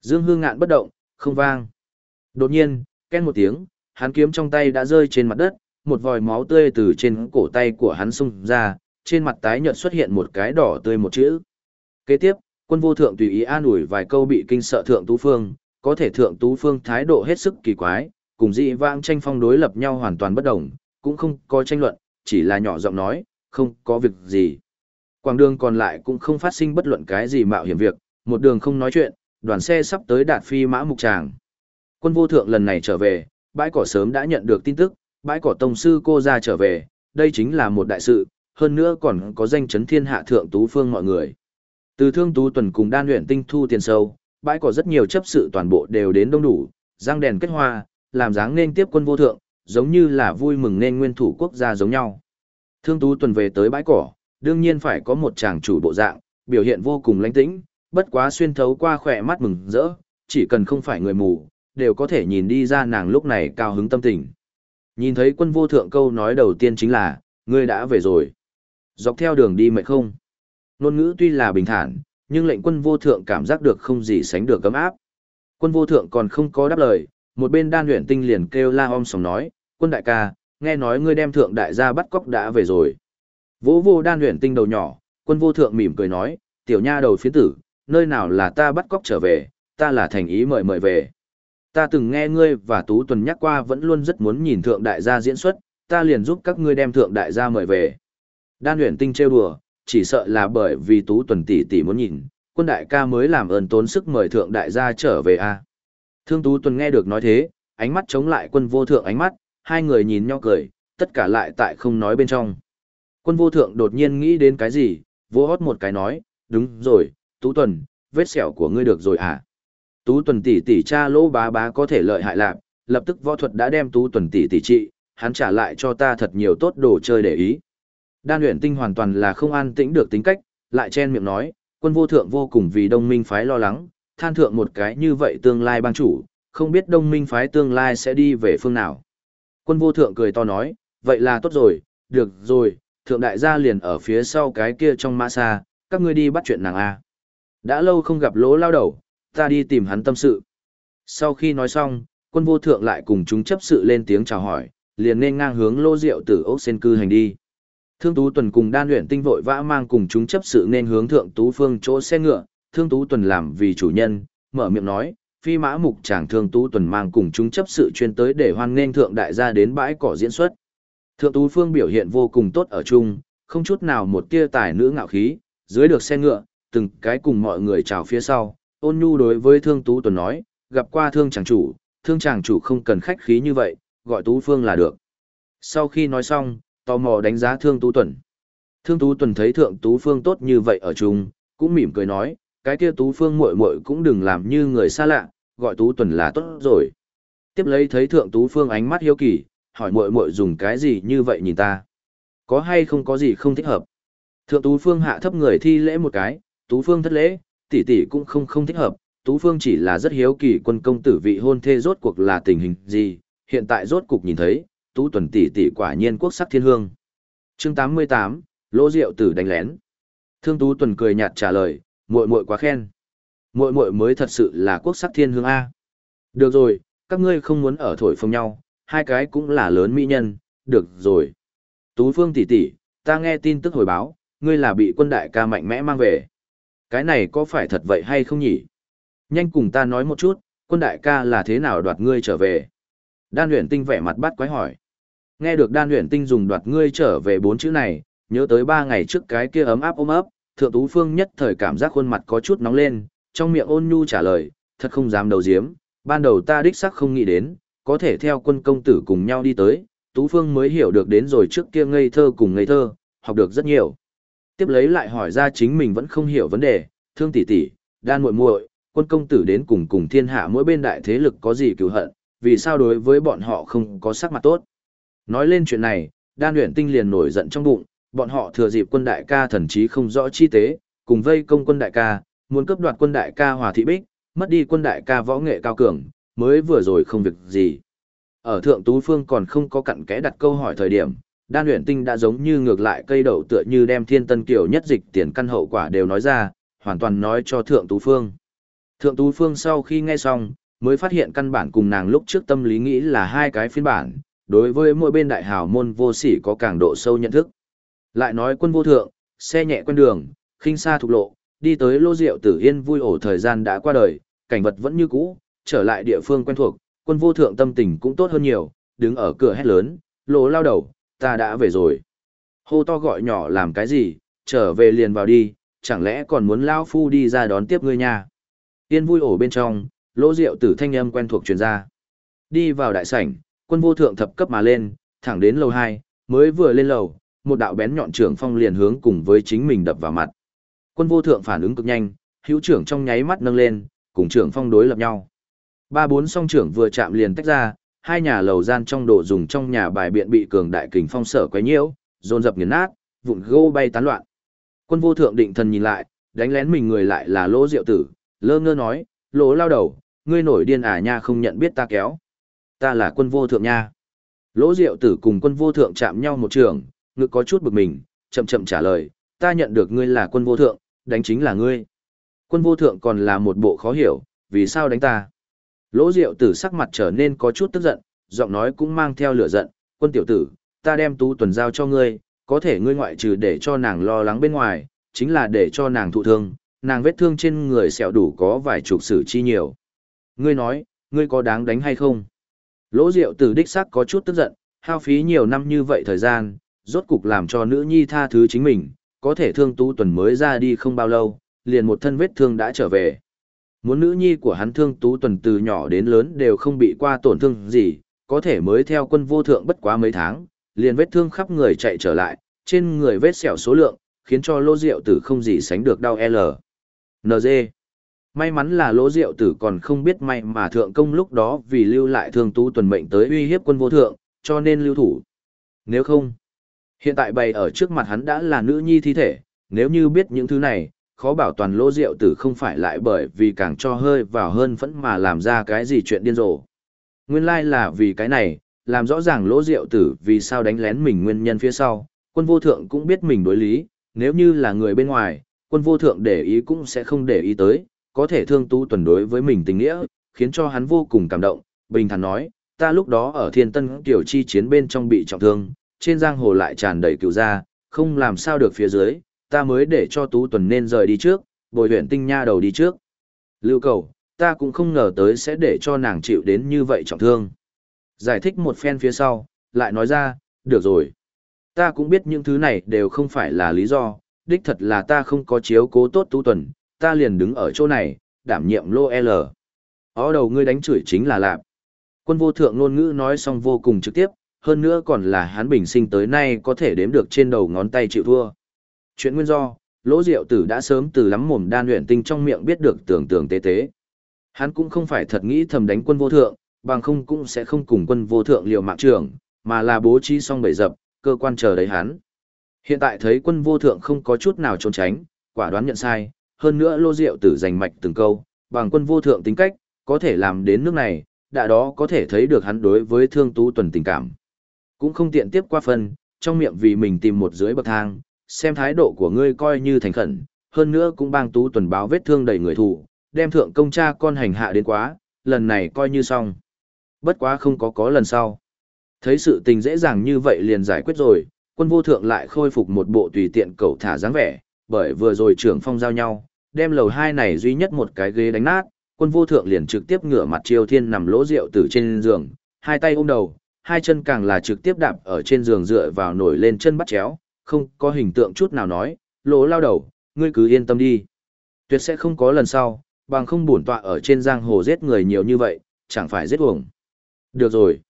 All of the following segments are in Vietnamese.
Dương Hương ngạn bất động, không vang. Đột nhiên, ken một tiếng, hắn kiếm trong tay đã rơi trên mặt đất, một vòi máu tươi từ trên cổ tay của hắn xung ra, trên mặt tái nhợt xuất hiện một cái đỏ tươi một chữ. Kế tiếp, quân vô thượng tùy ý an ủi vài câu bị kinh sợ thượng tú phương, có thể thượng tú phương thái độ hết sức kỳ quái, cùng dị vãng tranh phong đối lập nhau hoàn toàn bất đồng, cũng không có tranh luận, chỉ là nhỏ giọng nói, không có việc gì. Quảng đường còn lại cũng không phát sinh bất luận cái gì mạo hiểm việc, một đường không nói chuyện, đoàn xe sắp tới đạt phi mã mục tràng. Quân vô thượng lần này trở về, bãi cỏ sớm đã nhận được tin tức, bãi cỏ tông sư cô ra trở về, đây chính là một đại sự, hơn nữa còn có danh chấn thiên hạ thượng tú phương mọi người. Từ thương tú tuần cùng đan luyện tinh thu tiền sâu, bãi cỏ rất nhiều chấp sự toàn bộ đều đến đông đủ, răng đèn kết hoa, làm dáng nên tiếp quân vô thượng, giống như là vui mừng nên nguyên thủ quốc gia giống nhau. Thương tú tuần về tới bãi cỏ, đương nhiên phải có một chàng chủ bộ dạng, biểu hiện vô cùng lãnh tĩnh, bất quá xuyên thấu qua khỏe mắt mừng rỡ, chỉ cần không phải người mù, đều có thể nhìn đi ra nàng lúc này cao hứng tâm tình. Nhìn thấy quân vô thượng câu nói đầu tiên chính là, ngươi đã về rồi. Dọc theo đường đi mệt không? Nôn ngữ tuy là bình thản, nhưng lệnh quân vô thượng cảm giác được không gì sánh được cấm áp. Quân vô thượng còn không có đáp lời, một bên đan luyện tinh liền kêu la om sòng nói, quân đại ca, nghe nói ngươi đem thượng đại gia bắt cóc đã về rồi. Vô vô đan luyện tinh đầu nhỏ, quân vô thượng mỉm cười nói, tiểu nha đầu phiến tử, nơi nào là ta bắt cóc trở về, ta là thành ý mời mời về. Ta từng nghe ngươi và Tú Tuần nhắc qua vẫn luôn rất muốn nhìn thượng đại gia diễn xuất, ta liền giúp các ngươi đem thượng đại gia mời về. Đan luyện tinh trêu đùa, chỉ sợ là bởi vì Tú Tuần tỷ tỷ muốn nhìn, quân đại ca mới làm ơn tốn sức mời thượng đại gia trở về a. Thương Tú Tuần nghe được nói thế, ánh mắt chống lại quân vô thượng ánh mắt, hai người nhìn nhau cười, tất cả lại tại không nói bên trong. Quân vô thượng đột nhiên nghĩ đến cái gì, vô hót một cái nói, đúng rồi, Tú Tuần, vết sẹo của ngươi được rồi à? Tú Tuần tỷ tỷ cha lỗ bá bá có thể lợi hại lạc, lập tức võ thuật đã đem Tú Tuần tỷ tỷ trị, hắn trả lại cho ta thật nhiều tốt đồ chơi để ý. Đan luyện tinh hoàn toàn là không an tĩnh được tính cách, lại chen miệng nói, quân vô thượng vô cùng vì đông minh phái lo lắng, than thượng một cái như vậy tương lai bang chủ, không biết đông minh phái tương lai sẽ đi về phương nào. Quân vô thượng cười to nói, vậy là tốt rồi, được rồi, thượng đại gia liền ở phía sau cái kia trong mã xa, các ngươi đi bắt chuyện nàng A. Đã lâu không gặp lỗ lao đầu, ta đi tìm hắn tâm sự. Sau khi nói xong, quân vô thượng lại cùng chúng chấp sự lên tiếng chào hỏi, liền nên ngang hướng lô rượu tử ốc sen cư hành đi. Thương Tú Tuần cùng đan luyện tinh vội vã mang cùng chúng chấp sự nên hướng thượng Tú Phương chỗ xe ngựa, Thương Tú Tuần làm vì chủ nhân, mở miệng nói, phi mã mục chàng Thương Tú Tuần mang cùng chúng chấp sự chuyên tới để hoan nghênh thượng đại gia đến bãi cỏ diễn xuất. Thượng Tú Phương biểu hiện vô cùng tốt ở chung, không chút nào một tia tài nữ ngạo khí, dưới được xe ngựa, từng cái cùng mọi người chào phía sau, ôn nhu đối với Thương Tú Tuần nói, gặp qua Thương chàng chủ, Thương chàng chủ không cần khách khí như vậy, gọi Tú Phương là được. Sau khi nói xong, tò mò đánh giá Thương Tú Tuần. Thương Tú Tuần thấy Thượng Tú Phương tốt như vậy ở chung, cũng mỉm cười nói, cái kia Tú Phương muội muội cũng đừng làm như người xa lạ, gọi Tú Tuần là tốt rồi. Tiếp lấy thấy Thượng Tú Phương ánh mắt hiếu kỳ, hỏi muội muội dùng cái gì như vậy nhìn ta. Có hay không có gì không thích hợp. Thượng Tú Phương hạ thấp người thi lễ một cái, Tú Phương thất lễ, tỷ tỷ cũng không không thích hợp, Tú Phương chỉ là rất hiếu kỳ quân công tử vị hôn thê rốt cuộc là tình hình gì, hiện tại rốt cục nhìn thấy, Tú Tuần tỷ tỷ quả nhiên quốc sắc thiên hương. Chương 88, Lỗ Diệu tử đánh lén. Thương Tú Tuần cười nhạt trả lời, muội muội quá khen. Muội muội mới thật sự là quốc sắc thiên hương a. Được rồi, các ngươi không muốn ở thổi phồng nhau, hai cái cũng là lớn mỹ nhân, được rồi. Tú Phương tỷ tỷ, ta nghe tin tức hồi báo, ngươi là bị quân đại ca mạnh mẽ mang về. Cái này có phải thật vậy hay không nhỉ? Nhanh cùng ta nói một chút, quân đại ca là thế nào đoạt ngươi trở về? Đan luyện tinh vẻ mặt bắt quái hỏi. Nghe được đan luyện tinh dùng đoạt ngươi trở về bốn chữ này, nhớ tới ba ngày trước cái kia ấm áp ôm ấp, thượng tú phương nhất thời cảm giác khuôn mặt có chút nóng lên, trong miệng ôn nhu trả lời, thật không dám đầu diếm, ban đầu ta đích xác không nghĩ đến, có thể theo quân công tử cùng nhau đi tới, tú phương mới hiểu được đến rồi trước kia ngây thơ cùng ngây thơ, học được rất nhiều. Tiếp lấy lại hỏi ra chính mình vẫn không hiểu vấn đề, thương tỷ tỷ, đan muội muội, quân công tử đến cùng cùng thiên hạ mỗi bên đại thế lực có gì cứu hận, vì sao đối với bọn họ không có sắc mặt tốt. Nói lên chuyện này, đan luyện tinh liền nổi giận trong bụng, bọn họ thừa dịp quân đại ca thần chí không rõ chi tế, cùng vây công quân đại ca, muốn cướp đoạt quân đại ca hòa thị bích, mất đi quân đại ca võ nghệ cao cường, mới vừa rồi không việc gì. Ở thượng tú phương còn không có cặn kẽ đặt câu hỏi thời điểm, đan luyện tinh đã giống như ngược lại cây đậu tựa như đem thiên tân kiểu nhất dịch tiền căn hậu quả đều nói ra, hoàn toàn nói cho thượng tú phương. Thượng Tú Phương sau khi nghe xong, mới phát hiện căn bản cùng nàng lúc trước tâm lý nghĩ là hai cái phiên bản, đối với mỗi bên đại hào môn vô sỉ có càng độ sâu nhận thức. Lại nói quân vô thượng, xe nhẹ quen đường, khinh xa thục lộ, đi tới lô rượu tử yên vui ổ thời gian đã qua đời, cảnh vật vẫn như cũ, trở lại địa phương quen thuộc, quân vô thượng tâm tình cũng tốt hơn nhiều, đứng ở cửa hét lớn, lỗ lao đầu, ta đã về rồi. Hô to gọi nhỏ làm cái gì, trở về liền vào đi, chẳng lẽ còn muốn lao phu đi ra đón tiếp ngươi nha. Yên vui ổ bên trong, lỗ rượu tử thanh âm quen thuộc truyền ra. Đi vào đại sảnh, quân vô thượng thập cấp mà lên, thẳng đến lầu 2, mới vừa lên lầu, một đạo bén nhọn trưởng phong liền hướng cùng với chính mình đập vào mặt. Quân vô thượng phản ứng cực nhanh, hữu trưởng trong nháy mắt nâng lên, cùng trưởng phong đối lập nhau. Ba bốn song trưởng vừa chạm liền tách ra, hai nhà lầu gian trong đồ dùng trong nhà bài biện bị cường đại kình phong sở quấy nhiễu, dồn dập nghiền nát, vụn gô bay tán loạn. Quân vô thượng định thần nhìn lại, đánh lén mình người lại là lỗ diệu tử, lơ ngơ nói, lỗ lao đầu, ngươi nổi điên à nha không nhận biết ta kéo. Ta là quân vô thượng nha. Lỗ diệu tử cùng quân vô thượng chạm nhau một trường, ngực có chút bực mình, chậm chậm trả lời, ta nhận được ngươi là quân vô thượng, đánh chính là ngươi. Quân vô thượng còn là một bộ khó hiểu, vì sao đánh ta? Lỗ Diệu Tử sắc mặt trở nên có chút tức giận, giọng nói cũng mang theo lửa giận, "Quân tiểu tử, ta đem Tú Tuần giao cho ngươi, có thể ngươi ngoại trừ để cho nàng lo lắng bên ngoài, chính là để cho nàng thụ thương, nàng vết thương trên người sẹo đủ có vài chục sử chi nhiều. Ngươi nói, ngươi có đáng đánh hay không?" Lỗ Diệu Tử đích xác có chút tức giận, hao phí nhiều năm như vậy thời gian, rốt cục làm cho nữ nhi tha thứ chính mình, có thể thương Tú Tuần mới ra đi không bao lâu, liền một thân vết thương đã trở về. Muốn nữ nhi của hắn thương tú tuần từ nhỏ đến lớn đều không bị qua tổn thương gì, có thể mới theo quân vô thượng bất quá mấy tháng, liền vết thương khắp người chạy trở lại, trên người vết sẹo số lượng, khiến cho lô rượu tử không gì sánh được đau L. NG. May mắn là lỗ rượu tử còn không biết may mà thượng công lúc đó vì lưu lại thương tú tuần mệnh tới uy hiếp quân vô thượng, cho nên lưu thủ. Nếu không, hiện tại bày ở trước mặt hắn đã là nữ nhi thi thể, nếu như biết những thứ này, khó bảo toàn lỗ rượu tử không phải lại bởi vì càng cho hơi vào hơn vẫn mà làm ra cái gì chuyện điên rồ. Nguyên lai là vì cái này, làm rõ ràng lỗ rượu tử vì sao đánh lén mình nguyên nhân phía sau, quân vô thượng cũng biết mình đối lý, nếu như là người bên ngoài, quân vô thượng để ý cũng sẽ không để ý tới, có thể thương tu tuần đối với mình tình nghĩa, khiến cho hắn vô cùng cảm động, bình thản nói, ta lúc đó ở thiên tân tiểu chi chiến bên trong bị trọng thương, trên giang hồ lại tràn đầy cựu gia, không làm sao được phía dưới, ta mới để cho Tú Tuần nên rời đi trước, bồi huyện tinh nha đầu đi trước. Lưu cầu, ta cũng không ngờ tới sẽ để cho nàng chịu đến như vậy trọng thương. Giải thích một phen phía sau, lại nói ra, được rồi. Ta cũng biết những thứ này đều không phải là lý do, đích thật là ta không có chiếu cố tốt Tú Tuần, ta liền đứng ở chỗ này, đảm nhiệm lô L. Ó đầu ngươi đánh chửi chính là lạp. Quân vô thượng ngôn ngữ nói xong vô cùng trực tiếp, hơn nữa còn là hắn bình sinh tới nay có thể đếm được trên đầu ngón tay chịu thua chuyện nguyên do, lỗ diệu tử đã sớm từ lắm mồm đan luyện tinh trong miệng biết được tưởng tưởng tế tế. Hắn cũng không phải thật nghĩ thầm đánh quân vô thượng, bằng không cũng sẽ không cùng quân vô thượng liều mạng trưởng, mà là bố trí xong bầy dập, cơ quan chờ đấy hắn. Hiện tại thấy quân vô thượng không có chút nào trốn tránh, quả đoán nhận sai, hơn nữa lô diệu tử giành mạch từng câu, bằng quân vô thượng tính cách, có thể làm đến nước này, đã đó có thể thấy được hắn đối với thương tú tuần tình cảm. Cũng không tiện tiếp qua phần, trong miệng vì mình tìm một dưới bậc thang, xem thái độ của ngươi coi như thành khẩn, hơn nữa cũng bang tú tuần báo vết thương đầy người thủ, đem thượng công cha con hành hạ đến quá, lần này coi như xong. Bất quá không có có lần sau. Thấy sự tình dễ dàng như vậy liền giải quyết rồi, quân vô thượng lại khôi phục một bộ tùy tiện cầu thả dáng vẻ, bởi vừa rồi trưởng phong giao nhau, đem lầu hai này duy nhất một cái ghế đánh nát, quân vô thượng liền trực tiếp ngửa mặt chiêu thiên nằm lỗ rượu từ trên giường, hai tay ôm đầu, hai chân càng là trực tiếp đạp ở trên giường dựa vào nổi lên chân bắt chéo, không có hình tượng chút nào nói, lỗ lao đầu, ngươi cứ yên tâm đi. Tuyệt sẽ không có lần sau, bằng không bổn tọa ở trên giang hồ giết người nhiều như vậy, chẳng phải giết uổng. Được rồi.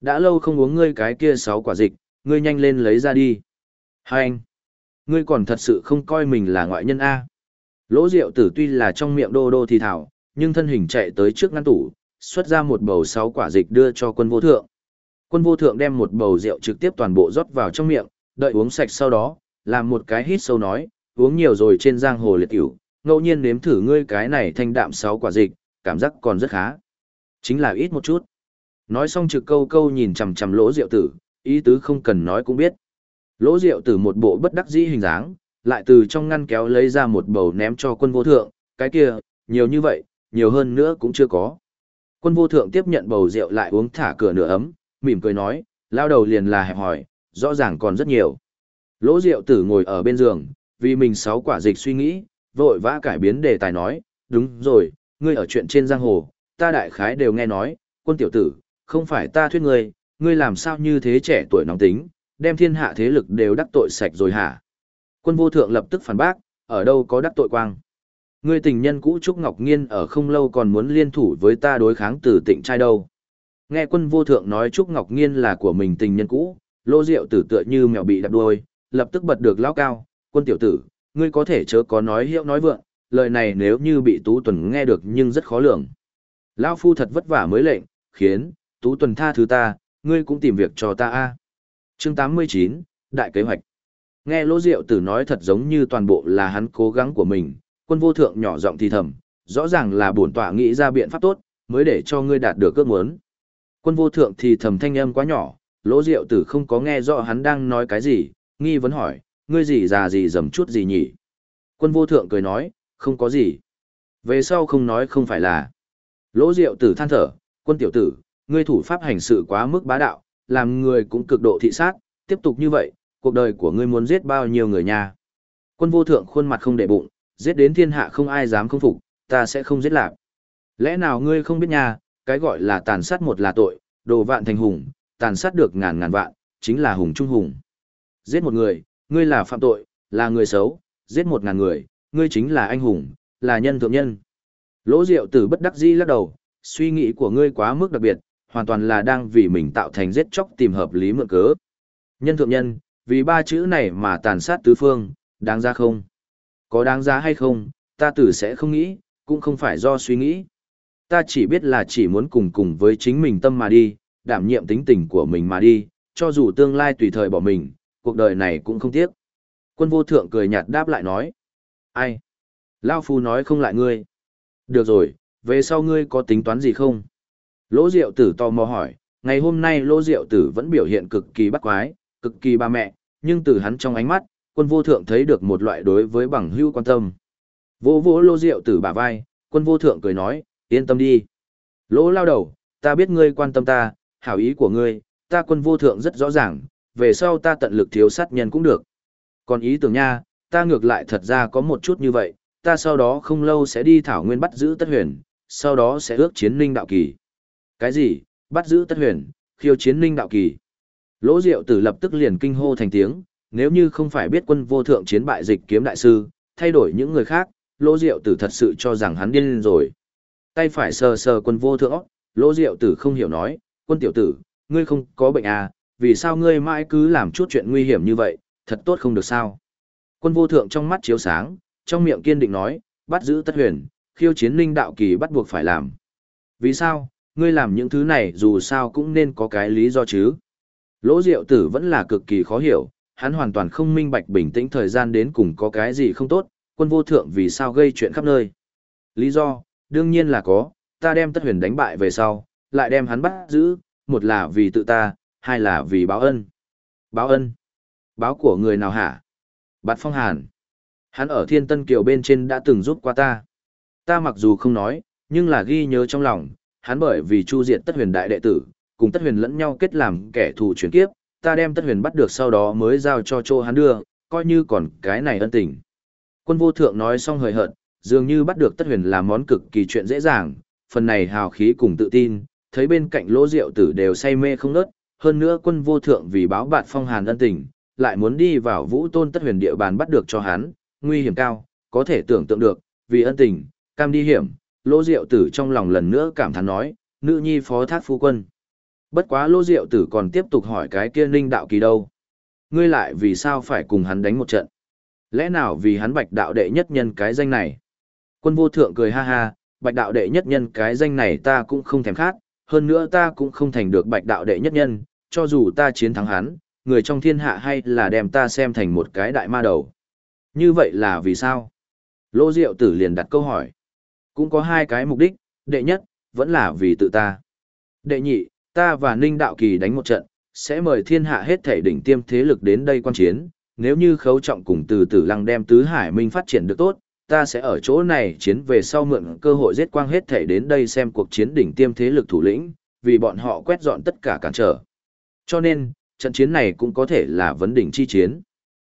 Đã lâu không uống ngươi cái kia sáu quả dịch, ngươi nhanh lên lấy ra đi. Hai anh. Ngươi còn thật sự không coi mình là ngoại nhân A. Lỗ rượu tử tuy là trong miệng đô đô thì thảo, nhưng thân hình chạy tới trước ngăn tủ, xuất ra một bầu sáu quả dịch đưa cho quân vô thượng. Quân vô thượng đem một bầu rượu trực tiếp toàn bộ rót vào trong miệng, đợi uống sạch sau đó, làm một cái hít sâu nói, uống nhiều rồi trên giang hồ liệt tiểu, ngẫu nhiên nếm thử ngươi cái này thanh đạm sáu quả dịch, cảm giác còn rất khá. Chính là ít một chút. Nói xong trực câu câu nhìn chằm chằm lỗ rượu tử, ý tứ không cần nói cũng biết. Lỗ rượu tử một bộ bất đắc dĩ hình dáng, lại từ trong ngăn kéo lấy ra một bầu ném cho quân vô thượng, cái kia, nhiều như vậy, nhiều hơn nữa cũng chưa có. Quân vô thượng tiếp nhận bầu rượu lại uống thả cửa nửa ấm, mỉm cười nói, lao đầu liền là hẹp hỏi, rõ ràng còn rất nhiều. Lỗ Diệu tử ngồi ở bên giường, vì mình sáu quả dịch suy nghĩ, vội vã cải biến đề tài nói, đúng rồi, ngươi ở chuyện trên giang hồ, ta đại khái đều nghe nói, quân tiểu tử, không phải ta thuyết ngươi, ngươi làm sao như thế trẻ tuổi nóng tính, đem thiên hạ thế lực đều đắc tội sạch rồi hả? Quân vô thượng lập tức phản bác, ở đâu có đắc tội quang. Ngươi tình nhân cũ Trúc Ngọc Nghiên ở không lâu còn muốn liên thủ với ta đối kháng từ tịnh trai đâu. Nghe quân vô thượng nói Trúc Ngọc Nghiên là của mình tình nhân cũ, lô rượu tử tựa như mèo bị đạp đuôi, lập tức bật được lao cao, quân tiểu tử, ngươi có thể chớ có nói hiệu nói vượng, lời này nếu như bị Tú Tuần nghe được nhưng rất khó lường. Lao phu thật vất vả mới lệnh, khiến, Tú Tuần tha thứ ta, ngươi cũng tìm việc cho ta a. Chương 89, Đại kế hoạch. Nghe lỗ rượu tử nói thật giống như toàn bộ là hắn cố gắng của mình, quân vô thượng nhỏ giọng thì thầm, rõ ràng là bổn tọa nghĩ ra biện pháp tốt, mới để cho ngươi đạt được ước muốn. Quân vô thượng thì thầm thanh âm quá nhỏ, lỗ rượu tử không có nghe rõ hắn đang nói cái gì, nghi vấn hỏi, ngươi gì già gì dầm chút gì nhỉ? Quân vô thượng cười nói, không có gì. Về sau không nói không phải là. Lỗ rượu tử than thở, quân tiểu tử, ngươi thủ pháp hành sự quá mức bá đạo, làm người cũng cực độ thị sát, tiếp tục như vậy, cuộc đời của ngươi muốn giết bao nhiêu người nha. Quân vô thượng khuôn mặt không để bụng, giết đến thiên hạ không ai dám không phục, ta sẽ không giết lạc. Lẽ nào ngươi không biết nha, cái gọi là tàn sát một là tội, đồ vạn thành hùng, tàn sát được ngàn ngàn vạn, chính là hùng trung hùng. Giết một người, ngươi là phạm tội, là người xấu, giết một ngàn người, ngươi chính là anh hùng, là nhân thượng nhân. Lỗ Diệu Tử bất đắc dĩ lắc đầu, suy nghĩ của ngươi quá mức đặc biệt, hoàn toàn là đang vì mình tạo thành giết chóc tìm hợp lý mượn cớ. Nhân thượng nhân, vì ba chữ này mà tàn sát tứ phương, đáng ra không? Có đáng giá hay không, ta tử sẽ không nghĩ, cũng không phải do suy nghĩ. Ta chỉ biết là chỉ muốn cùng cùng với chính mình tâm mà đi, đảm nhiệm tính tình của mình mà đi, cho dù tương lai tùy thời bỏ mình, cuộc đời này cũng không tiếc. Quân vô thượng cười nhạt đáp lại nói. Ai? Lao Phu nói không lại ngươi. Được rồi, về sau ngươi có tính toán gì không? Lỗ Diệu Tử tò mò hỏi, ngày hôm nay Lỗ Diệu Tử vẫn biểu hiện cực kỳ bắt quái, cực kỳ ba mẹ, nhưng từ hắn trong ánh mắt, quân vô thượng thấy được một loại đối với bằng hữu quan tâm. Vô vô Lỗ Diệu Tử bả vai, quân vô thượng cười nói, yên tâm đi. Lỗ lao đầu, ta biết ngươi quan tâm ta, hảo ý của ngươi, ta quân vô thượng rất rõ ràng, về sau ta tận lực thiếu sát nhân cũng được. Còn ý tưởng nha, ta ngược lại thật ra có một chút như vậy, ta sau đó không lâu sẽ đi thảo nguyên bắt giữ tất huyền, sau đó sẽ ước chiến linh đạo kỳ. Cái gì, bắt giữ tất huyền, khiêu chiến linh đạo kỳ. Lỗ Diệu Tử lập tức liền kinh hô thành tiếng, nếu như không phải biết quân vô thượng chiến bại dịch kiếm đại sư, thay đổi những người khác, Lỗ Diệu Tử thật sự cho rằng hắn điên rồi. Tay phải sờ sờ quân vô thượng, Lỗ Diệu Tử không hiểu nói, quân tiểu tử, ngươi không có bệnh à, vì sao ngươi mãi cứ làm chút chuyện nguy hiểm như vậy, thật tốt không được sao. Quân vô thượng trong mắt chiếu sáng, trong miệng kiên định nói, bắt giữ tất huyền, khiêu chiến linh đạo kỳ bắt buộc phải làm. Vì sao, ngươi làm những thứ này dù sao cũng nên có cái lý do chứ. Lỗ diệu tử vẫn là cực kỳ khó hiểu, hắn hoàn toàn không minh bạch bình tĩnh thời gian đến cùng có cái gì không tốt, quân vô thượng vì sao gây chuyện khắp nơi. Lý do, đương nhiên là có, ta đem tất huyền đánh bại về sau, lại đem hắn bắt giữ, một là vì tự ta, hai là vì báo ân. Báo ân? Báo của người nào hả? Bạt Phong Hàn. Hắn ở Thiên Tân Kiều bên trên đã từng giúp qua ta. Ta mặc dù không nói, nhưng là ghi nhớ trong lòng, hắn bởi vì chu diệt tất huyền đại đệ tử, cùng tất huyền lẫn nhau kết làm kẻ thù chuyển kiếp, ta đem tất huyền bắt được sau đó mới giao cho chỗ hắn đưa, coi như còn cái này ân tình. Quân vô thượng nói xong hời hợt, dường như bắt được tất huyền là món cực kỳ chuyện dễ dàng, phần này hào khí cùng tự tin, thấy bên cạnh lỗ rượu tử đều say mê không nớt, hơn nữa quân vô thượng vì báo bạn phong hàn ân tình, lại muốn đi vào vũ tôn tất huyền địa bàn bắt được cho hắn, nguy hiểm cao, có thể tưởng tượng được, vì ân tình, cam đi hiểm, lỗ diệu tử trong lòng lần nữa cảm thán nói, nữ nhi phó thác phu quân. Bất quá lỗ diệu tử còn tiếp tục hỏi cái kia ninh đạo kỳ đâu. Ngươi lại vì sao phải cùng hắn đánh một trận? Lẽ nào vì hắn bạch đạo đệ nhất nhân cái danh này? Quân vô thượng cười ha ha, bạch đạo đệ nhất nhân cái danh này ta cũng không thèm khát, hơn nữa ta cũng không thành được bạch đạo đệ nhất nhân, cho dù ta chiến thắng hắn, người trong thiên hạ hay là đem ta xem thành một cái đại ma đầu. Như vậy là vì sao? Lô Diệu Tử liền đặt câu hỏi. Cũng có hai cái mục đích, đệ nhất, vẫn là vì tự ta. Đệ nhị, ta và Ninh Đạo Kỳ đánh một trận, sẽ mời thiên hạ hết thể đỉnh tiêm thế lực đến đây quan chiến. Nếu như khấu trọng cùng từ tử lăng đem tứ hải minh phát triển được tốt, ta sẽ ở chỗ này chiến về sau mượn cơ hội giết quang hết thể đến đây xem cuộc chiến đỉnh tiêm thế lực thủ lĩnh, vì bọn họ quét dọn tất cả cản trở. Cho nên, trận chiến này cũng có thể là vấn đỉnh chi chiến.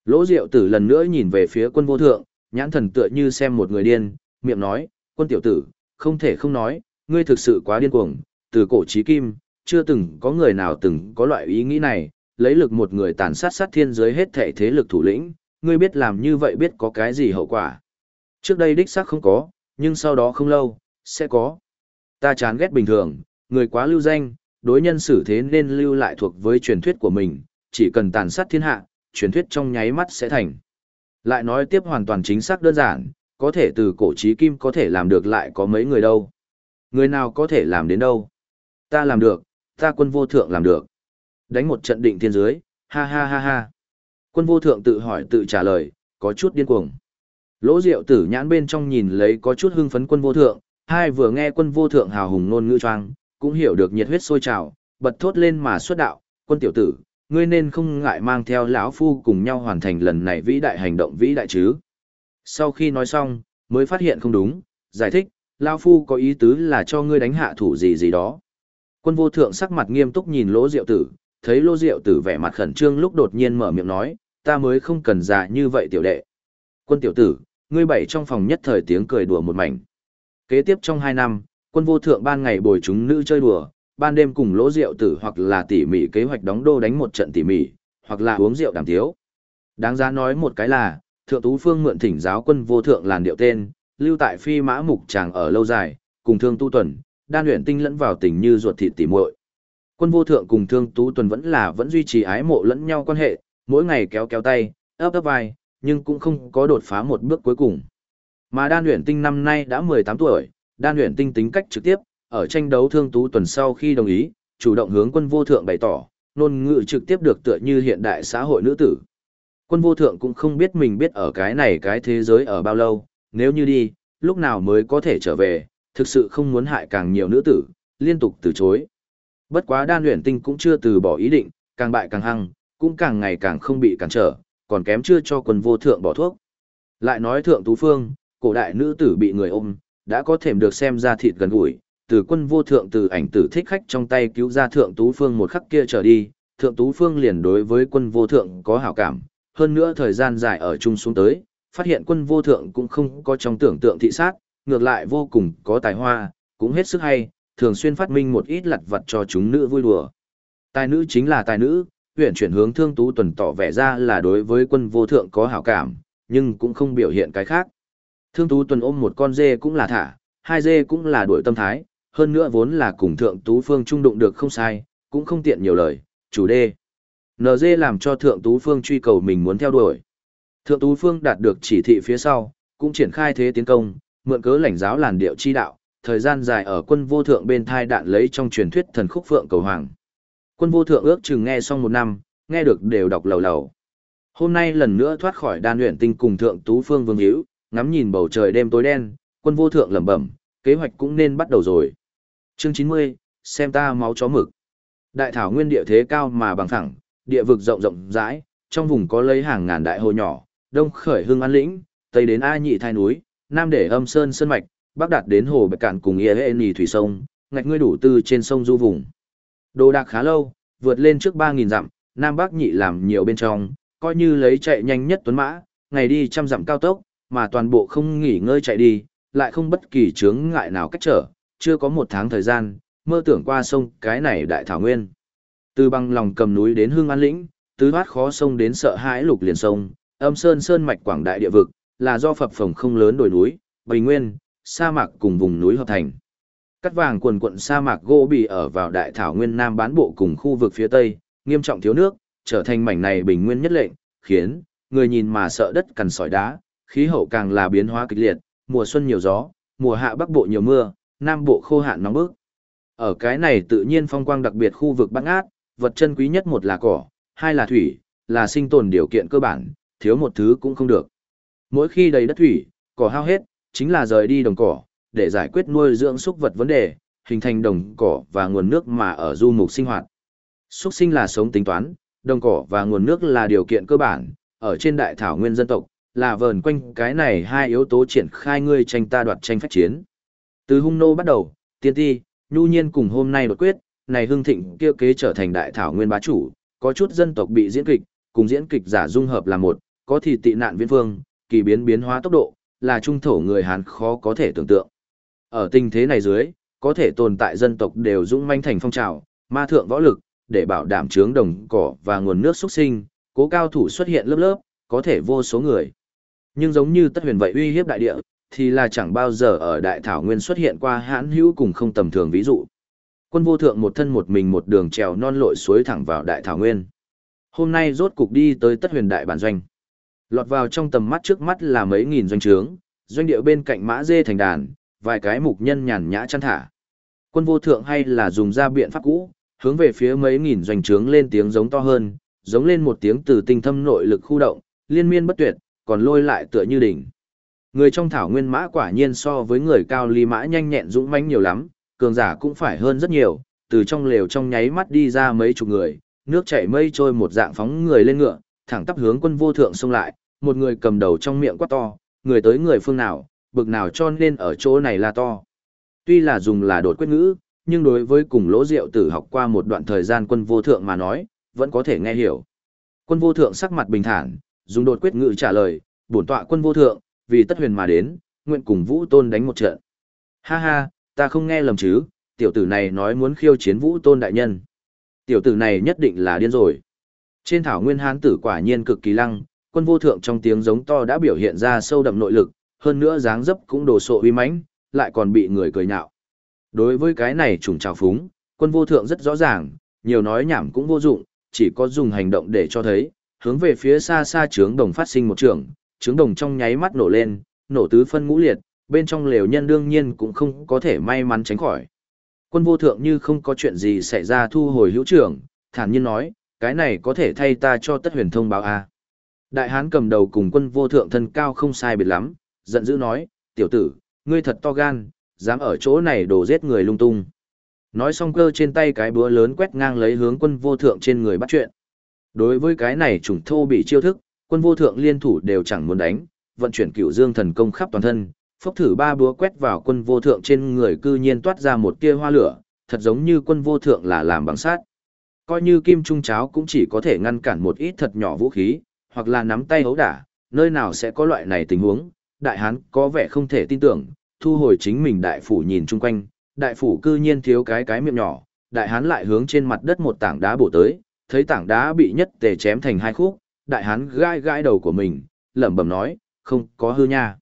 Lỗ Diệu Tử lần nữa nhìn về phía quân vô thượng, nhãn thần tựa như xem một người điên, miệng nói, quân tiểu tử, không thể không nói, ngươi thực sự quá điên cuồng, từ cổ chí kim, chưa từng có người nào từng có loại ý nghĩ này, lấy lực một người tàn sát sát thiên giới hết thể thế lực thủ lĩnh, ngươi biết làm như vậy biết có cái gì hậu quả. Trước đây đích xác không có, nhưng sau đó không lâu, sẽ có. Ta chán ghét bình thường, người quá lưu danh, đối nhân xử thế nên lưu lại thuộc với truyền thuyết của mình, chỉ cần tàn sát thiên hạ, truyền thuyết trong nháy mắt sẽ thành. Lại nói tiếp hoàn toàn chính xác đơn giản, có thể từ cổ chí kim có thể làm được lại có mấy người đâu. Người nào có thể làm đến đâu. Ta làm được, ta quân vô thượng làm được. Đánh một trận định thiên dưới, ha ha ha ha. Quân vô thượng tự hỏi tự trả lời, có chút điên cuồng. Lỗ Diệu Tử nhãn bên trong nhìn lấy có chút hưng phấn quân vô thượng, hai vừa nghe quân vô thượng hào hùng nôn ngữ choang, cũng hiểu được nhiệt huyết sôi trào, bật thốt lên mà xuất đạo, "Quân tiểu tử, ngươi nên không ngại mang theo lão phu cùng nhau hoàn thành lần này vĩ đại hành động vĩ đại chứ?" Sau khi nói xong, mới phát hiện không đúng, giải thích, lão phu có ý tứ là cho ngươi đánh hạ thủ gì gì đó. Quân vô thượng sắc mặt nghiêm túc nhìn Lỗ Diệu Tử, thấy Lỗ Diệu Tử vẻ mặt khẩn trương lúc đột nhiên mở miệng nói, "Ta mới không cần già như vậy tiểu đệ." Quân tiểu tử, ngươi bảy trong phòng nhất thời tiếng cười đùa một mảnh. Kế tiếp trong hai năm, quân vô thượng ban ngày bồi chúng nữ chơi đùa, ban đêm cùng lỗ rượu tử hoặc là tỉ mỉ kế hoạch đóng đô đánh một trận tỉ mỉ, hoặc là uống rượu đàm thiếu. Đáng giá nói một cái là, thượng tú phương mượn thỉnh giáo quân vô thượng làn điệu tên, lưu tại phi mã mục chàng ở lâu dài, cùng thương tu tuần, đan luyện tinh lẫn vào tình như ruột thịt tỉ muội. Quân vô thượng cùng thương tú tuần vẫn là vẫn duy trì ái mộ lẫn nhau quan hệ, mỗi ngày kéo kéo tay, ấp ấp vai, nhưng cũng không có đột phá một bước cuối cùng. Mà đan Uyển tinh năm nay đã 18 tuổi, đan Uyển tinh tính cách trực tiếp, ở tranh đấu thương tú tuần sau khi đồng ý, chủ động hướng quân vô thượng bày tỏ, nôn ngữ trực tiếp được tựa như hiện đại xã hội nữ tử. Quân vô thượng cũng không biết mình biết ở cái này cái thế giới ở bao lâu, nếu như đi, lúc nào mới có thể trở về, thực sự không muốn hại càng nhiều nữ tử, liên tục từ chối. Bất quá đan luyện tinh cũng chưa từ bỏ ý định, càng bại càng hăng, cũng càng ngày càng không bị cản trở, còn kém chưa cho quân vô thượng bỏ thuốc. Lại nói thượng tú phương, cổ đại nữ tử bị người ôm, đã có thể được xem ra thịt gần gũi, từ quân vô thượng từ ảnh tử thích khách trong tay cứu ra thượng tú phương một khắc kia trở đi, thượng tú phương liền đối với quân vô thượng có hảo cảm, hơn nữa thời gian dài ở chung xuống tới, phát hiện quân vô thượng cũng không có trong tưởng tượng thị sát, ngược lại vô cùng có tài hoa, cũng hết sức hay, thường xuyên phát minh một ít lặt vặt cho chúng nữ vui đùa. Tài nữ chính là tài nữ, huyện chuyển hướng thương tú tuần tỏ vẻ ra là đối với quân vô thượng có hảo cảm, nhưng cũng không biểu hiện cái khác. Thương tú tuần ôm một con dê cũng là thả, hai dê cũng là đuổi tâm thái, hơn nữa vốn là cùng thượng tú phương trung đụng được không sai, cũng không tiện nhiều lời, chủ đê. NG làm cho thượng tú phương truy cầu mình muốn theo đuổi. Thượng tú phương đạt được chỉ thị phía sau, cũng triển khai thế tiến công, mượn cớ lãnh giáo làn điệu chi đạo, thời gian dài ở quân vô thượng bên thai đạn lấy trong truyền thuyết thần khúc phượng cầu hoàng. Quân vô thượng ước chừng nghe xong một năm, nghe được đều đọc lầu lầu. Hôm nay lần nữa thoát khỏi đan luyện tinh cùng thượng tú phương vương hữu, ngắm nhìn bầu trời đêm tối đen, quân vô thượng lẩm bẩm, kế hoạch cũng nên bắt đầu rồi. Chương 90, xem ta máu chó mực. Đại thảo nguyên địa thế cao mà bằng phẳng, địa vực rộng rộng rãi, trong vùng có lấy hàng ngàn đại hồ nhỏ, đông khởi hương an lĩnh, tây đến A nhị thai núi, nam để âm sơn sơn mạch, bắc đạt đến hồ bạch cạn cùng ia nhì thủy sông, ngạch ngươi đủ tư trên sông du vùng. Đồ đạc khá lâu, vượt lên trước 3.000 dặm, nam bắc nhị làm nhiều bên trong, coi như lấy chạy nhanh nhất tuấn mã, ngày đi trăm dặm cao tốc, mà toàn bộ không nghỉ ngơi chạy đi, lại không bất kỳ chướng ngại nào cách trở, chưa có một tháng thời gian, mơ tưởng qua sông cái này đại thảo nguyên. Từ băng lòng cầm núi đến hương an lĩnh, tứ thoát khó sông đến sợ hãi lục liền sông, âm sơn sơn mạch quảng đại địa vực, là do phập phồng không lớn đồi núi, bình nguyên, sa mạc cùng vùng núi hợp thành. Cắt vàng quần quận sa mạc gỗ bị ở vào đại thảo nguyên nam bán bộ cùng khu vực phía tây, nghiêm trọng thiếu nước, trở thành mảnh này bình nguyên nhất lệnh, khiến người nhìn mà sợ đất cằn sỏi đá, khí hậu càng là biến hóa kịch liệt, mùa xuân nhiều gió, mùa hạ bắc bộ nhiều mưa, nam bộ khô hạn nóng bức. Ở cái này tự nhiên phong quang đặc biệt khu vực băng át, vật chân quý nhất một là cỏ, hai là thủy, là sinh tồn điều kiện cơ bản, thiếu một thứ cũng không được. Mỗi khi đầy đất thủy, cỏ hao hết, chính là rời đi đồng cỏ, để giải quyết nuôi dưỡng súc vật vấn đề, hình thành đồng cỏ và nguồn nước mà ở du mục sinh hoạt. Súc sinh là sống tính toán, đồng cỏ và nguồn nước là điều kiện cơ bản, ở trên đại thảo nguyên dân tộc, là vờn quanh cái này hai yếu tố triển khai ngươi tranh ta đoạt tranh phát chiến. Từ hung nô bắt đầu, tiên ti, nhu nhiên cùng hôm nay đột quyết, này hưng thịnh kia kế trở thành đại thảo nguyên bá chủ, có chút dân tộc bị diễn kịch, cùng diễn kịch giả dung hợp là một, có thì tị nạn viễn phương, kỳ biến biến hóa tốc độ, là trung thổ người Hán khó có thể tưởng tượng. Ở tình thế này dưới, có thể tồn tại dân tộc đều dũng manh thành phong trào, ma thượng võ lực, để bảo đảm trướng đồng cỏ và nguồn nước xuất sinh, cố cao thủ xuất hiện lớp lớp, có thể vô số người. Nhưng giống như tất huyền vậy uy hiếp đại địa, thì là chẳng bao giờ ở đại thảo nguyên xuất hiện qua hãn hữu cùng không tầm thường ví dụ. Quân vô thượng một thân một mình một đường trèo non lội suối thẳng vào đại thảo nguyên. Hôm nay rốt cục đi tới tất huyền đại bản doanh. Lọt vào trong tầm mắt trước mắt là mấy nghìn doanh trướng, doanh điệu bên cạnh mã dê thành đàn, vài cái mục nhân nhàn nhã chăn thả. Quân vô thượng hay là dùng ra biện pháp cũ, hướng về phía mấy nghìn doanh trướng lên tiếng giống to hơn, giống lên một tiếng từ tinh thâm nội lực khu động, liên miên bất tuyệt, còn lôi lại tựa như đỉnh. Người trong thảo nguyên mã quả nhiên so với người cao ly mã nhanh nhẹn dũng mãnh nhiều lắm, cường giả cũng phải hơn rất nhiều, từ trong lều trong nháy mắt đi ra mấy chục người, nước chảy mây trôi một dạng phóng người lên ngựa, thẳng tắp hướng quân vô thượng xông lại, một người cầm đầu trong miệng quát to, người tới người phương nào, bực nào cho nên ở chỗ này là to. Tuy là dùng là đột quyết ngữ, nhưng đối với cùng lỗ rượu tử học qua một đoạn thời gian quân vô thượng mà nói, vẫn có thể nghe hiểu. Quân vô thượng sắc mặt bình thản, dùng đột quyết ngữ trả lời, bổn tọa quân vô thượng, vì tất huyền mà đến, nguyện cùng vũ tôn đánh một trận. Ha ha, ta không nghe lầm chứ, tiểu tử này nói muốn khiêu chiến vũ tôn đại nhân. Tiểu tử này nhất định là điên rồi. Trên thảo nguyên hán tử quả nhiên cực kỳ lăng, quân vô thượng trong tiếng giống to đã biểu hiện ra sâu đậm nội lực, hơn nữa dáng dấp cũng đồ sộ uy mãnh, lại còn bị người cười nhạo. Đối với cái này trùng trào phúng, quân vô thượng rất rõ ràng, nhiều nói nhảm cũng vô dụng, chỉ có dùng hành động để cho thấy, hướng về phía xa xa trướng đồng phát sinh một trường, trướng đồng trong nháy mắt nổ lên, nổ tứ phân ngũ liệt, bên trong lều nhân đương nhiên cũng không có thể may mắn tránh khỏi. Quân vô thượng như không có chuyện gì xảy ra thu hồi hữu trưởng, thản nhiên nói, cái này có thể thay ta cho tất huyền thông báo a à. Đại hán cầm đầu cùng quân vô thượng thân cao không sai biệt lắm, giận dữ nói, tiểu tử, ngươi thật to gan, dám ở chỗ này đổ giết người lung tung. Nói xong cơ trên tay cái búa lớn quét ngang lấy hướng quân vô thượng trên người bắt chuyện. Đối với cái này trùng thô bị chiêu thức, quân vô thượng liên thủ đều chẳng muốn đánh, vận chuyển cửu dương thần công khắp toàn thân, phốc thử ba búa quét vào quân vô thượng trên người cư nhiên toát ra một tia hoa lửa, thật giống như quân vô thượng là làm bằng sát. Coi như kim trung cháo cũng chỉ có thể ngăn cản một ít thật nhỏ vũ khí, hoặc là nắm tay hấu đả, nơi nào sẽ có loại này tình huống, đại hán có vẻ không thể tin tưởng, thu hồi chính mình đại phủ nhìn chung quanh, đại phủ cư nhiên thiếu cái cái miệng nhỏ, đại hán lại hướng trên mặt đất một tảng đá bổ tới, thấy tảng đá bị nhất tề chém thành hai khúc, đại hán gai gai đầu của mình, lẩm bẩm nói, không có hư nha.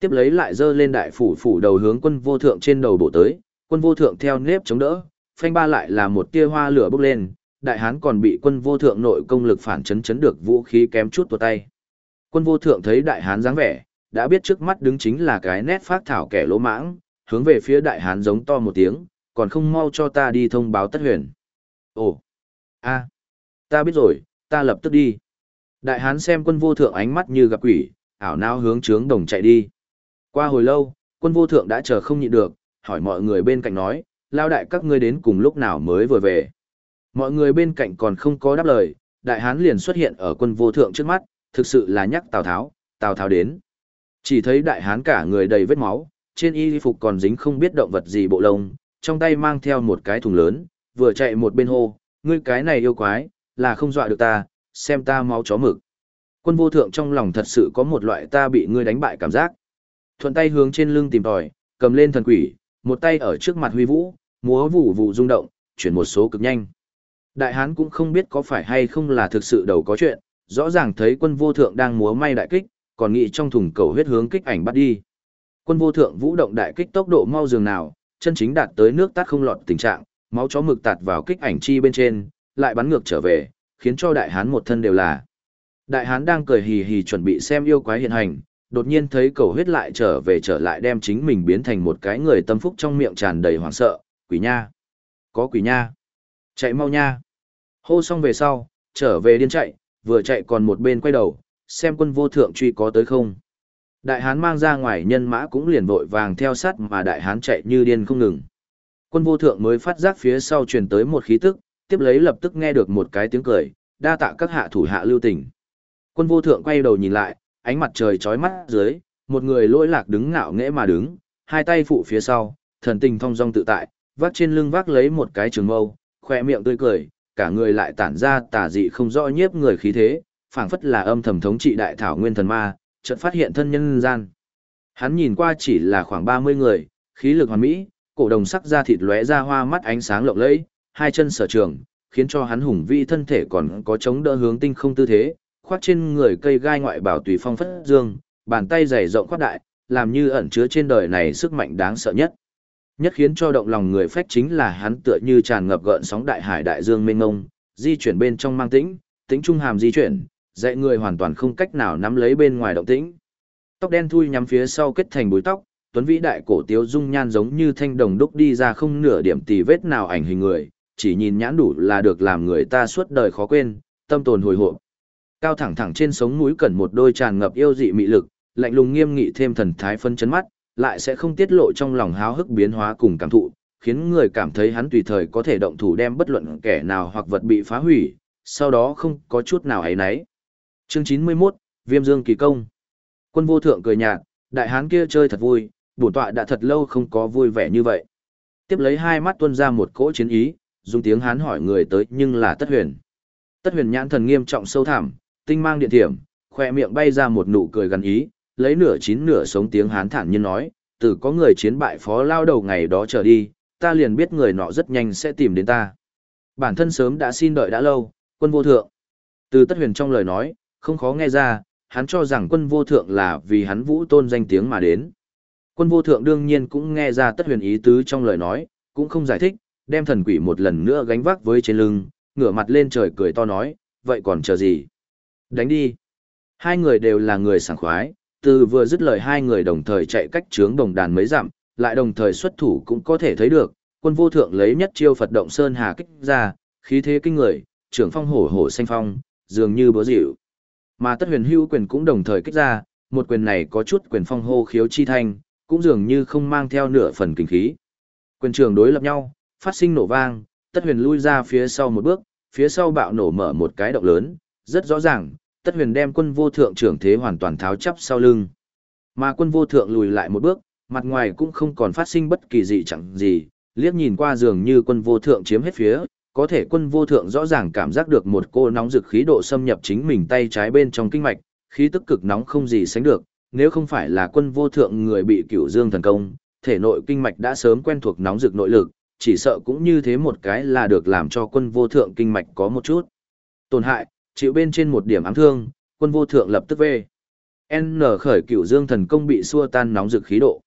Tiếp lấy lại dơ lên đại phủ phủ đầu hướng quân vô thượng trên đầu bổ tới, quân vô thượng theo nếp chống đỡ, phanh ba lại là một tia hoa lửa bốc lên, đại hán còn bị quân vô thượng nội công lực phản chấn chấn được vũ khí kém chút tuột tay. Quân vô thượng thấy đại hán dáng vẻ, đã biết trước mắt đứng chính là cái nét phát thảo kẻ lỗ mãng, hướng về phía đại hán giống to một tiếng, còn không mau cho ta đi thông báo tất huyền. Ồ, a, ta biết rồi, ta lập tức đi. Đại hán xem quân vô thượng ánh mắt như gặp quỷ, ảo não hướng trướng đồng chạy đi. Qua hồi lâu, quân vô thượng đã chờ không nhịn được, hỏi mọi người bên cạnh nói, lao đại các ngươi đến cùng lúc nào mới vừa về. Mọi người bên cạnh còn không có đáp lời, đại hán liền xuất hiện ở quân vô thượng trước mắt, thực sự là nhắc Tào Tháo, Tào Tháo đến. Chỉ thấy đại hán cả người đầy vết máu, trên y phục còn dính không biết động vật gì bộ lông, trong tay mang theo một cái thùng lớn, vừa chạy một bên hô, ngươi cái này yêu quái, là không dọa được ta, xem ta máu chó mực. Quân vô thượng trong lòng thật sự có một loại ta bị ngươi đánh bại cảm giác. Thuận tay hướng trên lưng tìm tòi, cầm lên thần quỷ, một tay ở trước mặt huy vũ, múa vụ vụ rung động, chuyển một số cực nhanh. Đại hán cũng không biết có phải hay không là thực sự đầu có chuyện, rõ ràng thấy quân vô thượng đang múa may đại kích, còn nghĩ trong thùng cầu huyết hướng kích ảnh bắt đi. Quân vô thượng vũ động đại kích tốc độ mau dường nào, chân chính đạt tới nước tát không lọt tình trạng, máu chó mực tạt vào kích ảnh chi bên trên, lại bắn ngược trở về, khiến cho đại hán một thân đều là. Đại hán đang cười hì hì chuẩn bị xem yêu quái hiện hành, đột nhiên thấy cầu huyết lại trở về trở lại đem chính mình biến thành một cái người tâm phúc trong miệng tràn đầy hoảng sợ, quỷ nha. Có quỷ nha. Chạy mau nha. Hô xong về sau, trở về điên chạy, vừa chạy còn một bên quay đầu, xem quân vô thượng truy có tới không. Đại hán mang ra ngoài nhân mã cũng liền vội vàng theo sát mà đại hán chạy như điên không ngừng. Quân vô thượng mới phát giác phía sau truyền tới một khí tức, tiếp lấy lập tức nghe được một cái tiếng cười, đa tạ các hạ thủ hạ lưu tình. Quân vô thượng quay đầu nhìn lại, ánh mặt trời chói mắt dưới, một người lỗi lạc đứng ngạo nghễ mà đứng, hai tay phụ phía sau, thần tình thong dong tự tại, vác trên lưng vác lấy một cái trường mâu, khoe miệng tươi cười, cả người lại tản ra tà dị không rõ nhiếp người khí thế, phảng phất là âm thầm thống trị đại thảo nguyên thần ma, chợt phát hiện thân nhân gian. Hắn nhìn qua chỉ là khoảng 30 người, khí lực hoàn mỹ, cổ đồng sắc da thịt lóe ra hoa mắt ánh sáng lộng lẫy, hai chân sở trường, khiến cho hắn hùng vĩ thân thể còn có chống đỡ hướng tinh không tư thế, khoác trên người cây gai ngoại bảo tùy phong phất dương, bàn tay dày rộng khoát đại, làm như ẩn chứa trên đời này sức mạnh đáng sợ nhất. Nhất khiến cho động lòng người phách chính là hắn tựa như tràn ngập gợn sóng đại hải đại dương mênh mông, di chuyển bên trong mang tĩnh, tĩnh trung hàm di chuyển, dạy người hoàn toàn không cách nào nắm lấy bên ngoài động tĩnh. Tóc đen thui nhắm phía sau kết thành búi tóc, tuấn vĩ đại cổ tiếu dung nhan giống như thanh đồng đúc đi ra không nửa điểm tì vết nào ảnh hình người, chỉ nhìn nhãn đủ là được làm người ta suốt đời khó quên, tâm tồn hồi hộp. Cao thẳng thẳng trên sống mũi cẩn một đôi tràn ngập yêu dị mị lực, lạnh lùng nghiêm nghị thêm thần thái phân chấn mắt, lại sẽ không tiết lộ trong lòng háo hức biến hóa cùng cảm thụ, khiến người cảm thấy hắn tùy thời có thể động thủ đem bất luận kẻ nào hoặc vật bị phá hủy, sau đó không có chút nào ấy nấy. Chương 91, Viêm Dương Kỳ Công Quân vô thượng cười nhạt, đại hán kia chơi thật vui, bổn tọa đã thật lâu không có vui vẻ như vậy. Tiếp lấy hai mắt tuôn ra một cỗ chiến ý, dùng tiếng hán hỏi người tới nhưng là Tất Huyền. Tất Huyền nhãn thần nghiêm trọng sâu thẳm, tinh mang điện thiểm, khoe miệng bay ra một nụ cười gần ý, lấy nửa chín nửa sống tiếng hán thản nhiên nói, từ có người chiến bại phó lao đầu ngày đó trở đi, ta liền biết người nọ rất nhanh sẽ tìm đến ta. Bản thân sớm đã xin đợi đã lâu, quân vô thượng. Từ tất huyền trong lời nói, không khó nghe ra, hắn cho rằng quân vô thượng là vì hắn vũ tôn danh tiếng mà đến. Quân vô thượng đương nhiên cũng nghe ra tất huyền ý tứ trong lời nói, cũng không giải thích, đem thần quỷ một lần nữa gánh vác với trên lưng, ngửa mặt lên trời cười to nói, vậy còn chờ gì? Đánh đi. Hai người đều là người sảng khoái, từ vừa dứt lời hai người đồng thời chạy cách trướng đồng đàn mấy dặm, lại đồng thời xuất thủ cũng có thể thấy được, quân vô thượng lấy nhất chiêu Phật động sơn hà kích ra, khí thế kinh người, trưởng phong hổ hổ xanh phong, dường như búa dịu. Mà tất huyền hưu quyền cũng đồng thời kích ra, một quyền này có chút quyền phong hô khiếu chi thanh, cũng dường như không mang theo nửa phần kinh khí. Quyền trường đối lập nhau, phát sinh nổ vang, tất huyền lui ra phía sau một bước, phía sau bạo nổ mở một cái động lớn, rất rõ ràng, tất huyền đem quân vô thượng trưởng thế hoàn toàn tháo chắp sau lưng. Mà quân vô thượng lùi lại một bước, mặt ngoài cũng không còn phát sinh bất kỳ gì chẳng gì, liếc nhìn qua dường như quân vô thượng chiếm hết phía, có thể quân vô thượng rõ ràng cảm giác được một cô nóng rực khí độ xâm nhập chính mình tay trái bên trong kinh mạch, khí tức cực nóng không gì sánh được, nếu không phải là quân vô thượng người bị cửu dương thần công, thể nội kinh mạch đã sớm quen thuộc nóng rực nội lực, chỉ sợ cũng như thế một cái là được làm cho quân vô thượng kinh mạch có một chút tổn hại, chịu bên trên một điểm ám thương, quân vô thượng lập tức về. N khởi cửu dương thần công bị xua tan nóng rực khí độ.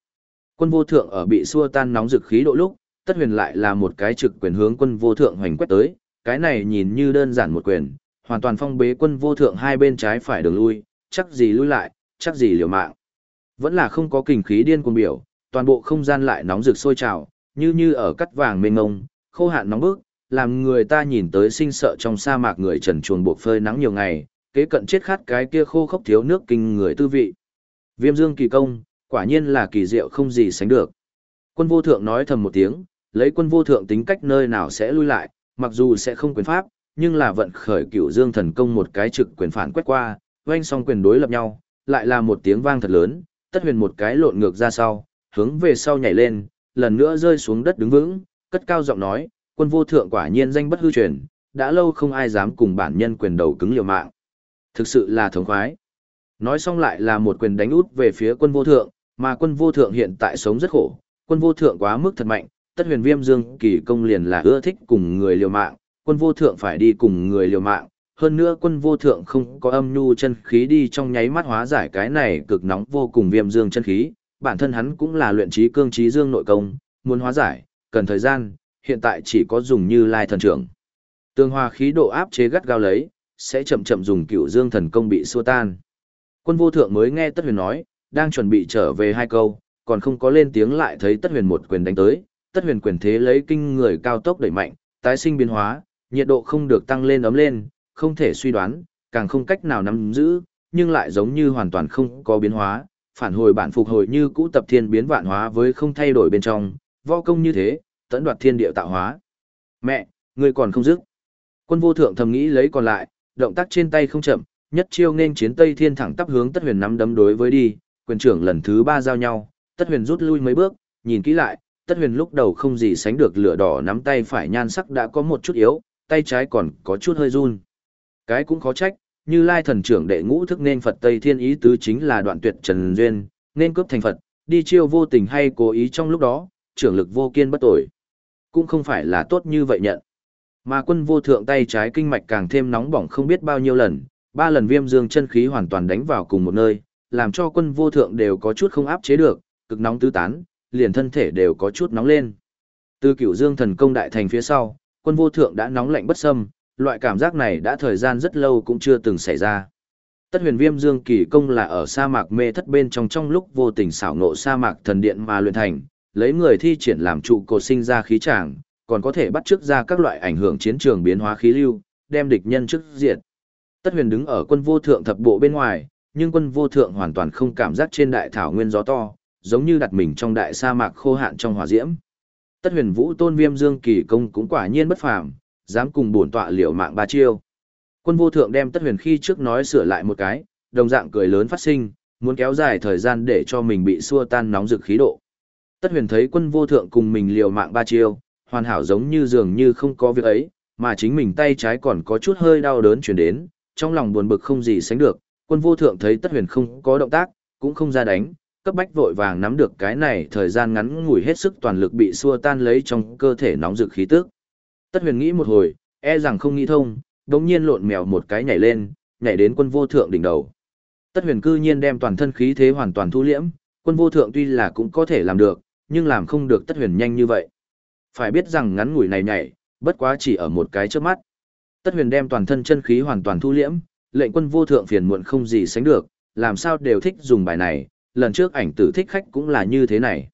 Quân vô thượng ở bị xua tan nóng rực khí độ lúc, tất huyền lại là một cái trực quyền hướng quân vô thượng hoành quét tới, cái này nhìn như đơn giản một quyền, hoàn toàn phong bế quân vô thượng hai bên trái phải đường lui, chắc gì lui lại, chắc gì liều mạng. Vẫn là không có kình khí điên cuồng biểu, toàn bộ không gian lại nóng rực sôi trào, như như ở cắt vàng mênh ngông, khô hạn nóng bức, làm người ta nhìn tới sinh sợ trong sa mạc người trần chuồng buộc phơi nắng nhiều ngày, kế cận chết khát cái kia khô khốc thiếu nước kinh người tư vị. Viêm dương kỳ công, quả nhiên là kỳ diệu không gì sánh được. Quân vô thượng nói thầm một tiếng, lấy quân vô thượng tính cách nơi nào sẽ lui lại, mặc dù sẽ không quyền pháp, nhưng là vận khởi cửu dương thần công một cái trực quyền phản quét qua, oanh song quyền đối lập nhau, lại là một tiếng vang thật lớn, tất huyền một cái lộn ngược ra sau, hướng về sau nhảy lên, lần nữa rơi xuống đất đứng vững, cất cao giọng nói, quân vô thượng quả nhiên danh bất hư truyền, đã lâu không ai dám cùng bản nhân quyền đầu cứng liều mạng. Thực sự là thống khoái. Nói xong lại là một quyền đánh út về phía quân vô thượng, mà quân vô thượng hiện tại sống rất khổ, quân vô thượng quá mức thật mạnh, tất huyền viêm dương kỳ công liền là ưa thích cùng người liều mạng, quân vô thượng phải đi cùng người liều mạng. Hơn nữa quân vô thượng không có âm nhu chân khí đi trong nháy mắt hóa giải cái này cực nóng vô cùng viêm dương chân khí, bản thân hắn cũng là luyện trí cương trí dương nội công, muốn hóa giải, cần thời gian, hiện tại chỉ có dùng như lai thần trưởng. Tương hòa khí độ áp chế gắt gao lấy, sẽ chậm chậm dùng cựu dương thần công bị xua tan. Quân vô thượng mới nghe Tất Huyền nói, đang chuẩn bị trở về hai câu, còn không có lên tiếng lại thấy Tất Huyền một quyền đánh tới, Tất Huyền quyền thế lấy kinh người cao tốc đẩy mạnh, tái sinh biến hóa, nhiệt độ không được tăng lên ấm lên, không thể suy đoán, càng không cách nào nắm giữ, nhưng lại giống như hoàn toàn không có biến hóa, phản hồi bản phục hồi như cũ tập thiên biến vạn hóa với không thay đổi bên trong, võ công như thế, tẫn đoạt thiên địa tạo hóa. Mẹ, ngươi còn không dứt. Quân vô thượng thầm nghĩ lấy còn lại, động tác trên tay không chậm, nhất chiêu nên chiến Tây Thiên thẳng tắp hướng Tất Huyền nắm đấm đối với đi, quyền trưởng lần thứ ba giao nhau, Tất Huyền rút lui mấy bước, nhìn kỹ lại, Tất Huyền lúc đầu không gì sánh được lửa đỏ nắm tay phải nhan sắc đã có một chút yếu, tay trái còn có chút hơi run. Cái cũng khó trách, như Lai thần trưởng đệ ngũ thức nên Phật Tây Thiên ý tứ chính là đoạn tuyệt trần duyên, nên cướp thành Phật, đi chiêu vô tình hay cố ý trong lúc đó, trưởng lực vô kiên bất tội. Cũng không phải là tốt như vậy nhận. Mà quân vô thượng tay trái kinh mạch càng thêm nóng bỏng không biết bao nhiêu lần, ba lần viêm dương chân khí hoàn toàn đánh vào cùng một nơi, làm cho quân vô thượng đều có chút không áp chế được, cực nóng tứ tán, liền thân thể đều có chút nóng lên. Từ cửu dương thần công đại thành phía sau, quân vô thượng đã nóng lạnh bất xâm, loại cảm giác này đã thời gian rất lâu cũng chưa từng xảy ra. Tất huyền viêm dương kỳ công là ở sa mạc mê thất bên trong trong lúc vô tình xảo nộ sa mạc thần điện mà luyện thành, lấy người thi triển làm trụ cột sinh ra khí tràng, còn có thể bắt trước ra các loại ảnh hưởng chiến trường biến hóa khí lưu, đem địch nhân trước diệt. Tất huyền đứng ở quân vô thượng thập bộ bên ngoài, nhưng quân vô thượng hoàn toàn không cảm giác trên đại thảo nguyên gió to, giống như đặt mình trong đại sa mạc khô hạn trong hỏa diễm. Tất huyền vũ tôn viêm dương kỳ công cũng quả nhiên bất phàm, dám cùng bổn tọa liều mạng ba chiêu. Quân vô thượng đem tất huyền khi trước nói sửa lại một cái, đồng dạng cười lớn phát sinh, muốn kéo dài thời gian để cho mình bị xua tan nóng rực khí độ. Tất huyền thấy quân vô thượng cùng mình liều mạng ba chiêu, hoàn hảo giống như dường như không có việc ấy, mà chính mình tay trái còn có chút hơi đau đớn chuyển đến, trong lòng buồn bực không gì sánh được, quân vô thượng thấy tất huyền không có động tác, cũng không ra đánh, cấp bách vội vàng nắm được cái này thời gian ngắn ngủi hết sức toàn lực bị xua tan lấy trong cơ thể nóng rực khí tức. Tất huyền nghĩ một hồi, e rằng không nghĩ thông, đống nhiên lộn mèo một cái nhảy lên, nhảy đến quân vô thượng đỉnh đầu. Tất huyền cư nhiên đem toàn thân khí thế hoàn toàn thu liễm, quân vô thượng tuy là cũng có thể làm được, nhưng làm không được tất huyền nhanh như vậy. Phải biết rằng ngắn ngủi này nhảy, bất quá chỉ ở một cái trước mắt. Tất huyền đem toàn thân chân khí hoàn toàn thu liễm, lệnh quân vô thượng phiền muộn không gì sánh được, làm sao đều thích dùng bài này, lần trước ảnh tử thích khách cũng là như thế này.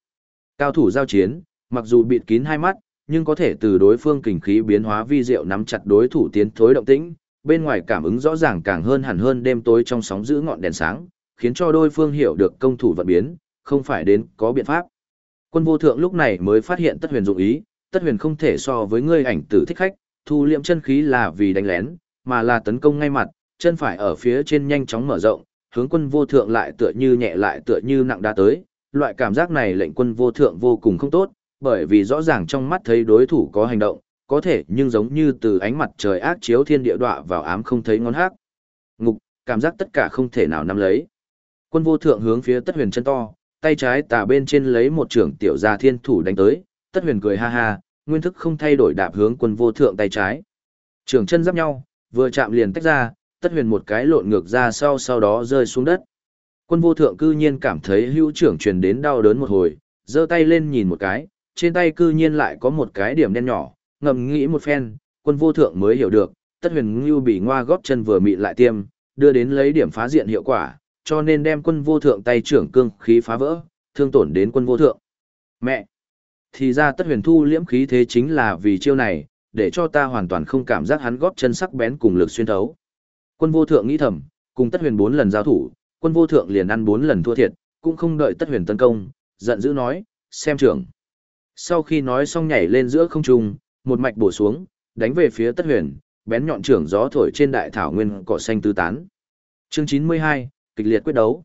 Cao thủ giao chiến, mặc dù bịt kín hai mắt, nhưng có thể từ đối phương kình khí biến hóa vi diệu nắm chặt đối thủ tiến thối động tĩnh, bên ngoài cảm ứng rõ ràng càng hơn hẳn hơn đêm tối trong sóng giữ ngọn đèn sáng, khiến cho đối phương hiểu được công thủ vận biến, không phải đến có biện pháp. Quân vô thượng lúc này mới phát hiện tất huyền dụng ý, tất huyền không thể so với ngươi ảnh tử thích khách, thu liệm chân khí là vì đánh lén, mà là tấn công ngay mặt, chân phải ở phía trên nhanh chóng mở rộng, hướng quân vô thượng lại tựa như nhẹ lại tựa như nặng đã tới, loại cảm giác này lệnh quân vô thượng vô cùng không tốt, bởi vì rõ ràng trong mắt thấy đối thủ có hành động, có thể nhưng giống như từ ánh mặt trời ác chiếu thiên địa đọa vào ám không thấy ngón hát. Ngục, cảm giác tất cả không thể nào nắm lấy. Quân vô thượng hướng phía tất huyền chân to, tay trái tà bên trên lấy một trưởng tiểu gia thiên thủ đánh tới, tất huyền cười ha ha, nguyên thức không thay đổi đạp hướng quân vô thượng tay trái. Trường chân giáp nhau, vừa chạm liền tách ra, tất huyền một cái lộn ngược ra sau sau đó rơi xuống đất. Quân vô thượng cư nhiên cảm thấy hữu trưởng truyền đến đau đớn một hồi, giơ tay lên nhìn một cái, trên tay cư nhiên lại có một cái điểm đen nhỏ, ngầm nghĩ một phen, quân vô thượng mới hiểu được, tất huyền ngưu bị ngoa góp chân vừa mịn lại tiêm, đưa đến lấy điểm phá diện hiệu quả, cho nên đem quân vô thượng tay trưởng cương khí phá vỡ, thương tổn đến quân vô thượng. Mẹ! Thì ra tất huyền thu liễm khí thế chính là vì chiêu này, để cho ta hoàn toàn không cảm giác hắn góp chân sắc bén cùng lực xuyên thấu. Quân vô thượng nghĩ thầm, cùng tất huyền bốn lần giao thủ, quân vô thượng liền ăn bốn lần thua thiệt, cũng không đợi tất huyền tấn công, giận dữ nói, xem trưởng. Sau khi nói xong nhảy lên giữa không trung, một mạch bổ xuống, đánh về phía tất huyền, bén nhọn trưởng gió thổi trên đại thảo nguyên cỏ xanh tứ tán. Chương 92, kịch liệt quyết đấu.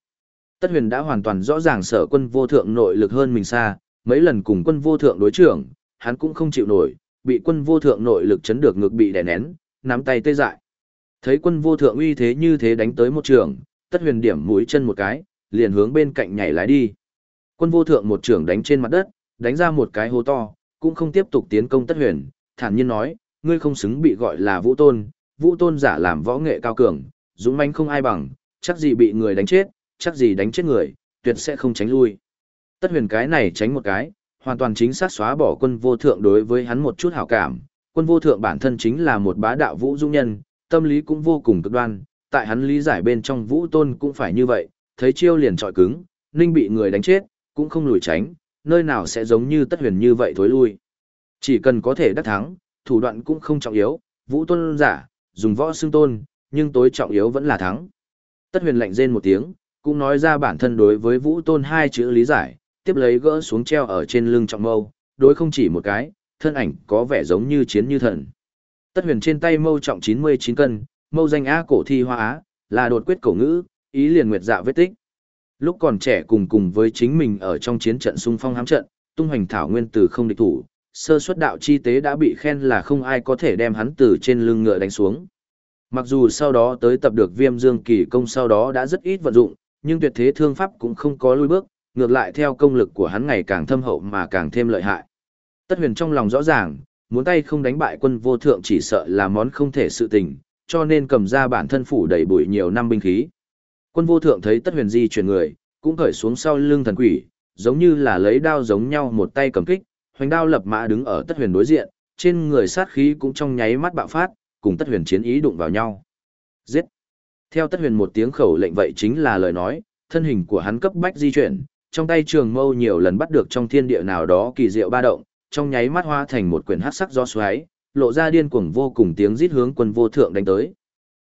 Tất huyền đã hoàn toàn rõ ràng sở quân vô thượng nội lực hơn mình xa, mấy lần cùng quân vô thượng đối trưởng, hắn cũng không chịu nổi, bị quân vô thượng nội lực chấn được ngực bị đè nén, nắm tay tê dại. Thấy quân vô thượng uy thế như thế đánh tới một trường, tất huyền điểm mũi chân một cái, liền hướng bên cạnh nhảy lái đi. Quân vô thượng một trường đánh trên mặt đất, đánh ra một cái hố to, cũng không tiếp tục tiến công tất huyền, thản nhiên nói, ngươi không xứng bị gọi là vũ tôn, vũ tôn giả làm võ nghệ cao cường, dũng mãnh không ai bằng, chắc gì bị người đánh chết, chắc gì đánh chết người, tuyệt sẽ không tránh lui. Tất huyền cái này tránh một cái, hoàn toàn chính xác xóa bỏ quân vô thượng đối với hắn một chút hảo cảm, quân vô thượng bản thân chính là một bá đạo vũ dung nhân, tâm lý cũng vô cùng cực đoan, tại hắn lý giải bên trong vũ tôn cũng phải như vậy, thấy chiêu liền trọi cứng, ninh bị người đánh chết, cũng không lùi tránh, nơi nào sẽ giống như tất huyền như vậy thối lui. Chỉ cần có thể đắc thắng, thủ đoạn cũng không trọng yếu, vũ tôn giả, dùng võ xương tôn, nhưng tối trọng yếu vẫn là thắng. Tất huyền lạnh rên một tiếng, cũng nói ra bản thân đối với vũ tôn hai chữ lý giải, tiếp lấy gỡ xuống treo ở trên lưng trọng mâu, đối không chỉ một cái, thân ảnh có vẻ giống như chiến như thần. Tất huyền trên tay mâu trọng 99 cân, mâu danh á cổ thi hoa á, là đột quyết cổ ngữ, ý liền nguyệt dạ vết tích. Lúc còn trẻ cùng cùng với chính mình ở trong chiến trận xung phong hám trận, tung hoành thảo nguyên từ không địch thủ, sơ xuất đạo chi tế đã bị khen là không ai có thể đem hắn từ trên lưng ngựa đánh xuống. Mặc dù sau đó tới tập được viêm dương kỳ công sau đó đã rất ít vận dụng, nhưng tuyệt thế thương pháp cũng không có lui bước, ngược lại theo công lực của hắn ngày càng thâm hậu mà càng thêm lợi hại. Tất huyền trong lòng rõ ràng, muốn tay không đánh bại quân vô thượng chỉ sợ là món không thể sự tình, cho nên cầm ra bản thân phủ đầy bụi nhiều năm binh khí. Quân vô thượng thấy tất huyền di chuyển người, cũng cởi xuống sau lưng thần quỷ, giống như là lấy đao giống nhau một tay cầm kích, hoành đao lập mã đứng ở tất huyền đối diện, trên người sát khí cũng trong nháy mắt bạo phát, cùng tất huyền chiến ý đụng vào nhau. Giết! Theo tất huyền một tiếng khẩu lệnh vậy chính là lời nói, thân hình của hắn cấp bách di chuyển, trong tay trường mâu nhiều lần bắt được trong thiên địa nào đó kỳ diệu ba động, trong nháy mắt hoa thành một quyển hắc sắc gió xoáy, lộ ra điên cuồng vô cùng tiếng rít hướng quân vô thượng đánh tới.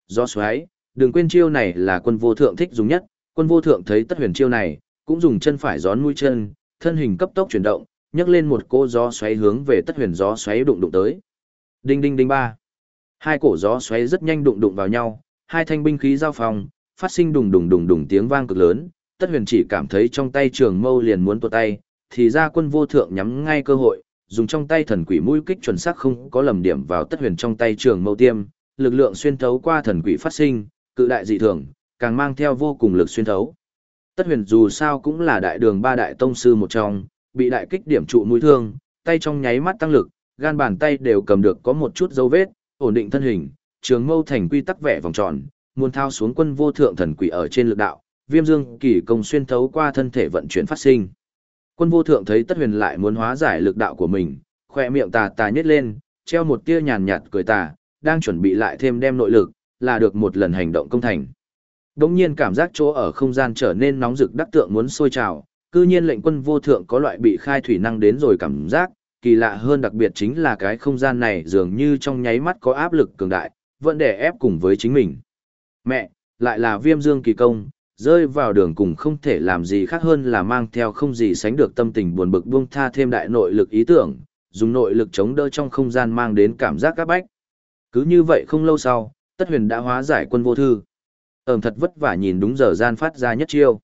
Gió xoáy, đừng quên chiêu này là quân vô thượng thích dùng nhất, quân vô thượng thấy tất huyền chiêu này, cũng dùng chân phải gión mũi chân, thân hình cấp tốc chuyển động, nhấc lên một cô gió xoáy hướng về tất huyền gió xoáy đụng đụng tới. Đinh đinh đinh ba. Hai cổ gió xoáy rất nhanh đụng đụng vào nhau, hai thanh binh khí giao phòng, phát sinh đùng đùng đùng đùng tiếng vang cực lớn, tất huyền chỉ cảm thấy trong tay trường mâu liền muốn tuột tay, thì ra quân vô thượng nhắm ngay cơ hội, dùng trong tay thần quỷ mũi kích chuẩn xác không có lầm điểm vào tất huyền trong tay trường mâu tiêm, lực lượng xuyên thấu qua thần quỷ phát sinh, cự đại dị thường, càng mang theo vô cùng lực xuyên thấu. Tất huyền dù sao cũng là đại đường ba đại tông sư một trong, bị đại kích điểm trụ mũi thương, tay trong nháy mắt tăng lực, gan bàn tay đều cầm được có một chút dấu vết, ổn định thân hình, trường mâu thành quy tắc vẽ vòng tròn, muốn thao xuống quân vô thượng thần quỷ ở trên lực đạo, viêm dương kỳ công xuyên thấu qua thân thể vận chuyển phát sinh. Quân vô thượng thấy tất huyền lại muốn hóa giải lực đạo của mình, khoe miệng tà tà nhét lên, treo một tia nhàn nhạt cười tà, đang chuẩn bị lại thêm đem nội lực, là được một lần hành động công thành. Đống nhiên cảm giác chỗ ở không gian trở nên nóng rực đắc tượng muốn sôi trào, cư nhiên lệnh quân vô thượng có loại bị khai thủy năng đến rồi cảm giác, kỳ lạ hơn đặc biệt chính là cái không gian này dường như trong nháy mắt có áp lực cường đại, vẫn để ép cùng với chính mình. Mẹ, lại là viêm dương kỳ công, rơi vào đường cùng không thể làm gì khác hơn là mang theo không gì sánh được tâm tình buồn bực buông tha thêm đại nội lực ý tưởng, dùng nội lực chống đỡ trong không gian mang đến cảm giác các bách. Cứ như vậy không lâu sau, Tất Huyền đã hóa giải quân vô thư. Ẩm thật vất vả nhìn đúng giờ gian phát ra nhất chiêu.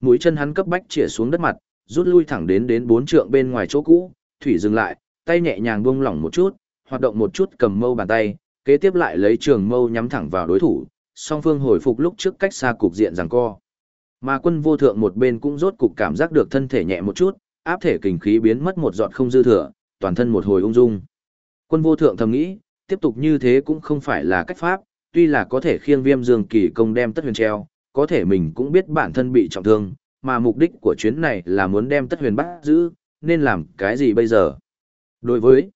Mũi chân hắn cấp bách chĩa xuống đất mặt, rút lui thẳng đến đến bốn trượng bên ngoài chỗ cũ, thủy dừng lại, tay nhẹ nhàng buông lỏng một chút, hoạt động một chút cầm mâu bàn tay, kế tiếp lại lấy trường mâu nhắm thẳng vào đối thủ, song phương hồi phục lúc trước cách xa cục diện rằng co. Mà quân vô thượng một bên cũng rốt cục cảm giác được thân thể nhẹ một chút, áp thể kình khí biến mất một giọt không dư thừa, toàn thân một hồi ung dung. Quân vô thượng thầm nghĩ, tiếp tục như thế cũng không phải là cách pháp, tuy là có thể khiêng viêm dương kỳ công đem tất huyền treo, có thể mình cũng biết bản thân bị trọng thương, mà mục đích của chuyến này là muốn đem tất huyền bắt giữ, nên làm cái gì bây giờ? Đối với,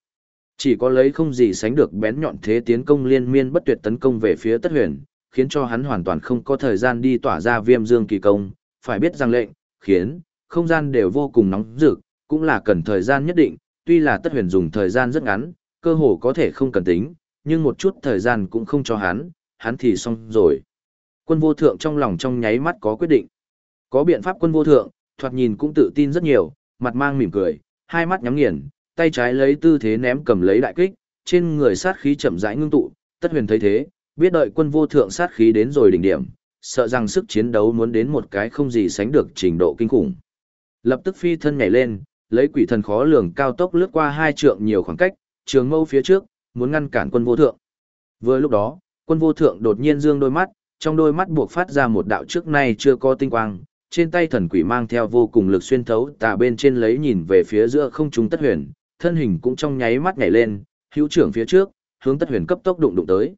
chỉ có lấy không gì sánh được bén nhọn thế tiến công liên miên bất tuyệt tấn công về phía tất huyền, khiến cho hắn hoàn toàn không có thời gian đi tỏa ra viêm dương kỳ công, phải biết rằng lệnh, khiến, không gian đều vô cùng nóng rực, cũng là cần thời gian nhất định, tuy là tất huyền dùng thời gian rất ngắn, cơ hồ có thể không cần tính, nhưng một chút thời gian cũng không cho hắn, hắn thì xong rồi. Quân vô thượng trong lòng trong nháy mắt có quyết định. Có biện pháp quân vô thượng, thoạt nhìn cũng tự tin rất nhiều, mặt mang mỉm cười, hai mắt nhắm nghiền, tay trái lấy tư thế ném cầm lấy đại kích, trên người sát khí chậm rãi ngưng tụ, tất huyền thấy thế, biết đợi quân vô thượng sát khí đến rồi đỉnh điểm, sợ rằng sức chiến đấu muốn đến một cái không gì sánh được trình độ kinh khủng. Lập tức phi thân nhảy lên, lấy quỷ thần khó lường cao tốc lướt qua hai trượng nhiều khoảng cách, trường mâu phía trước, muốn ngăn cản quân vô thượng. Vừa lúc đó, quân vô thượng đột nhiên dương đôi mắt, trong đôi mắt buộc phát ra một đạo trước nay chưa có tinh quang, trên tay thần quỷ mang theo vô cùng lực xuyên thấu tà bên trên lấy nhìn về phía giữa không trung tất huyền, thân hình cũng trong nháy mắt nhảy lên, hữu trưởng phía trước, hướng tất huyền cấp tốc đụng đụng tới.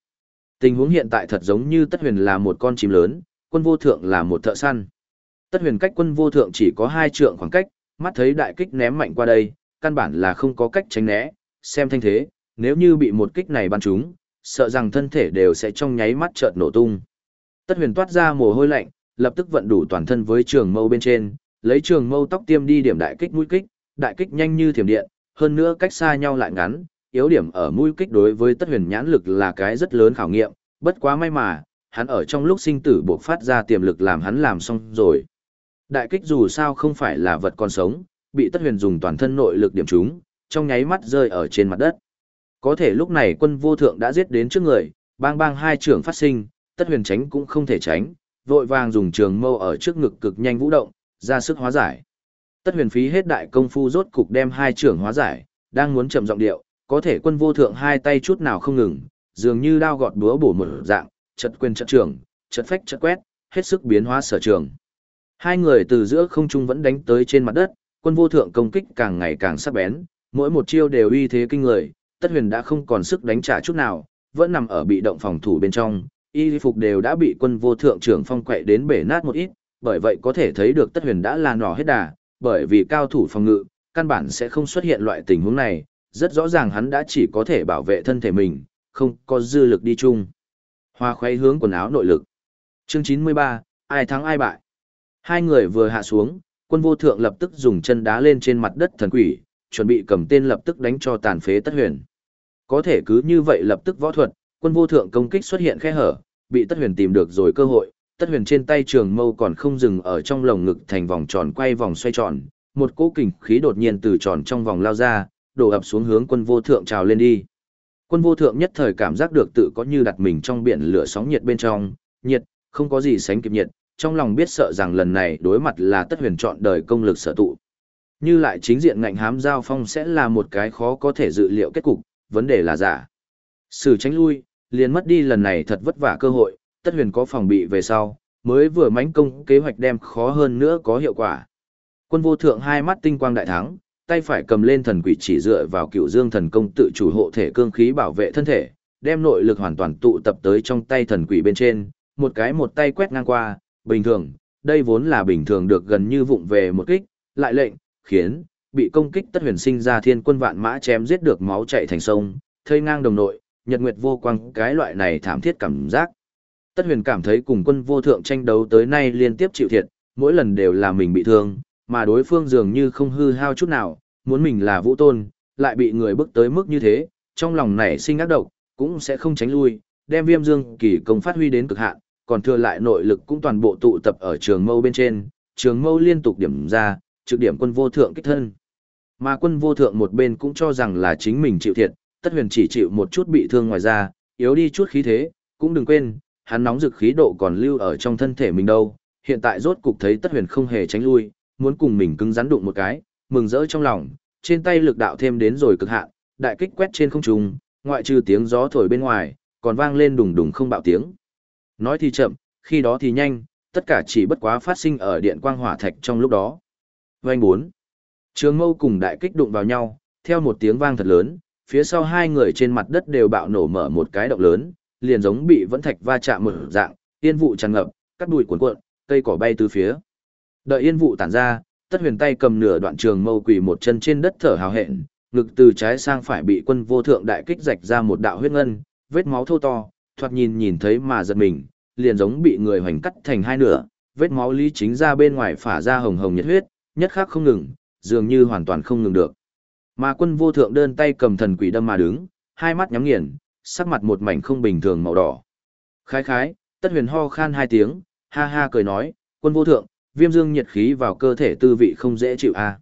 Tình huống hiện tại thật giống như tất huyền là một con chim lớn, quân vô thượng là một thợ săn. Tất huyền cách quân vô thượng chỉ có hai trượng khoảng cách, mắt thấy đại kích ném mạnh qua đây, căn bản là không có cách tránh né, xem thanh thế, nếu như bị một kích này bắn trúng, sợ rằng thân thể đều sẽ trong nháy mắt chợt nổ tung. Tất huyền toát ra mồ hôi lạnh, lập tức vận đủ toàn thân với trường mâu bên trên, lấy trường mâu tóc tiêm đi điểm đại kích mũi kích, đại kích nhanh như thiểm điện, hơn nữa cách xa nhau lại ngắn, yếu điểm ở mũi kích đối với tất huyền nhãn lực là cái rất lớn khảo nghiệm, bất quá may mà, hắn ở trong lúc sinh tử buộc phát ra tiềm lực làm hắn làm xong rồi. Đại kích dù sao không phải là vật còn sống, bị tất huyền dùng toàn thân nội lực điểm trúng, trong nháy mắt rơi ở trên mặt đất. Có thể lúc này quân vô thượng đã giết đến trước người, bang bang hai trưởng phát sinh, tất huyền tránh cũng không thể tránh, vội vàng dùng trường mâu ở trước ngực cực nhanh vũ động, ra sức hóa giải. Tất huyền phí hết đại công phu rốt cục đem hai trưởng hóa giải, đang muốn chậm giọng điệu, có thể quân vô thượng hai tay chút nào không ngừng, dường như đao gọt búa bổ một dạng, chật quyền chật trường, chật phách chật quét, hết sức biến hóa sở trường. Hai người từ giữa không trung vẫn đánh tới trên mặt đất, quân vô thượng công kích càng ngày càng sắc bén, mỗi một chiêu đều uy thế kinh người, tất huyền đã không còn sức đánh trả chút nào, vẫn nằm ở bị động phòng thủ bên trong, y phục đều đã bị quân vô thượng trưởng phong quậy đến bể nát một ít, bởi vậy có thể thấy được tất huyền đã là nỏ hết đà, bởi vì cao thủ phòng ngự, căn bản sẽ không xuất hiện loại tình huống này, rất rõ ràng hắn đã chỉ có thể bảo vệ thân thể mình, không có dư lực đi chung. Hoa khoay hướng quần áo nội lực. Chương 93, ai thắng ai bại. Hai người vừa hạ xuống, quân vô thượng lập tức dùng chân đá lên trên mặt đất thần quỷ, chuẩn bị cầm tên lập tức đánh cho tàn phế tất huyền. Có thể cứ như vậy lập tức võ thuật, quân vô thượng công kích xuất hiện khe hở, bị tất huyền tìm được rồi cơ hội, tất huyền trên tay trường mâu còn không dừng ở trong lồng ngực thành vòng tròn quay vòng xoay tròn, một cỗ kình khí đột nhiên từ tròn trong vòng lao ra, đổ ập xuống hướng quân vô thượng trào lên đi. Quân vô thượng nhất thời cảm giác được tự có như đặt mình trong biển lửa sóng nhiệt bên trong, nhiệt, không có gì sánh kịp nhiệt, trong lòng biết sợ rằng lần này đối mặt là tất huyền chọn đời công lực sở tụ. Như lại chính diện ngạnh hám giao phong sẽ là một cái khó có thể dự liệu kết cục, vấn đề là giả. Sử tránh lui, liền mất đi lần này thật vất vả cơ hội, tất huyền có phòng bị về sau, mới vừa mánh công kế hoạch đem khó hơn nữa có hiệu quả. Quân vô thượng hai mắt tinh quang đại thắng, tay phải cầm lên thần quỷ chỉ dựa vào cựu dương thần công tự chủ hộ thể cương khí bảo vệ thân thể, đem nội lực hoàn toàn tụ tập tới trong tay thần quỷ bên trên, một cái một tay quét ngang qua, bình thường, đây vốn là bình thường được gần như vụng về một kích, lại lệnh, khiến, bị công kích tất huyền sinh ra thiên quân vạn mã chém giết được máu chạy thành sông, thây ngang đồng nội, nhật nguyệt vô quang cái loại này thảm thiết cảm giác. Tất huyền cảm thấy cùng quân vô thượng tranh đấu tới nay liên tiếp chịu thiệt, mỗi lần đều là mình bị thương, mà đối phương dường như không hư hao chút nào, muốn mình là vũ tôn, lại bị người bước tới mức như thế, trong lòng nảy sinh ác độc, cũng sẽ không tránh lui, đem viêm dương kỳ công phát huy đến cực hạn, còn thừa lại nội lực cũng toàn bộ tụ tập ở trường mâu bên trên, trường mâu liên tục điểm ra, trực điểm quân vô thượng kích thân. Mà quân vô thượng một bên cũng cho rằng là chính mình chịu thiệt, tất huyền chỉ chịu một chút bị thương ngoài ra, yếu đi chút khí thế, cũng đừng quên, hắn nóng dực khí độ còn lưu ở trong thân thể mình đâu, hiện tại rốt cục thấy tất huyền không hề tránh lui, muốn cùng mình cứng rắn đụng một cái, mừng rỡ trong lòng, trên tay lực đạo thêm đến rồi cực hạn, đại kích quét trên không trung, ngoại trừ tiếng gió thổi bên ngoài, còn vang lên đùng đùng không bạo tiếng. Nói thì chậm, khi đó thì nhanh, tất cả chỉ bất quá phát sinh ở điện quang hỏa thạch trong lúc đó. Vành 4. Trường mâu cùng đại kích đụng vào nhau, theo một tiếng vang thật lớn, phía sau hai người trên mặt đất đều bạo nổ mở một cái động lớn, liền giống bị vẫn thạch va chạm mở dạng, yên vụ tràn ngập, cắt đùi cuộn cuộn, cây cỏ bay từ phía. Đợi yên vụ tản ra, tất huyền tay cầm nửa đoạn trường mâu quỳ một chân trên đất thở hào hẹn, ngực từ trái sang phải bị quân vô thượng đại kích rạch ra một đạo huyết ngân, vết máu thô to, thoạt nhìn nhìn thấy mà giật mình, liền giống bị người hoành cắt thành hai nửa, vết máu lý chính ra bên ngoài phả ra hồng hồng nhiệt huyết, nhất khắc không ngừng, dường như hoàn toàn không ngừng được. Mà quân vô thượng đơn tay cầm thần quỷ đâm mà đứng, hai mắt nhắm nghiền, sắc mặt một mảnh không bình thường màu đỏ. Khái khái, tất huyền ho khan hai tiếng, ha ha cười nói, quân vô thượng, viêm dương nhiệt khí vào cơ thể tư vị không dễ chịu a à.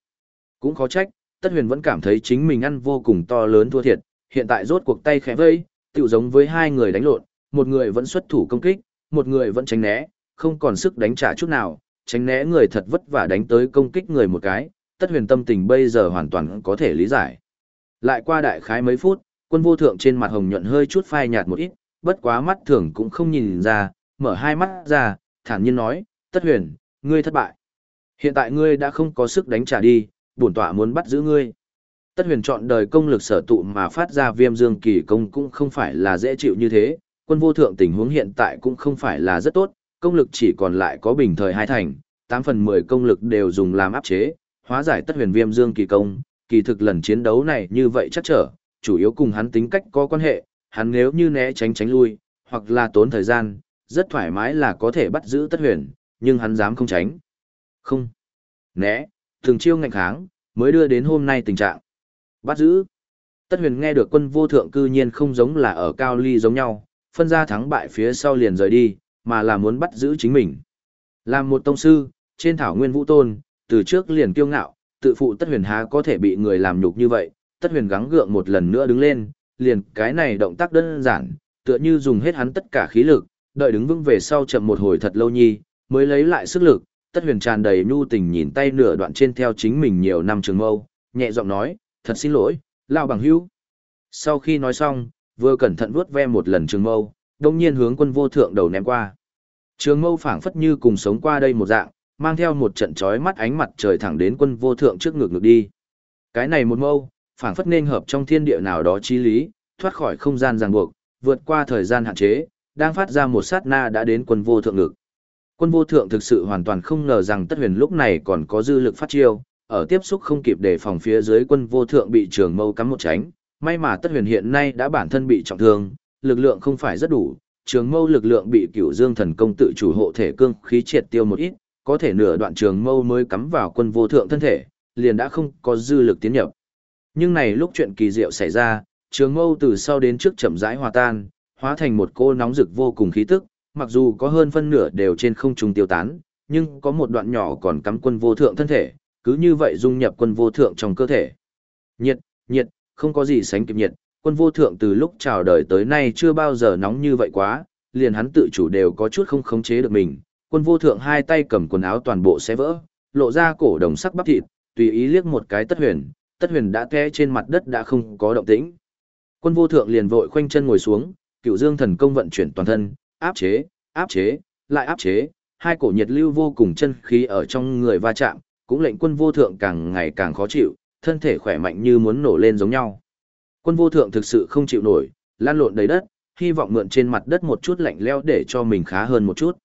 Cũng khó trách, tất huyền vẫn cảm thấy chính mình ăn vô cùng to lớn thua thiệt, hiện tại rốt cuộc tay khẽ vây, tự giống với hai người đánh lộn, một người vẫn xuất thủ công kích, một người vẫn tránh né, không còn sức đánh trả chút nào, tránh né người thật vất vả đánh tới công kích người một cái, tất huyền tâm tình bây giờ hoàn toàn có thể lý giải. Lại qua đại khái mấy phút, quân vô thượng trên mặt hồng nhuận hơi chút phai nhạt một ít, bất quá mắt thường cũng không nhìn ra, mở hai mắt ra, thản nhiên nói, tất huyền, ngươi thất bại. Hiện tại ngươi đã không có sức đánh trả đi, bổn tọa muốn bắt giữ ngươi. Tất huyền chọn đời công lực sở tụ mà phát ra viêm dương kỳ công cũng không phải là dễ chịu như thế, quân vô thượng tình huống hiện tại cũng không phải là rất tốt, công lực chỉ còn lại có bình thời hai thành, 8 phần 10 công lực đều dùng làm áp chế, hóa giải tất huyền viêm dương kỳ công, kỳ thực lần chiến đấu này như vậy chắc trở, chủ yếu cùng hắn tính cách có quan hệ, hắn nếu như né tránh tránh lui, hoặc là tốn thời gian, rất thoải mái là có thể bắt giữ tất huyền, nhưng hắn dám không tránh. Không. Né, thường chiêu ngạnh kháng, mới đưa đến hôm nay tình trạng. Bắt giữ. Tất huyền nghe được quân vô thượng cư nhiên không giống là ở cao ly giống nhau, phân ra thắng bại phía sau liền rời đi, mà là muốn bắt giữ chính mình. Làm một tông sư, trên thảo nguyên vũ tôn, từ trước liền kiêu ngạo, tự phụ tất huyền há có thể bị người làm nhục như vậy, tất huyền gắng gượng một lần nữa đứng lên, liền cái này động tác đơn giản, tựa như dùng hết hắn tất cả khí lực, đợi đứng vững về sau chậm một hồi thật lâu nhi, mới lấy lại sức lực, tất huyền tràn đầy nhu tình nhìn tay nửa đoạn trên theo chính mình nhiều năm trường mâu, nhẹ giọng nói, thật xin lỗi, lao bằng hữu. Sau khi nói xong, vừa cẩn thận vuốt ve một lần trường mâu, đồng nhiên hướng quân vô thượng đầu ném qua. Trường mâu phảng phất như cùng sống qua đây một dạng, mang theo một trận chói mắt ánh mặt trời thẳng đến quân vô thượng trước ngực ngược đi. Cái này một mâu, phảng phất nên hợp trong thiên địa nào đó chí lý, thoát khỏi không gian ràng buộc, vượt qua thời gian hạn chế, đang phát ra một sát na đã đến quân vô thượng ngực. Quân vô thượng thực sự hoàn toàn không ngờ rằng tất huyền lúc này còn có dư lực phát chiêu, ở tiếp xúc không kịp để phòng phía dưới quân vô thượng bị trường mâu cắm một tránh, may mà tất huyền hiện nay đã bản thân bị trọng thương, lực lượng không phải rất đủ, trường mâu lực lượng bị cửu dương thần công tự chủ hộ thể cương khí triệt tiêu một ít, có thể nửa đoạn trường mâu mới cắm vào quân vô thượng thân thể, liền đã không có dư lực tiến nhập. Nhưng này lúc chuyện kỳ diệu xảy ra, trường mâu từ sau đến trước chậm rãi hòa tan, hóa thành một cô nóng rực vô cùng khí tức, mặc dù có hơn phân nửa đều trên không trung tiêu tán, nhưng có một đoạn nhỏ còn cắm quân vô thượng thân thể, cứ như vậy dung nhập quân vô thượng trong cơ thể. Nhiệt, nhiệt, không có gì sánh kịp nhiệt, quân vô thượng từ lúc chào đời tới nay chưa bao giờ nóng như vậy quá, liền hắn tự chủ đều có chút không khống chế được mình. Quân vô thượng hai tay cầm quần áo toàn bộ xé vỡ, lộ ra cổ đồng sắc bắp thịt, tùy ý liếc một cái tất huyền, tất huyền đã té trên mặt đất đã không có động tĩnh. Quân vô thượng liền vội khoanh chân ngồi xuống, cựu dương thần công vận chuyển toàn thân, áp chế, áp chế, lại áp chế, hai cổ nhiệt lưu vô cùng chân khí ở trong người va chạm, cũng lệnh quân vô thượng càng ngày càng khó chịu, thân thể khỏe mạnh như muốn nổ lên giống nhau. Quân vô thượng thực sự không chịu nổi, lan lộn đầy đất, hy vọng mượn trên mặt đất một chút lạnh leo để cho mình khá hơn một chút.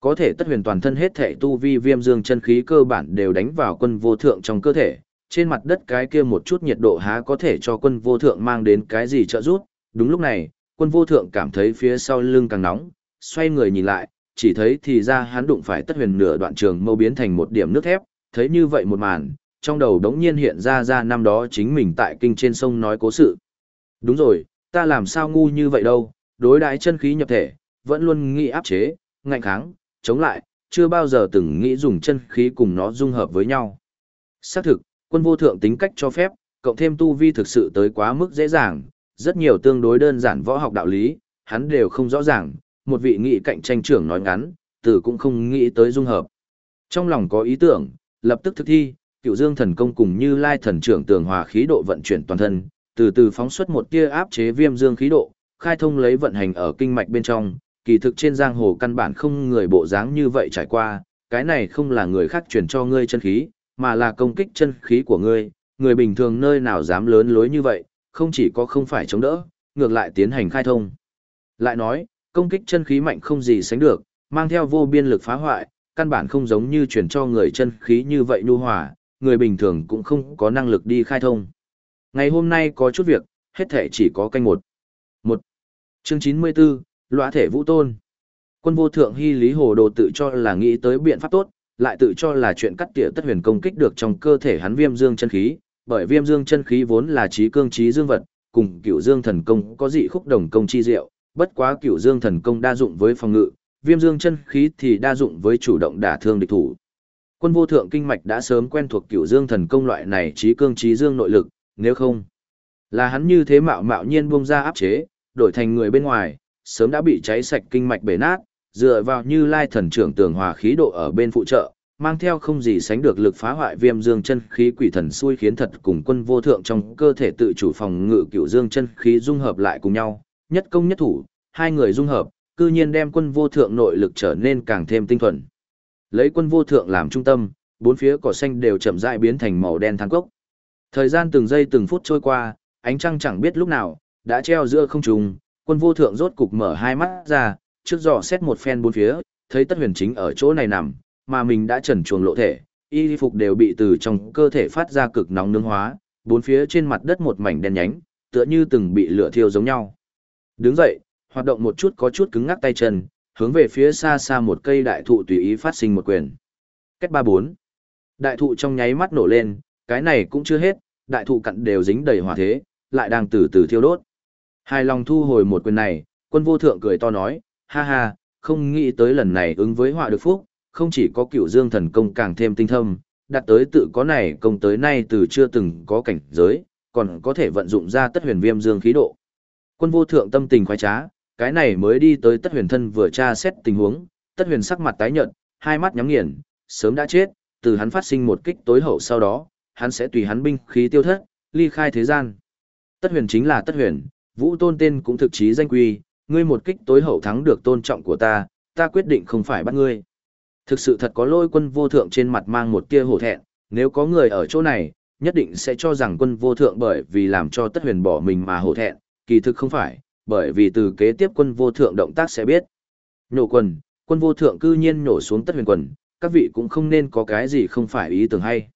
Có thể tất huyền toàn thân hết thể tu vi viêm dương chân khí cơ bản đều đánh vào quân vô thượng trong cơ thể, trên mặt đất cái kia một chút nhiệt độ há có thể cho quân vô thượng mang đến cái gì trợ giúp. Đúng lúc này, quân vô thượng cảm thấy phía sau lưng càng nóng, xoay người nhìn lại, chỉ thấy thì ra hắn đụng phải tất huyền nửa đoạn trường mâu biến thành một điểm nước thép, thấy như vậy một màn, trong đầu đống nhiên hiện ra ra năm đó chính mình tại kinh trên sông nói cố sự. Đúng rồi, ta làm sao ngu như vậy đâu, đối đãi chân khí nhập thể, vẫn luôn nghĩ áp chế, ngạnh kháng, chống lại, chưa bao giờ từng nghĩ dùng chân khí cùng nó dung hợp với nhau. Xác thực, quân vô thượng tính cách cho phép, cộng thêm tu vi thực sự tới quá mức dễ dàng, rất nhiều tương đối đơn giản võ học đạo lý, hắn đều không rõ ràng, một vị nghị cạnh tranh trưởng nói ngắn, từ cũng không nghĩ tới dung hợp. Trong lòng có ý tưởng, lập tức thực thi, cựu dương thần công cùng như lai thần trưởng tường hòa khí độ vận chuyển toàn thân, từ từ phóng xuất một tia áp chế viêm dương khí độ, khai thông lấy vận hành ở kinh mạch bên trong, kỳ thực trên giang hồ căn bản không người bộ dáng như vậy trải qua, cái này không là người khác truyền cho ngươi chân khí, mà là công kích chân khí của ngươi, người bình thường nơi nào dám lớn lối như vậy, không chỉ có không phải chống đỡ, ngược lại tiến hành khai thông. Lại nói, công kích chân khí mạnh không gì sánh được, mang theo vô biên lực phá hoại, căn bản không giống như truyền cho người chân khí như vậy nhu hòa, người bình thường cũng không có năng lực đi khai thông. Ngày hôm nay có chút việc, hết thể chỉ có canh một. Một. Chương 94, Lõa thể vũ tôn. Quân vô thượng hy lý hồ đồ tự cho là nghĩ tới biện pháp tốt, lại tự cho là chuyện cắt tỉa tất huyền công kích được trong cơ thể hắn viêm dương chân khí, bởi viêm dương chân khí vốn là trí cương trí dương vật, cùng cửu dương thần công có dị khúc đồng công chi diệu, bất quá cửu dương thần công đa dụng với phòng ngự, viêm dương chân khí thì đa dụng với chủ động đả thương địch thủ. Quân vô thượng kinh mạch đã sớm quen thuộc cửu dương thần công loại này trí cương trí dương nội lực, nếu không, là hắn như thế mạo mạo nhiên buông ra áp chế, đổi thành người bên ngoài, sớm đã bị cháy sạch kinh mạch bể nát, dựa vào như lai thần trưởng tường hòa khí độ ở bên phụ trợ, mang theo không gì sánh được lực phá hoại viêm dương chân khí quỷ thần xui khiến thật cùng quân vô thượng trong cơ thể tự chủ phòng ngự cựu dương chân khí dung hợp lại cùng nhau, nhất công nhất thủ, hai người dung hợp, cư nhiên đem quân vô thượng nội lực trở nên càng thêm tinh thuần. Lấy quân vô thượng làm trung tâm, bốn phía cỏ xanh đều chậm rãi biến thành màu đen than cốc. Thời gian từng giây từng phút trôi qua, ánh trăng chẳng biết lúc nào, đã treo giữa không trung, quân vô thượng rốt cục mở hai mắt ra, trước dò xét một phen bốn phía, thấy tất huyền chính ở chỗ này nằm, mà mình đã trần chuồng lộ thể, y phục đều bị từ trong cơ thể phát ra cực nóng nướng hóa, bốn phía trên mặt đất một mảnh đen nhánh, tựa như từng bị lửa thiêu giống nhau. Đứng dậy, hoạt động một chút có chút cứng ngắc tay chân, hướng về phía xa xa một cây đại thụ tùy ý phát sinh một quyền. Cách ba bốn. Đại thụ trong nháy mắt nổ lên, cái này cũng chưa hết, đại thụ cặn đều dính đầy hỏa thế, lại đang từ từ thiêu đốt. hai lòng thu hồi một quyền này, quân vô thượng cười to nói, ha ha, không nghĩ tới lần này ứng với họa được phúc, không chỉ có cựu dương thần công càng thêm tinh thâm, đạt tới tự có này công tới nay từ chưa từng có cảnh giới, còn có thể vận dụng ra tất huyền viêm dương khí độ. Quân vô thượng tâm tình khoái trá, cái này mới đi tới tất huyền thân vừa tra xét tình huống, tất huyền sắc mặt tái nhợt, hai mắt nhắm nghiền, sớm đã chết, từ hắn phát sinh một kích tối hậu sau đó, hắn sẽ tùy hắn binh khí tiêu thất, ly khai thế gian. Tất huyền chính là tất huyền, vũ tôn tên cũng thực chí danh quy, ngươi một kích tối hậu thắng được tôn trọng của ta, ta quyết định không phải bắt ngươi. Thực sự thật có lôi quân vô thượng trên mặt mang một tia hổ thẹn, nếu có người ở chỗ này, nhất định sẽ cho rằng quân vô thượng bởi vì làm cho tất huyền bỏ mình mà hổ thẹn, kỳ thực không phải, bởi vì từ kế tiếp quân vô thượng động tác sẽ biết. Nhổ quần, quân vô thượng cư nhiên nhổ xuống tất huyền quần, các vị cũng không nên có cái gì không phải ý tưởng hay.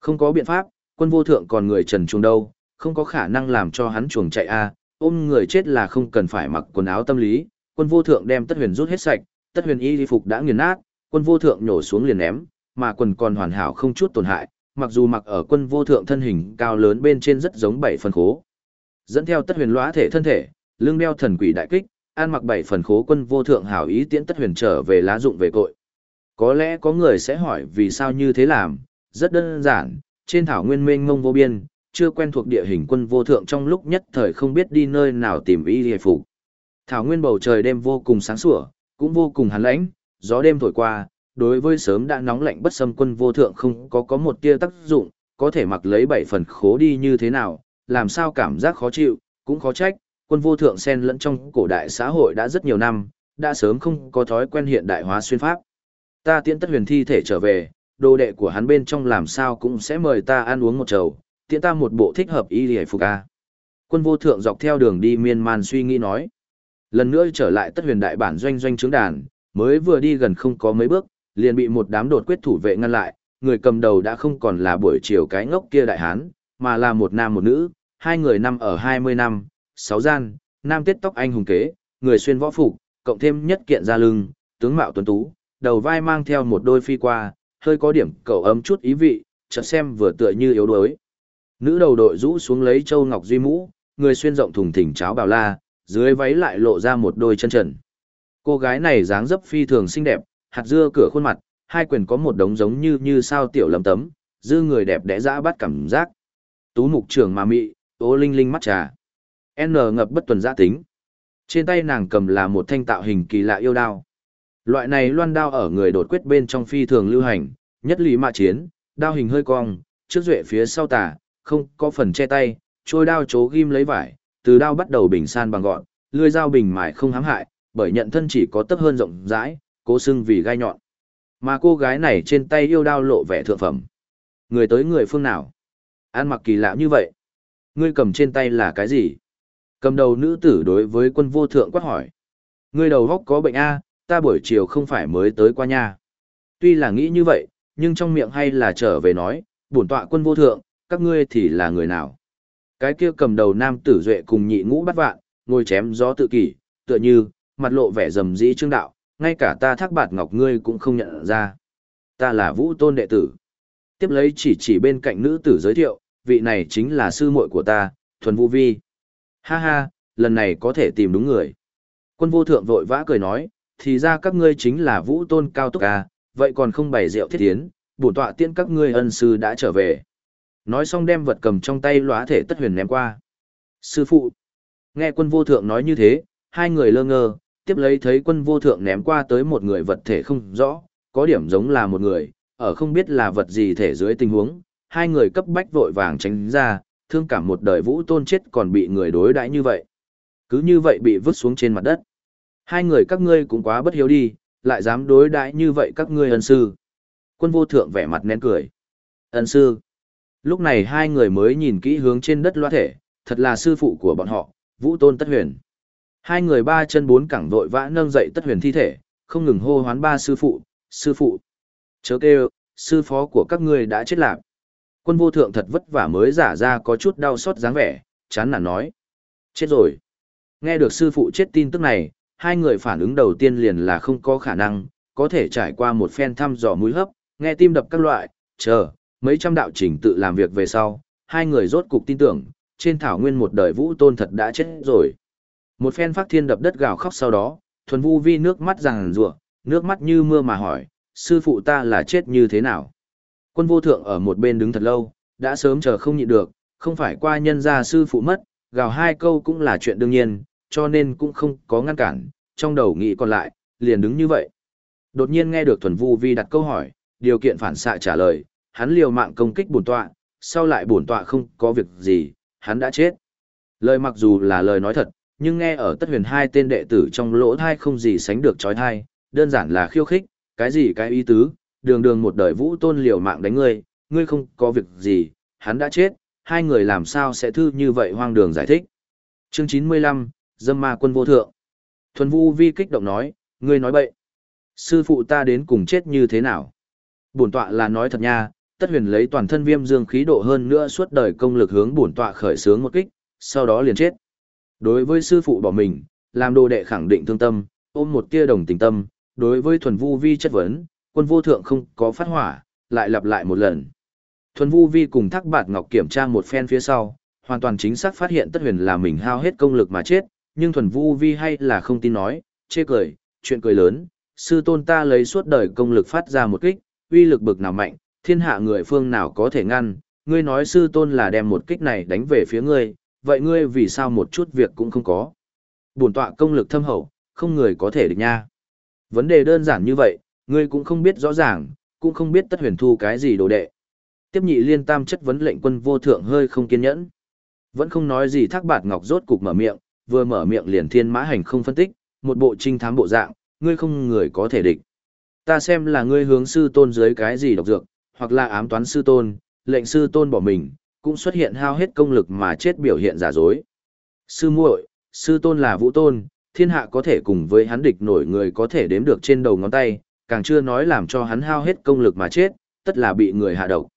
Không có biện pháp, quân vô thượng còn người trần chuồng đâu, không có khả năng làm cho hắn chuồng chạy a à. ôm người chết là không cần phải mặc quần áo tâm lý, quân vô thượng đem tất huyền rút hết sạch, tất huyền y phục đã nghiền nát, quân vô thượng nhổ xuống liền ném, mà quần còn hoàn hảo không chút tổn hại, mặc dù mặc ở quân vô thượng thân hình cao lớn bên trên rất giống bảy phần khố. Dẫn theo tất huyền lóa thể thân thể, lưng đeo thần quỷ đại kích, an mặc bảy phần khố quân vô thượng hảo ý tiễn tất huyền trở về lá dụng về cội. Có lẽ có người sẽ hỏi vì sao như thế làm, rất đơn giản, trên thảo nguyên mênh mông vô biên, chưa quen thuộc địa hình quân vô thượng trong lúc nhất thời không biết đi nơi nào tìm y hề phục. Thảo nguyên bầu trời đêm vô cùng sáng sủa, cũng vô cùng hàn lãnh, gió đêm thổi qua, đối với sớm đã nóng lạnh bất xâm quân vô thượng không có có một tia tác dụng, có thể mặc lấy bảy phần khố đi như thế nào, làm sao cảm giác khó chịu, cũng khó trách, quân vô thượng xen lẫn trong cổ đại xã hội đã rất nhiều năm, đã sớm không có thói quen hiện đại hóa xuyên pháp. Ta tiễn tất huyền thi thể trở về, đồ đệ của hắn bên trong làm sao cũng sẽ mời ta ăn uống một chầu, tiễn ta một bộ thích hợp y lì phục a. Quân vô thượng dọc theo đường đi miên man suy nghĩ nói. Lần nữa trở lại tất huyền đại bản doanh doanh trướng đàn, mới vừa đi gần không có mấy bước, liền bị một đám đột quyết thủ vệ ngăn lại, người cầm đầu đã không còn là buổi chiều cái ngốc kia đại hán, mà là một nam một nữ, hai người năm ở 20 năm, sáu gian, nam tết tóc anh hùng kế, người xuyên võ phục, cộng thêm nhất kiện ra lưng, tướng mạo tuấn tú, đầu vai mang theo một đôi phi qua, hơi có điểm cậu ấm chút ý vị, chợt xem vừa tựa như yếu đuối. Nữ đầu đội rũ xuống lấy châu ngọc duy mũ, người xuyên rộng thùng thình cháo bào la, dưới váy lại lộ ra một đôi chân trần. Cô gái này dáng dấp phi thường xinh đẹp, hạt dưa cửa khuôn mặt, hai quyền có một đống giống như như sao tiểu lầm tấm, dư người đẹp đẽ dã bắt cảm giác. Tú mục trưởng mà mị, ố linh linh mắt trà. N ngập bất tuần giã tính. Trên tay nàng cầm là một thanh tạo hình kỳ lạ yêu đao. Loại này loan đao ở người đột quyết bên trong phi thường lưu hành, nhất lý mạ chiến, đao hình hơi cong, trước duệ phía sau tả, không có phần che tay, trôi đao chố ghim lấy vải, từ đao bắt đầu bình san bằng gọn, lưỡi dao bình mài không hãm hại, bởi nhận thân chỉ có tấp hơn rộng rãi, cố xưng vì gai nhọn. Mà cô gái này trên tay yêu đao lộ vẻ thượng phẩm. Người tới người phương nào? Ăn mặc kỳ lạ như vậy. Ngươi cầm trên tay là cái gì? Cầm đầu nữ tử đối với quân vô thượng quát hỏi. Ngươi đầu góc có bệnh A, ta buổi chiều không phải mới tới qua nhà. Tuy là nghĩ như vậy, nhưng trong miệng hay là trở về nói, bổn tọa quân vô thượng, các ngươi thì là người nào? Cái kia cầm đầu nam tử duệ cùng nhị ngũ bắt vạn, ngồi chém gió tự kỷ, tựa như, mặt lộ vẻ rầm rĩ trương đạo, ngay cả ta thác bạt ngọc ngươi cũng không nhận ra. Ta là vũ tôn đệ tử. Tiếp lấy chỉ chỉ bên cạnh nữ tử giới thiệu, vị này chính là sư muội của ta, thuần vũ vi. Ha ha, lần này có thể tìm đúng người. Quân vô thượng vội vã cười nói, thì ra các ngươi chính là vũ tôn cao túc à, vậy còn không bày rượu thiết tiến, bổn tọa tiên các ngươi ân sư đã trở về. Nói xong đem vật cầm trong tay lóa thể tất huyền ném qua. Sư phụ. Nghe quân vô thượng nói như thế, hai người lơ ngơ, tiếp lấy thấy quân vô thượng ném qua tới một người vật thể không rõ, có điểm giống là một người, ở không biết là vật gì thể dưới tình huống, hai người cấp bách vội vàng tránh ra, thương cảm một đời vũ tôn chết còn bị người đối đãi như vậy. Cứ như vậy bị vứt xuống trên mặt đất. Hai người các ngươi cũng quá bất hiếu đi, lại dám đối đãi như vậy các ngươi ân sư. Quân vô thượng vẻ mặt nén cười. Ân sư. Lúc này hai người mới nhìn kỹ hướng trên đất loa thể, thật là sư phụ của bọn họ, vũ tôn tất huyền. Hai người ba chân bốn cẳng vội vã nâng dậy tất huyền thi thể, không ngừng hô hoán ba sư phụ, sư phụ. Chớ kêu, sư phó của các ngươi đã chết lạc. Quân vô thượng thật vất vả mới giả ra có chút đau xót dáng vẻ, chán nản nói. Chết rồi. Nghe được sư phụ chết tin tức này, hai người phản ứng đầu tiên liền là không có khả năng, có thể trải qua một phen thăm dò mũi hấp, nghe tim đập các loại, chờ, mấy trăm đạo trình tự làm việc về sau, hai người rốt cục tin tưởng, trên thảo nguyên một đời vũ tôn thật đã chết rồi. Một phen phát thiên đập đất gào khóc sau đó, thuần vu vi nước mắt ràng rủa nước mắt như mưa mà hỏi, sư phụ ta là chết như thế nào? Quân vô thượng ở một bên đứng thật lâu, đã sớm chờ không nhịn được, không phải qua nhân gia sư phụ mất, gào hai câu cũng là chuyện đương nhiên, cho nên cũng không có ngăn cản, trong đầu nghĩ còn lại, liền đứng như vậy. Đột nhiên nghe được thuần vu vi đặt câu hỏi, điều kiện phản xạ trả lời, hắn liều mạng công kích bổn tọa, sau lại bổn tọa không có việc gì, hắn đã chết. Lời mặc dù là lời nói thật, nhưng nghe ở tất huyền hai tên đệ tử trong lỗ thai không gì sánh được trói thai, đơn giản là khiêu khích, cái gì cái ý tứ, đường đường một đời vũ tôn liều mạng đánh ngươi, ngươi không có việc gì, hắn đã chết, hai người làm sao sẽ thư như vậy hoang đường giải thích. Chương 95, Dâm ma quân vô thượng. Thuần vu vi kích động nói, ngươi nói bậy. Sư phụ ta đến cùng chết như thế nào? Bổn tọa là nói thật nha, tất huyền lấy toàn thân viêm dương khí độ hơn nữa suốt đời công lực hướng bổn tọa khởi sướng một kích, sau đó liền chết. Đối với sư phụ bỏ mình, làm đồ đệ khẳng định thương tâm, ôm một tia đồng tình tâm, đối với thuần vu vi chất vấn, quân vô thượng không có phát hỏa, lại lặp lại một lần. Thuần vu vi cùng thác bạt ngọc kiểm tra một phen phía sau, hoàn toàn chính xác phát hiện tất huyền là mình hao hết công lực mà chết, nhưng thuần vu vi hay là không tin nói, chê cười, chuyện cười lớn, sư tôn ta lấy suốt đời công lực phát ra một kích, uy lực bực nào mạnh, thiên hạ người phương nào có thể ngăn, ngươi nói sư tôn là đem một kích này đánh về phía ngươi, vậy ngươi vì sao một chút việc cũng không có. Bổn tọa công lực thâm hậu, không người có thể được nha. Vấn đề đơn giản như vậy, ngươi cũng không biết rõ ràng, cũng không biết tất huyền thu cái gì đồ đệ. Tiếp nhị liên tam chất vấn lệnh quân vô thượng hơi không kiên nhẫn. Vẫn không nói gì thác bạt ngọc rốt cục mở miệng, vừa mở miệng liền thiên mã hành không phân tích, một bộ trinh thám bộ dạng, ngươi không người có thể địch. Ta xem là ngươi hướng sư tôn dưới cái gì độc dược, hoặc là ám toán sư tôn, lệnh sư tôn bỏ mình, cũng xuất hiện hao hết công lực mà chết biểu hiện giả dối. Sư muội, sư tôn là vũ tôn, thiên hạ có thể cùng với hắn địch nổi người có thể đếm được trên đầu ngón tay, càng chưa nói làm cho hắn hao hết công lực mà chết, tất là bị người hạ độc.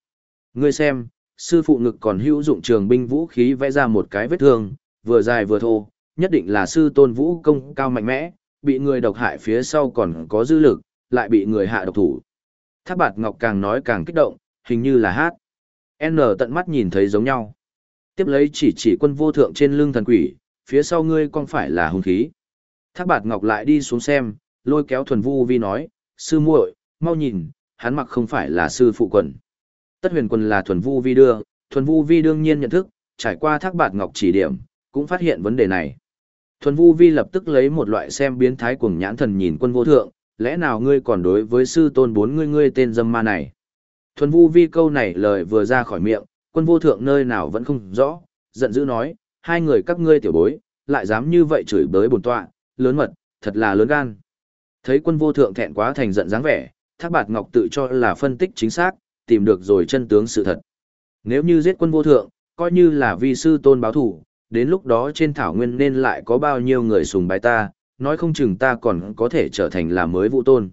Ngươi xem, sư phụ ngực còn hữu dụng trường binh vũ khí vẽ ra một cái vết thương, vừa dài vừa thô, nhất định là sư tôn vũ công cao mạnh mẽ, bị người độc hại phía sau còn có dư lực, lại bị người hạ độc thủ. Thác bạt ngọc càng nói càng kích động, hình như là hát. N tận mắt nhìn thấy giống nhau. Tiếp lấy chỉ chỉ quân vô thượng trên lưng thần quỷ, phía sau ngươi con phải là hung khí. Thác bạt ngọc lại đi xuống xem, lôi kéo thuần vu vi nói, sư muội, mau nhìn, hắn mặc không phải là sư phụ quần. Tất huyền quần là thuần vu vi đưa, thuần vu vi đương nhiên nhận thức, trải qua thác bạt ngọc chỉ điểm, cũng phát hiện vấn đề này. Thuần vu vi lập tức lấy một loại xem biến thái cuồng nhãn thần nhìn quân vô thượng, lẽ nào ngươi còn đối với sư tôn bốn ngươi ngươi tên dâm ma này. Thuần vu vi câu này lời vừa ra khỏi miệng, quân vô thượng nơi nào vẫn không rõ, giận dữ nói, hai người các ngươi tiểu bối, lại dám như vậy chửi bới bổn tọa, lớn mật, thật là lớn gan. Thấy quân vô thượng thẹn quá thành giận dáng vẻ, thác bạt ngọc tự cho là phân tích chính xác, tìm được rồi chân tướng sự thật. Nếu như giết quân vô thượng, coi như là vi sư tôn báo thủ, đến lúc đó trên thảo nguyên nên lại có bao nhiêu người sùng bái ta, nói không chừng ta còn có thể trở thành là mới vũ tôn.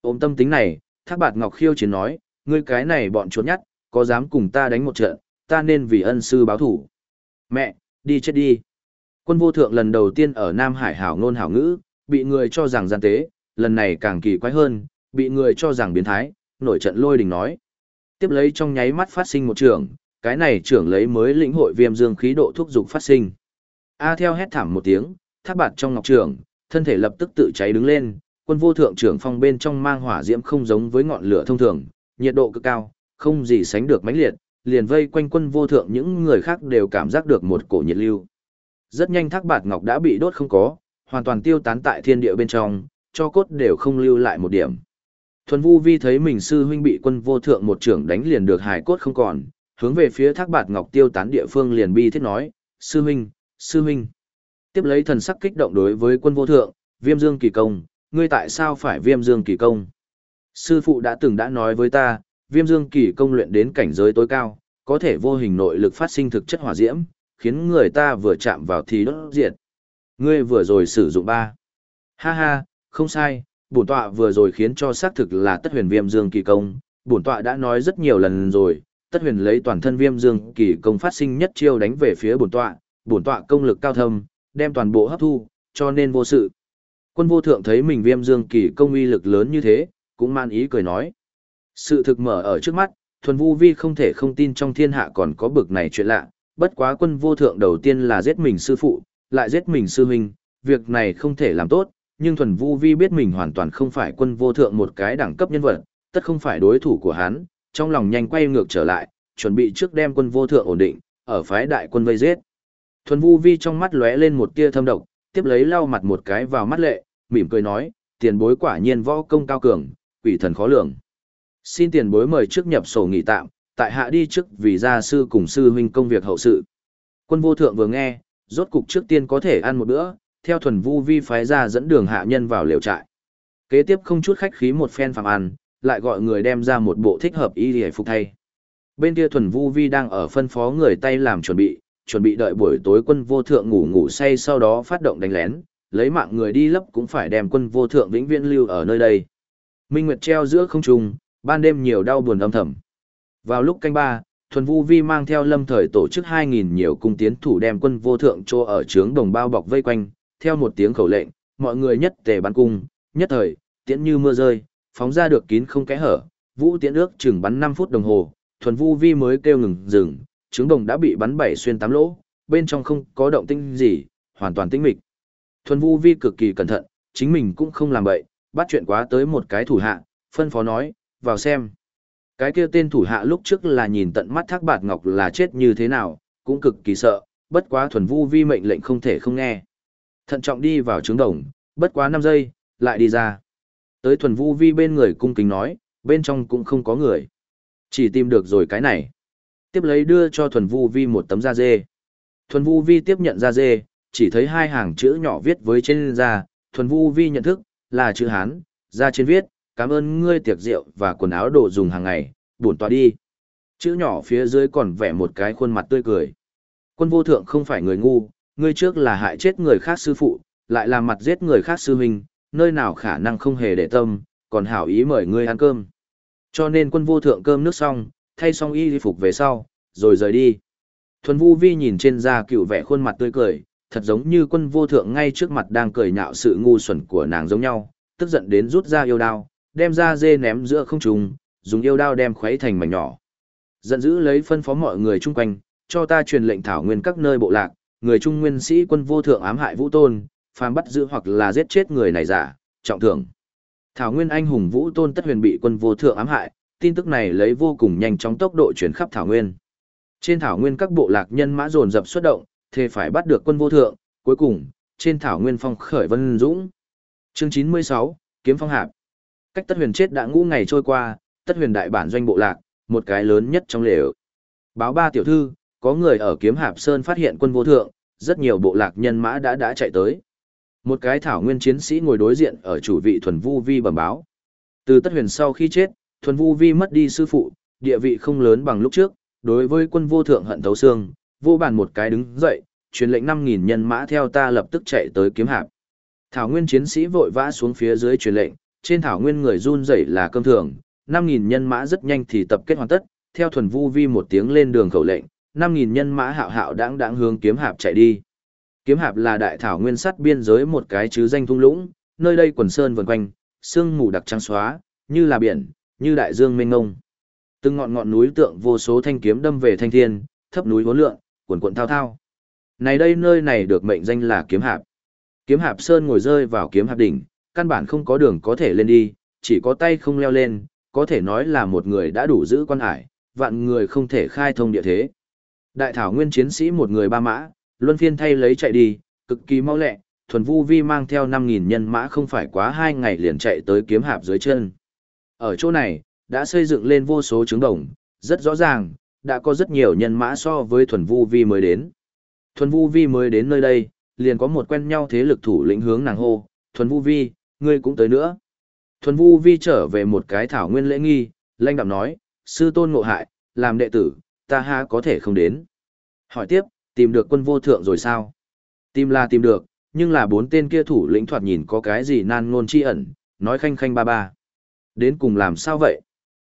Ôm tâm tính này, thác bạt ngọc khiêu chiến nói, ngươi cái này bọn chuột nhắt, có dám cùng ta đánh một trận, ta nên vì ân sư báo thủ. Mẹ, đi chết đi. Quân vô thượng lần đầu tiên ở Nam Hải hảo ngôn hảo ngữ, bị người cho rằng gian tế, lần này càng kỳ quái hơn, bị người cho rằng biến thái, nổi trận lôi đình nói. Tiếp lấy trong nháy mắt phát sinh một trường, cái này trưởng lấy mới lĩnh hội viêm dương khí độ thúc dục phát sinh. A theo hét thảm một tiếng, thác bạt trong ngọc trường, thân thể lập tức tự cháy đứng lên, quân vô thượng trưởng phong bên trong mang hỏa diễm không giống với ngọn lửa thông thường, nhiệt độ cực cao, không gì sánh được mãnh liệt, liền vây quanh quân vô thượng những người khác đều cảm giác được một cổ nhiệt lưu. Rất nhanh thác bạt ngọc đã bị đốt không có, hoàn toàn tiêu tán tại thiên địa bên trong, cho cốt đều không lưu lại một điểm. Thuần Vu Vi thấy mình sư huynh bị quân vô thượng một trưởng đánh liền được hài cốt không còn, hướng về phía Thác Bạt Ngọc tiêu tán địa phương liền bi thiết nói, "Sư huynh, sư huynh." Tiếp lấy thần sắc kích động đối với quân vô thượng, "Viêm Dương Kỳ Công, ngươi tại sao phải Viêm Dương Kỳ Công?" Sư phụ đã từng đã nói với ta, Viêm Dương Kỳ Công luyện đến cảnh giới tối cao, có thể vô hình nội lực phát sinh thực chất hỏa diễm, khiến người ta vừa chạm vào thì đốt diệt. Ngươi vừa rồi sử dụng ba. Ha ha, không sai, bổn tọa vừa rồi khiến cho xác thực là tất huyền viêm dương kỳ công, bổn tọa đã nói rất nhiều lần rồi, tất huyền lấy toàn thân viêm dương kỳ công phát sinh nhất chiêu đánh về phía bổn tọa, bổn tọa công lực cao thâm, đem toàn bộ hấp thu, cho nên vô sự. Quân vô thượng thấy mình viêm dương kỳ công uy lực lớn như thế, cũng man ý cười nói. Sự thực mở ở trước mắt, thuần vu vi không thể không tin trong thiên hạ còn có bực này chuyện lạ, bất quá quân vô thượng đầu tiên là giết mình sư phụ, lại giết mình sư huynh, việc này không thể làm tốt, nhưng thuần vu vi biết mình hoàn toàn không phải quân vô thượng một cái đẳng cấp nhân vật, tất không phải đối thủ của hắn, trong lòng nhanh quay ngược trở lại, chuẩn bị trước đem quân vô thượng ổn định, ở phái đại quân vây giết. Thuần vu vi trong mắt lóe lên một tia thâm độc, tiếp lấy lau mặt một cái vào mắt lệ, mỉm cười nói, tiền bối quả nhiên võ công cao cường, quỷ thần khó lường. Xin tiền bối mời trước nhập sổ nghỉ tạm, tại hạ đi trước vì gia sư cùng sư huynh công việc hậu sự. Quân vô thượng vừa nghe, rốt cục trước tiên có thể ăn một bữa, theo thuần vu vi phái ra dẫn đường hạ nhân vào liều trại. Kế tiếp không chút khách khí một phen phàm ăn, lại gọi người đem ra một bộ thích hợp y để phục thay. Bên kia thuần vu vi đang ở phân phó người tay làm chuẩn bị, chuẩn bị đợi buổi tối quân vô thượng ngủ ngủ say sau đó phát động đánh lén, lấy mạng người đi lấp cũng phải đem quân vô thượng vĩnh viễn lưu ở nơi đây. Minh Nguyệt treo giữa không trung, ban đêm nhiều đau buồn âm thầm. Vào lúc canh ba, Thuần Vu Vi mang theo lâm thời tổ chức 2.000 nhiều cung tiến thủ đem quân vô thượng trô ở trướng đồng bao bọc vây quanh, theo một tiếng khẩu lệnh, mọi người nhất tề bắn cung, nhất thời, tiễn như mưa rơi, phóng ra được kín không kẽ hở, vũ tiễn ước chừng bắn 5 phút đồng hồ, Thuần Vu Vi mới kêu ngừng dừng, trướng đồng đã bị bắn bảy xuyên tám lỗ, bên trong không có động tinh gì, hoàn toàn tĩnh mịch. Thuần Vu Vi cực kỳ cẩn thận, chính mình cũng không làm bậy, bắt chuyện quá tới một cái thủ hạ, phân phó nói, vào xem. Cái kia tên thủ hạ lúc trước là nhìn tận mắt Thác Bạt Ngọc là chết như thế nào, cũng cực kỳ sợ, bất quá thuần vu vi mệnh lệnh không thể không nghe. Thận trọng đi vào trướng đồng, bất quá 5 giây, lại đi ra. Tới thuần vu vi bên người cung kính nói, bên trong cũng không có người. Chỉ tìm được rồi cái này. Tiếp lấy đưa cho thuần vu vi một tấm da dê. Thuần vu vi tiếp nhận da dê, chỉ thấy hai hàng chữ nhỏ viết với trên da, thuần vu vi nhận thức, là chữ Hán, da trên viết, cảm ơn ngươi tiệc rượu và quần áo đồ dùng hàng ngày, buồn tọa đi. Chữ nhỏ phía dưới còn vẽ một cái khuôn mặt tươi cười. Quân vô thượng không phải người ngu, ngươi trước là hại chết người khác sư phụ, lại làm mặt giết người khác sư huynh, nơi nào khả năng không hề để tâm, còn hảo ý mời ngươi ăn cơm. Cho nên quân vô thượng cơm nước xong, thay xong y phục về sau, rồi rời đi. Thuần Vu Vi nhìn trên da cựu vẻ khuôn mặt tươi cười, thật giống như quân vô thượng ngay trước mặt đang cười nhạo sự ngu xuẩn của nàng giống nhau, tức giận đến rút ra yêu đao, đem ra dê ném giữa không trung, dùng yêu đao đem khuấy thành mảnh nhỏ. Giận dữ lấy phân phó mọi người chung quanh, cho ta truyền lệnh thảo nguyên các nơi bộ lạc, người trung nguyên sĩ quân vô thượng ám hại vũ tôn, phàm bắt giữ hoặc là giết chết người này giả, trọng thưởng. Thảo nguyên anh hùng vũ tôn tất huyền bị quân vô thượng ám hại, tin tức này lấy vô cùng nhanh chóng tốc độ truyền khắp thảo nguyên. Trên thảo nguyên các bộ lạc nhân mã dồn dập xuất động, thề phải bắt được quân vô thượng, cuối cùng, trên thảo nguyên phong khởi vân dũng. Chương 96, Kiếm phong hạp. Cách Tất Huyền chết đã ngũ ngày trôi qua, Tất Huyền đại bản doanh bộ lạc, một cái lớn nhất trong lều. Báo ba tiểu thư, có người ở Kiếm Hạp Sơn phát hiện quân vô thượng, rất nhiều bộ lạc nhân mã đã đã chạy tới. Một cái thảo nguyên chiến sĩ ngồi đối diện ở chủ vị thuần vu vi bẩm báo. Từ Tất Huyền sau khi chết, thuần vu vi mất đi sư phụ, địa vị không lớn bằng lúc trước, đối với quân vô thượng hận thấu xương, vô bàn một cái đứng dậy, truyền lệnh 5.000 nhân mã theo ta lập tức chạy tới kiếm hạp. Thảo nguyên chiến sĩ vội vã xuống phía dưới truyền lệnh, trên thảo nguyên người run rẩy là cơm thường, 5.000 nhân mã rất nhanh thì tập kết hoàn tất, theo thuần vu vi một tiếng lên đường khẩu lệnh, 5.000 nhân mã hạo hạo đáng đáng hướng kiếm hạp chạy đi. Kiếm hạp là đại thảo nguyên sắt biên giới một cái chứ danh thung lũng, nơi đây quần sơn vần quanh, sương mù đặc trắng xóa, như là biển, như đại dương mênh ngông. Từng ngọn ngọn núi tượng vô số thanh kiếm đâm về thanh thiên, thấp núi vốn lượng, cuồn cuộn thao thao. Này đây nơi này được mệnh danh là kiếm hạp. Kiếm hạp sơn ngồi rơi vào kiếm hạp đỉnh, căn bản không có đường có thể lên đi, chỉ có tay không leo lên, có thể nói là một người đã đủ giữ quan hải, vạn người không thể khai thông địa thế. Đại thảo nguyên chiến sĩ một người ba mã, luân phiên thay lấy chạy đi, cực kỳ mau lẹ, thuần vu vi mang theo 5.000 nhân mã không phải quá hai ngày liền chạy tới kiếm hạp dưới chân. Ở chỗ này, đã xây dựng lên vô số trứng đồng, rất rõ ràng, đã có rất nhiều nhân mã so với thuần vu vi mới đến. Thuần vu vi mới đến nơi đây, liền có một quen nhau thế lực thủ lĩnh hướng nàng hô, thuần vu vi, ngươi cũng tới nữa. Thuần vu vi trở về một cái thảo nguyên lễ nghi, lanh đạm nói, sư tôn ngộ hại, làm đệ tử, ta ha có thể không đến. Hỏi tiếp, tìm được quân vô thượng rồi sao? Tìm là tìm được, nhưng là bốn tên kia thủ lĩnh thoạt nhìn có cái gì nan ngôn chi ẩn, nói khanh khanh ba ba. Đến cùng làm sao vậy?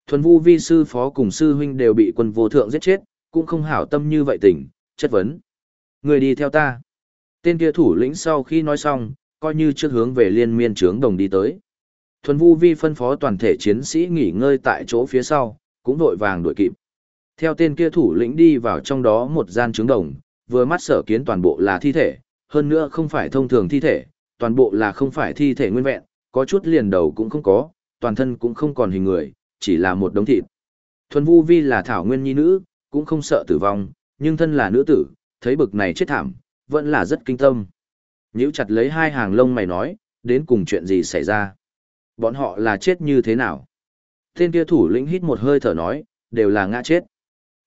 Thuần vu vi sư phó cùng sư huynh đều bị quân vô thượng giết chết, cũng không hảo tâm như vậy tỉnh, chất vấn. Người đi theo ta. Tên kia thủ lĩnh sau khi nói xong, coi như trước hướng về liên miên trướng đồng đi tới. Thuần Vu Vi phân phó toàn thể chiến sĩ nghỉ ngơi tại chỗ phía sau, cũng vội vàng đuổi kịp. Theo tên kia thủ lĩnh đi vào trong đó một gian trướng đồng, vừa mắt sở kiến toàn bộ là thi thể, hơn nữa không phải thông thường thi thể, toàn bộ là không phải thi thể nguyên vẹn, có chút liền đầu cũng không có, toàn thân cũng không còn hình người, chỉ là một đống thịt. Thuần Vu Vi là thảo nguyên nhi nữ, cũng không sợ tử vong, nhưng thân là nữ tử, thấy bực này chết thảm, vẫn là rất kinh tâm. Nhíu chặt lấy hai hàng lông mày nói, đến cùng chuyện gì xảy ra? Bọn họ là chết như thế nào? Tên kia thủ lĩnh hít một hơi thở nói, đều là ngã chết.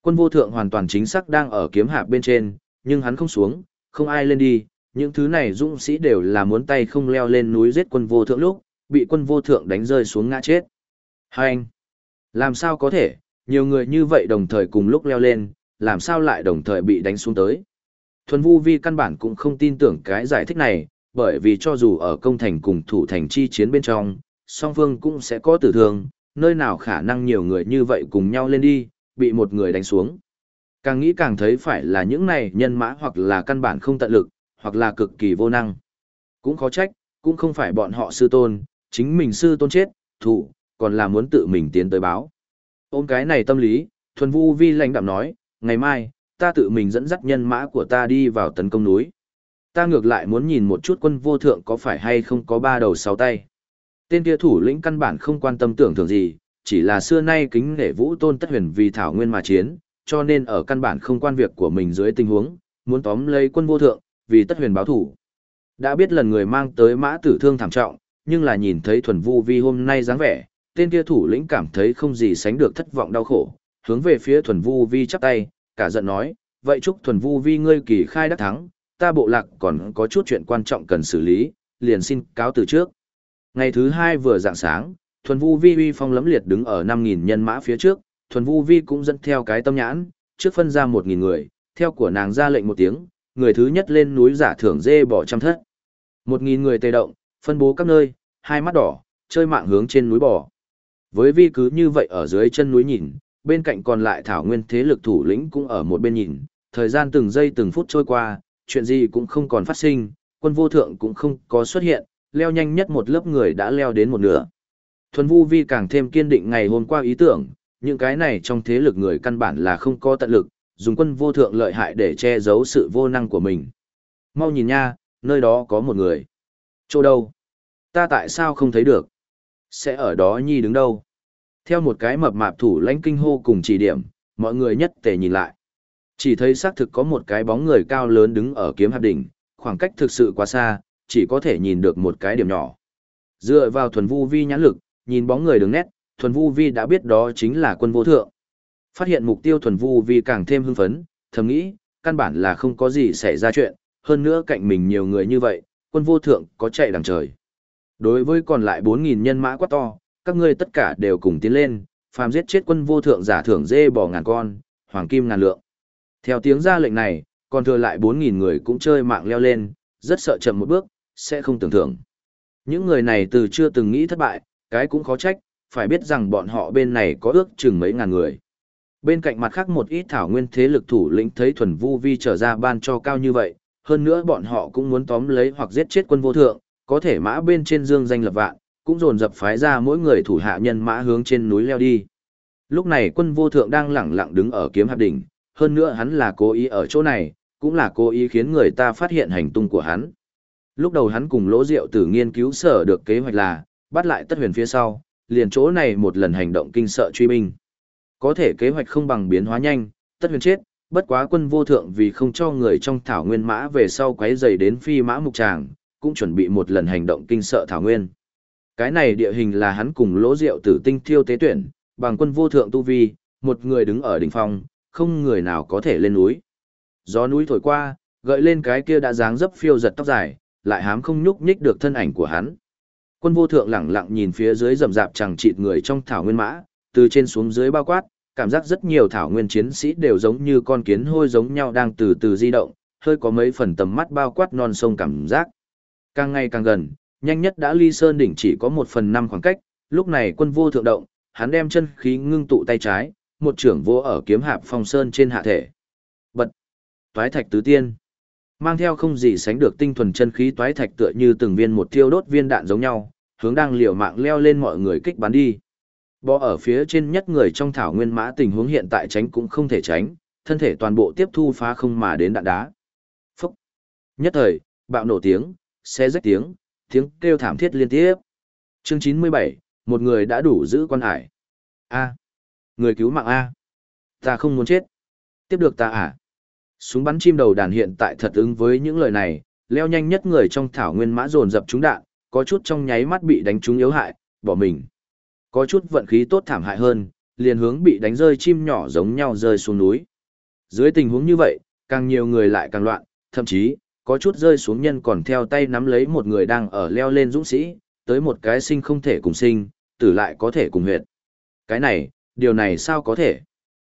Quân vô thượng hoàn toàn chính xác đang ở kiếm hạp bên trên, nhưng hắn không xuống, không ai lên đi, những thứ này dũng sĩ đều là muốn tay không leo lên núi giết quân vô thượng lúc, bị quân vô thượng đánh rơi xuống ngã chết. Hai anh, làm sao có thể, nhiều người như vậy đồng thời cùng lúc leo lên, làm sao lại đồng thời bị đánh xuống tới. Thuần Vu Vi căn bản cũng không tin tưởng cái giải thích này, bởi vì cho dù ở công thành cùng thủ thành chi chiến bên trong, song phương cũng sẽ có tử thương, nơi nào khả năng nhiều người như vậy cùng nhau lên đi, bị một người đánh xuống. Càng nghĩ càng thấy phải là những này nhân mã hoặc là căn bản không tận lực, hoặc là cực kỳ vô năng. Cũng khó trách, cũng không phải bọn họ sư tôn, chính mình sư tôn chết, thủ, còn là muốn tự mình tiến tới báo. Ôm cái này tâm lý, thuần vu vi lãnh đạm nói, ngày mai, ta tự mình dẫn dắt nhân mã của ta đi vào tấn công núi. Ta ngược lại muốn nhìn một chút quân vô thượng có phải hay không có ba đầu sáu tay. Tên kia thủ lĩnh căn bản không quan tâm tưởng thường gì, chỉ là xưa nay kính nể vũ tôn tất huyền vì thảo nguyên mà chiến, cho nên ở căn bản không quan việc của mình dưới tình huống, muốn tóm lấy quân vô thượng, vì tất huyền báo thủ. Đã biết lần người mang tới mã tử thương thảm trọng, nhưng là nhìn thấy thuần vu vi hôm nay dáng vẻ, tên kia thủ lĩnh cảm thấy không gì sánh được thất vọng đau khổ, hướng về phía thuần vu vi chắp tay, cả giận nói, vậy chúc thuần vu vi ngươi kỳ khai đắc thắng, ta bộ lạc còn có chút chuyện quan trọng cần xử lý, liền xin cáo từ trước. Ngày thứ hai vừa dạng sáng, thuần vu vi uy phong lấm liệt đứng ở 5.000 nhân mã phía trước, thuần vu vi cũng dẫn theo cái tâm nhãn, trước phân ra 1.000 người, theo của nàng ra lệnh một tiếng, người thứ nhất lên núi giả thưởng dê bỏ trăm thất. 1.000 người tê động, phân bố các nơi, hai mắt đỏ, chơi mạng hướng trên núi bò. Với vi cứ như vậy ở dưới chân núi nhìn, bên cạnh còn lại thảo nguyên thế lực thủ lĩnh cũng ở một bên nhìn, thời gian từng giây từng phút trôi qua, chuyện gì cũng không còn phát sinh, quân vô thượng cũng không có xuất hiện, leo nhanh nhất một lớp người đã leo đến một nửa. Thuần Vu Vi càng thêm kiên định ngày hôm qua ý tưởng, những cái này trong thế lực người căn bản là không có tận lực, dùng quân vô thượng lợi hại để che giấu sự vô năng của mình. Mau nhìn nha, nơi đó có một người. Chỗ đâu? Ta tại sao không thấy được? Sẽ ở đó nhi đứng đâu? Theo một cái mập mạp thủ lãnh kinh hô cùng chỉ điểm, mọi người nhất tề nhìn lại. Chỉ thấy xác thực có một cái bóng người cao lớn đứng ở kiếm hạp đỉnh, khoảng cách thực sự quá xa, chỉ có thể nhìn được một cái điểm nhỏ. Dựa vào thuần vu vi nhãn lực, nhìn bóng người đứng nét, thuần vu vi đã biết đó chính là quân vô thượng. Phát hiện mục tiêu thuần vu vi càng thêm hưng phấn, thầm nghĩ, căn bản là không có gì xảy ra chuyện, hơn nữa cạnh mình nhiều người như vậy, quân vô thượng có chạy đằng trời. Đối với còn lại 4.000 nhân mã quá to, các ngươi tất cả đều cùng tiến lên, phàm giết chết quân vô thượng giả thưởng dê bò ngàn con, hoàng kim ngàn lượng. Theo tiếng ra lệnh này, còn thừa lại 4.000 người cũng chơi mạng leo lên, rất sợ chậm một bước, sẽ không tưởng thưởng. Những người này từ chưa từng nghĩ thất bại, cái cũng khó trách, phải biết rằng bọn họ bên này có ước chừng mấy ngàn người. Bên cạnh mặt khác một ít thảo nguyên thế lực thủ lĩnh thấy thuần vu vi trở ra ban cho cao như vậy, hơn nữa bọn họ cũng muốn tóm lấy hoặc giết chết quân vô thượng, có thể mã bên trên dương danh lập vạn, cũng dồn dập phái ra mỗi người thủ hạ nhân mã hướng trên núi leo đi. Lúc này quân vô thượng đang lẳng lặng đứng ở kiếm hạp đỉnh, hơn nữa hắn là cố ý ở chỗ này, cũng là cố ý khiến người ta phát hiện hành tung của hắn. Lúc đầu hắn cùng lỗ diệu tử nghiên cứu sở được kế hoạch là, bắt lại tất huyền phía sau, liền chỗ này một lần hành động kinh sợ truy binh. Có thể kế hoạch không bằng biến hóa nhanh, tất huyền chết, bất quá quân vô thượng vì không cho người trong thảo nguyên mã về sau quấy dày đến phi mã mục tràng, cũng chuẩn bị một lần hành động kinh sợ thảo nguyên. Cái này địa hình là hắn cùng lỗ diệu tử tinh thiêu tế tuyển, bằng quân vô thượng tu vi, một người đứng ở đỉnh phong, không người nào có thể lên núi. Gió núi thổi qua, gợi lên cái kia đã dáng dấp phiêu giật tóc dài, lại hám không nhúc nhích được thân ảnh của hắn. Quân vô thượng lẳng lặng nhìn phía dưới rầm rạp chẳng chịt người trong thảo nguyên mã, từ trên xuống dưới bao quát, cảm giác rất nhiều thảo nguyên chiến sĩ đều giống như con kiến hôi giống nhau đang từ từ di động, hơi có mấy phần tầm mắt bao quát non sông cảm giác. Càng ngày càng gần, nhanh nhất đã ly sơn đỉnh chỉ có một phần năm khoảng cách, lúc này quân vô thượng động, hắn đem chân khí ngưng tụ tay trái, một trưởng vô ở kiếm hạp phong sơn trên hạ thể. Bật! Toái thạch tứ tiên! Mang theo không gì sánh được tinh thuần chân khí toái thạch tựa như từng viên một tiêu đốt viên đạn giống nhau, hướng đang liều mạng leo lên mọi người kích bắn đi. Bò ở phía trên nhất người trong thảo nguyên mã tình huống hiện tại tránh cũng không thể tránh, thân thể toàn bộ tiếp thu phá không mà đến đạn đá. Phúc! Nhất thời, bạo nổ tiếng, xe rách tiếng, tiếng kêu thảm thiết liên tiếp. Chương 97, một người đã đủ giữ quan hải. A. Người cứu mạng A. Ta không muốn chết. Tiếp được ta à? Súng bắn chim đầu đàn hiện tại thật ứng với những lời này, Leo nhanh nhất người trong thảo nguyên mã dồn dập trúng đạn, có chút trong nháy mắt bị đánh trúng yếu hại, bỏ mình. Có chút vận khí tốt thảm hại hơn, liền hướng bị đánh rơi chim nhỏ giống nhau rơi xuống núi. Dưới tình huống như vậy, càng nhiều người lại càng loạn, thậm chí, có chút rơi xuống nhân còn theo tay nắm lấy một người đang ở leo lên dũng sĩ, tới một cái sinh không thể cùng sinh, tử lại có thể cùng huyệt. Cái này, điều này sao có thể?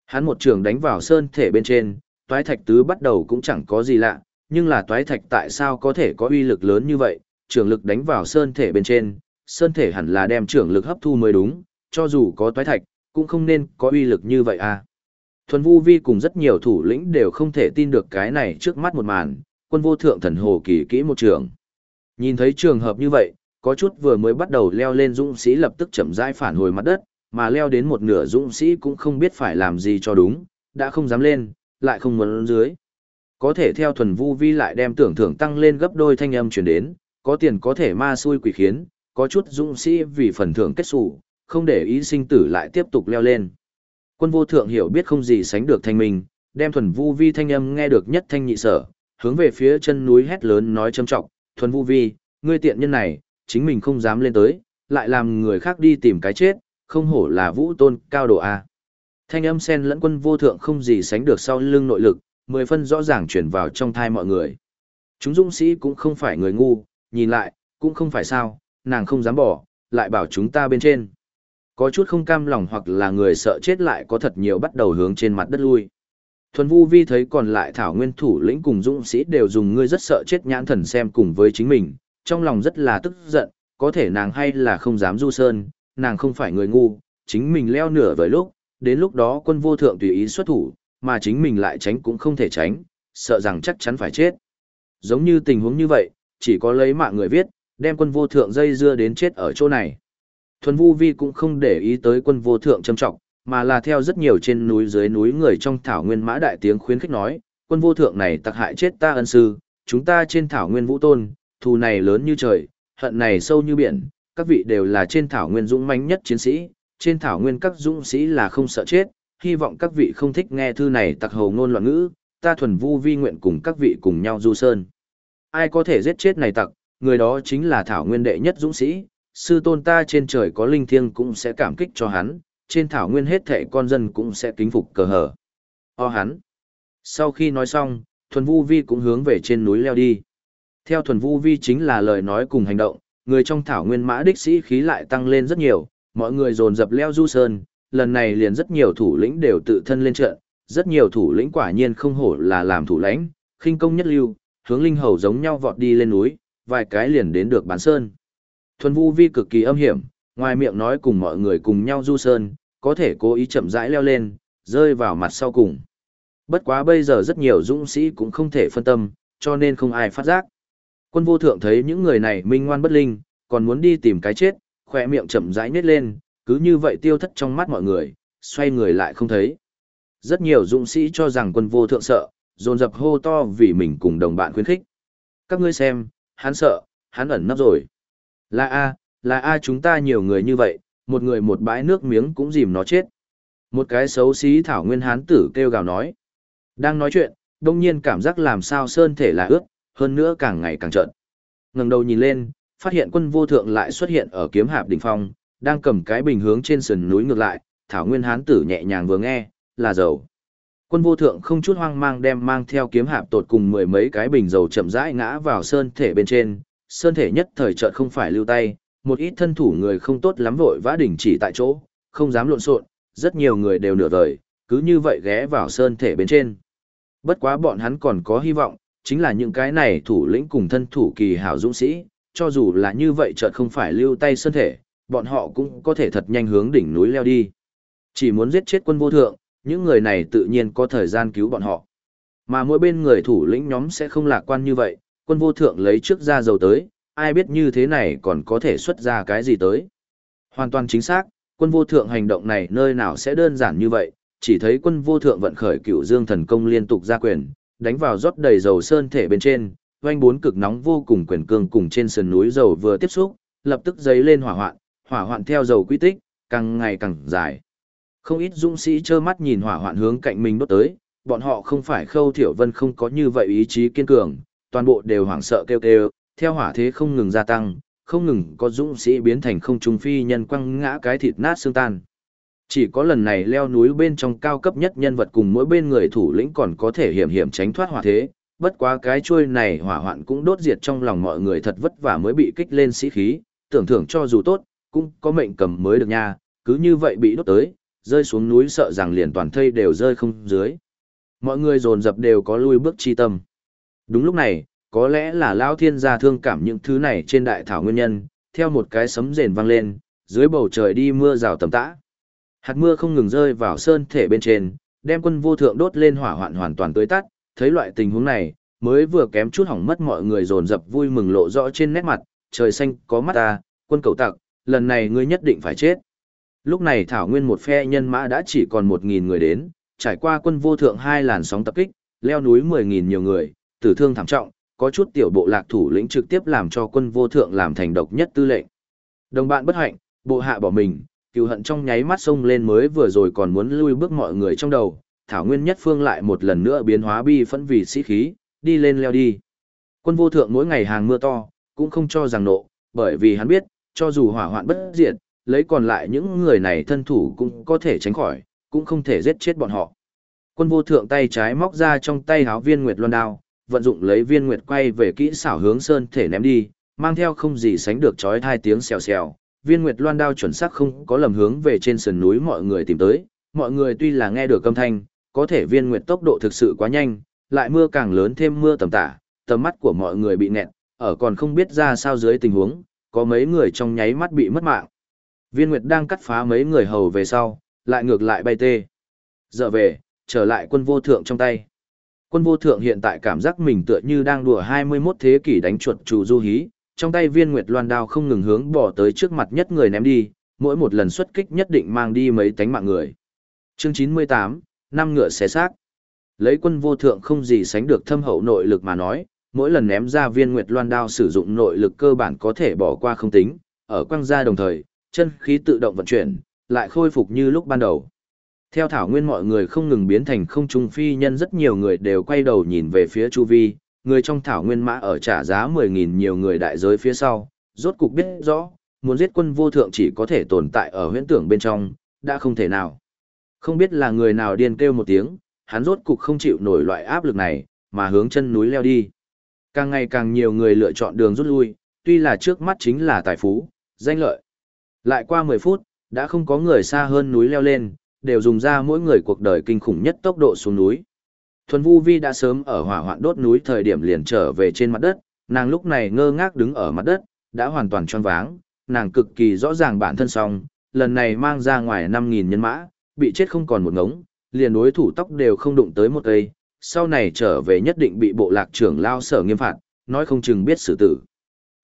Hắn một trường đánh vào sơn thể bên trên, toái thạch tứ bắt đầu cũng chẳng có gì lạ, nhưng là toái thạch tại sao có thể có uy lực lớn như vậy, trường lực đánh vào sơn thể bên trên, sơn thể hẳn là đem trường lực hấp thu mới đúng, cho dù có toái thạch, cũng không nên có uy lực như vậy à. Thuần Vu Vi cùng rất nhiều thủ lĩnh đều không thể tin được cái này trước mắt một màn, quân vô thượng thần hồ kỳ kỹ một trường. Nhìn thấy trường hợp như vậy, có chút vừa mới bắt đầu leo lên dũng sĩ lập tức chậm rãi phản hồi mặt đất, mà leo đến một nửa dũng sĩ cũng không biết phải làm gì cho đúng, đã không dám lên, lại không muốn dưới. Có thể theo thuần vu vi lại đem tưởng thưởng tăng lên gấp đôi thanh âm truyền đến, có tiền có thể ma xui quỷ khiến, có chút dũng sĩ vì phần thưởng kết sủ, không để ý sinh tử lại tiếp tục leo lên. Quân vô thượng hiểu biết không gì sánh được thanh minh, đem thuần vu vi thanh âm nghe được nhất thanh nhị sở, hướng về phía chân núi hét lớn nói châm trọng, thuần vu vi, ngươi tiện nhân này, chính mình không dám lên tới, lại làm người khác đi tìm cái chết, không hổ là vũ tôn cao độ A. Thanh âm sen lẫn quân vô thượng không gì sánh được sau lưng nội lực, mười phân rõ ràng chuyển vào trong thai mọi người. Chúng dũng sĩ cũng không phải người ngu, nhìn lại, cũng không phải sao, nàng không dám bỏ, lại bảo chúng ta bên trên. Có chút không cam lòng hoặc là người sợ chết lại có thật nhiều bắt đầu hướng trên mặt đất lui. Thuần Vu Vi thấy còn lại thảo nguyên thủ lĩnh cùng dũng sĩ đều dùng ngươi rất sợ chết nhãn thần xem cùng với chính mình, trong lòng rất là tức giận, có thể nàng hay là không dám du sơn, nàng không phải người ngu, chính mình leo nửa với lúc, đến lúc đó quân vô thượng tùy ý xuất thủ, mà chính mình lại tránh cũng không thể tránh, sợ rằng chắc chắn phải chết. Giống như tình huống như vậy, chỉ có lấy mạng người viết, đem quân vô thượng dây dưa đến chết ở chỗ này. Thuần Vu Vi cũng không để ý tới quân vô thượng châm trọng, mà là theo rất nhiều trên núi dưới núi người trong thảo nguyên mã đại tiếng khuyến khích nói, quân vô thượng này tặc hại chết ta ân sư, chúng ta trên thảo nguyên vũ tôn, thù này lớn như trời, hận này sâu như biển, các vị đều là trên thảo nguyên dũng mãnh nhất chiến sĩ, trên thảo nguyên các dũng sĩ là không sợ chết, hy vọng các vị không thích nghe thư này tặc hầu ngôn loạn ngữ, ta thuần vu vi nguyện cùng các vị cùng nhau du sơn. Ai có thể giết chết này tặc, người đó chính là thảo nguyên đệ nhất dũng sĩ, sư tôn ta trên trời có linh thiêng cũng sẽ cảm kích cho hắn, trên thảo nguyên hết thệ con dân cũng sẽ kính phục cờ hở. O hắn. Sau khi nói xong, thuần vu vi cũng hướng về trên núi leo đi. Theo thuần vu vi chính là lời nói cùng hành động, người trong thảo nguyên mã đích sĩ khí lại tăng lên rất nhiều, mọi người dồn dập leo du sơn, lần này liền rất nhiều thủ lĩnh đều tự thân lên trận, rất nhiều thủ lĩnh quả nhiên không hổ là làm thủ lãnh, khinh công nhất lưu, hướng linh hầu giống nhau vọt đi lên núi, vài cái liền đến được bán sơn. Thuần vu vi cực kỳ âm hiểm, ngoài miệng nói cùng mọi người cùng nhau du sơn, có thể cố ý chậm rãi leo lên, rơi vào mặt sau cùng. Bất quá bây giờ rất nhiều dũng sĩ cũng không thể phân tâm, cho nên không ai phát giác. Quân vô thượng thấy những người này minh ngoan bất linh, còn muốn đi tìm cái chết, khỏe miệng chậm rãi nết lên, cứ như vậy tiêu thất trong mắt mọi người, xoay người lại không thấy. Rất nhiều dũng sĩ cho rằng quân vô thượng sợ, dồn dập hô to vì mình cùng đồng bạn khuyến khích. Các ngươi xem, hắn sợ, hắn ẩn nấp rồi. Là A, là A chúng ta nhiều người như vậy, một người một bãi nước miếng cũng dìm nó chết. Một cái xấu xí thảo nguyên hán tử kêu gào nói. Đang nói chuyện, đông nhiên cảm giác làm sao sơn thể là ướt, hơn nữa càng ngày càng trợn. Ngẩng đầu nhìn lên, phát hiện quân vô thượng lại xuất hiện ở kiếm hạp đỉnh phong, đang cầm cái bình hướng trên sườn núi ngược lại, thảo nguyên hán tử nhẹ nhàng vừa nghe, là dầu. Quân vô thượng không chút hoang mang đem mang theo kiếm hạp tột cùng mười mấy cái bình dầu chậm rãi ngã vào sơn thể bên trên, sơn thể nhất thời chợt không phải lưu tay, một ít thân thủ người không tốt lắm vội vã đỉnh chỉ tại chỗ, không dám lộn xộn, rất nhiều người đều nửa vời, cứ như vậy ghé vào sơn thể bên trên. Bất quá bọn hắn còn có hy vọng, chính là những cái này thủ lĩnh cùng thân thủ kỳ hảo dũng sĩ, cho dù là như vậy chợt không phải lưu tay sơn thể, bọn họ cũng có thể thật nhanh hướng đỉnh núi leo đi. Chỉ muốn giết chết quân vô thượng, những người này tự nhiên có thời gian cứu bọn họ. Mà mỗi bên người thủ lĩnh nhóm sẽ không lạc quan như vậy, quân vô thượng lấy trước ra dầu tới, ai biết như thế này còn có thể xuất ra cái gì tới. Hoàn toàn chính xác, quân vô thượng hành động này nơi nào sẽ đơn giản như vậy, chỉ thấy quân vô thượng vận khởi cựu dương thần công liên tục ra quyền, đánh vào rót đầy dầu sơn thể bên trên, oanh bốn cực nóng vô cùng quyền cương cùng trên sườn núi dầu vừa tiếp xúc, lập tức giấy lên hỏa hoạn, hỏa hoạn theo dầu quy tích, càng ngày càng dài. Không ít dũng sĩ trơ mắt nhìn hỏa hoạn hướng cạnh mình đốt tới, bọn họ không phải khâu thiểu vân không có như vậy ý chí kiên cường, toàn bộ đều hoảng sợ kêu kêu, theo hỏa thế không ngừng gia tăng, không ngừng có dũng sĩ biến thành không trung phi nhân quăng ngã cái thịt nát xương tan. Chỉ có lần này leo núi bên trong cao cấp nhất nhân vật cùng mỗi bên người thủ lĩnh còn có thể hiểm hiểm tránh thoát hỏa thế, bất quá cái chuôi này hỏa hoạn cũng đốt diệt trong lòng mọi người thật vất vả mới bị kích lên sĩ khí, tưởng thưởng cho dù tốt, cũng có mệnh cầm mới được nha, cứ như vậy bị đốt tới, rơi xuống núi sợ rằng liền toàn thây đều rơi không dưới. Mọi người dồn dập đều có lui bước chi tâm. Đúng lúc này, có lẽ là Lão Thiên gia thương cảm những thứ này trên đại thảo nguyên nhân, theo một cái sấm rền vang lên, dưới bầu trời đi mưa rào tầm tã. Hạt mưa không ngừng rơi vào sơn thể bên trên, đem quân vô thượng đốt lên hỏa hoạn hoàn toàn tươi tắt, thấy loại tình huống này, mới vừa kém chút hỏng mất mọi người dồn dập vui mừng lộ rõ trên nét mặt, trời xanh có mắt ta, quân cầu tặc, lần này ngươi nhất định phải chết. Lúc này Thảo Nguyên một phe nhân mã đã chỉ còn một nghìn người đến, trải qua quân vô thượng hai làn sóng tập kích, leo núi mười nghìn nhiều người, tử thương thảm trọng, có chút tiểu bộ lạc thủ lĩnh trực tiếp làm cho quân vô thượng làm thành độc nhất tư lệnh. Đồng bạn bất hạnh, bộ hạ bỏ mình, cựu hận trong nháy mắt sông lên mới vừa rồi còn muốn lui bước mọi người trong đầu, Thảo Nguyên nhất phương lại một lần nữa biến hóa bi phẫn vì sĩ khí, đi lên leo đi. Quân vô thượng mỗi ngày hàng mưa to, cũng không cho rằng nộ, bởi vì hắn biết, cho dù hỏa hoạn bất diệt, lấy còn lại những người này thân thủ cũng có thể tránh khỏi, cũng không thể giết chết bọn họ. Quân vô thượng tay trái móc ra trong tay háo viên nguyệt loan đao, vận dụng lấy viên nguyệt quay về kỹ xảo hướng sơn thể ném đi, mang theo không gì sánh được chói hai tiếng xèo xèo. Viên nguyệt loan đao chuẩn xác không có lầm hướng về trên sườn núi mọi người tìm tới, mọi người tuy là nghe được âm thanh, có thể viên nguyệt tốc độ thực sự quá nhanh, lại mưa càng lớn thêm mưa tầm tả, tầm mắt của mọi người bị nẹt, ở còn không biết ra sao dưới tình huống, có mấy người trong nháy mắt bị mất mạng. Viên Nguyệt đang cắt phá mấy người hầu về sau, lại ngược lại bay tê. Giờ về, trở lại quân vô thượng trong tay. Quân vô thượng hiện tại cảm giác mình tựa như đang đùa 21 thế kỷ đánh chuột chủ du hí, trong tay viên nguyệt loan đao không ngừng hướng bỏ tới trước mặt nhất người ném đi, mỗi một lần xuất kích nhất định mang đi mấy tánh mạng người. Chương 98, năm ngựa xé xác. Lấy quân vô thượng không gì sánh được thâm hậu nội lực mà nói, mỗi lần ném ra viên nguyệt loan đao sử dụng nội lực cơ bản có thể bỏ qua không tính, ở quang gia đồng thời, chân khí tự động vận chuyển, lại khôi phục như lúc ban đầu. Theo thảo nguyên mọi người không ngừng biến thành không trung phi nhân rất nhiều người đều quay đầu nhìn về phía chu vi, người trong thảo nguyên mã ở trả giá 10.000 nhiều người đại giới phía sau, rốt cục biết rõ, muốn giết quân vô thượng chỉ có thể tồn tại ở huyễn tưởng bên trong, đã không thể nào. Không biết là người nào điên kêu một tiếng, hắn rốt cục không chịu nổi loại áp lực này, mà hướng chân núi leo đi. Càng ngày càng nhiều người lựa chọn đường rút lui, tuy là trước mắt chính là tài phú, danh lợi. Lại qua 10 phút, đã không có người xa hơn núi leo lên, đều dùng ra mỗi người cuộc đời kinh khủng nhất tốc độ xuống núi. Thuần Vu Vi đã sớm ở hỏa hoạn đốt núi thời điểm liền trở về trên mặt đất, nàng lúc này ngơ ngác đứng ở mặt đất, đã hoàn toàn choáng váng, nàng cực kỳ rõ ràng bản thân xong, lần này mang ra ngoài 5.000 nhân mã, bị chết không còn một ngống, liền đối thủ tóc đều không đụng tới một cây, sau này trở về nhất định bị bộ lạc trưởng lao sở nghiêm phạt, nói không chừng biết xử tử.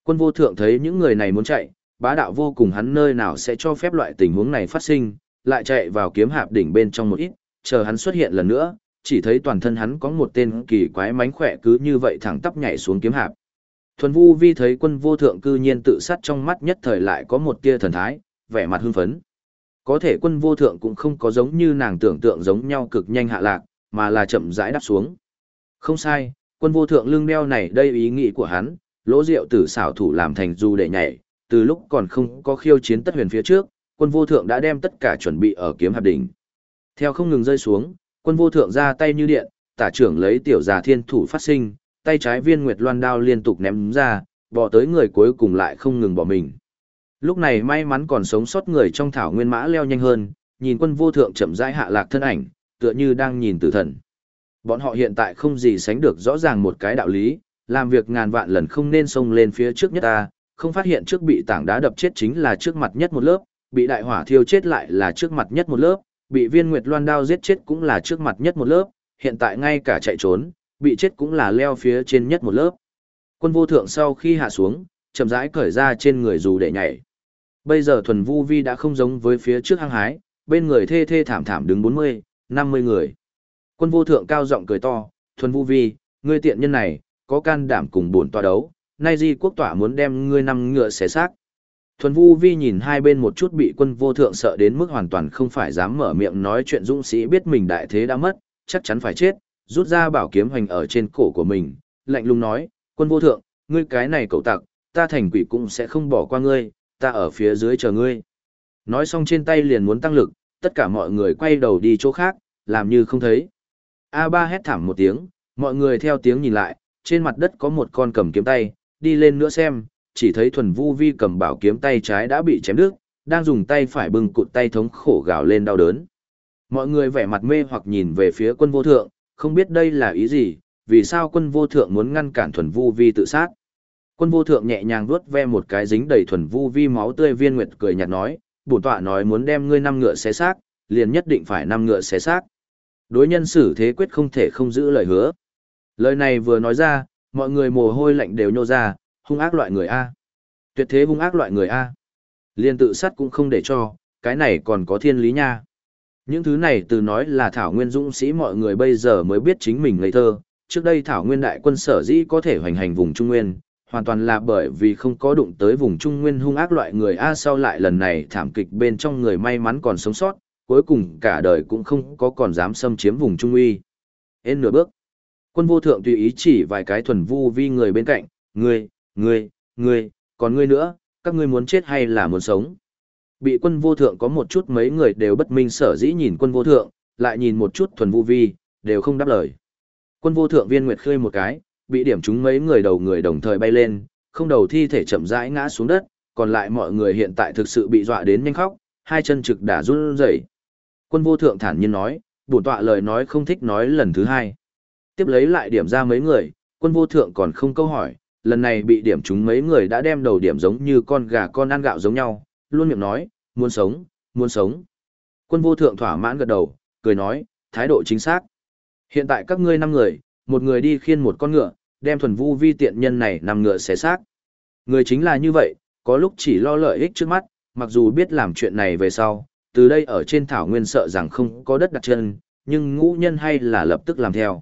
Quân vô thượng thấy những người này muốn chạy, bá đạo vô cùng hắn nơi nào sẽ cho phép loại tình huống này phát sinh, lại chạy vào kiếm hạp đỉnh bên trong một ít, chờ hắn xuất hiện lần nữa, chỉ thấy toàn thân hắn có một tên kỳ quái mánh khỏe cứ như vậy thẳng tắp nhảy xuống kiếm hạp. Thuần Vu Vi thấy quân vô thượng cư nhiên tự sát trong mắt nhất thời lại có một tia thần thái, vẻ mặt hưng phấn. Có thể quân vô thượng cũng không có giống như nàng tưởng tượng giống nhau cực nhanh hạ lạc, mà là chậm rãi đáp xuống. Không sai, quân vô thượng lưng đeo này đây ý nghĩ của hắn, lỗ rượu tử xảo thủ làm thành du để nhảy, từ lúc còn không có khiêu chiến tất huyền phía trước, quân vô thượng đã đem tất cả chuẩn bị ở kiếm hạp đỉnh. Theo không ngừng rơi xuống, quân vô thượng ra tay như điện, tả trưởng lấy tiểu già thiên thủ phát sinh, tay trái viên nguyệt loan đao liên tục ném ra, bỏ tới người cuối cùng lại không ngừng bỏ mình. Lúc này may mắn còn sống sót người trong thảo nguyên mã leo nhanh hơn, nhìn quân vô thượng chậm rãi hạ lạc thân ảnh, tựa như đang nhìn tử thần. Bọn họ hiện tại không gì sánh được rõ ràng một cái đạo lý, làm việc ngàn vạn lần không nên xông lên phía trước nhất ta, không phát hiện trước bị tảng đá đập chết chính là trước mặt nhất một lớp, bị đại hỏa thiêu chết lại là trước mặt nhất một lớp, bị viên nguyệt loan đao giết chết cũng là trước mặt nhất một lớp, hiện tại ngay cả chạy trốn, bị chết cũng là leo phía trên nhất một lớp. Quân vô thượng sau khi hạ xuống, chậm rãi cởi ra trên người dù để nhảy. Bây giờ thuần vu vi đã không giống với phía trước hăng hái, bên người thê thê thảm thảm đứng 40, 50 người. Quân vô thượng cao giọng cười to, thuần vu vi, ngươi tiện nhân này, có can đảm cùng bổn tòa đấu, nay di quốc tỏa muốn đem ngươi nằm ngựa xé xác. Thuần vu vi nhìn hai bên một chút bị quân vô thượng sợ đến mức hoàn toàn không phải dám mở miệng nói chuyện dũng sĩ biết mình đại thế đã mất, chắc chắn phải chết, rút ra bảo kiếm hoành ở trên cổ của mình, lạnh lùng nói, Quân vô thượng, ngươi cái này cậu tặc, ta thành quỷ cũng sẽ không bỏ qua ngươi, ta ở phía dưới chờ ngươi. Nói xong trên tay liền muốn tăng lực, tất cả mọi người quay đầu đi chỗ khác, làm như không thấy. A3 hét thảm một tiếng, mọi người theo tiếng nhìn lại, trên mặt đất có một con cầm kiếm tay, đi lên nữa xem, chỉ thấy thuần vu vi cầm bảo kiếm tay trái đã bị chém đứt, đang dùng tay phải bưng cụt tay thống khổ gào lên đau đớn. Mọi người vẻ mặt mê hoặc nhìn về phía quân vô thượng, không biết đây là ý gì, vì sao quân vô thượng muốn ngăn cản thuần vu vi tự sát. Quân vô thượng nhẹ nhàng vuốt ve một cái dính đầy thuần vu vi máu tươi viên nguyệt cười nhạt nói, bổn tọa nói muốn đem ngươi năm ngựa xé xác, liền nhất định phải năm ngựa xé xác. Đối nhân xử thế quyết không thể không giữ lời hứa. Lời này vừa nói ra, mọi người mồ hôi lạnh đều nhô ra, hung ác loại người A. Tuyệt thế hung ác loại người A. Liên tự sát cũng không để cho, cái này còn có thiên lý nha. Những thứ này từ nói là Thảo Nguyên dũng sĩ mọi người bây giờ mới biết chính mình ngây thơ. Trước đây Thảo Nguyên đại quân sở dĩ có thể hoành hành vùng Trung Nguyên, hoàn toàn là bởi vì không có đụng tới vùng Trung Nguyên hung ác loại người A sau lại lần này thảm kịch bên trong người may mắn còn sống sót, cuối cùng cả đời cũng không có còn dám xâm chiếm vùng Trung Uy. Ên nửa bước. Quân vô thượng tùy ý chỉ vài cái thuần vu vi người bên cạnh, người ngươi, ngươi, còn ngươi nữa, các ngươi muốn chết hay là muốn sống. Bị quân vô thượng có một chút mấy người đều bất minh sở dĩ nhìn quân vô thượng, lại nhìn một chút thuần vu vi, đều không đáp lời. Quân vô thượng viên nguyệt khơi một cái, bị điểm chúng mấy người đầu người đồng thời bay lên, không đầu thi thể chậm rãi ngã xuống đất, còn lại mọi người hiện tại thực sự bị dọa đến nhanh khóc, hai chân trực đã run rẩy. Quân vô thượng thản nhiên nói, bổn tọa lời nói không thích nói lần thứ hai. Tiếp lấy lại điểm ra mấy người, quân vô thượng còn không câu hỏi, lần này bị điểm chúng mấy người đã đem đầu điểm giống như con gà con ăn gạo giống nhau, luôn miệng nói, muốn sống, muốn sống. Quân vô thượng thỏa mãn gật đầu, cười nói, thái độ chính xác. Hiện tại các ngươi năm người, một người đi khiên một con ngựa, đem thuần vu vi tiện nhân này nằm ngựa xé xác. Người chính là như vậy, có lúc chỉ lo lợi ích trước mắt, mặc dù biết làm chuyện này về sau, từ đây ở trên thảo nguyên sợ rằng không có đất đặt chân, nhưng ngũ nhân hay là lập tức làm theo.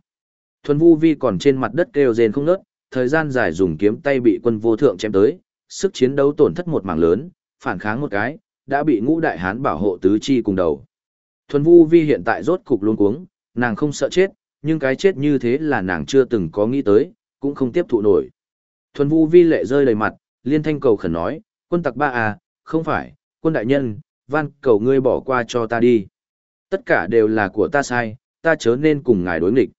Thuần vu vi còn trên mặt đất kêu rên không nớt, thời gian dài dùng kiếm tay bị quân vô thượng chém tới, sức chiến đấu tổn thất một mảng lớn, phản kháng một cái, đã bị ngũ đại hán bảo hộ tứ chi cùng đầu. Thuần vu vi hiện tại rốt cục luống cuống, nàng không sợ chết, nhưng cái chết như thế là nàng chưa từng có nghĩ tới, cũng không tiếp thụ nổi. Thuần vu vi lệ rơi đầy mặt, liên thanh cầu khẩn nói, quân tặc ba à, không phải, quân đại nhân, van cầu ngươi bỏ qua cho ta đi. Tất cả đều là của ta sai, ta chớ nên cùng ngài đối nghịch.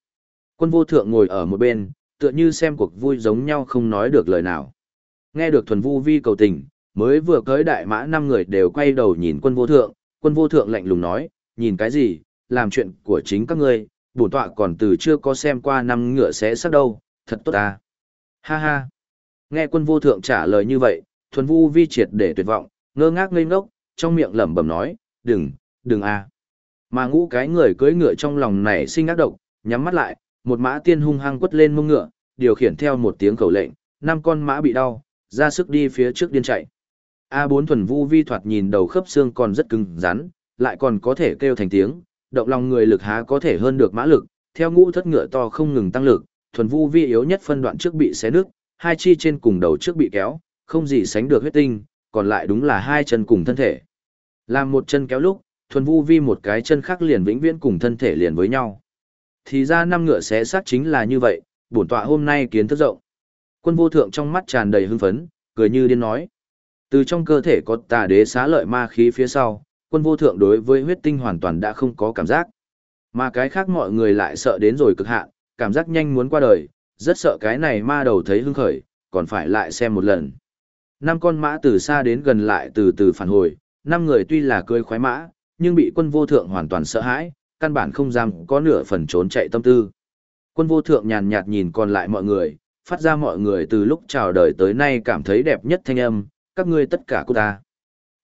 Quân vô thượng ngồi ở một bên, tựa như xem cuộc vui giống nhau không nói được lời nào. Nghe được thuần vu vi cầu tình, mới vừa cưới đại mã năm người đều quay đầu nhìn quân vô thượng, quân vô thượng lạnh lùng nói, nhìn cái gì, làm chuyện của chính các ngươi, bổn tọa còn từ chưa có xem qua năm ngựa xé sắc đâu, thật tốt ta. Ha ha. Nghe quân vô thượng trả lời như vậy, thuần vu vi triệt để tuyệt vọng, ngơ ngác ngây ngốc, trong miệng lẩm bẩm nói, đừng, đừng a. Mà ngũ cái người cưỡi ngựa trong lòng này sinh ác độc, nhắm mắt lại, một mã tiên hung hăng quất lên mông ngựa, điều khiển theo một tiếng khẩu lệnh, năm con mã bị đau, ra sức đi phía trước điên chạy. A4 thuần vu vi thoạt nhìn đầu khớp xương còn rất cứng rắn, lại còn có thể kêu thành tiếng, động lòng người lực há có thể hơn được mã lực, theo ngũ thất ngựa to không ngừng tăng lực, thuần vu vi yếu nhất phân đoạn trước bị xé nước, hai chi trên cùng đầu trước bị kéo, không gì sánh được huyết tinh, còn lại đúng là hai chân cùng thân thể. Làm một chân kéo lúc, thuần vu vi một cái chân khác liền vĩnh viễn cùng thân thể liền với nhau. Thì ra năm ngựa xé xác chính là như vậy, bổn tọa hôm nay kiến thức rộng. Quân vô thượng trong mắt tràn đầy hưng phấn, cười như điên nói. Từ trong cơ thể có tà đế xá lợi ma khí phía sau, quân vô thượng đối với huyết tinh hoàn toàn đã không có cảm giác. Mà cái khác mọi người lại sợ đến rồi cực hạn, cảm giác nhanh muốn qua đời, rất sợ cái này ma đầu thấy hưng khởi, còn phải lại xem một lần. Năm con mã từ xa đến gần lại từ từ phản hồi, năm người tuy là cười khoái mã, nhưng bị quân vô thượng hoàn toàn sợ hãi, căn bản không dám có nửa phần trốn chạy tâm tư. Quân vô thượng nhàn nhạt nhìn còn lại mọi người, phát ra mọi người từ lúc chào đời tới nay cảm thấy đẹp nhất thanh âm, các ngươi tất cả cô ta.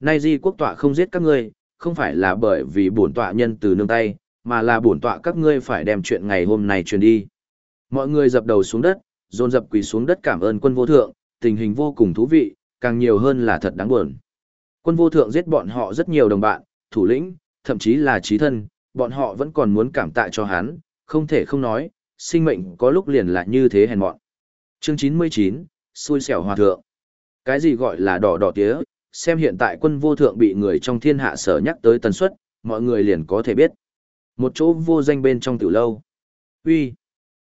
Nay di quốc tọa không giết các ngươi, không phải là bởi vì bổn tọa nhân từ nương tay, mà là bổn tọa các ngươi phải đem chuyện ngày hôm nay truyền đi. Mọi người dập đầu xuống đất, dồn dập quỳ xuống đất cảm ơn quân vô thượng, tình hình vô cùng thú vị, càng nhiều hơn là thật đáng buồn. Quân vô thượng giết bọn họ rất nhiều đồng bạn, thủ lĩnh, thậm chí là trí thân, bọn họ vẫn còn muốn cảm tạ cho hắn, không thể không nói, sinh mệnh có lúc liền là như thế hèn mọn. Chương 99, xui xẻo hòa thượng. Cái gì gọi là đỏ đỏ tía, xem hiện tại quân vô thượng bị người trong thiên hạ sở nhắc tới tần suất, mọi người liền có thể biết. Một chỗ vô danh bên trong tiểu lâu. Uy,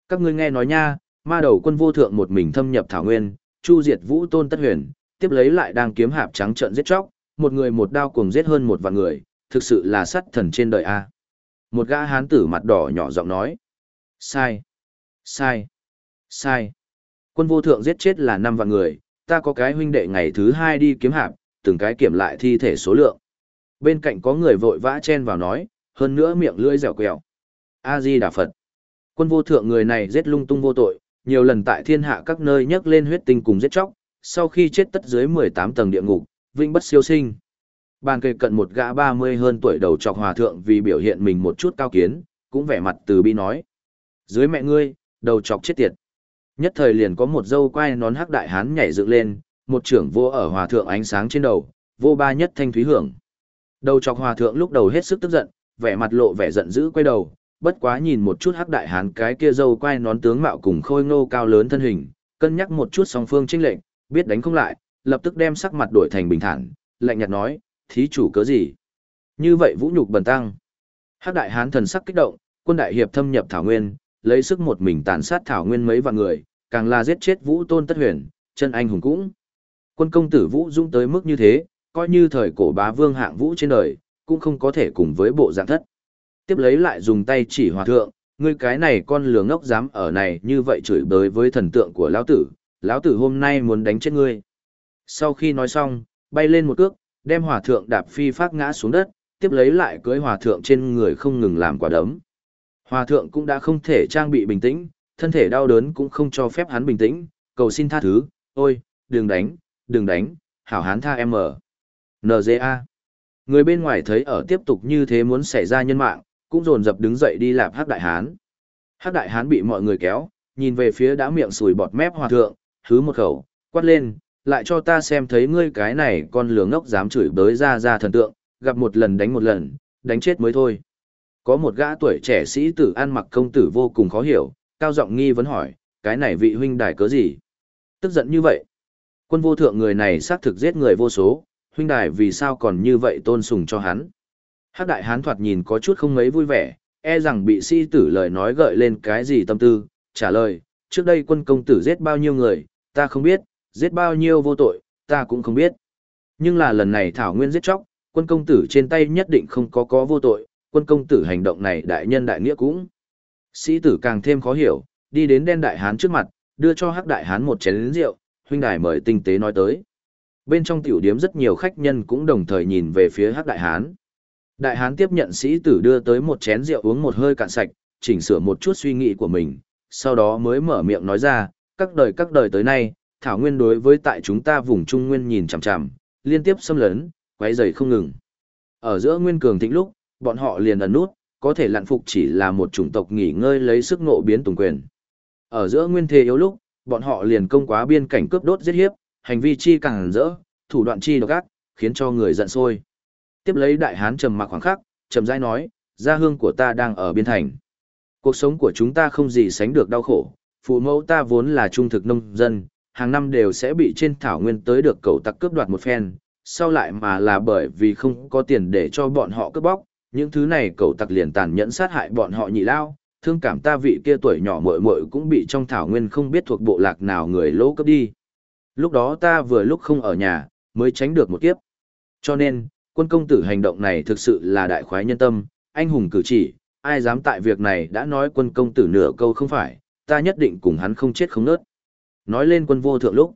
Các ngươi nghe nói nha, ma đầu quân vô thượng một mình thâm nhập thảo nguyên, chu diệt vũ tôn tất huyền, tiếp lấy lại đang kiếm hạp trắng trợn giết chóc, một người một đao cùng giết hơn một vạn người, thực sự là sát thần trên đời a. Một gã hán tử mặt đỏ nhỏ giọng nói. Sai. Sai. Sai. Quân vô thượng giết chết là năm vạn người, ta có cái huynh đệ ngày thứ hai đi kiếm hạp, từng cái kiểm lại thi thể số lượng. Bên cạnh có người vội vã chen vào nói, hơn nữa miệng lưỡi dẻo quẹo. A-di Đà Phật. Quân vô thượng người này giết lung tung vô tội, nhiều lần tại thiên hạ các nơi nhấc lên huyết tinh cùng giết chóc, sau khi chết tất dưới 18 tầng địa ngục, vĩnh bất siêu sinh. Bàn kề cận một gã 30 hơn tuổi đầu trọc hòa thượng vì biểu hiện mình một chút cao kiến, cũng vẻ mặt từ bi nói. Dưới mẹ ngươi, đầu trọc chết tiệt. Nhất thời liền có một dâu quai nón hắc đại hán nhảy dựng lên, một trưởng vô ở hòa thượng ánh sáng trên đầu, vô ba nhất thanh thúy hưởng. Đầu trọc hòa thượng lúc đầu hết sức tức giận, vẻ mặt lộ vẻ giận dữ quay đầu, bất quá nhìn một chút hắc đại hán cái kia dâu quai nón tướng mạo cùng khôi ngô cao lớn thân hình, cân nhắc một chút song phương chênh lệnh, biết đánh không lại, lập tức đem sắc mặt đổi thành bình thản, lạnh nhạt nói, thí chủ cớ gì? Như vậy vũ nhục bần tăng. Hắc đại hán thần sắc kích động, quân đại hiệp thâm nhập thảo nguyên, lấy sức một mình tàn sát thảo nguyên mấy vạn người, càng là giết chết vũ tôn tất huyền, chân anh hùng cũng. Quân công tử vũ dũng tới mức như thế, coi như thời cổ bá vương hạng vũ trên đời, cũng không có thể cùng với bộ dạng thất. Tiếp lấy lại dùng tay chỉ hòa thượng, ngươi cái này con lừa ngốc dám ở này như vậy chửi bới với thần tượng của lão tử, lão tử hôm nay muốn đánh chết ngươi. Sau khi nói xong, bay lên một cước, đem hòa thượng đạp phi phát ngã xuống đất, tiếp lấy lại cưới hòa thượng trên người không ngừng làm quả đấm. Hòa thượng cũng đã không thể trang bị bình tĩnh, thân thể đau đớn cũng không cho phép hắn bình tĩnh, cầu xin tha thứ, ôi, đừng đánh, đừng đánh, hảo hán tha em ở. NGA. Người bên ngoài thấy ở tiếp tục như thế muốn xảy ra nhân mạng, cũng dồn dập đứng dậy đi lạp hắc đại hán. Hắc đại hán bị mọi người kéo, nhìn về phía đã miệng sùi bọt mép hòa thượng, hứ một khẩu, quát lên, lại cho ta xem thấy ngươi cái này con lừa ngốc dám chửi bới ra ra thần tượng, gặp một lần đánh một lần, đánh chết mới thôi. Có một gã tuổi trẻ sĩ tử ăn mặc công tử vô cùng khó hiểu, cao giọng nghi vấn hỏi, cái này vị huynh đài cớ gì? Tức giận như vậy. Quân vô thượng người này xác thực giết người vô số, huynh đài vì sao còn như vậy tôn sùng cho hắn? Hắc đại hán thoạt nhìn có chút không mấy vui vẻ, e rằng bị sĩ tử lời nói gợi lên cái gì tâm tư, trả lời, trước đây quân công tử giết bao nhiêu người, ta không biết, giết bao nhiêu vô tội, ta cũng không biết. Nhưng là lần này Thảo Nguyên giết chóc, quân công tử trên tay nhất định không có có vô tội, quân công tử hành động này đại nhân đại nghĩa cũng. Sĩ tử càng thêm khó hiểu, đi đến đen đại hán trước mặt, đưa cho hắc đại hán một chén rượu, huynh đài mời tinh tế nói tới. Bên trong tiểu điếm rất nhiều khách nhân cũng đồng thời nhìn về phía hắc đại hán. Đại hán tiếp nhận sĩ tử đưa tới một chén rượu uống một hơi cạn sạch, chỉnh sửa một chút suy nghĩ của mình, sau đó mới mở miệng nói ra, các đời các đời tới nay, Thảo Nguyên đối với tại chúng ta vùng Trung Nguyên nhìn chằm chằm, liên tiếp xâm lấn, quấy rầy không ngừng. Ở giữa Nguyên Cường thịnh lúc, bọn họ liền ẩn nút, có thể lặn phục chỉ là một chủng tộc nghỉ ngơi lấy sức ngộ biến tùng quyền. Ở giữa Nguyên Thế yếu lúc, bọn họ liền công quá biên cảnh cướp đốt giết hiếp, hành vi chi càng rỡ, thủ đoạn chi độc ác, khiến cho người giận sôi. Tiếp lấy đại hán trầm mặc khoảng khắc, trầm rãi nói, gia hương của ta đang ở biên thành. Cuộc sống của chúng ta không gì sánh được đau khổ, phụ mẫu ta vốn là trung thực nông dân, hàng năm đều sẽ bị trên thảo nguyên tới được cầu tặc cướp đoạt một phen, sau lại mà là bởi vì không có tiền để cho bọn họ cướp bóc, những thứ này cầu tặc liền tàn nhẫn sát hại bọn họ nhị lao, thương cảm ta vị kia tuổi nhỏ muội muội cũng bị trong thảo nguyên không biết thuộc bộ lạc nào người lỗ cướp đi. Lúc đó ta vừa lúc không ở nhà, mới tránh được một kiếp. Cho nên, quân công tử hành động này thực sự là đại khoái nhân tâm, anh hùng cử chỉ, ai dám tại việc này đã nói quân công tử nửa câu không phải, ta nhất định cùng hắn không chết không nớt. Nói lên quân vô thượng lúc,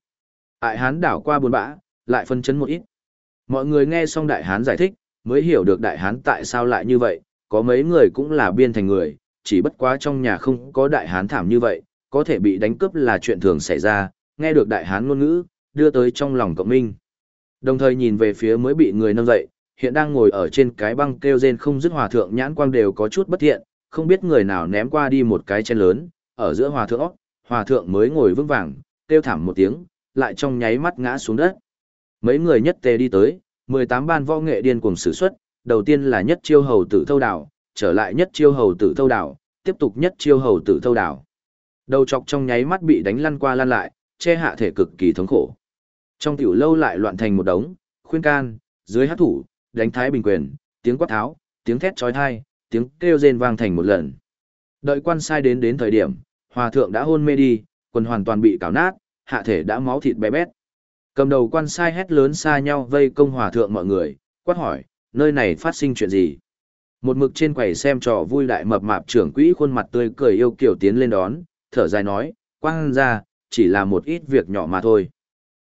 đại hán đảo qua buồn bã, lại phân chấn một ít. Mọi người nghe xong đại hán giải thích, mới hiểu được đại hán tại sao lại như vậy, có mấy người cũng là biên thành người, chỉ bất quá trong nhà không có đại hán thảm như vậy, có thể bị đánh cướp là chuyện thường xảy ra, nghe được đại hán ngôn ngữ, đưa tới trong lòng cộng minh. Đồng thời nhìn về phía mới bị người nâng dậy, hiện đang ngồi ở trên cái băng kêu rên không dứt hòa thượng nhãn quang đều có chút bất thiện, không biết người nào ném qua đi một cái chén lớn, ở giữa hòa thượng, hòa thượng mới ngồi vững vàng, kêu thảm một tiếng, lại trong nháy mắt ngã xuống đất. Mấy người nhất tề đi tới, 18 ban võ nghệ điên cuồng sử xuất, đầu tiên là nhất chiêu hầu tử thâu đảo, trở lại nhất chiêu hầu tử thâu đảo, tiếp tục nhất chiêu hầu tử thâu đảo. Đầu chọc trong nháy mắt bị đánh lăn qua lăn lại, che hạ thể cực kỳ thống khổ. Trong tiểu lâu lại loạn thành một đống, khuyên can, dưới hát thủ, đánh thái bình quyền, tiếng quát tháo, tiếng thét trói thai, tiếng kêu rên vang thành một lần. Đợi quan sai đến đến thời điểm, hòa thượng đã hôn mê đi, quần hoàn toàn bị cào nát, hạ thể đã máu thịt bé bét. Cầm đầu quan sai hét lớn xa nhau vây công hòa thượng mọi người, quát hỏi, nơi này phát sinh chuyện gì? Một mực trên quầy xem trò vui đại mập mạp trưởng quỹ khuôn mặt tươi cười yêu kiểu tiến lên đón, thở dài nói, quang ra, chỉ là một ít việc nhỏ mà thôi.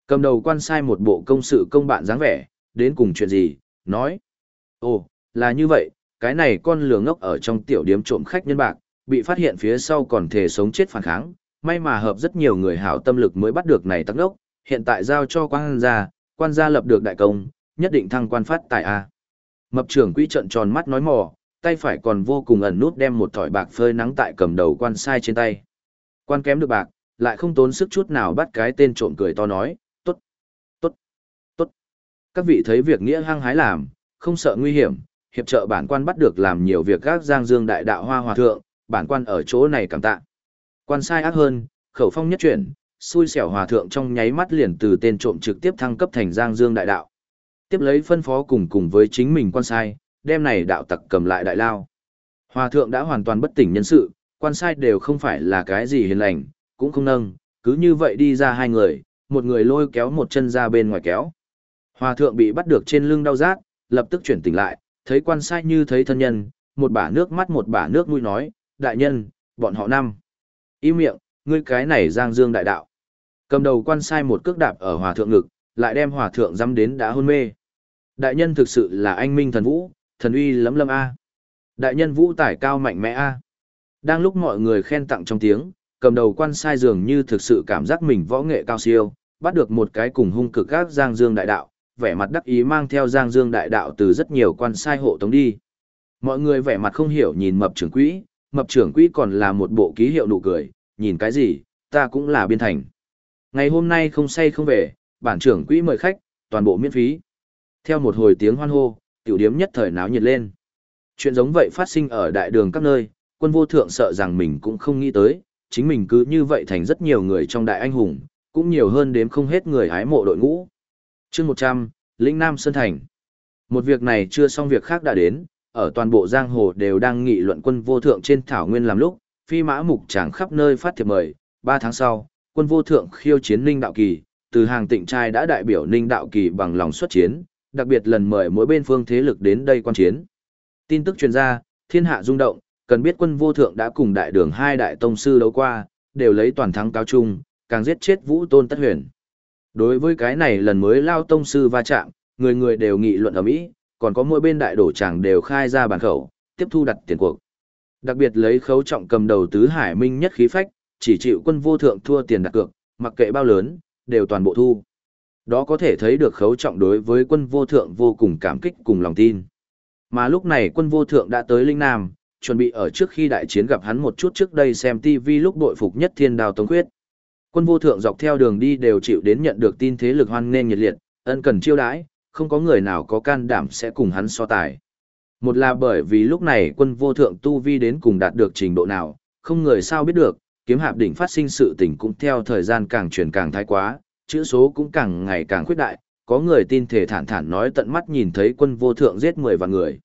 Cầm đầu quan sai một bộ công sự công bạn dáng vẻ, đến cùng chuyện gì, nói. Ồ, là như vậy, cái này con lừa ngốc ở trong tiểu điếm trộm khách nhân bạc, bị phát hiện phía sau còn thể sống chết phản kháng, may mà hợp rất nhiều người hảo tâm lực mới bắt được này tắc đốc, hiện tại giao cho quan gia, quan gia lập được đại công, nhất định thăng quan phát tài A. Mập trưởng quỹ trận tròn mắt nói mò, tay phải còn vô cùng ẩn nút đem một thỏi bạc phơi nắng tại cầm đầu quan sai trên tay. Quan kém được bạc, lại không tốn sức chút nào bắt cái tên trộm cười to nói, tốt, tốt, tốt. Các vị thấy việc nghĩa hăng hái làm, không sợ nguy hiểm, hiệp trợ bản quan bắt được làm nhiều việc các giang dương đại đạo hoa hòa thượng, bản quan ở chỗ này cảm tạ. Quan sai ác hơn, khẩu phong nhất chuyển, xui xẻo hòa thượng trong nháy mắt liền từ tên trộm trực tiếp thăng cấp thành giang dương đại đạo. Tiếp lấy phân phó cùng cùng với chính mình quan sai, đem này đạo tặc cầm lại đại lao. Hòa thượng đã hoàn toàn bất tỉnh nhân sự, quan sai đều không phải là cái gì hiền lành, cũng không nâng, cứ như vậy đi ra hai người, một người lôi kéo một chân ra bên ngoài kéo. Hòa thượng bị bắt được trên lưng đau rát, lập tức chuyển tỉnh lại, thấy quan sai như thấy thân nhân, một bả nước mắt một bả nước mũi nói, đại nhân, bọn họ năm. Im miệng, ngươi cái này giang dương đại đạo. Cầm đầu quan sai một cước đạp ở hòa thượng ngực, lại đem hòa thượng dám đến đã hôn mê. Đại nhân thực sự là anh minh thần vũ, thần uy lấm lâm A. Đại nhân vũ tải cao mạnh mẽ A. Đang lúc mọi người khen tặng trong tiếng, cầm đầu quan sai dường như thực sự cảm giác mình võ nghệ cao siêu, bắt được một cái cùng hung cực gác giang dương đại đạo, vẻ mặt đắc ý mang theo giang dương đại đạo từ rất nhiều quan sai hộ tống đi. Mọi người vẻ mặt không hiểu nhìn mập trưởng quỹ, mập trưởng quỹ còn là một bộ ký hiệu nụ cười, nhìn cái gì, ta cũng là biên thành. Ngày hôm nay không say không về, bản trưởng quỹ mời khách, toàn bộ miễn phí. Theo một hồi tiếng hoan hô, tiểu điếm nhất thời náo nhiệt lên. Chuyện giống vậy phát sinh ở đại đường các nơi, quân vô thượng sợ rằng mình cũng không nghĩ tới, chính mình cứ như vậy thành rất nhiều người trong đại anh hùng, cũng nhiều hơn đếm không hết người hái mộ đội ngũ. chương 100, Lĩnh Nam Sơn Thành. Một việc này chưa xong việc khác đã đến, ở toàn bộ giang hồ đều đang nghị luận quân vô thượng trên thảo nguyên làm lúc, phi mã mục chẳng khắp nơi phát thiệp mời, 3 tháng sau, quân vô thượng khiêu chiến Ninh Đạo Kỳ, từ hàng tịnh trai đã đại biểu Ninh Đạo Kỳ bằng lòng xuất chiến, đặc biệt lần mời mỗi bên phương thế lực đến đây quan chiến. Tin tức truyền ra, thiên hạ rung động, cần biết quân vô thượng đã cùng đại đường hai đại tông sư đấu qua, đều lấy toàn thắng cao trung, càng giết chết vũ tôn tất huyền. Đối với cái này lần mới lao tông sư va chạm, người người đều nghị luận ở Mỹ, còn có mỗi bên đại đổ chẳng đều khai ra bàn khẩu, tiếp thu đặt tiền cuộc. Đặc biệt lấy khấu trọng cầm đầu tứ hải minh nhất khí phách, chỉ chịu quân vô thượng thua tiền đặt cược, mặc kệ bao lớn, đều toàn bộ thu. Đó có thể thấy được khấu trọng đối với quân vô thượng vô cùng cảm kích cùng lòng tin. Mà lúc này quân vô thượng đã tới Linh Nam, chuẩn bị ở trước khi đại chiến gặp hắn một chút trước đây xem TV lúc đội phục nhất thiên đào tống khuyết. Quân vô thượng dọc theo đường đi đều chịu đến nhận được tin thế lực hoan nghênh nhiệt liệt, ân cần chiêu đãi, không có người nào có can đảm sẽ cùng hắn so tài. Một là bởi vì lúc này quân vô thượng tu vi đến cùng đạt được trình độ nào, không người sao biết được, kiếm hạp đỉnh phát sinh sự tình cũng theo thời gian càng chuyển càng thái quá, chữ số cũng càng ngày càng khuyết đại, có người tin thể thản thản nói tận mắt nhìn thấy quân vô thượng giết 10 vạn người.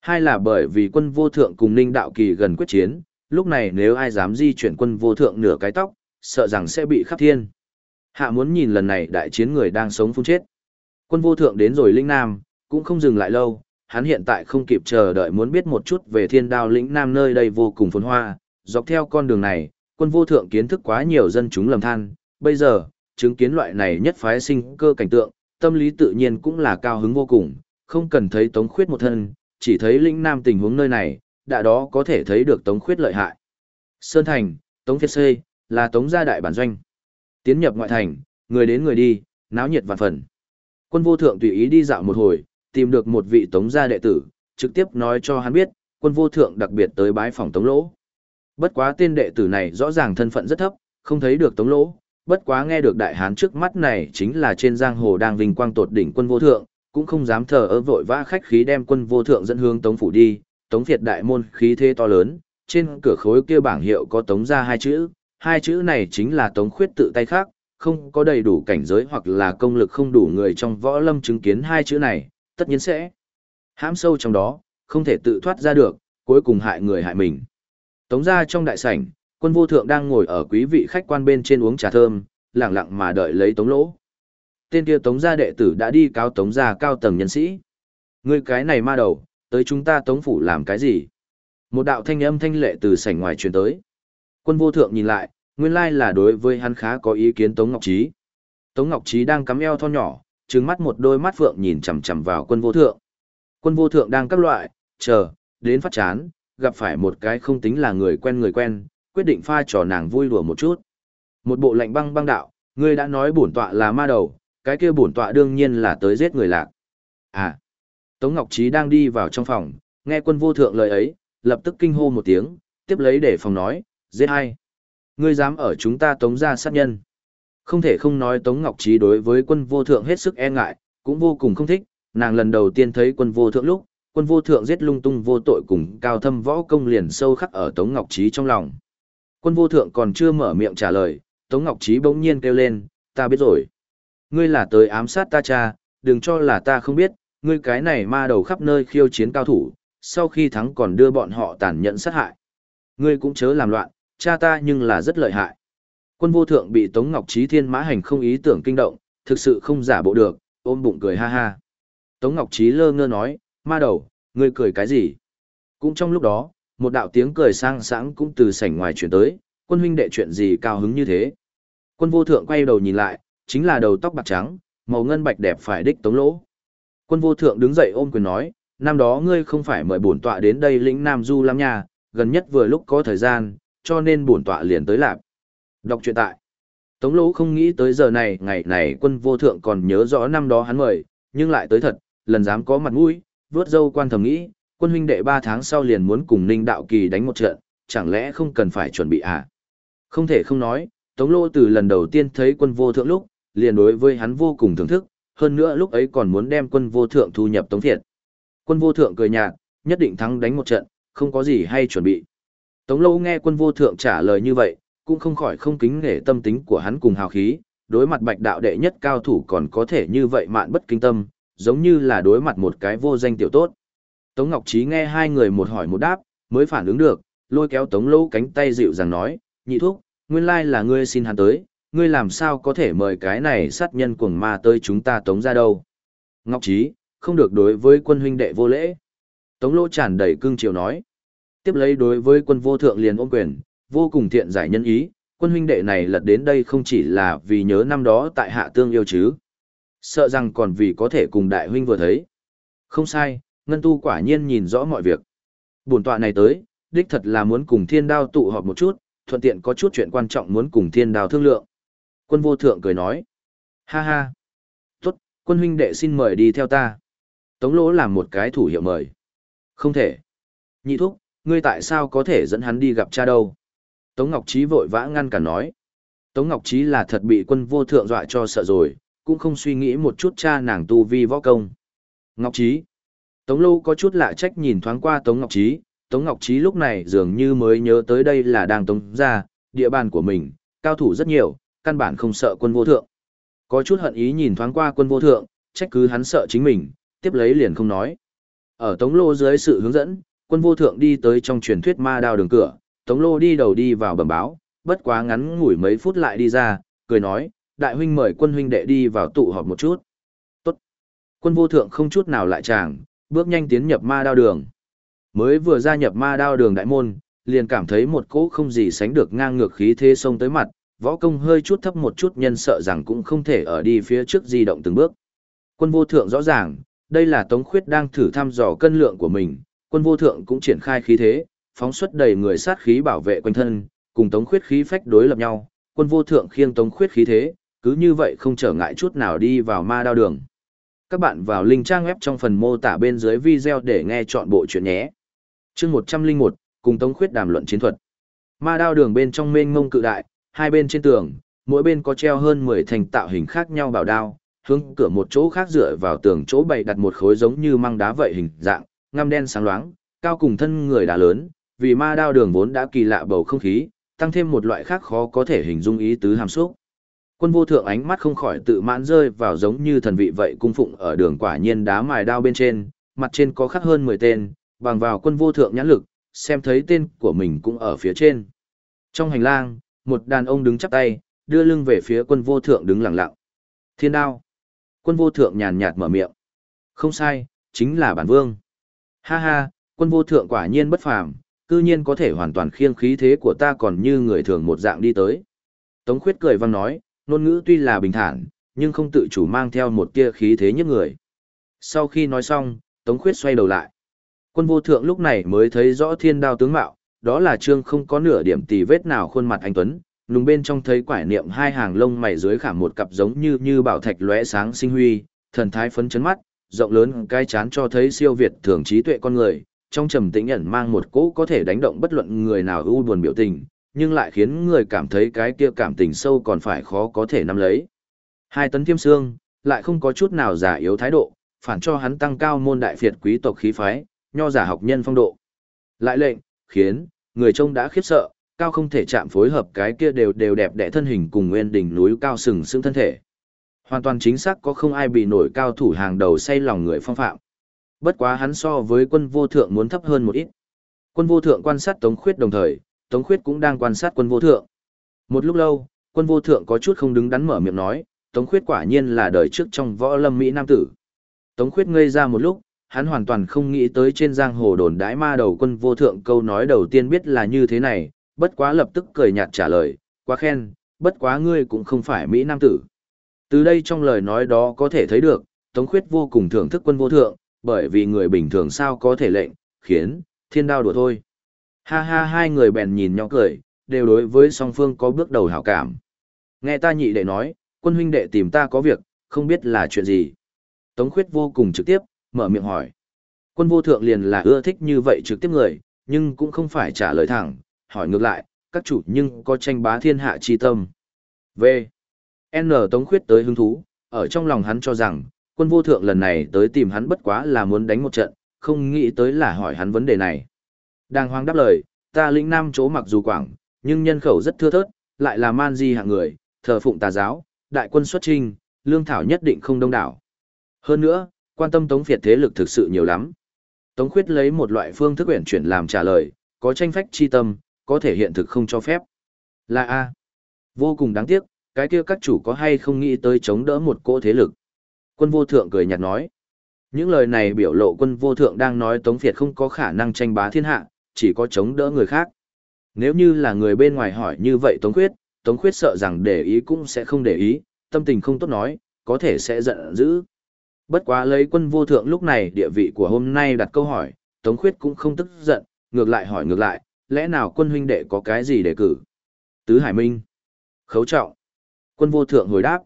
Hai là bởi vì quân vô thượng cùng ninh đạo kỳ gần quyết chiến, lúc này nếu ai dám di chuyển quân vô thượng nửa cái tóc, sợ rằng sẽ bị khắp thiên. Hạ muốn nhìn lần này đại chiến người đang sống phun chết. Quân vô thượng đến rồi Linh Nam, cũng không dừng lại lâu, hắn hiện tại không kịp chờ đợi muốn biết một chút về thiên đao lĩnh Nam nơi đây vô cùng phồn hoa, dọc theo con đường này, quân vô thượng kiến thức quá nhiều dân chúng lầm than, bây giờ, chứng kiến loại này nhất phái sinh cơ cảnh tượng, tâm lý tự nhiên cũng là cao hứng vô cùng, không cần thấy tống khuyết một thân, chỉ thấy lĩnh Nam tình huống nơi này, đã đó có thể thấy được tống khuyết lợi hại. Sơn Thành, tống phiết Xê, là tống gia đại bản doanh. Tiến nhập ngoại thành, người đến người đi, náo nhiệt vạn phần. Quân vô thượng tùy ý đi dạo một hồi, tìm được một vị tống gia đệ tử, trực tiếp nói cho hắn biết, quân vô thượng đặc biệt tới bái phòng tống lỗ. Bất quá tên đệ tử này rõ ràng thân phận rất thấp, không thấy được tống lỗ, bất quá nghe được đại hán trước mắt này chính là trên giang hồ đang vinh quang tột đỉnh quân vô thượng, cũng không dám thờ ơ vội vã khách khí đem quân vô thượng dẫn hướng tống phủ đi, tống việt đại môn khí thế to lớn, trên cửa khối kia bảng hiệu có tống gia hai chữ, hai chữ này chính là tống khuyết tự tay khác, không có đầy đủ cảnh giới hoặc là công lực không đủ người trong võ lâm chứng kiến hai chữ này, tất nhiên sẽ hãm sâu trong đó, không thể tự thoát ra được, cuối cùng hại người hại mình. Tống ra trong đại sảnh, Quân vô thượng đang ngồi ở quý vị khách quan bên trên uống trà thơm, lặng lặng mà đợi lấy tống lỗ. Tên kia tống gia đệ tử đã đi cáo tống gia cao tầng nhân sĩ. Ngươi cái này ma đầu, tới chúng ta tống phủ làm cái gì? Một đạo thanh âm thanh lệ từ sảnh ngoài truyền tới. Quân vô thượng nhìn lại, nguyên lai là đối với hắn khá có ý kiến Tống Ngọc Trí. Tống Ngọc Trí đang cắm eo thon nhỏ, trừng mắt một đôi mắt phượng nhìn chằm chằm vào quân vô thượng. Quân vô thượng đang các loại, chờ, đến phát chán, gặp phải một cái không tính là người quen người quen, quyết định pha trò nàng vui đùa một chút. Một bộ lạnh băng băng đạo, ngươi đã nói bổn tọa là ma đầu, cái kia bổn tọa đương nhiên là tới giết người lạc. À, Tống Ngọc Trí đang đi vào trong phòng, nghe quân vô thượng lời ấy, lập tức kinh hô một tiếng, tiếp lấy để phòng nói, giết hay. Ngươi dám ở chúng ta tống ra sát nhân. Không thể không nói Tống Ngọc Trí đối với quân vô thượng hết sức e ngại, cũng vô cùng không thích, nàng lần đầu tiên thấy quân vô thượng lúc, quân vô thượng giết lung tung vô tội cùng cao thâm võ công liền sâu khắc ở Tống Ngọc Trí trong lòng. Quân vô thượng còn chưa mở miệng trả lời, Tống Ngọc Trí bỗng nhiên kêu lên, ta biết rồi. Ngươi là tới ám sát ta cha, đừng cho là ta không biết, ngươi cái này ma đầu khắp nơi khiêu chiến cao thủ, sau khi thắng còn đưa bọn họ tàn nhẫn sát hại. Ngươi cũng chớ làm loạn, cha ta nhưng là rất lợi hại. Quân vô thượng bị Tống Ngọc Trí thiên mã hành không ý tưởng kinh động, thực sự không giả bộ được, ôm bụng cười ha ha. Tống Ngọc Trí lơ ngơ nói, ma đầu, ngươi cười cái gì? Cũng trong lúc đó, một đạo tiếng cười sang sảng cũng từ sảnh ngoài chuyển tới, quân huynh đệ chuyện gì cao hứng như thế? Quân vô thượng quay đầu nhìn lại, chính là đầu tóc bạc trắng, màu ngân bạch đẹp phải đích tống lỗ. Quân vô thượng đứng dậy ôm quyền nói, năm đó ngươi không phải mời bổn tọa đến đây lĩnh Nam Du lắm nhà, gần nhất vừa lúc có thời gian, cho nên bổn tọa liền tới lạp. Đọc truyện tại. Tống lỗ không nghĩ tới giờ này, ngày này quân vô thượng còn nhớ rõ năm đó hắn mời, nhưng lại tới thật, lần dám có mặt mũi, vớt dâu quan thầm nghĩ, quân huynh đệ ba tháng sau liền muốn cùng Ninh Đạo Kỳ đánh một trận, chẳng lẽ không cần phải chuẩn bị à? Không thể không nói, Tống lỗ từ lần đầu tiên thấy quân vô thượng lúc, liền đối với hắn vô cùng thưởng thức, hơn nữa lúc ấy còn muốn đem quân vô thượng thu nhập Tống Thiệt. Quân vô thượng cười nhạt, nhất định thắng đánh một trận, không có gì hay chuẩn bị. Tống Lâu nghe quân vô thượng trả lời như vậy, cũng không khỏi không kính nể tâm tính của hắn cùng hào khí, đối mặt bạch đạo đệ nhất cao thủ còn có thể như vậy mạn bất kinh tâm, giống như là đối mặt một cái vô danh tiểu tốt. Tống Ngọc Trí nghe hai người một hỏi một đáp, mới phản ứng được, lôi kéo Tống Lâu cánh tay dịu dàng nói, nhị thúc, nguyên lai là ngươi xin hắn tới, ngươi làm sao có thể mời cái này sát nhân cuồng ma tới chúng ta tống ra đâu. Ngọc Trí, không được đối với quân huynh đệ vô lễ. Tống lỗ tràn đầy cương chiều nói. Tiếp lấy đối với quân vô thượng liền ôm quyền, vô cùng thiện giải nhân ý, quân huynh đệ này lật đến đây không chỉ là vì nhớ năm đó tại hạ tương yêu chứ. Sợ rằng còn vì có thể cùng đại huynh vừa thấy. Không sai, ngân tu quả nhiên nhìn rõ mọi việc. Buồn tọa này tới, đích thật là muốn cùng thiên đao tụ họp một chút, thuận tiện có chút chuyện quan trọng muốn cùng thiên đao thương lượng. Quân vô thượng cười nói. Ha ha. Tốt, quân huynh đệ xin mời đi theo ta. Tống lỗ làm một cái thủ hiệu mời. Không thể. Nhị thúc, ngươi tại sao có thể dẫn hắn đi gặp cha đâu? Tống Ngọc Trí vội vã ngăn cả nói. Tống Ngọc Trí là thật bị quân vô thượng dọa cho sợ rồi, cũng không suy nghĩ một chút cha nàng tu vi võ công. Ngọc Trí. Tống Lô có chút lạ trách nhìn thoáng qua Tống Ngọc Trí, Tống Ngọc Trí lúc này dường như mới nhớ tới đây là đang Tống ra, địa bàn của mình, cao thủ rất nhiều, căn bản không sợ quân vô thượng. Có chút hận ý nhìn thoáng qua quân vô thượng, trách cứ hắn sợ chính mình, tiếp lấy liền không nói. Ở Tống Lô dưới sự hướng dẫn, quân vô thượng đi tới trong truyền thuyết ma đao đường cửa, Tống Lô đi đầu đi vào bẩm báo, bất quá ngắn ngủi mấy phút lại đi ra, cười nói, đại huynh mời quân huynh đệ đi vào tụ họp một chút. Tốt. Quân vô thượng không chút nào lại chàng, bước nhanh tiến nhập ma đao đường. Mới vừa gia nhập ma đao đường đại môn, liền cảm thấy một cỗ không gì sánh được ngang ngược khí thế xông tới mặt, võ công hơi chút thấp một chút nhân sợ rằng cũng không thể ở đi phía trước di động từng bước. Quân vô thượng rõ ràng, đây là Tống Khuyết đang thử thăm dò cân lượng của mình, quân vô thượng cũng triển khai khí thế, phóng xuất đầy người sát khí bảo vệ quanh thân, cùng Tống Khuyết khí phách đối lập nhau, quân vô thượng khiêng Tống Khuyết khí thế, cứ như vậy không trở ngại chút nào đi vào ma đao đường. Các bạn vào link trang web trong phần mô tả bên dưới video để nghe chọn bộ chuyện nhé. chương 101, cùng Tống Khuyết đàm luận chiến thuật. Ma đao đường bên trong mênh mông cự đại, hai bên trên tường, mỗi bên có treo hơn 10 thành tạo hình khác nhau bảo đao, hướng cửa một chỗ khác dựa vào tường chỗ bày đặt một khối giống như măng đá vậy hình dạng, ngăm đen sáng loáng, cao cùng thân người đã lớn, vì ma đao đường vốn đã kỳ lạ bầu không khí, tăng thêm một loại khác khó có thể hình dung ý tứ hàm xúc. Quân vô thượng ánh mắt không khỏi tự mãn rơi vào giống như thần vị vậy cung phụng ở đường quả nhiên đá mài đao bên trên, mặt trên có khắc hơn 10 tên, bằng vào quân vô thượng nhãn lực, xem thấy tên của mình cũng ở phía trên. Trong hành lang, một đàn ông đứng chắp tay, đưa lưng về phía quân vô thượng đứng lặng lặng. Thiên đao. Quân vô thượng nhàn nhạt mở miệng. Không sai, chính là bản vương. Ha ha, quân vô thượng quả nhiên bất phàm, cư nhiên có thể hoàn toàn khiêng khí thế của ta còn như người thường một dạng đi tới. Tống khuyết cười vang nói, ngôn ngữ tuy là bình thản, nhưng không tự chủ mang theo một tia khí thế nhất người. Sau khi nói xong, Tống khuyết xoay đầu lại. Quân vô thượng lúc này mới thấy rõ thiên đao tướng mạo, đó là trương không có nửa điểm tì vết nào khuôn mặt anh Tuấn, lùng bên trong thấy quải niệm hai hàng lông mày dưới khảm một cặp giống như như bảo thạch lóe sáng sinh huy, thần thái phấn chấn mắt, rộng lớn cái chán cho thấy siêu việt thường trí tuệ con người, trong trầm tĩnh ẩn mang một cỗ có thể đánh động bất luận người nào ưu buồn biểu tình, nhưng lại khiến người cảm thấy cái kia cảm tình sâu còn phải khó có thể nắm lấy. Hai tấn thiêm xương, lại không có chút nào giả yếu thái độ, phản cho hắn tăng cao môn đại phiệt quý tộc khí phái, nho giả học nhân phong độ. Lại lệnh, khiến, người trông đã khiếp sợ, cao không thể chạm phối hợp cái kia đều đều đẹp đẽ thân hình cùng nguyên đỉnh núi cao sừng sững thân thể. Hoàn toàn chính xác có không ai bị nổi cao thủ hàng đầu say lòng người phong phạm. Bất quá hắn so với quân vô thượng muốn thấp hơn một ít. Quân vô thượng quan sát Tống Khuyết đồng thời, Tống Khuyết cũng đang quan sát quân vô thượng. Một lúc lâu, quân vô thượng có chút không đứng đắn mở miệng nói, Tống Khuyết quả nhiên là đời trước trong võ lâm Mỹ Nam tử. Tống Khuyết ngây ra một lúc, hắn hoàn toàn không nghĩ tới trên giang hồ đồn đãi ma đầu quân vô thượng câu nói đầu tiên biết là như thế này, bất quá lập tức cười nhạt trả lời, quá khen, bất quá ngươi cũng không phải Mỹ Nam tử. Từ đây trong lời nói đó có thể thấy được, Tống Khuyết vô cùng thưởng thức quân vô thượng, bởi vì người bình thường sao có thể lệnh, khiến, thiên đao đùa thôi. Ha ha hai người bèn nhìn nhau cười, đều đối với song phương có bước đầu hảo cảm. Nghe ta nhị đệ nói, quân huynh đệ tìm ta có việc, không biết là chuyện gì. Tống khuyết vô cùng trực tiếp, mở miệng hỏi. Quân vô thượng liền là ưa thích như vậy trực tiếp người, nhưng cũng không phải trả lời thẳng, hỏi ngược lại, các chủ nhưng có tranh bá thiên hạ chi tâm. V. N. Tống khuyết tới hứng thú, ở trong lòng hắn cho rằng, quân vô thượng lần này tới tìm hắn bất quá là muốn đánh một trận, không nghĩ tới là hỏi hắn vấn đề này. Đàng hoàng đáp lời, ta lĩnh nam chỗ mặc dù quảng, nhưng nhân khẩu rất thưa thớt, lại là man di hạng người, thờ phụng tà giáo, đại quân xuất trinh, lương thảo nhất định không đông đảo. Hơn nữa, quan tâm Tống Việt thế lực thực sự nhiều lắm. Tống Khuyết lấy một loại phương thức uyển chuyển làm trả lời, có tranh phách chi tâm, có thể hiện thực không cho phép. Là A. Vô cùng đáng tiếc, cái kia các chủ có hay không nghĩ tới chống đỡ một cỗ thế lực. Quân vô thượng cười nhạt nói. Những lời này biểu lộ quân vô thượng đang nói Tống Việt không có khả năng tranh bá thiên hạ, chỉ có chống đỡ người khác. Nếu như là người bên ngoài hỏi như vậy Tống Khuyết, Tống Khuyết sợ rằng để ý cũng sẽ không để ý, tâm tình không tốt nói, có thể sẽ giận dữ. Bất quá lấy quân vô thượng lúc này địa vị của hôm nay đặt câu hỏi, Tống Khuyết cũng không tức giận, ngược lại hỏi ngược lại, lẽ nào quân huynh đệ có cái gì để cử? Tứ Hải Minh. Khấu trọng. Quân vô thượng hồi đáp.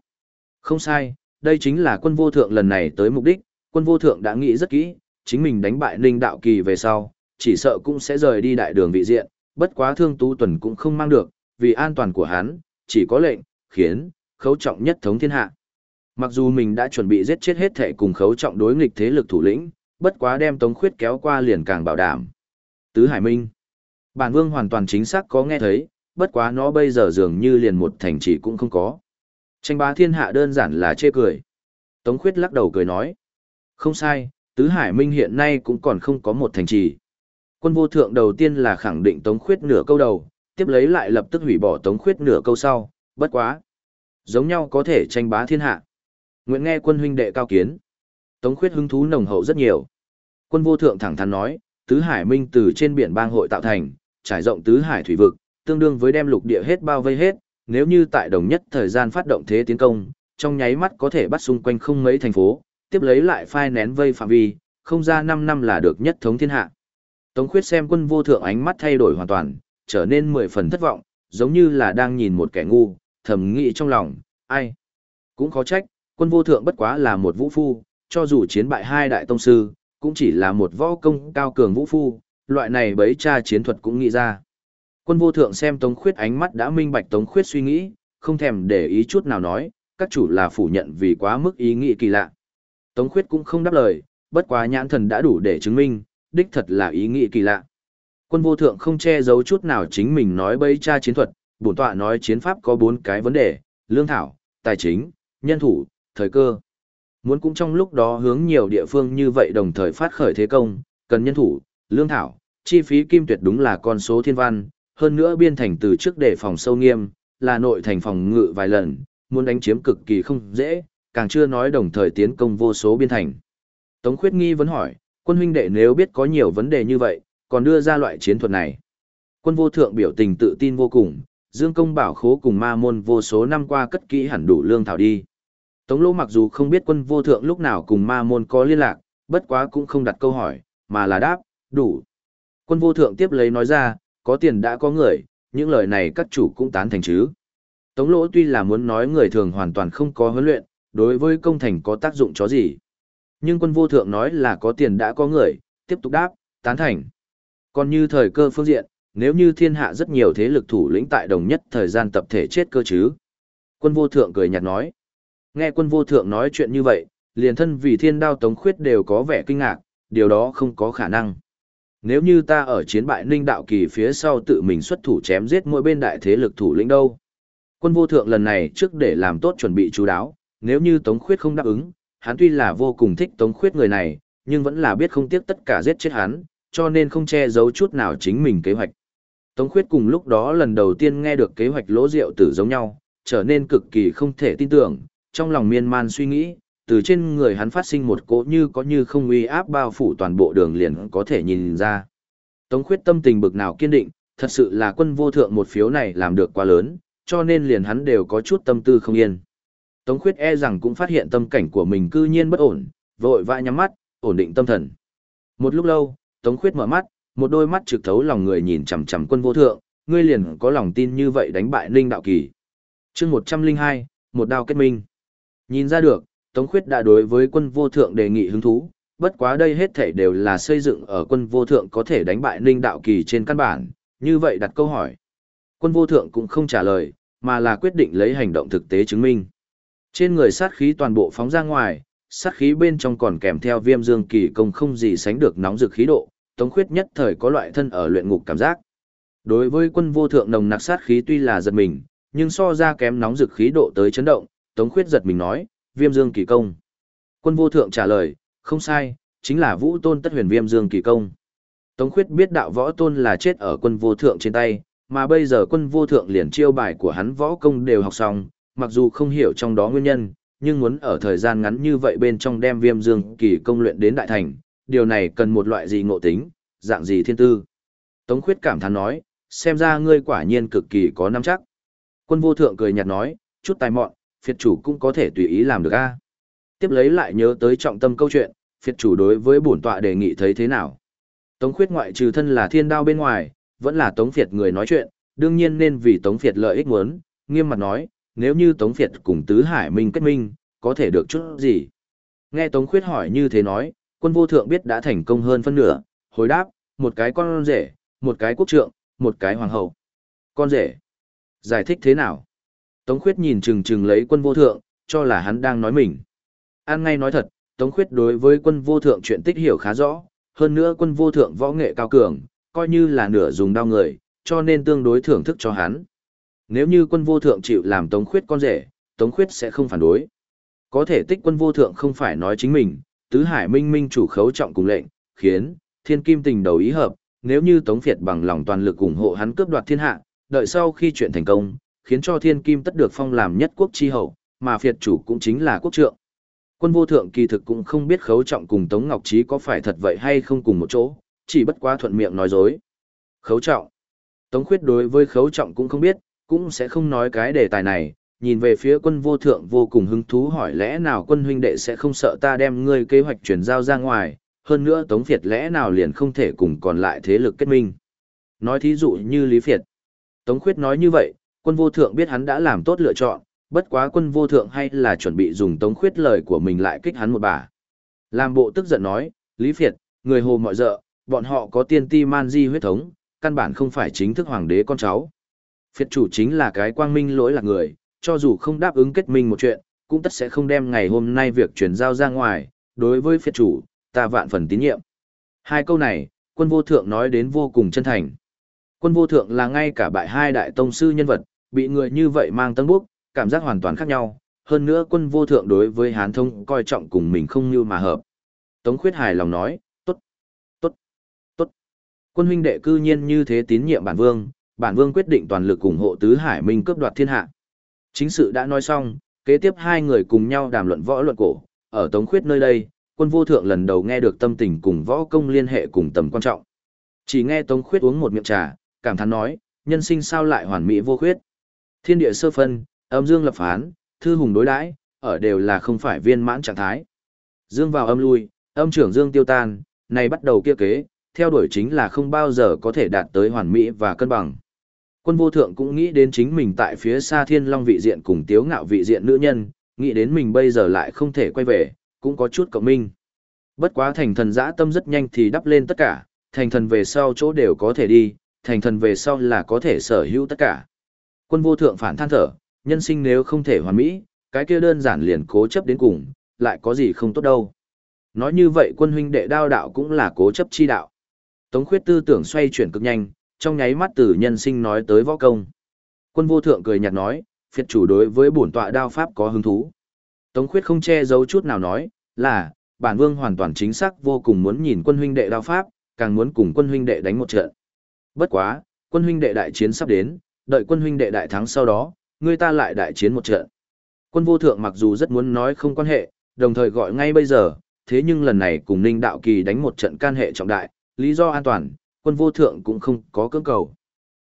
Không sai, đây chính là quân vô thượng lần này tới mục đích, quân vô thượng đã nghĩ rất kỹ, chính mình đánh bại Ninh Đạo Kỳ về sau, chỉ sợ cũng sẽ rời đi đại đường vị diện, bất quá thương tú tuần cũng không mang được, vì an toàn của hắn, chỉ có lệnh, khiến, khấu trọng nhất thống thiên hạ. Mặc dù mình đã chuẩn bị giết chết hết thể cùng khấu trọng đối nghịch thế lực thủ lĩnh, bất quá đem Tống Khuyết kéo qua liền càng bảo đảm. Tứ Hải Minh Bản vương hoàn toàn chính xác có nghe thấy, bất quá nó bây giờ dường như liền một thành trì cũng không có. Tranh bá thiên hạ đơn giản là chê cười. Tống Khuyết lắc đầu cười nói. Không sai, Tứ Hải Minh hiện nay cũng còn không có một thành trì. Quân vô thượng đầu tiên là khẳng định Tống Khuyết nửa câu đầu, tiếp lấy lại lập tức hủy bỏ Tống Khuyết nửa câu sau, bất quá. Giống nhau có thể tranh bá thiên hạ. Nguyện nghe quân huynh đệ cao kiến. Tống khuyết hứng thú nồng hậu rất nhiều. Quân vô thượng thẳng thắn nói, tứ hải minh từ trên biển bang hội tạo thành, trải rộng tứ hải thủy vực, tương đương với đem lục địa hết bao vây hết, nếu như tại đồng nhất thời gian phát động thế tiến công, trong nháy mắt có thể bắt xung quanh không mấy thành phố, tiếp lấy lại phai nén vây phạm vi, không ra 5 năm là được nhất thống thiên hạ. Tống khuyết xem quân vô thượng ánh mắt thay đổi hoàn toàn, trở nên mười phần thất vọng, giống như là đang nhìn một kẻ ngu, thầm nghĩ trong lòng, ai. Cũng khó trách, quân vô thượng bất quá là một vũ phu, cho dù chiến bại hai đại tông sư, cũng chỉ là một võ công cao cường vũ phu, loại này bấy cha chiến thuật cũng nghĩ ra. Quân vô thượng xem Tống Khuyết ánh mắt đã minh bạch Tống Khuyết suy nghĩ, không thèm để ý chút nào nói, các chủ là phủ nhận vì quá mức ý nghĩ kỳ lạ. Tống Khuyết cũng không đáp lời, bất quá nhãn thần đã đủ để chứng minh, đích thật là ý nghĩ kỳ lạ. Quân vô thượng không che giấu chút nào chính mình nói bấy cha chiến thuật, bổn tọa nói chiến pháp có bốn cái vấn đề, lương thảo, tài chính, nhân thủ, thời cơ. Muốn cũng trong lúc đó hướng nhiều địa phương như vậy đồng thời phát khởi thế công, cần nhân thủ, lương thảo, chi phí kim tuyệt đúng là con số thiên văn, hơn nữa biên thành từ trước để phòng sâu nghiêm, là nội thành phòng ngự vài lần, muốn đánh chiếm cực kỳ không dễ, càng chưa nói đồng thời tiến công vô số biên thành. Tống Khuyết Nghi vẫn hỏi, quân huynh đệ nếu biết có nhiều vấn đề như vậy, còn đưa ra loại chiến thuật này. Quân vô thượng biểu tình tự tin vô cùng, Dương Công bảo khố cùng ma môn vô số năm qua cất kỹ hẳn đủ lương thảo đi. Tống Lô mặc dù không biết quân vô thượng lúc nào cùng ma môn có liên lạc, bất quá cũng không đặt câu hỏi, mà là đáp, đủ. Quân vô thượng tiếp lấy nói ra, có tiền đã có người, những lời này các chủ cũng tán thành chứ. Tống Lỗ tuy là muốn nói người thường hoàn toàn không có huấn luyện, đối với công thành có tác dụng chó gì. Nhưng quân vô thượng nói là có tiền đã có người, tiếp tục đáp, tán thành. Còn như thời cơ phương diện, nếu như thiên hạ rất nhiều thế lực thủ lĩnh tại đồng nhất thời gian tập thể chết cơ chứ. Quân vô thượng cười nhạt nói. Nghe quân vô thượng nói chuyện như vậy, liền thân vì thiên đao tống khuyết đều có vẻ kinh ngạc, điều đó không có khả năng. Nếu như ta ở chiến bại ninh đạo kỳ phía sau tự mình xuất thủ chém giết mỗi bên đại thế lực thủ lĩnh đâu. Quân vô thượng lần này trước để làm tốt chuẩn bị chú đáo, nếu như tống khuyết không đáp ứng, hắn tuy là vô cùng thích tống khuyết người này, nhưng vẫn là biết không tiếc tất cả giết chết hắn, cho nên không che giấu chút nào chính mình kế hoạch. Tống khuyết cùng lúc đó lần đầu tiên nghe được kế hoạch lỗ rượu tử giống nhau, trở nên cực kỳ không thể tin tưởng, trong lòng miên man suy nghĩ, từ trên người hắn phát sinh một cỗ như có như không uy áp bao phủ toàn bộ đường liền có thể nhìn ra. Tống khuyết tâm tình bực nào kiên định, thật sự là quân vô thượng một phiếu này làm được quá lớn, cho nên liền hắn đều có chút tâm tư không yên. Tống khuyết e rằng cũng phát hiện tâm cảnh của mình cư nhiên bất ổn, vội vã nhắm mắt, ổn định tâm thần. Một lúc lâu, Tống khuyết mở mắt, một đôi mắt trực thấu lòng người nhìn chằm chằm quân vô thượng, ngươi liền có lòng tin như vậy đánh bại Ninh Đạo Kỳ. chương 102, một đao kết minh. Nhìn ra được, Tống Khuyết đã đối với quân vô thượng đề nghị hứng thú, bất quá đây hết thể đều là xây dựng ở quân vô thượng có thể đánh bại Ninh Đạo Kỳ trên căn bản, như vậy đặt câu hỏi. Quân vô thượng cũng không trả lời, mà là quyết định lấy hành động thực tế chứng minh. Trên người sát khí toàn bộ phóng ra ngoài, sát khí bên trong còn kèm theo viêm dương kỳ công không gì sánh được nóng rực khí độ, Tống Khuyết nhất thời có loại thân ở luyện ngục cảm giác. Đối với quân vô thượng nồng nặc sát khí tuy là giật mình, nhưng so ra kém nóng rực khí độ tới chấn động, Tống Khuyết giật mình nói, viêm dương kỳ công. Quân vô thượng trả lời, không sai, chính là vũ tôn tất huyền viêm dương kỳ công. Tống Khuyết biết đạo võ tôn là chết ở quân vô thượng trên tay, mà bây giờ quân vô thượng liền chiêu bài của hắn võ công đều học xong, mặc dù không hiểu trong đó nguyên nhân, nhưng muốn ở thời gian ngắn như vậy bên trong đem viêm dương kỳ công luyện đến đại thành, điều này cần một loại gì ngộ tính, dạng gì thiên tư. Tống khuyết cảm thán nói, xem ra ngươi quả nhiên cực kỳ có nắm chắc. Quân vô thượng cười nhạt nói, chút tài mọn, phiệt chủ cũng có thể tùy ý làm được a. Tiếp lấy lại nhớ tới trọng tâm câu chuyện, phiệt chủ đối với bổn tọa đề nghị thấy thế nào. Tống khuyết ngoại trừ thân là thiên đao bên ngoài, vẫn là tống phiệt người nói chuyện, đương nhiên nên vì tống phiệt lợi ích muốn, nghiêm mặt nói, nếu như tống phiệt cùng tứ hải minh kết minh, có thể được chút gì. Nghe tống khuyết hỏi như thế nói, quân vô thượng biết đã thành công hơn phân nửa, hồi đáp, một cái con rể, một cái quốc trượng, một cái hoàng hậu. Con rể. Giải thích thế nào? Tống khuyết nhìn chừng chừng lấy quân vô thượng, cho là hắn đang nói mình. An ngay nói thật, Tống khuyết đối với quân vô thượng chuyện tích hiểu khá rõ, hơn nữa quân vô thượng võ nghệ cao cường, coi như là nửa dùng đao người, cho nên tương đối thưởng thức cho hắn. Nếu như quân vô thượng chịu làm Tống khuyết con rể, Tống khuyết sẽ không phản đối. Có thể tích quân vô thượng không phải nói chính mình, tứ hải minh minh chủ khấu trọng cùng lệnh, khiến thiên kim tình đầu ý hợp, nếu như Tống Việt bằng lòng toàn lực ủng hộ hắn cướp đoạt thiên hạ, đợi sau khi chuyện thành công, khiến cho thiên kim tất được phong làm nhất quốc chi hậu, mà Việt chủ cũng chính là quốc trượng. Quân vô thượng kỳ thực cũng không biết khấu trọng cùng Tống Ngọc Trí có phải thật vậy hay không cùng một chỗ, chỉ bất quá thuận miệng nói dối. Khấu trọng. Tống khuyết đối với khấu trọng cũng không biết, cũng sẽ không nói cái đề tài này, nhìn về phía quân vô thượng vô cùng hứng thú hỏi lẽ nào quân huynh đệ sẽ không sợ ta đem ngươi kế hoạch chuyển giao ra ngoài, hơn nữa Tống Việt lẽ nào liền không thể cùng còn lại thế lực kết minh. Nói thí dụ như Lý Việt. Tống Khuyết nói như vậy, quân vô thượng biết hắn đã làm tốt lựa chọn, bất quá quân vô thượng hay là chuẩn bị dùng Tống Khuyết lời của mình lại kích hắn một bà. Làm bộ tức giận nói, Lý Việt, người hồ mọi dợ, bọn họ có tiên ti man di huyết thống, căn bản không phải chính thức hoàng đế con cháu. Phiệt chủ chính là cái quang minh lỗi là người, cho dù không đáp ứng kết minh một chuyện, cũng tất sẽ không đem ngày hôm nay việc chuyển giao ra ngoài, đối với phiệt chủ, ta vạn phần tín nhiệm. Hai câu này, quân vô thượng nói đến vô cùng chân thành. Quân vô thượng là ngay cả bại hai đại tông sư nhân vật, bị người như vậy mang tân bốc, cảm giác hoàn toàn khác nhau. Hơn nữa quân vô thượng đối với hán thông coi trọng cùng mình không như mà hợp. Tống khuyết hài lòng nói, tốt, tốt, tốt. Quân huynh đệ cư nhiên như thế tín nhiệm bản vương, bản vương quyết định toàn lực ủng hộ tứ hải minh cướp đoạt thiên hạ. Chính sự đã nói xong, kế tiếp hai người cùng nhau đàm luận võ luận cổ, ở Tống Khuyết nơi đây, quân vô thượng lần đầu nghe được tâm tình cùng võ công liên hệ cùng tầm quan trọng. Chỉ nghe Tống Khuyết uống một miệng trà, cảm thán nói, nhân sinh sao lại hoàn mỹ vô khuyết. Thiên địa sơ phân, âm dương lập phán, thư hùng đối đãi, ở đều là không phải viên mãn trạng thái. Dương vào âm lui, âm trưởng dương tiêu tan, này bắt đầu kia kế, theo đuổi chính là không bao giờ có thể đạt tới hoàn mỹ và cân bằng. Quân vô thượng cũng nghĩ đến chính mình tại phía xa thiên long vị diện cùng tiếu ngạo vị diện nữ nhân, nghĩ đến mình bây giờ lại không thể quay về, cũng có chút cộng minh. Bất quá thành thần dã tâm rất nhanh thì đắp lên tất cả, thành thần về sau chỗ đều có thể đi, thành thần về sau là có thể sở hữu tất cả. Quân vô thượng phản than thở, nhân sinh nếu không thể hoàn mỹ, cái kia đơn giản liền cố chấp đến cùng, lại có gì không tốt đâu. Nói như vậy quân huynh đệ đao đạo cũng là cố chấp chi đạo. Tống khuyết tư tưởng xoay chuyển cực nhanh, trong nháy mắt từ nhân sinh nói tới võ công. Quân vô thượng cười nhạt nói, phiệt chủ đối với bổn tọa đao pháp có hứng thú. Tống khuyết không che giấu chút nào nói, là, bản vương hoàn toàn chính xác vô cùng muốn nhìn quân huynh đệ đao pháp, càng muốn cùng quân huynh đệ đánh một trận. Bất quá, quân huynh đệ đại chiến sắp đến, đợi quân huynh đệ đại thắng sau đó, người ta lại đại chiến một trận. Quân vô thượng mặc dù rất muốn nói không quan hệ, đồng thời gọi ngay bây giờ, thế nhưng lần này cùng Ninh Đạo Kỳ đánh một trận can hệ trọng đại, lý do an toàn, quân vô thượng cũng không có cưỡng cầu.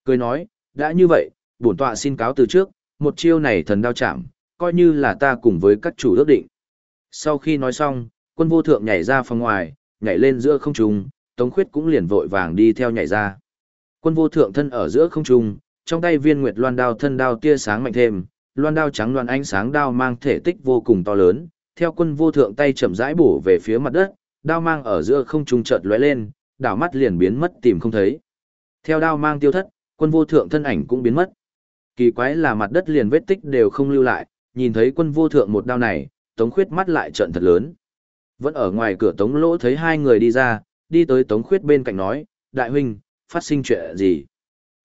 Cười nói, đã như vậy, bổn tọa xin cáo từ trước, một chiêu này thần đao chạm, coi như là ta cùng với các chủ ước định. Sau khi nói xong, quân vô thượng nhảy ra phòng ngoài, nhảy lên giữa không trung, Tống Khuyết cũng liền vội vàng đi theo nhảy ra. Quân vô thượng thân ở giữa không trung, trong tay viên nguyệt loan đao thân đao tia sáng mạnh thêm, loan đao trắng loan ánh sáng đao mang thể tích vô cùng to lớn, theo quân vô thượng tay chậm rãi bổ về phía mặt đất, đao mang ở giữa không trung chợt lóe lên, đảo mắt liền biến mất tìm không thấy. Theo đao mang tiêu thất, quân vô thượng thân ảnh cũng biến mất. Kỳ quái là mặt đất liền vết tích đều không lưu lại, nhìn thấy quân vô thượng một đao này, Tống Khuyết mắt lại trợn thật lớn. Vẫn ở ngoài cửa Tống Lỗ thấy hai người đi ra, đi tới Tống Khuyết bên cạnh nói, Đại huynh, phát sinh chuyện gì?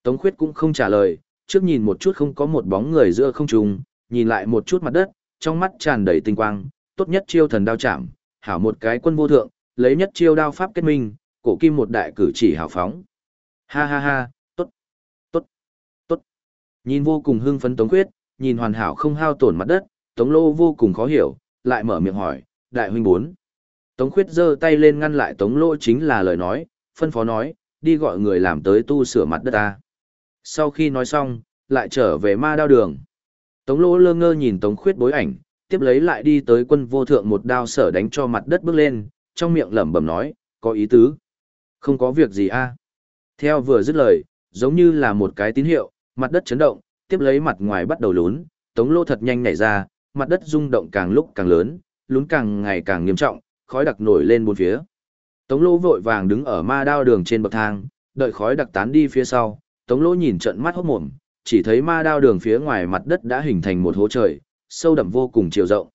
Tống Khuyết cũng không trả lời, trước nhìn một chút không có một bóng người giữa không trung, nhìn lại một chút mặt đất, trong mắt tràn đầy tinh quang, tốt nhất chiêu thần đao chạm, hảo một cái quân vô thượng, lấy nhất chiêu đao pháp kết minh, cổ kim một đại cử chỉ hào phóng. Ha ha ha, tốt, tốt, tốt. Nhìn vô cùng hưng phấn Tống Khuyết, nhìn hoàn hảo không hao tổn mặt đất, Tống Lô vô cùng khó hiểu, lại mở miệng hỏi, đại huynh bốn. Tống Khuyết giơ tay lên ngăn lại Tống Lô chính là lời nói, phân phó nói, đi gọi người làm tới tu sửa mặt đất ta. Sau khi nói xong, lại trở về ma đao đường. Tống Lô lơ ngơ nhìn Tống Khuyết bối ảnh, tiếp lấy lại đi tới quân vô thượng một đao sở đánh cho mặt đất bước lên, trong miệng lẩm bẩm nói, có ý tứ. Không có việc gì a. Theo vừa dứt lời, giống như là một cái tín hiệu, mặt đất chấn động, tiếp lấy mặt ngoài bắt đầu lún, tống lô thật nhanh nhảy ra, mặt đất rung động càng lúc càng lớn, lún càng ngày càng nghiêm trọng, khói đặc nổi lên bốn phía. Tống lô vội vàng đứng ở ma đao đường trên bậc thang, đợi khói đặc tán đi phía sau, tống Lỗ nhìn trận mắt hốt mồm, chỉ thấy ma đao đường phía ngoài mặt đất đã hình thành một hố trời, sâu đậm vô cùng chiều rộng.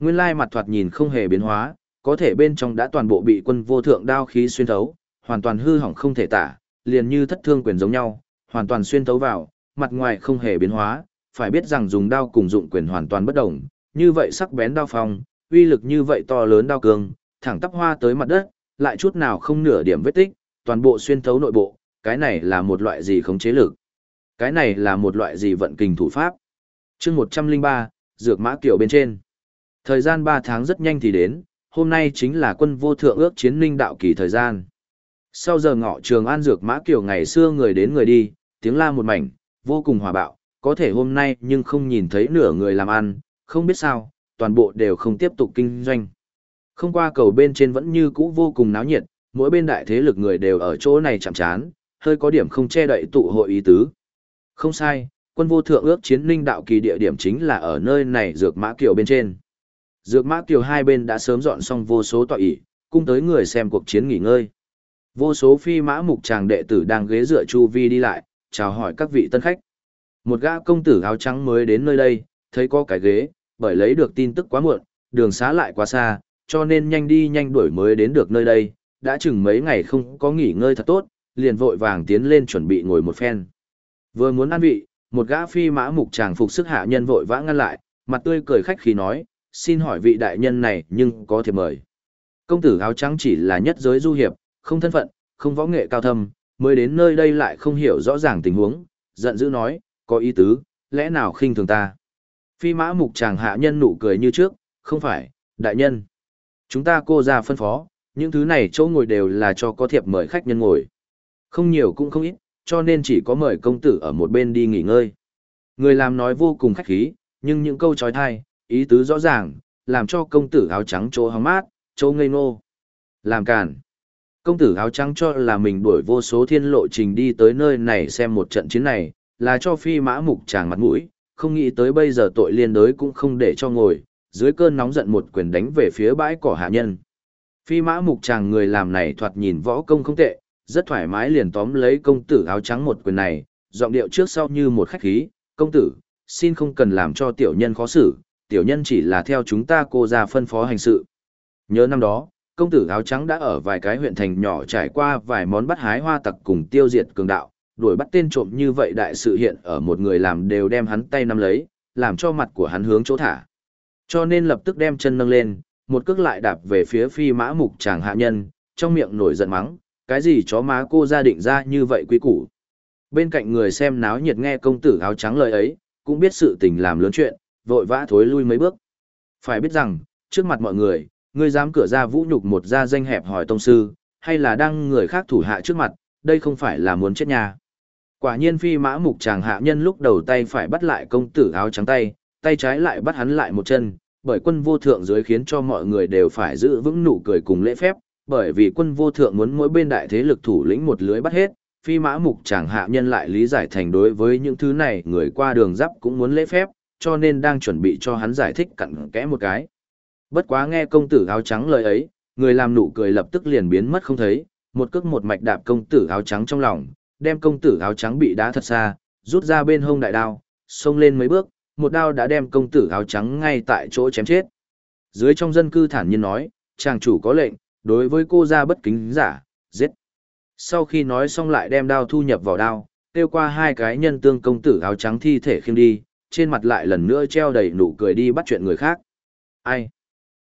Nguyên lai mặt thoạt nhìn không hề biến hóa, có thể bên trong đã toàn bộ bị quân vô thượng đao khí xuyên thấu, hoàn toàn hư hỏng không thể tả, liền như thất thương quyền giống nhau, hoàn toàn xuyên thấu vào, mặt ngoài không hề biến hóa, phải biết rằng dùng đao cùng dụng quyền hoàn toàn bất đồng, như vậy sắc bén đao phong, uy lực như vậy to lớn đao cương, thẳng tắp hoa tới mặt đất, lại chút nào không nửa điểm vết tích, toàn bộ xuyên thấu nội bộ, cái này là một loại gì khống chế lực? Cái này là một loại gì vận kình thủ pháp? Chương 103, dược mã kiểu bên trên. Thời gian ba tháng rất nhanh thì đến, hôm nay chính là quân vô thượng ước chiến linh đạo kỳ thời gian. Sau giờ ngọ trường an dược mã kiểu ngày xưa người đến người đi, tiếng la một mảnh, vô cùng hòa bạo, có thể hôm nay nhưng không nhìn thấy nửa người làm ăn, không biết sao, toàn bộ đều không tiếp tục kinh doanh. Không qua cầu bên trên vẫn như cũ vô cùng náo nhiệt, mỗi bên đại thế lực người đều ở chỗ này chạm chán, hơi có điểm không che đậy tụ hội ý tứ. Không sai, quân vô thượng ước chiến linh đạo kỳ địa điểm chính là ở nơi này dược mã kiều bên trên. Dược mã kiều hai bên đã sớm dọn xong vô số tọa ỷ, cung tới người xem cuộc chiến nghỉ ngơi. Vô số phi mã mục tràng đệ tử đang ghế dựa chu vi đi lại, chào hỏi các vị tân khách. Một gã công tử áo trắng mới đến nơi đây, thấy có cái ghế, bởi lấy được tin tức quá muộn, đường xá lại quá xa, cho nên nhanh đi nhanh đuổi mới đến được nơi đây, đã chừng mấy ngày không có nghỉ ngơi thật tốt, liền vội vàng tiến lên chuẩn bị ngồi một phen. Vừa muốn ăn vị, một gã phi mã mục tràng phục sức hạ nhân vội vã ngăn lại, mặt tươi cười khách khí nói, xin hỏi vị đại nhân này nhưng có thiệp mời. Công tử áo trắng chỉ là nhất giới du hiệp, không thân phận, không võ nghệ cao thâm, mới đến nơi đây lại không hiểu rõ ràng tình huống, giận dữ nói, có ý tứ, lẽ nào khinh thường ta. Phi mã mục chàng hạ nhân nụ cười như trước, không phải, đại nhân. Chúng ta cô ra phân phó, những thứ này chỗ ngồi đều là cho có thiệp mời khách nhân ngồi. Không nhiều cũng không ít, cho nên chỉ có mời công tử ở một bên đi nghỉ ngơi. Người làm nói vô cùng khách khí, nhưng những câu trói thai, ý tứ rõ ràng, làm cho công tử áo trắng chỗ hóng mát, chỗ ngây ngô. Làm cản. Công tử áo trắng cho là mình đuổi vô số thiên lộ trình đi tới nơi này xem một trận chiến này, là cho phi mã mục chàng mặt mũi, không nghĩ tới bây giờ tội liên đới cũng không để cho ngồi, dưới cơn nóng giận một quyền đánh về phía bãi cỏ hạ nhân. Phi mã mục chàng người làm này thoạt nhìn võ công không tệ, rất thoải mái liền tóm lấy công tử áo trắng một quyền này, giọng điệu trước sau như một khách khí, công tử, xin không cần làm cho tiểu nhân khó xử, tiểu nhân chỉ là theo chúng ta cô ra phân phó hành sự. Nhớ năm đó, công tử áo trắng đã ở vài cái huyện thành nhỏ trải qua vài món bắt hái hoa tặc cùng tiêu diệt cường đạo, đuổi bắt tên trộm như vậy đại sự hiện ở một người làm đều đem hắn tay nắm lấy, làm cho mặt của hắn hướng chỗ thả. Cho nên lập tức đem chân nâng lên, một cước lại đạp về phía phi mã mục chàng hạ nhân, trong miệng nổi giận mắng, cái gì chó má cô gia định ra như vậy quý củ. Bên cạnh người xem náo nhiệt nghe công tử áo trắng lời ấy, cũng biết sự tình làm lớn chuyện, vội vã thối lui mấy bước. Phải biết rằng, trước mặt mọi người, ngươi dám cửa ra vũ nhục một gia danh hẹp hỏi tông sư, hay là đang người khác thủ hạ trước mặt, đây không phải là muốn chết nhà. Quả nhiên phi mã mục chàng hạ nhân lúc đầu tay phải bắt lại công tử áo trắng tay, tay trái lại bắt hắn lại một chân, bởi quân vô thượng dưới khiến cho mọi người đều phải giữ vững nụ cười cùng lễ phép, bởi vì quân vô thượng muốn mỗi bên đại thế lực thủ lĩnh một lưới bắt hết, phi mã mục chàng hạ nhân lại lý giải thành đối với những thứ này người qua đường giáp cũng muốn lễ phép, cho nên đang chuẩn bị cho hắn giải thích cặn kẽ một cái. Bất quá nghe công tử áo trắng lời ấy, người làm nụ cười lập tức liền biến mất không thấy, một cước một mạch đạp công tử áo trắng trong lòng, đem công tử áo trắng bị đá thật xa, rút ra bên hông đại đao, xông lên mấy bước, một đao đã đem công tử áo trắng ngay tại chỗ chém chết. Dưới trong dân cư thản nhiên nói, chàng chủ có lệnh, đối với cô ra bất kính giả, giết. Sau khi nói xong lại đem đao thu nhập vào đao, tiêu qua hai cái nhân tương công tử áo trắng thi thể khiêng đi, trên mặt lại lần nữa treo đầy nụ cười đi bắt chuyện người khác. Ai?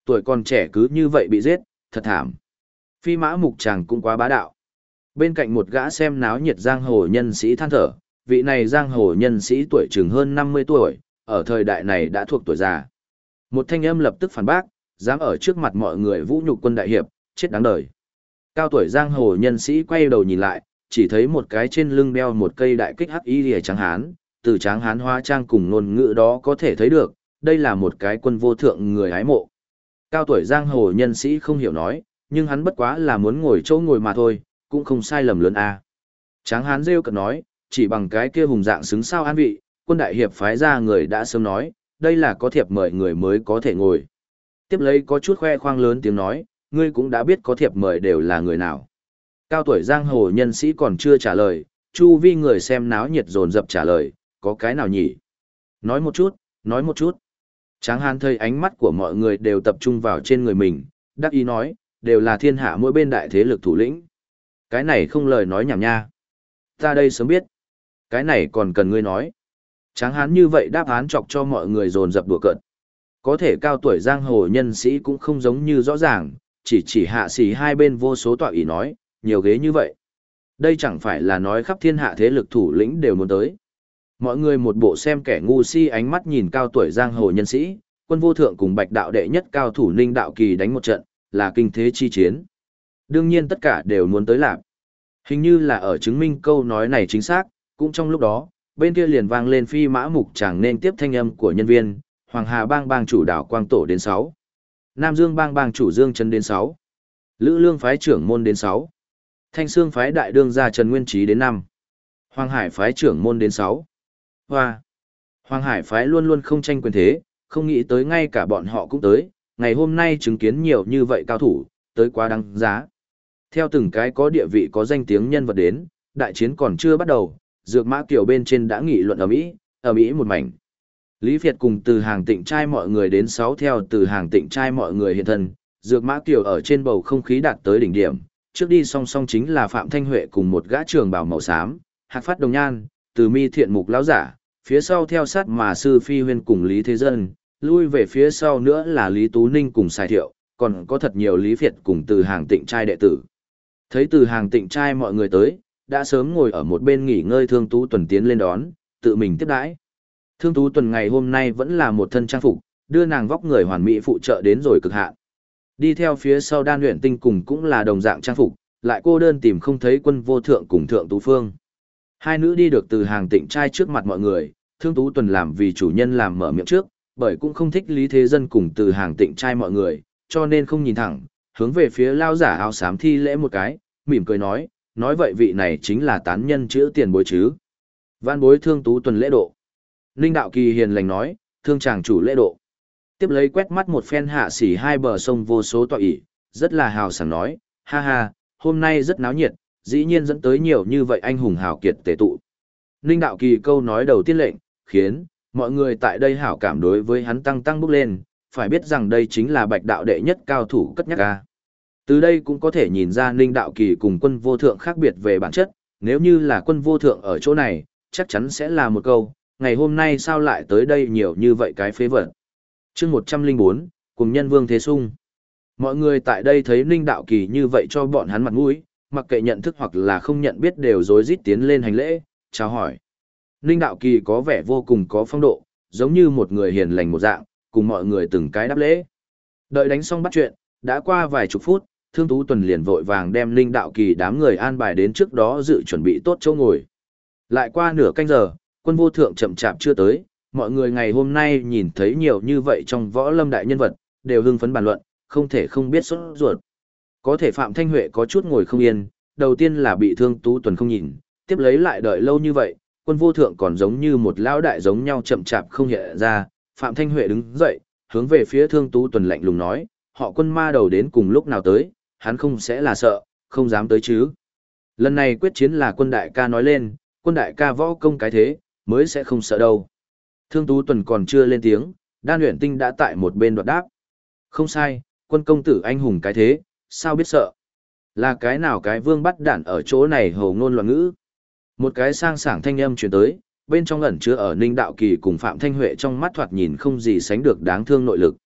Tuổi còn trẻ cứ như vậy bị giết, thật thảm. Phi mã mục chàng cũng quá bá đạo. Bên cạnh một gã xem náo nhiệt giang hồ nhân sĩ than thở, vị này giang hồ nhân sĩ tuổi chừng hơn 50 tuổi, ở thời đại này đã thuộc tuổi già. Một thanh âm lập tức phản bác, dám ở trước mặt mọi người vũ nhục quân đại hiệp, chết đáng đời. Cao tuổi giang hồ nhân sĩ quay đầu nhìn lại, chỉ thấy một cái trên lưng đeo một cây đại kích hắc y lìa trắng hán, từ tráng hán hoa trang cùng ngôn ngữ đó có thể thấy được, đây là một cái quân vô thượng người hái mộ. Cao tuổi giang hồ nhân sĩ không hiểu nói, nhưng hắn bất quá là muốn ngồi chỗ ngồi mà thôi, cũng không sai lầm lớn a. Tráng hán rêu cợt nói, chỉ bằng cái kia hùng dạng xứng sao an vị, quân đại hiệp phái ra người đã sớm nói, đây là có thiệp mời người mới có thể ngồi. Tiếp lấy có chút khoe khoang lớn tiếng nói, ngươi cũng đã biết có thiệp mời đều là người nào. Cao tuổi giang hồ nhân sĩ còn chưa trả lời, chu vi người xem náo nhiệt dồn dập trả lời, có cái nào nhỉ? Nói một chút, nói một chút. Tráng hán thấy ánh mắt của mọi người đều tập trung vào trên người mình, đắc ý nói, đều là thiên hạ mỗi bên đại thế lực thủ lĩnh. Cái này không lời nói nhảm nha. Ta đây sớm biết. Cái này còn cần ngươi nói. Tráng hán như vậy đáp án chọc cho mọi người dồn dập đùa cợt. Có thể cao tuổi giang hồ nhân sĩ cũng không giống như rõ ràng, chỉ chỉ hạ sĩ hai bên vô số tọa ủy nói, nhiều ghế như vậy. Đây chẳng phải là nói khắp thiên hạ thế lực thủ lĩnh đều muốn tới. Mọi người một bộ xem kẻ ngu si ánh mắt nhìn cao tuổi giang hồ nhân sĩ, quân vô thượng cùng bạch đạo đệ nhất cao thủ ninh đạo kỳ đánh một trận, là kinh thế chi chiến. Đương nhiên tất cả đều muốn tới làm. Hình như là ở chứng minh câu nói này chính xác, cũng trong lúc đó, bên kia liền vang lên phi mã mục chẳng nên tiếp thanh âm của nhân viên, Hoàng Hà bang bang chủ đảo Quang Tổ đến 6. Nam Dương bang bang chủ Dương Trấn đến 6. Lữ Lương phái trưởng môn đến 6. Thanh Sương phái đại đương gia Trần Nguyên Trí đến 5. Hoàng Hải phái trưởng môn đến 6. Hoa. Hoàng Hải phái luôn luôn không tranh quyền thế, không nghĩ tới ngay cả bọn họ cũng tới, ngày hôm nay chứng kiến nhiều như vậy cao thủ, tới quá đáng giá. Theo từng cái có địa vị có danh tiếng nhân vật đến, đại chiến còn chưa bắt đầu, dược mã kiểu bên trên đã nghị luận ở Mỹ, ở Mỹ một mảnh. Lý Việt cùng từ hàng tịnh trai mọi người đến sáu theo từ hàng tịnh trai mọi người hiện thân, dược mã kiều ở trên bầu không khí đạt tới đỉnh điểm, trước đi song song chính là Phạm Thanh Huệ cùng một gã trường bào màu xám, hạc phát đồng nhan, từ mi thiện mục lão giả, phía sau theo sát mà sư phi huyên cùng Lý Thế Dân, lui về phía sau nữa là Lý Tú Ninh cùng Sài Thiệu, còn có thật nhiều Lý Việt cùng từ hàng tịnh trai đệ tử. Thấy từ hàng tịnh trai mọi người tới, đã sớm ngồi ở một bên nghỉ ngơi Thương Tú Tuần tiến lên đón, tự mình tiếp đãi. Thương Tú Tuần ngày hôm nay vẫn là một thân trang phục, đưa nàng vóc người hoàn mỹ phụ trợ đến rồi cực hạn. Đi theo phía sau đan luyện tinh cùng cũng là đồng dạng trang phục, lại cô đơn tìm không thấy quân vô thượng cùng thượng tú phương. Hai nữ đi được từ hàng tịnh trai trước mặt mọi người, thương tú tuần làm vì chủ nhân làm mở miệng trước, bởi cũng không thích lý thế dân cùng từ hàng tịnh trai mọi người, cho nên không nhìn thẳng, hướng về phía lao giả áo xám thi lễ một cái, mỉm cười nói, nói vậy vị này chính là tán nhân chữ tiền bối chứ. Văn bối thương tú tuần lễ độ. Ninh đạo kỳ hiền lành nói, thương chàng chủ lễ độ. Tiếp lấy quét mắt một phen hạ xỉ hai bờ sông vô số tọa ỉ, rất là hào sảng nói, ha ha, hôm nay rất náo nhiệt, dĩ nhiên dẫn tới nhiều như vậy anh hùng hào kiệt tề tụ. Ninh đạo kỳ câu nói đầu tiên lệnh, khiến mọi người tại đây hảo cảm đối với hắn tăng tăng bước lên, phải biết rằng đây chính là bạch đạo đệ nhất cao thủ cất nhắc ca. Từ đây cũng có thể nhìn ra Ninh đạo kỳ cùng quân vô thượng khác biệt về bản chất, nếu như là quân vô thượng ở chỗ này, chắc chắn sẽ là một câu, ngày hôm nay sao lại tới đây nhiều như vậy cái phế vật. chương 104, cùng nhân vương Thế Sung. Mọi người tại đây thấy Ninh Đạo Kỳ như vậy cho bọn hắn mặt mũi, mặc kệ nhận thức hoặc là không nhận biết đều rối rít tiến lên hành lễ, chào hỏi. Ninh Đạo Kỳ có vẻ vô cùng có phong độ, giống như một người hiền lành một dạng, cùng mọi người từng cái đáp lễ. Đợi đánh xong bắt chuyện, đã qua vài chục phút, Thương Tú Tuần liền vội vàng đem Ninh Đạo Kỳ đám người an bài đến trước đó dự chuẩn bị tốt chỗ ngồi. Lại qua nửa canh giờ, quân vô thượng chậm chạp chưa tới, mọi người ngày hôm nay nhìn thấy nhiều như vậy trong võ lâm đại nhân vật, đều hưng phấn bàn luận, không thể không biết sốt ruột. Có thể Phạm Thanh Huệ có chút ngồi không yên, đầu tiên là bị thương Tú Tuần không nhìn, tiếp lấy lại đợi lâu như vậy, quân vô thượng còn giống như một lão đại giống nhau chậm chạp không hiện ra, Phạm Thanh Huệ đứng dậy, hướng về phía thương Tú Tuần lạnh lùng nói, họ quân ma đầu đến cùng lúc nào tới, hắn không sẽ là sợ, không dám tới chứ. Lần này quyết chiến là quân đại ca nói lên, quân đại ca võ công cái thế, mới sẽ không sợ đâu. Thương Tú Tuần còn chưa lên tiếng, đan luyện tinh đã tại một bên đoạt đáp. Không sai, quân công tử anh hùng cái thế, sao biết sợ? Là cái nào cái vương bắt đạn ở chỗ này hầu ngôn loạn ngữ? Một cái sang sảng thanh âm truyền tới, bên trong ẩn chứa ở Ninh Đạo Kỳ cùng Phạm Thanh Huệ trong mắt thoạt nhìn không gì sánh được đáng thương nội lực.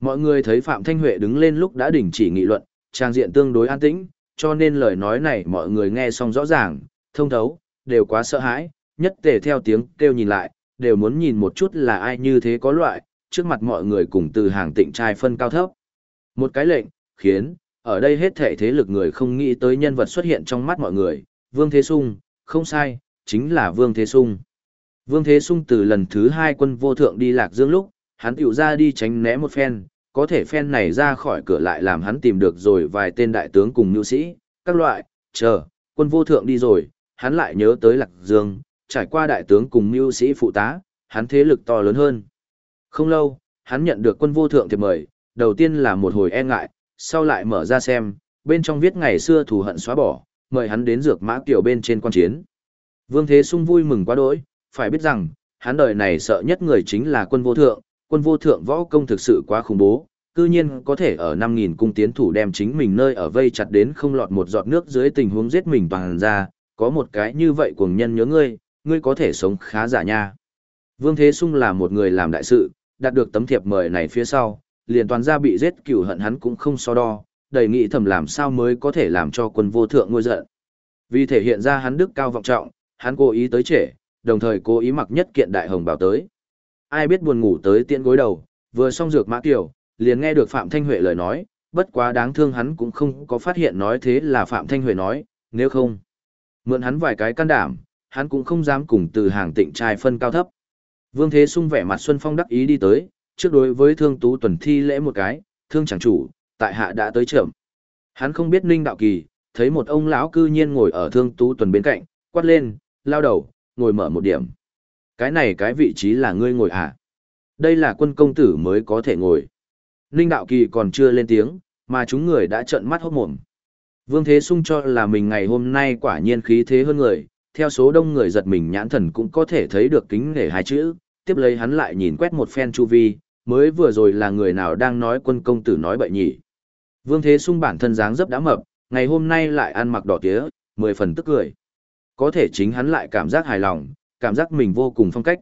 Mọi người thấy Phạm Thanh Huệ đứng lên lúc đã đình chỉ nghị luận, trang diện tương đối an tĩnh, cho nên lời nói này mọi người nghe xong rõ ràng, thông thấu, đều quá sợ hãi, nhất tề theo tiếng kêu nhìn lại, đều muốn nhìn một chút là ai như thế có loại, trước mặt mọi người cùng từ hàng tịnh trai phân cao thấp. Một cái lệnh, khiến, ở đây hết thể thế lực người không nghĩ tới nhân vật xuất hiện trong mắt mọi người, Vương Thế Sung, không sai, chính là Vương Thế Sung. Vương Thế Sung từ lần thứ hai quân vô thượng đi lạc dương lúc, hắn tiểu ra đi tránh né một phen, có thể phen này ra khỏi cửa lại làm hắn tìm được rồi vài tên đại tướng cùng nữ sĩ, các loại, chờ, quân vô thượng đi rồi, hắn lại nhớ tới lạc dương, trải qua đại tướng cùng mưu sĩ phụ tá, hắn thế lực to lớn hơn. Không lâu, hắn nhận được quân vô thượng thiệp mời, đầu tiên là một hồi e ngại, sau lại mở ra xem, bên trong viết ngày xưa thù hận xóa bỏ, mời hắn đến dược mã kiểu bên trên quan chiến. Vương Thế Sung vui mừng quá đỗi, phải biết rằng, hắn đời này sợ nhất người chính là quân vô thượng, quân vô thượng võ công thực sự quá khủng bố, cư nhiên có thể ở 5.000 cung tiến thủ đem chính mình nơi ở vây chặt đến không lọt một giọt nước dưới tình huống giết mình toàn ra, có một cái như vậy cuồng nhân nhớ ngươi, ngươi có thể sống khá giả nha. Vương Thế Sung là một người làm đại sự, đạt được tấm thiệp mời này phía sau, liền toàn ra bị giết cửu hận hắn cũng không so đo, đầy nghĩ thầm làm sao mới có thể làm cho quân vô thượng ngôi giận. Vì thể hiện ra hắn đức cao vọng trọng, hắn cố ý tới trễ, đồng thời cố ý mặc nhất kiện đại hồng bảo tới. Ai biết buồn ngủ tới tiện gối đầu, vừa xong dược mã tiểu, liền nghe được Phạm Thanh Huệ lời nói, bất quá đáng thương hắn cũng không có phát hiện nói thế là Phạm Thanh Huệ nói, nếu không, mượn hắn vài cái can đảm, hắn cũng không dám cùng từ hàng tịnh trai phân cao thấp. Vương Thế Sung vẻ mặt Xuân Phong đắc ý đi tới, trước đối với thương tú tuần thi lễ một cái, thương chẳng chủ, tại hạ đã tới trưởng. Hắn không biết Ninh Đạo Kỳ, thấy một ông lão cư nhiên ngồi ở thương tú tuần bên cạnh, quát lên, lao đầu, ngồi mở một điểm. Cái này cái vị trí là ngươi ngồi à? Đây là quân công tử mới có thể ngồi. Ninh Đạo Kỳ còn chưa lên tiếng, mà chúng người đã trợn mắt hốt mồm. Vương Thế Sung cho là mình ngày hôm nay quả nhiên khí thế hơn người, theo số đông người giật mình nhãn thần cũng có thể thấy được kính nể hai chữ, tiếp lấy hắn lại nhìn quét một phen chu vi, mới vừa rồi là người nào đang nói quân công tử nói bậy nhỉ. Vương Thế Sung bản thân dáng dấp đã mập, ngày hôm nay lại ăn mặc đỏ tía, mười phần tức cười. Có thể chính hắn lại cảm giác hài lòng, cảm giác mình vô cùng phong cách.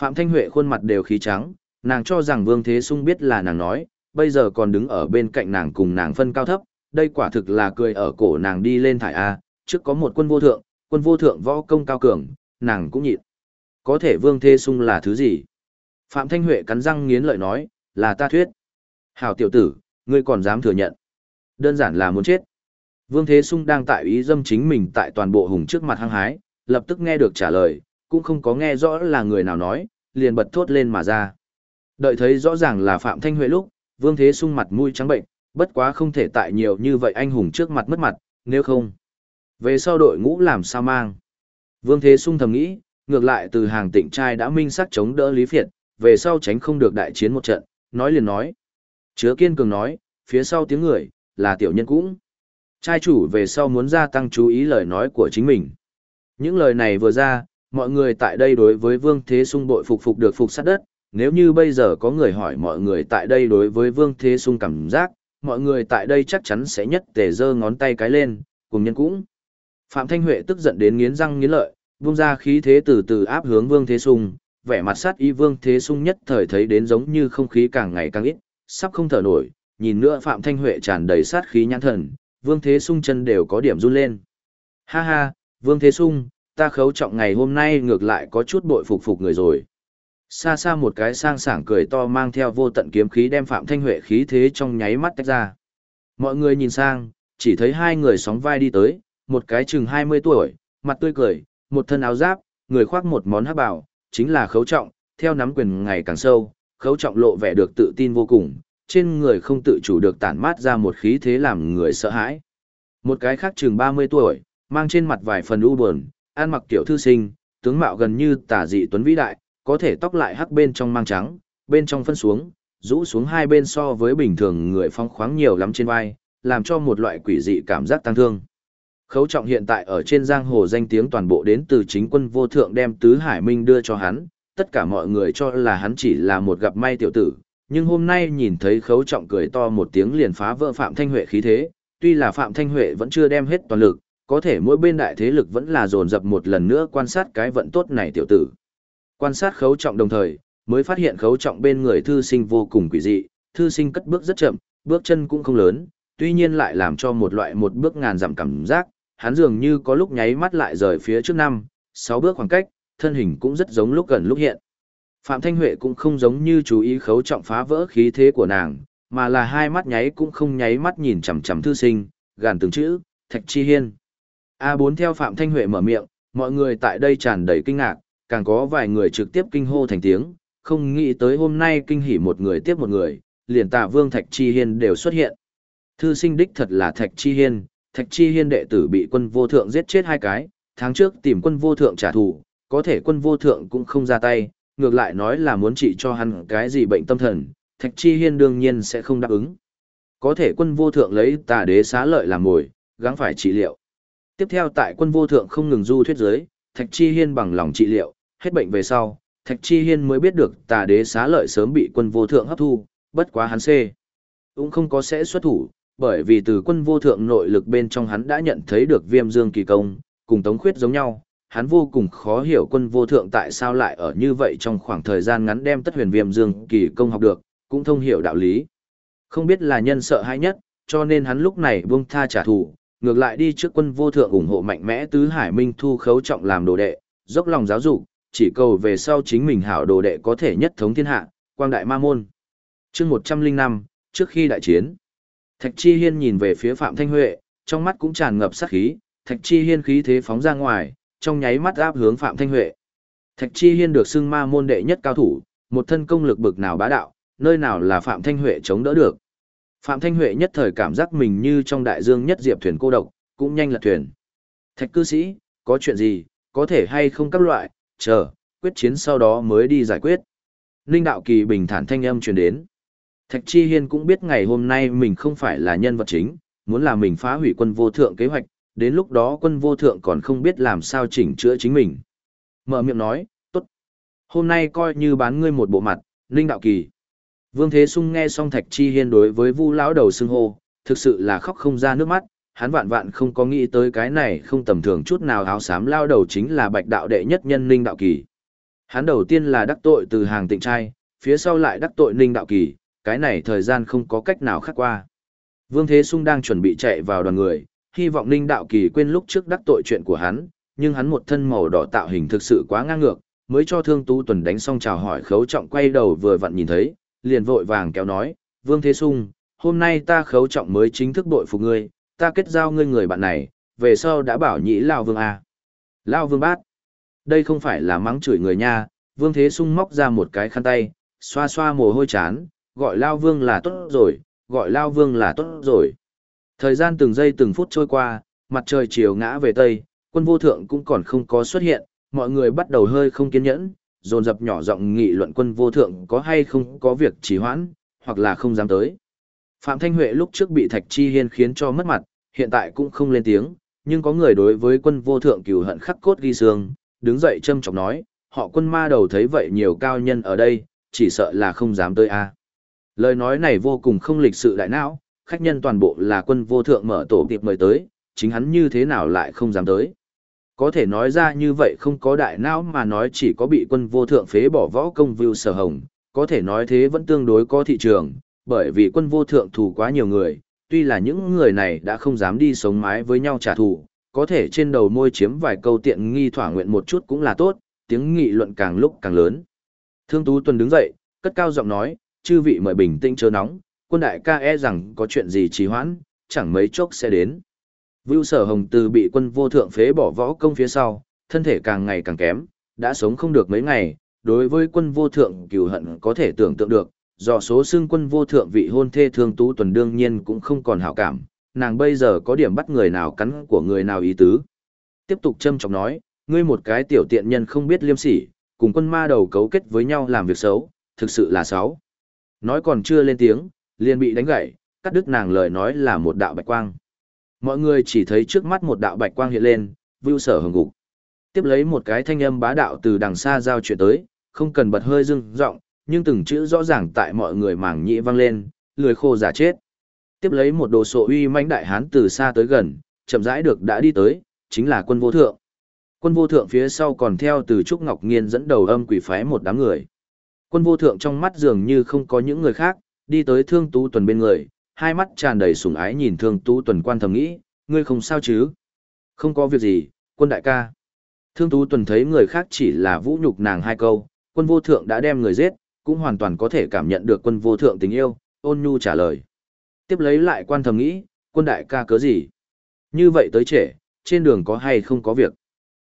Phạm Thanh Huệ khuôn mặt đều khí trắng, nàng cho rằng Vương Thế Sung biết là nàng nói, bây giờ còn đứng ở bên cạnh nàng cùng nàng phân cao thấp, đây quả thực là cười ở cổ nàng đi lên thải A, trước có một quân vô thượng, quân vô thượng võ công cao cường, nàng cũng nhịn. Có thể Vương Thế Sung là thứ gì? Phạm Thanh Huệ cắn răng nghiến lợi nói, là ta thuyết. Hảo tiểu tử, ngươi còn dám thừa nhận. Đơn giản là muốn chết. Vương Thế Sung đang tại ý dâm chính mình tại toàn bộ hùng trước mặt hăng hái, lập tức nghe được trả lời, cũng không có nghe rõ là người nào nói, liền bật thốt lên mà ra. Đợi thấy rõ ràng là Phạm Thanh Huệ lúc, Vương Thế Sung mặt mũi trắng bệnh, bất quá không thể tại nhiều như vậy anh hùng trước mặt mất mặt, nếu không. Về sau đội ngũ làm sao mang. Vương Thế Sung thầm nghĩ, ngược lại từ hàng tỉnh trai đã minh sắc chống đỡ Lý Phiệt, về sau tránh không được đại chiến một trận, nói liền nói. Chứa kiên cường nói, phía sau tiếng người, là tiểu nhân cũng. Trai chủ về sau muốn gia tăng chú ý lời nói của chính mình. Những lời này vừa ra, mọi người tại đây đối với Vương Thế Sung bội phục phục được phục sát đất, nếu như bây giờ có người hỏi mọi người tại đây đối với Vương Thế Sung cảm giác, mọi người tại đây chắc chắn sẽ nhất tề giơ ngón tay cái lên, cùng nhân cũng. Phạm Thanh Huệ tức giận đến nghiến răng nghiến lợi, vung ra khí thế từ từ áp hướng Vương Thế Sung, vẻ mặt sát y Vương Thế Sung nhất thời thấy đến giống như không khí càng ngày càng ít, sắp không thở nổi, nhìn nữa Phạm Thanh Huệ tràn đầy sát khí nhãn thần, Vương Thế Sung chân đều có điểm run lên. Ha ha, Vương Thế Sung, ta khấu trọng ngày hôm nay ngược lại có chút bội phục phục người rồi. Xa xa một cái sang sảng cười to mang theo vô tận kiếm khí đem Phạm Thanh Huệ khí thế trong nháy mắt tách ra. Mọi người nhìn sang, chỉ thấy hai người sóng vai đi tới, một cái chừng 20 tuổi, mặt tươi cười, một thân áo giáp, người khoác một món hắc bảo, chính là khấu trọng, theo nắm quyền ngày càng sâu, khấu trọng lộ vẻ được tự tin vô cùng, trên người không tự chủ được tản mát ra một khí thế làm người sợ hãi. Một cái khác chừng 30 tuổi, mang trên mặt vài phần u buồn, ăn mặc tiểu thư sinh, tướng mạo gần như tả dị tuấn vĩ đại, có thể tóc lại hắc bên trong mang trắng, bên trong phân xuống, rũ xuống hai bên so với bình thường người phong khoáng nhiều lắm trên vai, làm cho một loại quỷ dị cảm giác tăng thương. Khấu trọng hiện tại ở trên giang hồ danh tiếng toàn bộ đến từ chính quân vô thượng đem Tứ Hải Minh đưa cho hắn, tất cả mọi người cho là hắn chỉ là một gặp may tiểu tử, nhưng hôm nay nhìn thấy khấu trọng cười to một tiếng liền phá vỡ Phạm Thanh Huệ khí thế, tuy là Phạm Thanh Huệ vẫn chưa đem hết toàn lực, có thể mỗi bên đại thế lực vẫn là dồn dập một lần nữa quan sát cái vận tốt này tiểu tử. Quan sát khấu trọng đồng thời, mới phát hiện khấu trọng bên người thư sinh vô cùng quỷ dị, thư sinh cất bước rất chậm, bước chân cũng không lớn, tuy nhiên lại làm cho một loại một bước ngàn dặm cảm giác, hắn dường như có lúc nháy mắt lại rời phía trước năm, sáu bước khoảng cách, thân hình cũng rất giống lúc gần lúc hiện. Phạm Thanh Huệ cũng không giống như chú ý khấu trọng phá vỡ khí thế của nàng, mà là hai mắt nháy cũng không nháy mắt nhìn chằm chằm thư sinh, gàn từng chữ, Thạch Chi Hiên. A4 theo Phạm Thanh Huệ mở miệng, mọi người tại đây tràn đầy kinh ngạc, càng có vài người trực tiếp kinh hô thành tiếng, không nghĩ tới hôm nay kinh hỉ một người tiếp một người, liền tạ vương Thạch Chi Hiên đều xuất hiện. Thư sinh đích thật là Thạch Chi Hiên, Thạch Chi Hiên đệ tử bị quân vô thượng giết chết hai cái, tháng trước tìm quân vô thượng trả thù, có thể quân vô thượng cũng không ra tay, ngược lại nói là muốn trị cho hắn cái gì bệnh tâm thần, Thạch Chi Hiên đương nhiên sẽ không đáp ứng. Có thể quân vô thượng lấy tà đế xá lợi làm mồi, gắng phải trị liệu. Tiếp theo tại quân vô thượng không ngừng du thuyết giới, Thạch Chi Hiên bằng lòng trị liệu, hết bệnh về sau, Thạch Chi Hiên mới biết được tà đế xá lợi sớm bị quân vô thượng hấp thu, bất quá hắn xê. Cũng không có sẽ xuất thủ, bởi vì từ quân vô thượng nội lực bên trong hắn đã nhận thấy được viêm dương kỳ công, cùng tống khuyết giống nhau, hắn vô cùng khó hiểu quân vô thượng tại sao lại ở như vậy trong khoảng thời gian ngắn đem tất huyền viêm dương kỳ công học được, cũng thông hiểu đạo lý. Không biết là nhân sợ hãi nhất, cho nên hắn lúc này buông tha trả thù, ngược lại đi trước quân vô thượng ủng hộ mạnh mẽ tứ hải minh thu khấu trọng làm đồ đệ, dốc lòng giáo dục, chỉ cầu về sau chính mình hảo đồ đệ có thể nhất thống thiên hạ, quang đại ma môn. chương 105, trước khi đại chiến, Thạch Chi Hiên nhìn về phía Phạm Thanh Huệ, trong mắt cũng tràn ngập sát khí, Thạch Chi Hiên khí thế phóng ra ngoài, trong nháy mắt áp hướng Phạm Thanh Huệ. Thạch Chi Hiên được xưng ma môn đệ nhất cao thủ, một thân công lực bực nào bá đạo, nơi nào là Phạm Thanh Huệ chống đỡ được. Phạm Thanh Huệ nhất thời cảm giác mình như trong đại dương nhất diệp thuyền cô độc, cũng nhanh lật thuyền. Thạch cư sĩ, có chuyện gì, có thể hay không các loại, chờ, quyết chiến sau đó mới đi giải quyết. Ninh Đạo Kỳ bình thản thanh âm truyền đến. Thạch Chi Hiên cũng biết ngày hôm nay mình không phải là nhân vật chính, muốn là mình phá hủy quân vô thượng kế hoạch, đến lúc đó quân vô thượng còn không biết làm sao chỉnh chữa chính mình. Mở miệng nói, tốt. Hôm nay coi như bán ngươi một bộ mặt, Ninh Đạo Kỳ. Vương Thế Sung nghe xong Thạch Chi Hiên đối với Vu lão đầu xưng hô, thực sự là khóc không ra nước mắt, hắn vạn vạn không có nghĩ tới cái này không tầm thường chút nào áo xám lao đầu chính là bạch đạo đệ nhất nhân Ninh Đạo Kỳ. Hắn đầu tiên là đắc tội từ hàng tịnh trai, phía sau lại đắc tội Ninh Đạo Kỳ, cái này thời gian không có cách nào khác qua. Vương Thế Sung đang chuẩn bị chạy vào đoàn người, hy vọng Ninh Đạo Kỳ quên lúc trước đắc tội chuyện của hắn, nhưng hắn một thân màu đỏ tạo hình thực sự quá ngang ngược, mới cho Thương Tú Tuần đánh xong chào hỏi khấu trọng quay đầu vừa vặn nhìn thấy, liền vội vàng kéo nói, Vương Thế Sung, hôm nay ta khấu trọng mới chính thức đội phục ngươi, ta kết giao ngươi người bạn này, về sau đã bảo nhĩ Lao Vương à. Lao Vương bát, đây không phải là mắng chửi người nha, Vương Thế Sung móc ra một cái khăn tay, xoa xoa mồ hôi chán, gọi Lao Vương là tốt rồi, gọi Lao Vương là tốt rồi. Thời gian từng giây từng phút trôi qua, mặt trời chiều ngã về Tây, quân vô thượng cũng còn không có xuất hiện, mọi người bắt đầu hơi không kiên nhẫn, dồn dập nhỏ giọng nghị luận quân vô thượng có hay không có việc trì hoãn, hoặc là không dám tới. Phạm Thanh Huệ lúc trước bị Thạch Chi Hiên khiến cho mất mặt, hiện tại cũng không lên tiếng, nhưng có người đối với quân vô thượng cừu hận khắc cốt ghi xương, đứng dậy châm chọc nói, họ quân ma đầu thấy vậy nhiều cao nhân ở đây, chỉ sợ là không dám tới a. Lời nói này vô cùng không lịch sự đại não, khách nhân toàn bộ là quân vô thượng mở tổ tiệp mời tới, chính hắn như thế nào lại không dám tới. Có thể nói ra như vậy không có đại não mà nói chỉ có bị quân vô thượng phế bỏ võ công view sở hồng, có thể nói thế vẫn tương đối có thị trường, bởi vì quân vô thượng thù quá nhiều người, tuy là những người này đã không dám đi sống mái với nhau trả thù, có thể trên đầu môi chiếm vài câu tiện nghi thỏa nguyện một chút cũng là tốt, tiếng nghị luận càng lúc càng lớn. Thương Tú Tuần đứng dậy, cất cao giọng nói, chư vị mời bình tĩnh chớ nóng, quân đại ca e rằng có chuyện gì trì hoãn, chẳng mấy chốc sẽ đến. Vưu sở hồng từ bị quân vô thượng phế bỏ võ công phía sau, thân thể càng ngày càng kém, đã sống không được mấy ngày, đối với quân vô thượng cửu hận có thể tưởng tượng được, do số xương quân vô thượng vị hôn thê thương tú tuần đương nhiên cũng không còn hảo cảm, nàng bây giờ có điểm bắt người nào cắn của người nào ý tứ. Tiếp tục châm trọng nói, ngươi một cái tiểu tiện nhân không biết liêm sỉ, cùng quân ma đầu cấu kết với nhau làm việc xấu, thực sự là xấu. Nói còn chưa lên tiếng, liền bị đánh gãy, cắt đứt nàng lời nói là một đạo bạch quang. Mọi người chỉ thấy trước mắt một đạo bạch quang hiện lên, vưu sở hồng gục. Tiếp lấy một cái thanh âm bá đạo từ đằng xa giao chuyện tới, không cần bật hơi dưng giọng nhưng từng chữ rõ ràng tại mọi người mảng nhĩ vang lên, lười khô giả chết. Tiếp lấy một đồ sộ uy mãnh đại hán từ xa tới gần, chậm rãi được đã đi tới, chính là quân vô thượng. Quân vô thượng phía sau còn theo từ Trúc Ngọc Nghiên dẫn đầu âm quỷ phái một đám người. Quân vô thượng trong mắt dường như không có những người khác, đi tới thương tú tuần bên người, hai mắt tràn đầy sủng ái nhìn thương tú tuần quan thầm nghĩ, ngươi không sao chứ? Không có việc gì, quân đại ca. Thương tú tuần thấy người khác chỉ là vũ nhục nàng hai câu, quân vô thượng đã đem người giết, cũng hoàn toàn có thể cảm nhận được quân vô thượng tình yêu, ôn nhu trả lời. Tiếp lấy lại quan thầm nghĩ, quân đại ca cớ gì? Như vậy tới trễ, trên đường có hay không có việc?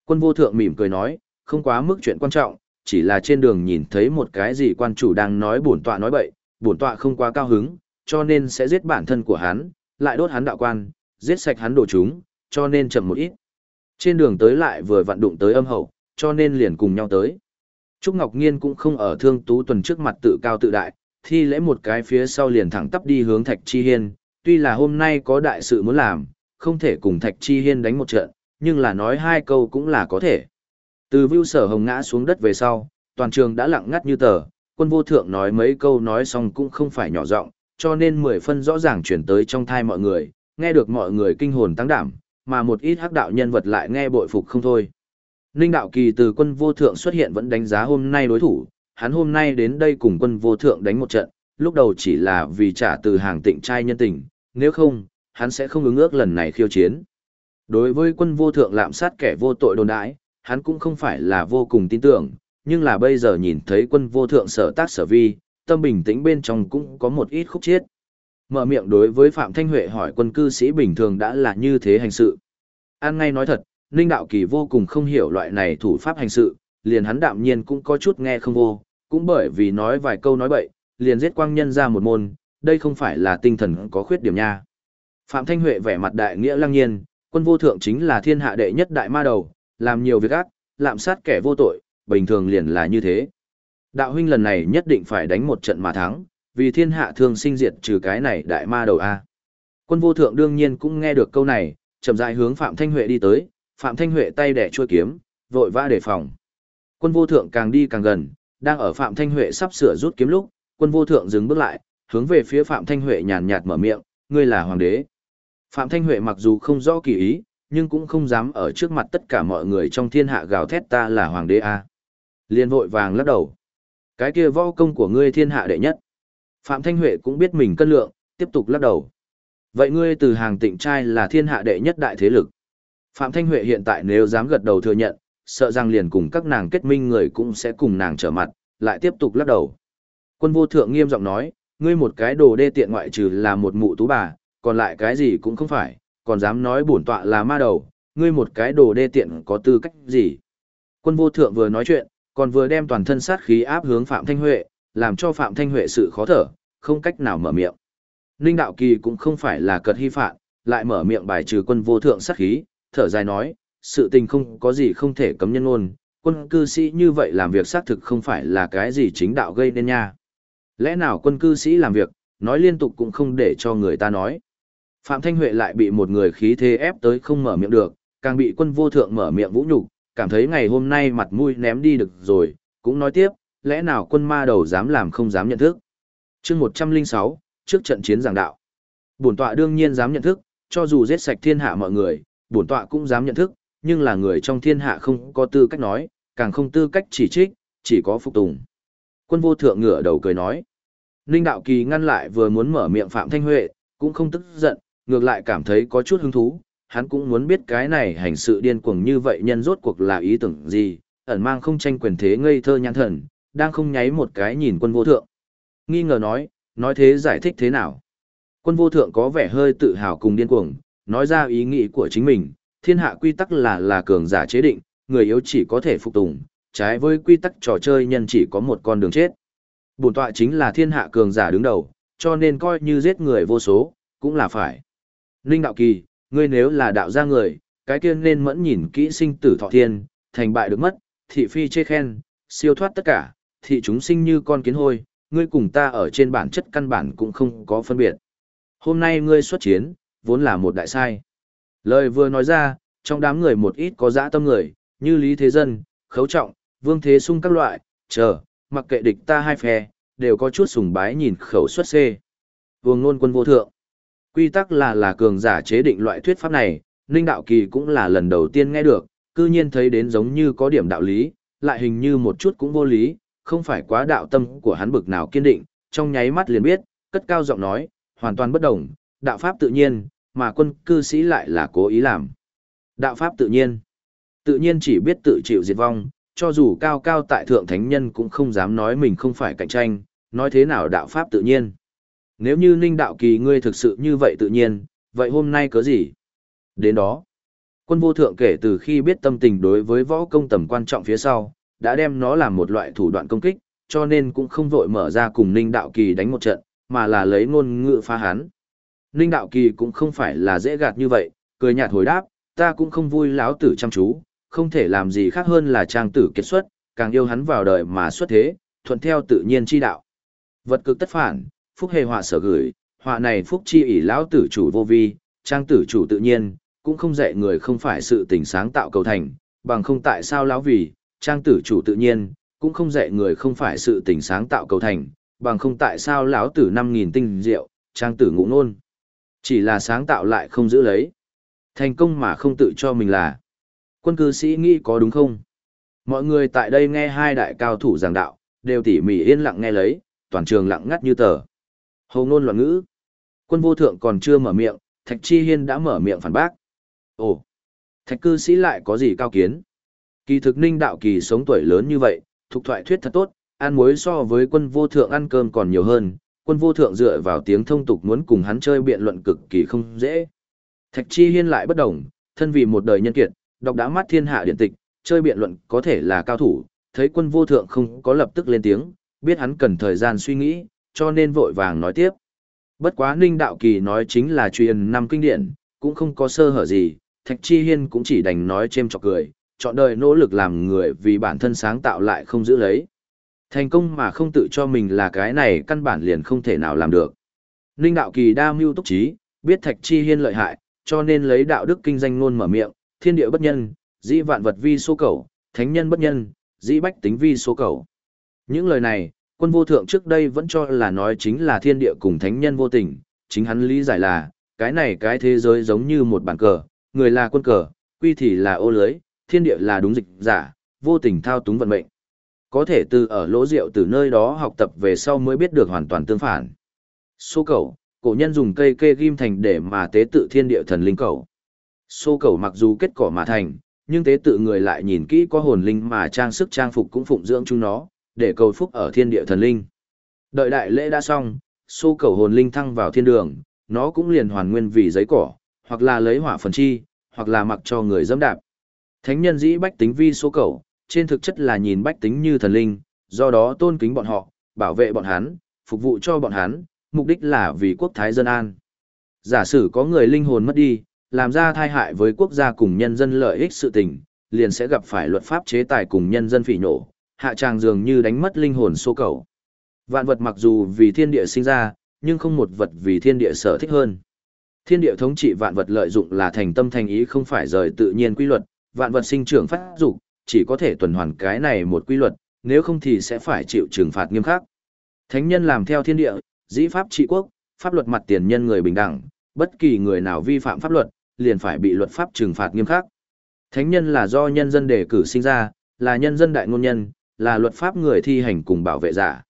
Quân vô thượng mỉm cười nói, không quá mức chuyện quan trọng, chỉ là trên đường nhìn thấy một cái gì quan chủ đang nói bổn tọa nói bậy, bổn tọa không quá cao hứng, cho nên sẽ giết bản thân của hắn, lại đốt hắn đạo quan, giết sạch hắn đồ chúng, cho nên chậm một ít. Trên đường tới lại vừa vặn đụng tới âm hậu, cho nên liền cùng nhau tới. Trúc Ngọc Nghiên cũng không ở thương tú tuần trước mặt tự cao tự đại, thi lễ một cái phía sau liền thẳng tắp đi hướng Thạch Chi Hiên, tuy là hôm nay có đại sự muốn làm, không thể cùng Thạch Chi Hiên đánh một trận, nhưng là nói hai câu cũng là có thể. Từ view sở hồng ngã xuống đất về sau, toàn trường đã lặng ngắt như tờ, quân vô thượng nói mấy câu nói xong cũng không phải nhỏ giọng cho nên mười phân rõ ràng chuyển tới trong thai mọi người, nghe được mọi người kinh hồn tăng đảm, mà một ít hắc đạo nhân vật lại nghe bội phục không thôi. Ninh đạo kỳ từ quân vô thượng xuất hiện vẫn đánh giá hôm nay đối thủ, hắn hôm nay đến đây cùng quân vô thượng đánh một trận, lúc đầu chỉ là vì trả từ hàng tịnh trai nhân tình, nếu không, hắn sẽ không ứng ước lần này khiêu chiến. Đối với quân vô thượng lạm sát kẻ vô tội đồn đãi, hắn cũng không phải là vô cùng tin tưởng, nhưng là bây giờ nhìn thấy quân vô thượng sở tác sở vi, tâm bình tĩnh bên trong cũng có một ít khúc chiết. Mở miệng đối với Phạm Thanh Huệ hỏi quân cư sĩ bình thường đã là như thế hành sự. An ngay nói thật, Ninh Đạo Kỳ vô cùng không hiểu loại này thủ pháp hành sự, liền hắn đạm nhiên cũng có chút nghe không vô, cũng bởi vì nói vài câu nói bậy, liền giết quang nhân ra một môn, đây không phải là tinh thần có khuyết điểm nha. Phạm Thanh Huệ vẻ mặt đại nghĩa lăng nhiên, quân vô thượng chính là thiên hạ đệ nhất đại ma đầu, làm nhiều việc ác, lạm sát kẻ vô tội, bình thường liền là như thế. Đạo huynh lần này nhất định phải đánh một trận mà thắng, vì thiên hạ thương sinh diệt trừ cái này đại ma đầu A. Quân vô thượng đương nhiên cũng nghe được câu này, chậm rãi hướng Phạm Thanh Huệ đi tới, Phạm Thanh Huệ tay đẻ chuôi kiếm, vội vã đề phòng. Quân vô thượng càng đi càng gần, đang ở Phạm Thanh Huệ sắp sửa rút kiếm lúc, quân vô thượng dừng bước lại, hướng về phía Phạm Thanh Huệ nhàn nhạt mở miệng, ngươi là hoàng đế. Phạm Thanh Huệ mặc dù không rõ kỳ ý, nhưng cũng không dám ở trước mặt tất cả mọi người trong thiên hạ gào thét ta là hoàng đế a. liền vội vàng lắc đầu. Cái kia võ công của ngươi thiên hạ đệ nhất. Phạm Thanh Huệ cũng biết mình cân lượng, tiếp tục lắc đầu. Vậy ngươi từ hàng tịnh trai là thiên hạ đệ nhất đại thế lực. Phạm Thanh Huệ hiện tại nếu dám gật đầu thừa nhận, sợ rằng liền cùng các nàng kết minh người cũng sẽ cùng nàng trở mặt, lại tiếp tục lắc đầu. Quân vô thượng nghiêm giọng nói, ngươi một cái đồ đê tiện ngoại trừ là một mụ tú bà, còn lại cái gì cũng không phải, còn dám nói bổn tọa là ma đầu, ngươi một cái đồ đê tiện có tư cách gì. Quân vô thượng vừa nói chuyện, còn vừa đem toàn thân sát khí áp hướng Phạm Thanh Huệ, làm cho Phạm Thanh Huệ sự khó thở, không cách nào mở miệng. Ninh Đạo Kỳ cũng không phải là cật hy phạn, lại mở miệng bài trừ quân vô thượng sát khí, thở dài nói, sự tình không có gì không thể cấm nhân ngôn, quân cư sĩ như vậy làm việc xác thực không phải là cái gì chính đạo gây nên nha. Lẽ nào quân cư sĩ làm việc, nói liên tục cũng không để cho người ta nói. Phạm Thanh Huệ lại bị một người khí thế ép tới không mở miệng được, càng bị quân vô thượng mở miệng vũ nhục, cảm thấy ngày hôm nay mặt mũi ném đi được rồi, cũng nói tiếp, lẽ nào quân ma đầu dám làm không dám nhận thức. chương 106, trước trận chiến giảng đạo. Bổn tọa đương nhiên dám nhận thức, cho dù giết sạch thiên hạ mọi người, bổn tọa cũng dám nhận thức, nhưng là người trong thiên hạ không có tư cách nói, càng không tư cách chỉ trích, chỉ có phục tùng. Quân vô thượng ngửa đầu cười nói. Ninh Đạo Kỳ ngăn lại vừa muốn mở miệng Phạm Thanh Huệ, cũng không tức giận, ngược lại cảm thấy có chút hứng thú, hắn cũng muốn biết cái này hành sự điên cuồng như vậy nhân rốt cuộc là ý tưởng gì, ẩn mang không tranh quyền thế ngây thơ nhãn thần, đang không nháy một cái nhìn quân vô thượng. Nghi ngờ nói, nói thế giải thích thế nào? Quân vô thượng có vẻ hơi tự hào cùng điên cuồng, nói ra ý nghĩ của chính mình, thiên hạ quy tắc là là cường giả chế định, người yếu chỉ có thể phục tùng, trái với quy tắc trò chơi nhân chỉ có một con đường chết. Bổn tọa chính là thiên hạ cường giả đứng đầu, cho nên coi như giết người vô số, cũng là phải. Ninh đạo kỳ, ngươi nếu là đạo gia người, cái kia nên mẫn nhìn kỹ sinh tử thọ thiên, thành bại được mất, thị phi chê khen, siêu thoát tất cả, thị chúng sinh như con kiến hôi, ngươi cùng ta ở trên bản chất căn bản cũng không có phân biệt. Hôm nay ngươi xuất chiến, vốn là một đại sai. Lời vừa nói ra, trong đám người một ít có dã tâm người, như Lý Thế Dân, Khấu Trọng, Vương Thế Sung các loại, chờ, mặc kệ địch ta hai phe, đều có chút sùng bái nhìn khẩu xuất xê. Vương nôn quân vô thượng. Quy tắc là là cường giả chế định loại thuyết pháp này, Ninh Đạo Kỳ cũng là lần đầu tiên nghe được, cư nhiên thấy đến giống như có điểm đạo lý, lại hình như một chút cũng vô lý, không phải quá đạo tâm của hắn bực nào kiên định, trong nháy mắt liền biết, cất cao giọng nói, hoàn toàn bất đồng, đạo pháp tự nhiên, mà quân cư sĩ lại là cố ý làm. Đạo pháp tự nhiên, tự nhiên chỉ biết tự chịu diệt vong, cho dù cao cao tại thượng thánh nhân cũng không dám nói mình không phải cạnh tranh, nói thế nào đạo pháp tự nhiên. Nếu như ninh đạo kỳ ngươi thực sự như vậy tự nhiên, vậy hôm nay có gì? Đến đó, quân vô thượng kể từ khi biết tâm tình đối với võ công tầm quan trọng phía sau, đã đem nó làm một loại thủ đoạn công kích, cho nên cũng không vội mở ra cùng ninh đạo kỳ đánh một trận, mà là lấy ngôn ngữ phá hắn. Ninh đạo kỳ cũng không phải là dễ gạt như vậy, cười nhạt hồi đáp, ta cũng không vui láo tử chăm chú, không thể làm gì khác hơn là trang tử kết xuất, càng yêu hắn vào đời mà xuất thế, thuận theo tự nhiên chi đạo. Vật cực tất phản, phúc hề họa sở gửi, họa này phúc chi ỷ lão tử chủ vô vi, trang tử chủ tự nhiên, cũng không dạy người không phải sự tình sáng tạo cầu thành, bằng không tại sao lão vì, trang tử chủ tự nhiên, cũng không dạy người không phải sự tình sáng tạo cầu thành, bằng không tại sao lão tử năm nghìn tinh diệu, trang tử ngũ nôn. Chỉ là sáng tạo lại không giữ lấy. Thành công mà không tự cho mình là. Quân cư sĩ nghĩ có đúng không? Mọi người tại đây nghe hai đại cao thủ giảng đạo, đều tỉ mỉ yên lặng nghe lấy, toàn trường lặng ngắt như tờ. Hầu ngôn loạn ngữ. Quân vô thượng còn chưa mở miệng, Thạch Chi Hiên đã mở miệng phản bác. Ồ, Thạch cư sĩ lại có gì cao kiến? Kỳ thực ninh đạo kỳ sống tuổi lớn như vậy, thuộc thoại thuyết thật tốt, ăn muối so với quân vô thượng ăn cơm còn nhiều hơn, quân vô thượng dựa vào tiếng thông tục muốn cùng hắn chơi biện luận cực kỳ không dễ. Thạch Chi Hiên lại bất đồng, thân vì một đời nhân kiệt, đọc đã mắt thiên hạ điện tịch, chơi biện luận có thể là cao thủ, thấy quân vô thượng không có lập tức lên tiếng, biết hắn cần thời gian suy nghĩ, cho nên vội vàng nói tiếp. Bất quá Ninh Đạo Kỳ nói chính là truyền năm kinh điển, cũng không có sơ hở gì, Thạch Chi Hiên cũng chỉ đành nói chêm chọc cười, chọn đời nỗ lực làm người vì bản thân sáng tạo lại không giữ lấy. Thành công mà không tự cho mình là cái này căn bản liền không thể nào làm được. Ninh Đạo Kỳ đa mưu túc trí, biết Thạch Chi Hiên lợi hại, cho nên lấy đạo đức kinh danh ngôn mở miệng, thiên địa bất nhân, dĩ vạn vật vi số cầu, thánh nhân bất nhân, dĩ bách tính vi số cầu. Những lời này, quân vô thượng trước đây vẫn cho là nói chính là thiên địa cùng thánh nhân vô tình, chính hắn lý giải là, cái này cái thế giới giống như một bản cờ, người là quân cờ, quy thì là ô lưới, thiên địa là đúng dịch giả, vô tình thao túng vận mệnh. Có thể từ ở lỗ rượu từ nơi đó học tập về sau mới biết được hoàn toàn tương phản. Số cầu, cổ nhân dùng cây kê ghim thành để mà tế tự thiên địa thần linh cầu. Số cầu mặc dù kết cỏ mà thành, nhưng tế tự người lại nhìn kỹ có hồn linh mà trang sức trang phục cũng phụng dưỡng chúng nó, để cầu phúc ở thiên địa thần linh. Đợi đại lễ đã xong, xô cầu hồn linh thăng vào thiên đường, nó cũng liền hoàn nguyên vì giấy cỏ, hoặc là lấy hỏa phần chi, hoặc là mặc cho người dẫm đạp. Thánh nhân dĩ bách tính vi số cầu, trên thực chất là nhìn bách tính như thần linh, do đó tôn kính bọn họ, bảo vệ bọn hắn, phục vụ cho bọn hắn, mục đích là vì quốc thái dân an. Giả sử có người linh hồn mất đi, làm ra thai hại với quốc gia cùng nhân dân lợi ích sự tình, liền sẽ gặp phải luật pháp chế tài cùng nhân dân phỉ nổ, hạ tràng dường như đánh mất linh hồn số cầu. Vạn vật mặc dù vì thiên địa sinh ra, nhưng không một vật vì thiên địa sở thích hơn. Thiên địa thống trị vạn vật lợi dụng là thành tâm thành ý không phải rời tự nhiên quy luật, vạn vật sinh trưởng phát dục, chỉ có thể tuần hoàn cái này một quy luật, nếu không thì sẽ phải chịu trừng phạt nghiêm khắc. Thánh nhân làm theo thiên địa, dĩ pháp trị quốc, pháp luật mặt tiền nhân người bình đẳng, bất kỳ người nào vi phạm pháp luật, liền phải bị luật pháp trừng phạt nghiêm khắc. Thánh nhân là do nhân dân đề cử sinh ra, là nhân dân đại ngôn nhân, là luật pháp người thi hành cùng bảo vệ giả.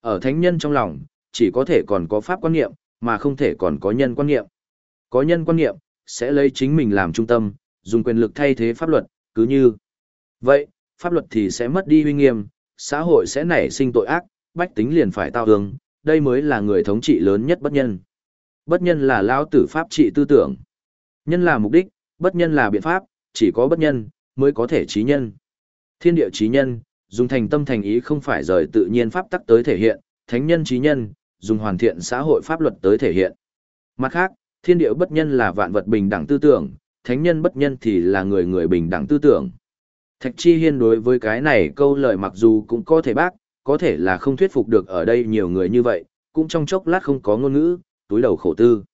Ở thánh nhân trong lòng, chỉ có thể còn có pháp quan niệm, mà không thể còn có nhân quan niệm. Có nhân quan niệm, sẽ lấy chính mình làm trung tâm, dùng quyền lực thay thế pháp luật, cứ như. Vậy, pháp luật thì sẽ mất đi huy nghiêm, xã hội sẽ nảy sinh tội ác, bách tính liền phải tao hương, đây mới là người thống trị lớn nhất bất nhân. Bất nhân là lao tử pháp trị tư tưởng. Nhân là mục đích, bất nhân là biện pháp, chỉ có bất nhân, mới có thể trí nhân. Thiên địa trí nhân, dùng thành tâm thành ý không phải rời tự nhiên pháp tắc tới thể hiện, thánh nhân trí nhân, dùng hoàn thiện xã hội pháp luật tới thể hiện. Mặt khác, thiên địa bất nhân là vạn vật bình đẳng tư tưởng, thánh nhân bất nhân thì là người người bình đẳng tư tưởng. Thạch Chi Hiên đối với cái này câu lời mặc dù cũng có thể bác, có thể là không thuyết phục được ở đây nhiều người như vậy, cũng trong chốc lát không có ngôn ngữ, túi đầu khổ tư.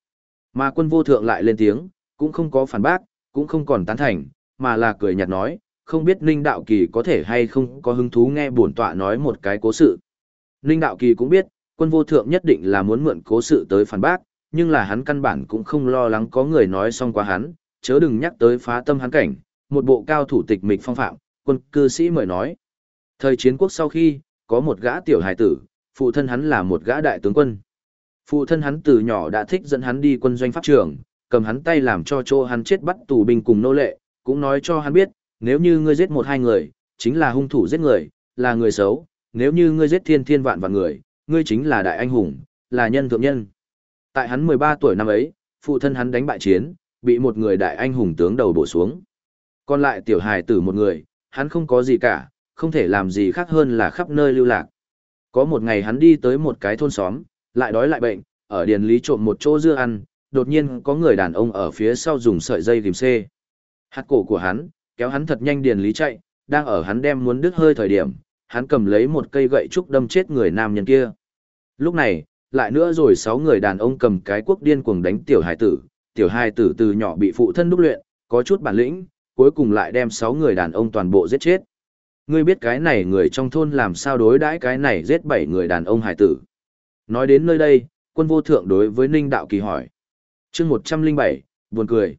Mà quân vô thượng lại lên tiếng, cũng không có phản bác, cũng không còn tán thành, mà là cười nhạt nói, không biết Ninh Đạo Kỳ có thể hay không có hứng thú nghe bổn tọa nói một cái cố sự. Ninh Đạo Kỳ cũng biết, quân vô thượng nhất định là muốn mượn cố sự tới phản bác, nhưng là hắn căn bản cũng không lo lắng có người nói xong qua hắn, chớ đừng nhắc tới phá tâm hắn cảnh, một bộ cao thủ tịch mịch phong phạm, quân cư sĩ mời nói. Thời chiến quốc sau khi, có một gã tiểu hải tử, phụ thân hắn là một gã đại tướng quân. Phụ thân hắn từ nhỏ đã thích dẫn hắn đi quân doanh pháp trường, cầm hắn tay làm cho chỗ hắn chết bắt tù binh cùng nô lệ, cũng nói cho hắn biết, nếu như ngươi giết một hai người, chính là hung thủ giết người, là người xấu, nếu như ngươi giết thiên thiên vạn vạn người, ngươi chính là đại anh hùng, là nhân thượng nhân. Tại hắn 13 tuổi năm ấy, phụ thân hắn đánh bại chiến, bị một người đại anh hùng tướng đầu bổ xuống. Còn lại tiểu hài tử một người, hắn không có gì cả, không thể làm gì khác hơn là khắp nơi lưu lạc. Có một ngày hắn đi tới một cái thôn xóm, lại đói lại bệnh, ở điền lý trộm một chỗ dưa ăn, đột nhiên có người đàn ông ở phía sau dùng sợi dây ghim xê. Hạt cổ của hắn, kéo hắn thật nhanh điền lý chạy, đang ở hắn đem muốn đứt hơi thời điểm, hắn cầm lấy một cây gậy trúc đâm chết người nam nhân kia. Lúc này, lại nữa rồi sáu người đàn ông cầm cái quốc điên cuồng đánh tiểu hài tử, tiểu hài tử từ nhỏ bị phụ thân đúc luyện, có chút bản lĩnh, cuối cùng lại đem sáu người đàn ông toàn bộ giết chết. Ngươi biết cái này người trong thôn làm sao đối đãi cái này giết bảy người đàn ông hài tử. Nói đến nơi đây, quân vô thượng đối với Ninh Đạo Kỳ hỏi. chương 107, buồn cười.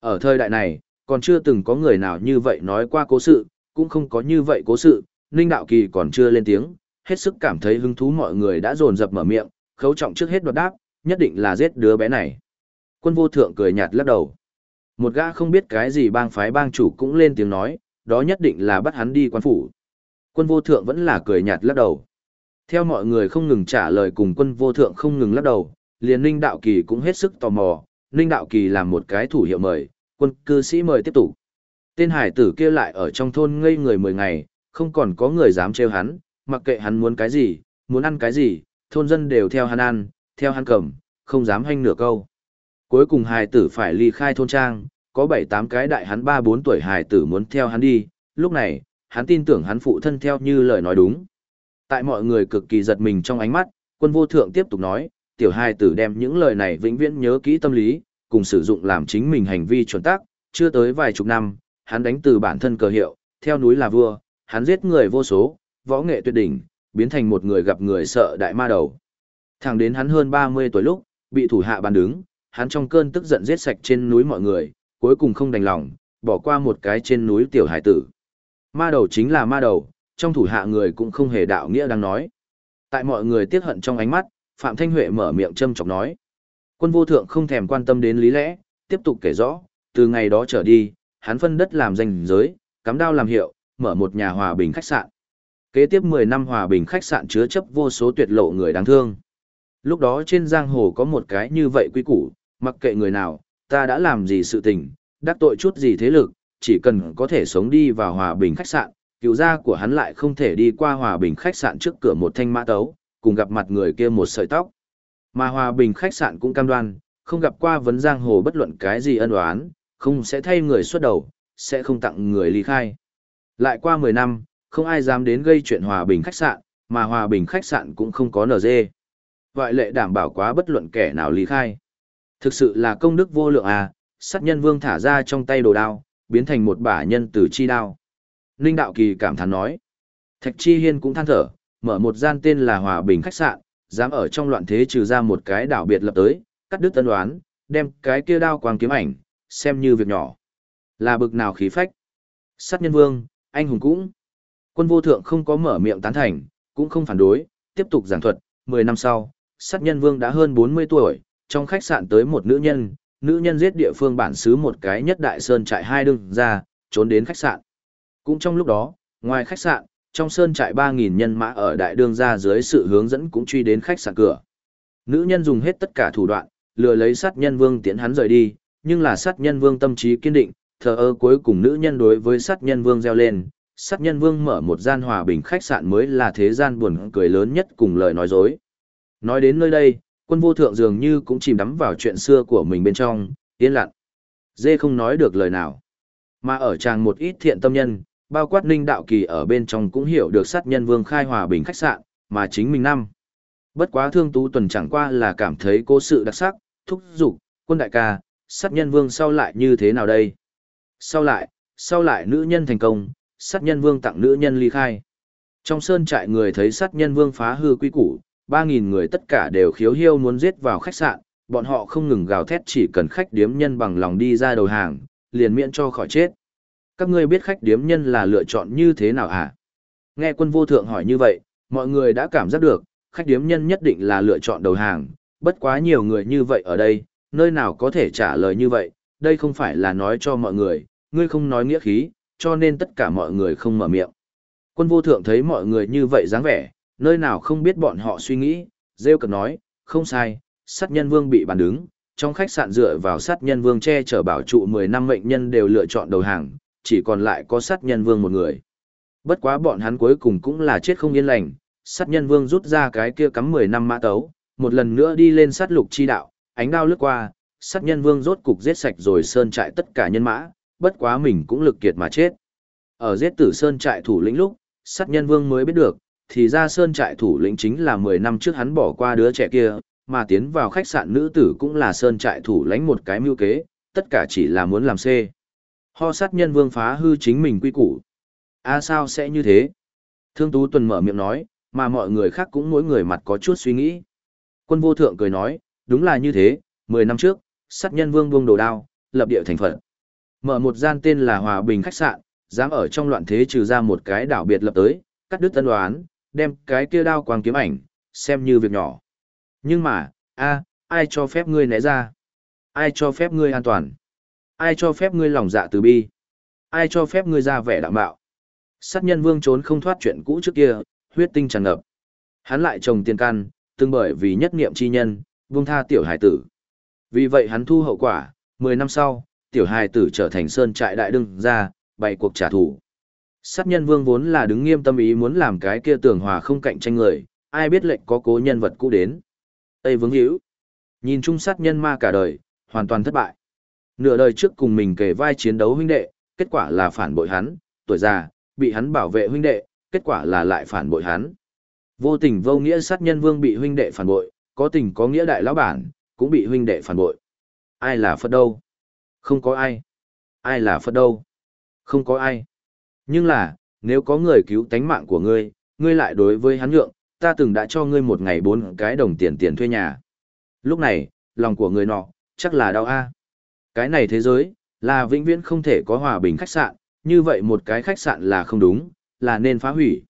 Ở thời đại này, còn chưa từng có người nào như vậy nói qua cố sự, cũng không có như vậy cố sự, Ninh Đạo Kỳ còn chưa lên tiếng, hết sức cảm thấy hứng thú mọi người đã dồn dập mở miệng, khấu trọng trước hết đoạt đáp, nhất định là giết đứa bé này. Quân vô thượng cười nhạt lắc đầu. Một gã không biết cái gì bang phái bang chủ cũng lên tiếng nói, đó nhất định là bắt hắn đi quan phủ. Quân vô thượng vẫn là cười nhạt lắc đầu. Theo mọi người không ngừng trả lời cùng quân vô thượng không ngừng lắc đầu, liền Ninh Đạo Kỳ cũng hết sức tò mò, Ninh Đạo Kỳ làm một cái thủ hiệu mời, quân cư sĩ mời tiếp tục. Tên hải tử kia lại ở trong thôn ngây người 10 ngày, không còn có người dám trêu hắn, mặc kệ hắn muốn cái gì, muốn ăn cái gì, thôn dân đều theo hắn ăn, theo hắn cầm, không dám hanh nửa câu. Cuối cùng Hải tử phải ly khai thôn trang, có 7-8 cái đại hắn 3-4 tuổi Hải tử muốn theo hắn đi, lúc này, hắn tin tưởng hắn phụ thân theo như lời nói đúng. Tại mọi người cực kỳ giật mình trong ánh mắt, quân vô thượng tiếp tục nói, tiểu hài tử đem những lời này vĩnh viễn nhớ kỹ tâm lý, cùng sử dụng làm chính mình hành vi chuẩn tác, chưa tới vài chục năm, hắn đánh từ bản thân cờ hiệu, theo núi là vua, hắn giết người vô số, võ nghệ tuyệt đỉnh, biến thành một người gặp người sợ đại ma đầu. Thẳng đến hắn hơn 30 tuổi lúc, bị thủ hạ bàn đứng, hắn trong cơn tức giận giết sạch trên núi mọi người, cuối cùng không đành lòng, bỏ qua một cái trên núi tiểu hải tử. Ma đầu chính là ma đầu, trong thủ hạ người cũng không hề đạo nghĩa đang nói. Tại mọi người tiếc hận trong ánh mắt, Phạm Thanh Huệ mở miệng châm chọc nói. Quân vô thượng không thèm quan tâm đến lý lẽ, tiếp tục kể rõ, từ ngày đó trở đi, hắn phân đất làm danh giới, cắm đao làm hiệu, mở một nhà hòa bình khách sạn. Kế tiếp 10 năm hòa bình khách sạn chứa chấp vô số tuyệt lộ người đáng thương. Lúc đó trên giang hồ có một cái như vậy quý củ, mặc kệ người nào, ta đã làm gì sự tình, đắc tội chút gì thế lực, chỉ cần có thể sống đi vào hòa bình khách sạn, cứu gia của hắn lại không thể đi qua hòa bình khách sạn trước cửa một thanh mã tấu, cùng gặp mặt người kia một sợi tóc. Mà hòa bình khách sạn cũng cam đoan, không gặp qua vấn giang hồ bất luận cái gì ân oán, không sẽ thay người xuất đầu, sẽ không tặng người ly khai. Lại qua 10 năm, không ai dám đến gây chuyện hòa bình khách sạn, mà hòa bình khách sạn cũng không có NG. Vậy lệ đảm bảo quá bất luận kẻ nào ly khai. Thực sự là công đức vô lượng à, sát nhân vương thả ra trong tay đồ đao, biến thành một bả nhân từ chi đao. Ninh Đạo Kỳ cảm thán nói. Thạch Chi Hiên cũng than thở, mở một gian tên là Hòa Bình khách sạn, dám ở trong loạn thế trừ ra một cái đảo biệt lập tới, cắt đứt tân đoán, đem cái kia đao quang kiếm ảnh, xem như việc nhỏ. Là bực nào khí phách. Sát nhân vương, anh hùng cũng. Quân vô thượng không có mở miệng tán thành, cũng không phản đối, tiếp tục giảng thuật, 10 năm sau, sát nhân vương đã hơn 40 tuổi, trong khách sạn tới một nữ nhân, nữ nhân giết địa phương bản xứ một cái nhất đại sơn trại hai đương ra, trốn đến khách sạn. Cũng trong lúc đó, ngoài khách sạn, trong sơn trại 3.000 nhân mã ở đại đương ra dưới sự hướng dẫn cũng truy đến khách sạn cửa. Nữ nhân dùng hết tất cả thủ đoạn, lừa lấy sát nhân vương tiễn hắn rời đi, nhưng là sát nhân vương tâm trí kiên định, thờ ơ cuối cùng nữ nhân đối với sát nhân vương reo lên, sát nhân vương mở một gian hòa bình khách sạn mới là thế gian buồn cười lớn nhất cùng lời nói dối. Nói đến nơi đây, quân vô thượng dường như cũng chìm đắm vào chuyện xưa của mình bên trong, yên lặng. Dê không nói được lời nào. Mà ở chàng một ít thiện tâm nhân, bao quát ninh đạo kỳ ở bên trong cũng hiểu được sát nhân vương khai hòa bình khách sạn, mà chính mình năm. Bất quá thương tú tuần chẳng qua là cảm thấy cố sự đặc sắc, thúc giục, quân đại ca, sát nhân vương sau lại như thế nào đây? Sau lại, sau lại nữ nhân thành công, sát nhân vương tặng nữ nhân ly khai. Trong sơn trại người thấy sát nhân vương phá hư quy củ, 3.000 người tất cả đều khiếu hiêu muốn giết vào khách sạn, bọn họ không ngừng gào thét chỉ cần khách điếm nhân bằng lòng đi ra đầu hàng, liền miễn cho khỏi chết. Các ngươi biết khách điếm nhân là lựa chọn như thế nào hả? Nghe quân vô thượng hỏi như vậy, mọi người đã cảm giác được, khách điếm nhân nhất định là lựa chọn đầu hàng, bất quá nhiều người như vậy ở đây, nơi nào có thể trả lời như vậy, đây không phải là nói cho mọi người, ngươi không nói nghĩa khí, cho nên tất cả mọi người không mở miệng. Quân vô thượng thấy mọi người như vậy dáng vẻ, nơi nào không biết bọn họ suy nghĩ, rêu cực nói, không sai, sát nhân vương bị bàn đứng, trong khách sạn dựa vào sát nhân vương che chở bảo trụ 10 năm mệnh nhân đều lựa chọn đầu hàng, chỉ còn lại có sát nhân vương một người. Bất quá bọn hắn cuối cùng cũng là chết không yên lành, sát nhân vương rút ra cái kia cắm 10 năm mã tấu, một lần nữa đi lên sát lục chi đạo, ánh đao lướt qua, sát nhân vương rốt cục giết sạch rồi sơn trại tất cả nhân mã, bất quá mình cũng lực kiệt mà chết. Ở giết tử sơn trại thủ lĩnh lúc, sát nhân vương mới biết được, thì ra sơn trại thủ lĩnh chính là 10 năm trước hắn bỏ qua đứa trẻ kia, mà tiến vào khách sạn nữ tử cũng là sơn trại thủ lãnh một cái mưu kế, tất cả chỉ là muốn làm xê. Ho sát nhân vương phá hư chính mình quy củ. a à sao sẽ như thế? Thương Tú Tuần mở miệng nói, mà mọi người khác cũng mỗi người mặt có chút suy nghĩ. Quân vô thượng cười nói, đúng là như thế, 10 năm trước, sát nhân vương buông đồ đao, lập địa thành phận. Mở một gian tên là Hòa Bình khách sạn, dám ở trong loạn thế trừ ra một cái đảo biệt lập tới, cắt đứt tân đoán, đem cái kia đao quang kiếm ảnh, xem như việc nhỏ. Nhưng mà, a, ai cho phép ngươi né ra? Ai cho phép ngươi an toàn? Ai cho phép ngươi lòng dạ từ bi? Ai cho phép ngươi ra vẻ đạm bạo? Sát nhân vương trốn không thoát chuyện cũ trước kia, huyết tinh tràn ngập. Hắn lại trồng tiền căn, tương bởi vì nhất niệm chi nhân, vương tha tiểu hải tử. Vì vậy hắn thu hậu quả, 10 năm sau, tiểu hải tử trở thành sơn trại đại đương ra, bày cuộc trả thù. Sát nhân vương vốn là đứng nghiêm tâm ý muốn làm cái kia tưởng hòa không cạnh tranh người, ai biết lệnh có cố nhân vật cũ đến. Tây vướng hữu. Nhìn chung sát nhân ma cả đời, hoàn toàn thất bại. Nửa đời trước cùng mình kề vai chiến đấu huynh đệ, kết quả là phản bội hắn, tuổi già, bị hắn bảo vệ huynh đệ, kết quả là lại phản bội hắn. Vô tình vô nghĩa sát nhân vương bị huynh đệ phản bội, có tình có nghĩa đại lão bản, cũng bị huynh đệ phản bội. Ai là Phật đâu? Không có ai. Ai là Phật đâu? Không có ai. Nhưng là, nếu có người cứu tánh mạng của ngươi, ngươi lại đối với hắn nhượng, ta từng đã cho ngươi một ngày bốn cái đồng tiền tiền thuê nhà. Lúc này, lòng của người nọ, chắc là đau a. Cái này thế giới, là vĩnh viễn không thể có hòa bình khách sạn, như vậy một cái khách sạn là không đúng, là nên phá hủy.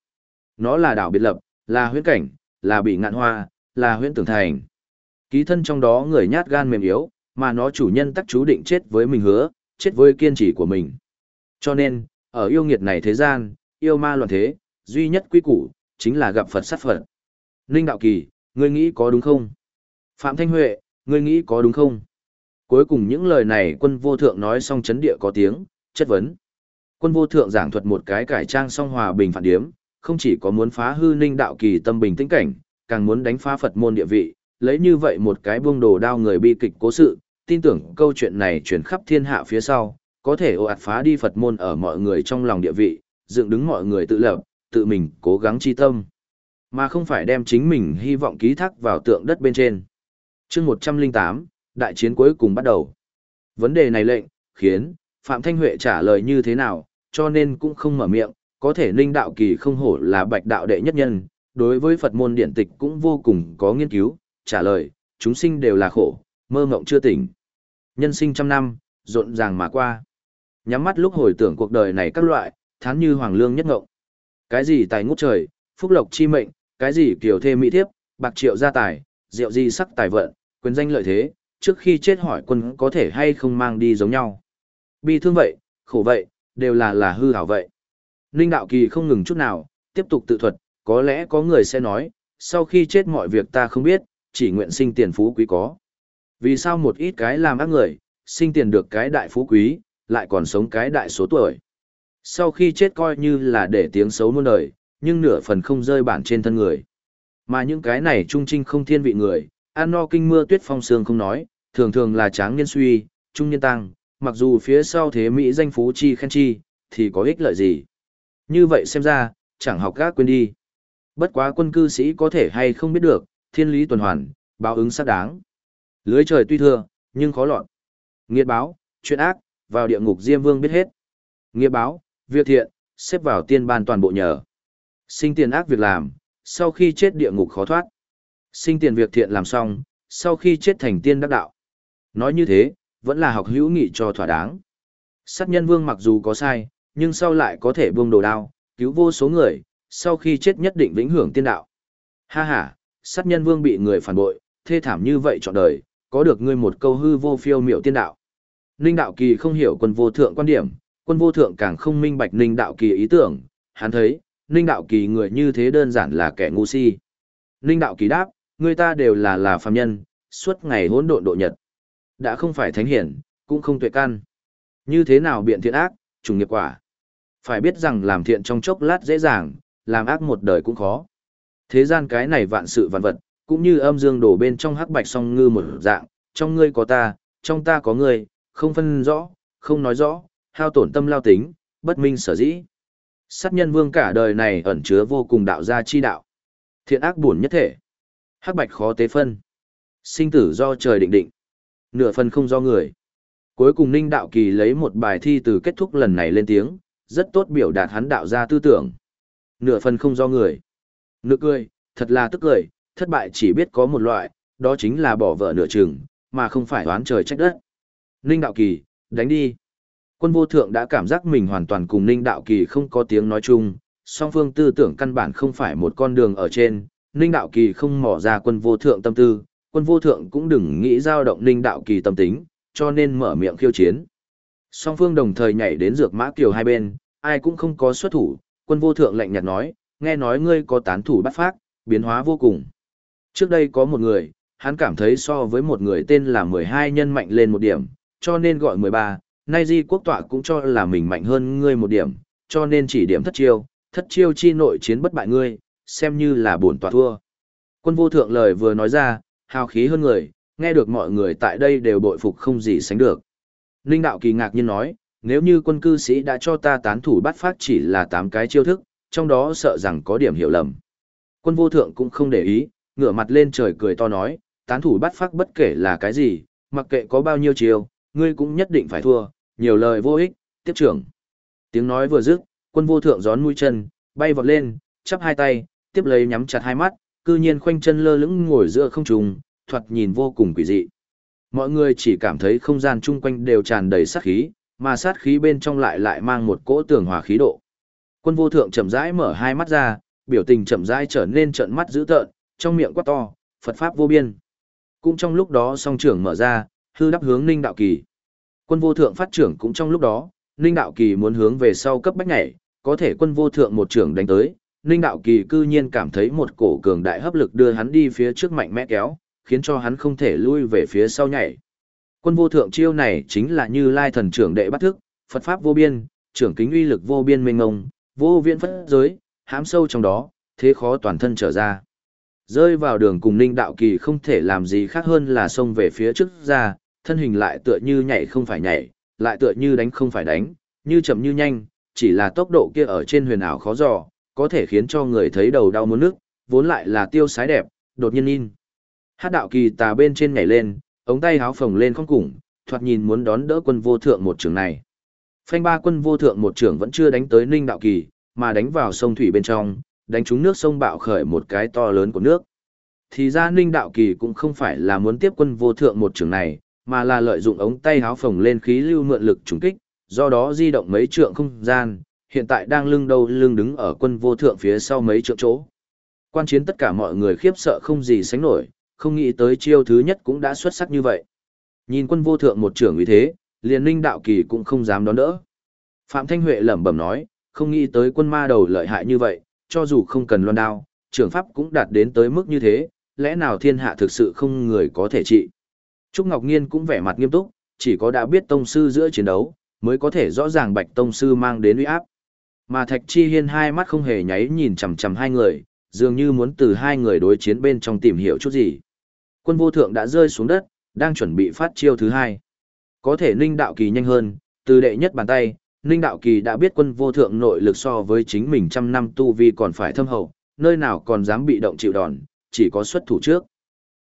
Nó là đảo biệt lập, là huyễn cảnh, là bị ngạn hoa, là huyễn tưởng thành. Ký thân trong đó người nhát gan mềm yếu, mà nó chủ nhân tắc chú định chết với mình hứa, chết với kiên trì của mình. Cho nên, ở yêu nghiệt này thế gian, yêu ma loạn thế, duy nhất quy củ, chính là gặp Phật sát Phật. Ninh Đạo Kỳ, ngươi nghĩ có đúng không? Phạm Thanh Huệ, ngươi nghĩ có đúng không? Cuối cùng những lời này quân vô thượng nói xong chấn địa có tiếng, chất vấn. Quân vô thượng giảng thuật một cái cải trang song hòa bình phản điếm, không chỉ có muốn phá hư ninh đạo kỳ tâm bình tĩnh cảnh, càng muốn đánh phá Phật môn địa vị, lấy như vậy một cái buông đồ đao người bi kịch cố sự, tin tưởng câu chuyện này truyền khắp thiên hạ phía sau, có thể ồ ạt phá đi Phật môn ở mọi người trong lòng địa vị, dựng đứng mọi người tự lập, tự mình cố gắng chi tâm, mà không phải đem chính mình hy vọng ký thác vào tượng đất bên trên. chương 108, đại chiến cuối cùng bắt đầu. Vấn đề này lệnh, khiến, Phạm Thanh Huệ trả lời như thế nào, cho nên cũng không mở miệng, có thể ninh đạo kỳ không hổ là bạch đạo đệ nhất nhân, đối với Phật môn điện tịch cũng vô cùng có nghiên cứu, trả lời, chúng sinh đều là khổ, mơ mộng chưa tỉnh. Nhân sinh trăm năm, rộn ràng mà qua. Nhắm mắt lúc hồi tưởng cuộc đời này các loại, thán như hoàng lương nhất ngộng. Cái gì tài ngút trời, phúc lộc chi mệnh, cái gì kiểu thê mỹ thiếp, bạc triệu gia tài, rượu di sắc tài vận, quyền danh lợi thế, trước khi chết hỏi quân có thể hay không mang đi giống nhau. Bi thương vậy, khổ vậy, đều là là hư hảo vậy. Ninh Đạo Kỳ không ngừng chút nào, tiếp tục tự thuật, có lẽ có người sẽ nói, sau khi chết mọi việc ta không biết, chỉ nguyện sinh tiền phú quý có. Vì sao một ít cái làm ác người, sinh tiền được cái đại phú quý, lại còn sống cái đại số tuổi. Sau khi chết coi như là để tiếng xấu muôn đời, nhưng nửa phần không rơi bản trên thân người. Mà những cái này trung trinh không thiên vị người, ăn no kinh mưa tuyết phong sương không nói, thường thường là tráng niên suy, trung niên tăng, mặc dù phía sau thế Mỹ danh phú chi khen chi, thì có ích lợi gì. Như vậy xem ra, chẳng học gác quên đi. Bất quá quân cư sĩ có thể hay không biết được, thiên lý tuần hoàn, báo ứng xác đáng. Lưới trời tuy thưa, nhưng khó lọt. Nghiệt báo, chuyện ác, vào địa ngục Diêm Vương biết hết. Nghĩa báo, việc thiện, xếp vào tiên ban toàn bộ nhờ. Sinh tiền ác việc làm, sau khi chết địa ngục khó thoát. Sinh tiền việc thiện làm xong, sau khi chết thành tiên đắc đạo. Nói như thế, vẫn là học hữu nghị cho thỏa đáng. Sát nhân vương mặc dù có sai, nhưng sau lại có thể buông đồ đao, cứu vô số người, sau khi chết nhất định vĩnh hưởng tiên đạo. Ha ha, sát nhân vương bị người phản bội, thê thảm như vậy trọn đời, có được ngươi một câu hư vô phiêu miểu tiên đạo. Ninh đạo kỳ không hiểu quân vô thượng quan điểm, quân vô thượng càng không minh bạch ninh đạo kỳ ý tưởng, hắn thấy, ninh đạo kỳ người như thế đơn giản là kẻ ngu si. Ninh đạo kỳ đáp, người ta đều là là phàm nhân, suốt ngày hỗn độn độ nhật. Đã không phải thánh hiển, cũng không tuệ căn. Như thế nào biện thiện ác, trùng nghiệp quả. Phải biết rằng làm thiện trong chốc lát dễ dàng, làm ác một đời cũng khó. Thế gian cái này vạn sự vạn vật, cũng như âm dương đổ bên trong hắc bạch song ngư một dạng, trong ngươi có ta, trong ta có ngươi, không phân rõ, không nói rõ, hao tổn tâm lao tính, bất minh sở dĩ. Sát nhân vương cả đời này ẩn chứa vô cùng đạo gia chi đạo. Thiện ác buồn nhất thể. Hắc bạch khó tế phân. Sinh tử do trời định định. Nửa phần không do người. Cuối cùng Ninh Đạo Kỳ lấy một bài thi từ kết thúc lần này lên tiếng, rất tốt biểu đạt hắn đạo ra tư tưởng. Nửa phần không do người. Nửa cười, thật là tức cười, thất bại chỉ biết có một loại, đó chính là bỏ vợ nửa chừng, mà không phải đoán trời trách đất. Ninh Đạo Kỳ, đánh đi. Quân vô thượng đã cảm giác mình hoàn toàn cùng Ninh Đạo Kỳ không có tiếng nói chung, song phương tư tưởng căn bản không phải một con đường ở trên, Ninh Đạo Kỳ không mỏ ra quân vô thượng tâm tư, quân vô thượng cũng đừng nghĩ giao động Ninh Đạo Kỳ tâm tính, cho nên mở miệng khiêu chiến. Song phương đồng thời nhảy đến dược mã kiều hai bên, ai cũng không có xuất thủ, quân vô thượng lạnh nhạt nói, nghe nói ngươi có tán thủ bắt phát, biến hóa vô cùng. Trước đây có một người, hắn cảm thấy so với một người tên là 12 nhân mạnh lên một điểm, cho nên gọi 13, nay di quốc tọa cũng cho là mình mạnh hơn ngươi một điểm, cho nên chỉ điểm thất chiêu, thất chiêu chi nội chiến bất bại ngươi, xem như là bổn tọa thua. Quân vô thượng lời vừa nói ra, hào khí hơn người, nghe được mọi người tại đây đều bội phục không gì sánh được. Ninh đạo kỳ ngạc nhiên nói, nếu như quân cư sĩ đã cho ta tán thủ bắt phát chỉ là 8 cái chiêu thức, trong đó sợ rằng có điểm hiểu lầm. Quân vô thượng cũng không để ý, ngửa mặt lên trời cười to nói, tán thủ bắt phát bất kể là cái gì, mặc kệ có bao nhiêu chiêu, ngươi cũng nhất định phải thua, nhiều lời vô ích, tiếp trưởng. Tiếng nói vừa dứt, quân vô thượng gión mũi chân, bay vọt lên, chắp hai tay, tiếp lấy nhắm chặt hai mắt, cư nhiên khoanh chân lơ lửng ngồi giữa không trung, thoạt nhìn vô cùng quỷ dị. Mọi người chỉ cảm thấy không gian chung quanh đều tràn đầy sát khí, mà sát khí bên trong lại lại mang một cỗ tường hòa khí độ. Quân vô thượng chậm rãi mở hai mắt ra, biểu tình chậm rãi trở nên trợn mắt dữ tợn, trong miệng quát to, Phật pháp vô biên. Cũng trong lúc đó song trưởng mở ra, hư đắp hướng Ninh Đạo Kỳ. Quân vô thượng phát trưởng cũng trong lúc đó, Ninh Đạo Kỳ muốn hướng về sau cấp bách nhảy, có thể quân vô thượng một trưởng đánh tới, Ninh Đạo Kỳ cư nhiên cảm thấy một cổ cường đại hấp lực đưa hắn đi phía trước mạnh mẽ kéo, khiến cho hắn không thể lui về phía sau nhảy. Quân vô thượng chiêu này chính là như lai thần trưởng đệ bắt thức, Phật Pháp vô biên, trưởng kính uy lực vô biên mênh ngông, vô viễn phất giới, hãm sâu trong đó, thế khó toàn thân trở ra. Rơi vào đường cùng Ninh Đạo Kỳ không thể làm gì khác hơn là xông về phía trước ra, thân hình lại tựa như nhảy không phải nhảy, lại tựa như đánh không phải đánh, như chậm như nhanh, chỉ là tốc độ kia ở trên huyền ảo khó dò, có thể khiến cho người thấy đầu đau muốn nước, vốn lại là tiêu sái đẹp, đột nhiên in. Hát đạo kỳ tà bên trên nhảy lên, ống tay háo phồng lên không cùng, thoạt nhìn muốn đón đỡ quân vô thượng một trường này. Phanh ba quân vô thượng một trường vẫn chưa đánh tới ninh đạo kỳ, mà đánh vào sông thủy bên trong, đánh trúng nước sông bạo khởi một cái to lớn của nước. Thì ra ninh đạo kỳ cũng không phải là muốn tiếp quân vô thượng một trường này, mà là lợi dụng ống tay háo phồng lên khí lưu mượn lực trúng kích, do đó di động mấy trượng không gian, hiện tại đang lưng đầu lưng đứng ở quân vô thượng phía sau mấy trượng chỗ. Quan chiến tất cả mọi người khiếp sợ không gì sánh nổi, không nghĩ tới chiêu thứ nhất cũng đã xuất sắc như vậy. Nhìn quân vô thượng một trưởng uy thế, liền ninh đạo kỳ cũng không dám đón đỡ. Phạm Thanh Huệ lẩm bẩm nói, không nghĩ tới quân ma đầu lợi hại như vậy, cho dù không cần loan đao, trưởng pháp cũng đạt đến tới mức như thế, lẽ nào thiên hạ thực sự không người có thể trị. Trúc Ngọc Nghiên cũng vẻ mặt nghiêm túc, chỉ có đã biết tông sư giữa chiến đấu, mới có thể rõ ràng bạch tông sư mang đến uy áp. Mà Thạch Chi Hiên hai mắt không hề nháy nhìn chằm chằm hai người, dường như muốn từ hai người đối chiến bên trong tìm hiểu chút gì. Quân vô thượng đã rơi xuống đất, đang chuẩn bị phát chiêu thứ hai. Có thể Ninh Đạo Kỳ nhanh hơn, từ đệ nhất bàn tay, Ninh Đạo Kỳ đã biết quân vô thượng nội lực so với chính mình trăm năm tu vi còn phải thâm hậu, nơi nào còn dám bị động chịu đòn, chỉ có xuất thủ trước.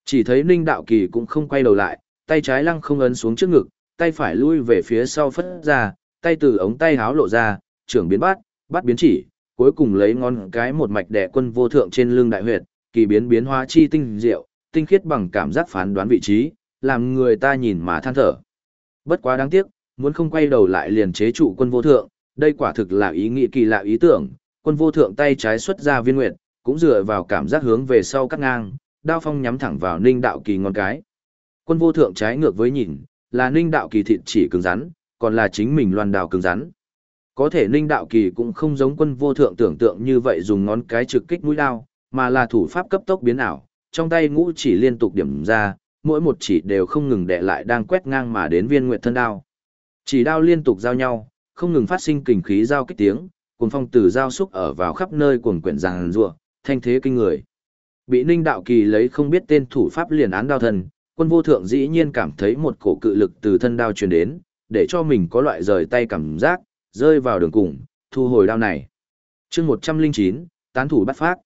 Chỉ thấy Ninh Đạo Kỳ cũng không quay đầu lại, tay trái lăng không ấn xuống trước ngực, tay phải lui về phía sau phất ra, tay từ ống tay háo lộ ra, trưởng biến bát, bắt biến chỉ, cuối cùng lấy ngón cái một mạch đè quân vô thượng trên lưng đại huyệt, kỳ biến biến hóa chi tinh diệu, tinh khiết bằng cảm giác phán đoán vị trí, làm người ta nhìn mà than thở. Bất quá đáng tiếc, muốn không quay đầu lại liền chế trụ quân vô thượng, đây quả thực là ý nghĩ kỳ lạ ý tưởng, quân vô thượng tay trái xuất ra viên nguyệt, cũng dựa vào cảm giác hướng về sau cắt ngang, đao phong nhắm thẳng vào ninh đạo kỳ ngón cái. Quân vô thượng trái ngược với nhìn, là ninh đạo kỳ thịt chỉ cứng rắn, còn là chính mình loan đào cứng rắn. Có thể ninh đạo kỳ cũng không giống quân vô thượng tưởng tượng như vậy dùng ngón cái trực kích mũi đao, mà là thủ pháp cấp tốc biến ảo, trong tay ngũ chỉ liên tục điểm ra, mỗi một chỉ đều không ngừng đè lại đang quét ngang mà đến viên nguyệt thân đao. Chỉ đao liên tục giao nhau, không ngừng phát sinh kình khí giao kích tiếng, cuồng phong từ giao xúc ở vào khắp nơi cuồng quyển giằng rùa, thanh thế kinh người. Bị Ninh Đạo Kỳ lấy không biết tên thủ pháp liền án đao thân, quân vô thượng dĩ nhiên cảm thấy một cổ cự lực từ thân đao truyền đến, để cho mình có loại rời tay cảm giác, rơi vào đường cùng, thu hồi đao này. chương 109, tán thủ bắt phát.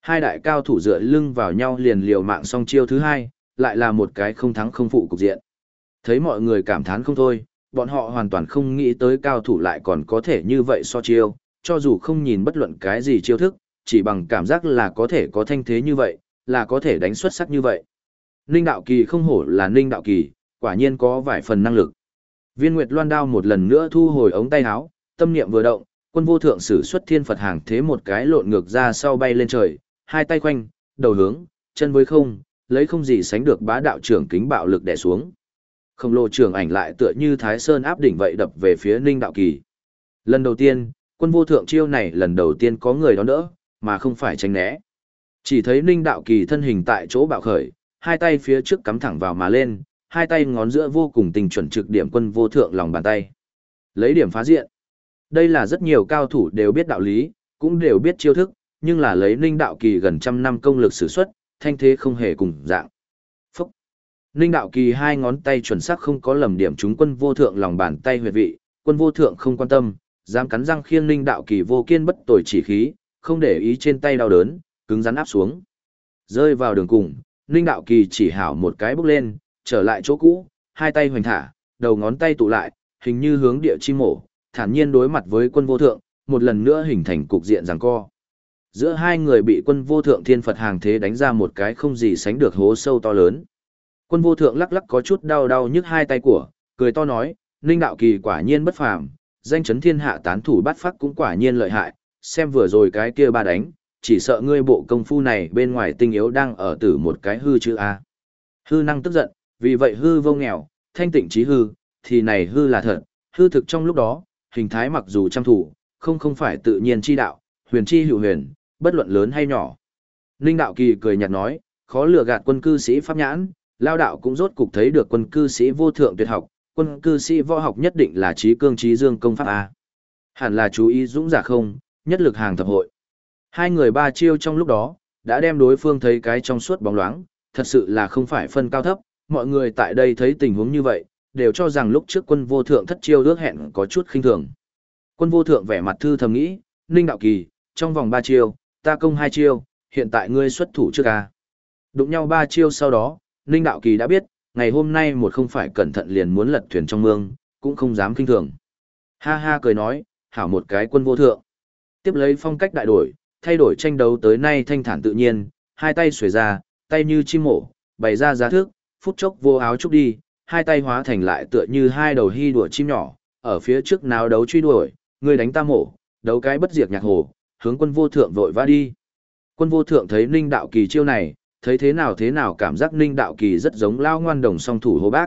Hai đại cao thủ dựa lưng vào nhau liền liều mạng song chiêu thứ hai, lại là một cái không thắng không phụ cục diện. Thấy mọi người cảm thán không thôi, bọn họ hoàn toàn không nghĩ tới cao thủ lại còn có thể như vậy so chiêu, cho dù không nhìn bất luận cái gì chiêu thức, chỉ bằng cảm giác là có thể có thanh thế như vậy, là có thể đánh xuất sắc như vậy. Ninh Đạo Kỳ không hổ là Ninh Đạo Kỳ, quả nhiên có vài phần năng lực. Viên Nguyệt Loan đao một lần nữa thu hồi ống tay áo, tâm niệm vừa động, quân vô thượng sử xuất thiên Phật hàng thế một cái lộn ngược ra sau bay lên trời, hai tay quanh, đầu hướng, chân với không, lấy không gì sánh được bá đạo trưởng kính bạo lực đè xuống. Khổng lồ trưởng ảnh lại tựa như Thái Sơn áp đỉnh vậy đập về phía Ninh Đạo Kỳ. Lần đầu tiên, quân vô thượng chiêu này lần đầu tiên có người đón đỡ, mà không phải tránh né. Chỉ thấy Ninh Đạo Kỳ thân hình tại chỗ bạo khởi, hai tay phía trước cắm thẳng vào mà lên, hai tay ngón giữa vô cùng tình chuẩn trực điểm quân vô thượng lòng bàn tay. Lấy điểm phá diện. Đây là rất nhiều cao thủ đều biết đạo lý, cũng đều biết chiêu thức, nhưng là lấy Ninh Đạo Kỳ gần trăm năm công lực sử xuất, thanh thế không hề cùng dạng. Phúc! Ninh Đạo Kỳ hai ngón tay chuẩn xác không có lầm điểm trúng quân vô thượng lòng bàn tay huyệt vị, quân vô thượng không quan tâm, dám cắn răng khiêng Ninh Đạo Kỳ vô kiên bất tồi chỉ khí, không để ý trên tay đau đớn, cứng rắn áp xuống. Rơi vào đường cùng, Ninh Đạo Kỳ chỉ hảo một cái bước lên, trở lại chỗ cũ, hai tay hoành thả, đầu ngón tay tụ lại, hình như hướng địa chi mổ, thản nhiên đối mặt với quân vô thượng, một lần nữa hình thành cục diện giằng co. Giữa hai người bị quân vô thượng thiên Phật hàng thế đánh ra một cái không gì sánh được hố sâu to lớn. Quân vô thượng lắc lắc có chút đau đau nhức hai tay của, cười to nói, Ninh Đạo Kỳ quả nhiên bất phàm, danh chấn thiên hạ tán thủ bắt phát cũng quả nhiên lợi hại, xem vừa rồi cái kia ba đánh, chỉ sợ ngươi bộ công phu này bên ngoài tinh yếu đang ở tử một cái hư chữ A. Hư năng tức giận, vì vậy hư vô nghèo, thanh tịnh trí hư, thì này hư là thật, hư thực trong lúc đó, hình thái mặc dù trăm thủ, không không phải tự nhiên chi đạo, huyền chi hữu huyền, bất luận lớn hay nhỏ. Ninh đạo kỳ cười nhạt nói, khó lừa gạt quân cư sĩ pháp nhãn, lao đạo cũng rốt cục thấy được quân cư sĩ vô thượng tuyệt học, quân cư sĩ võ học nhất định là trí cương trí dương công pháp A. Hẳn là chú ý dũng giả không, nhất lực hàng thập hội. Hai người ba chiêu trong lúc đó, đã đem đối phương thấy cái trong suốt bóng loáng, thật sự là không phải phân cao thấp, mọi người tại đây thấy tình huống như vậy, đều cho rằng lúc trước quân vô thượng thất chiêu ước hẹn có chút khinh thường. Quân vô thượng vẻ mặt thư thầm nghĩ, Ninh Đạo Kỳ, trong vòng ba chiêu, ta công hai chiêu, hiện tại ngươi xuất thủ trước à. Đụng nhau ba chiêu sau đó, Ninh Đạo Kỳ đã biết, ngày hôm nay một không phải cẩn thận liền muốn lật thuyền trong mương, cũng không dám kinh thường. Ha ha cười nói, hảo một cái quân vô thượng. Tiếp lấy phong cách đại đổi, thay đổi tranh đấu tới nay thanh thản tự nhiên, hai tay xuề ra, tay như chim mổ, bày ra giá thước, phút chốc vô áo trúc đi, hai tay hóa thành lại tựa như hai đầu hy đùa chim nhỏ, ở phía trước nào đấu truy đuổi, người đánh ta mổ, đấu cái bất diệt nhạc hồ, hướng quân vô thượng vội vã đi. Quân vô thượng thấy Ninh Đạo Kỳ chiêu này, thấy thế nào thế nào cảm giác Ninh Đạo Kỳ rất giống lao ngoan đồng song thủ hô bác.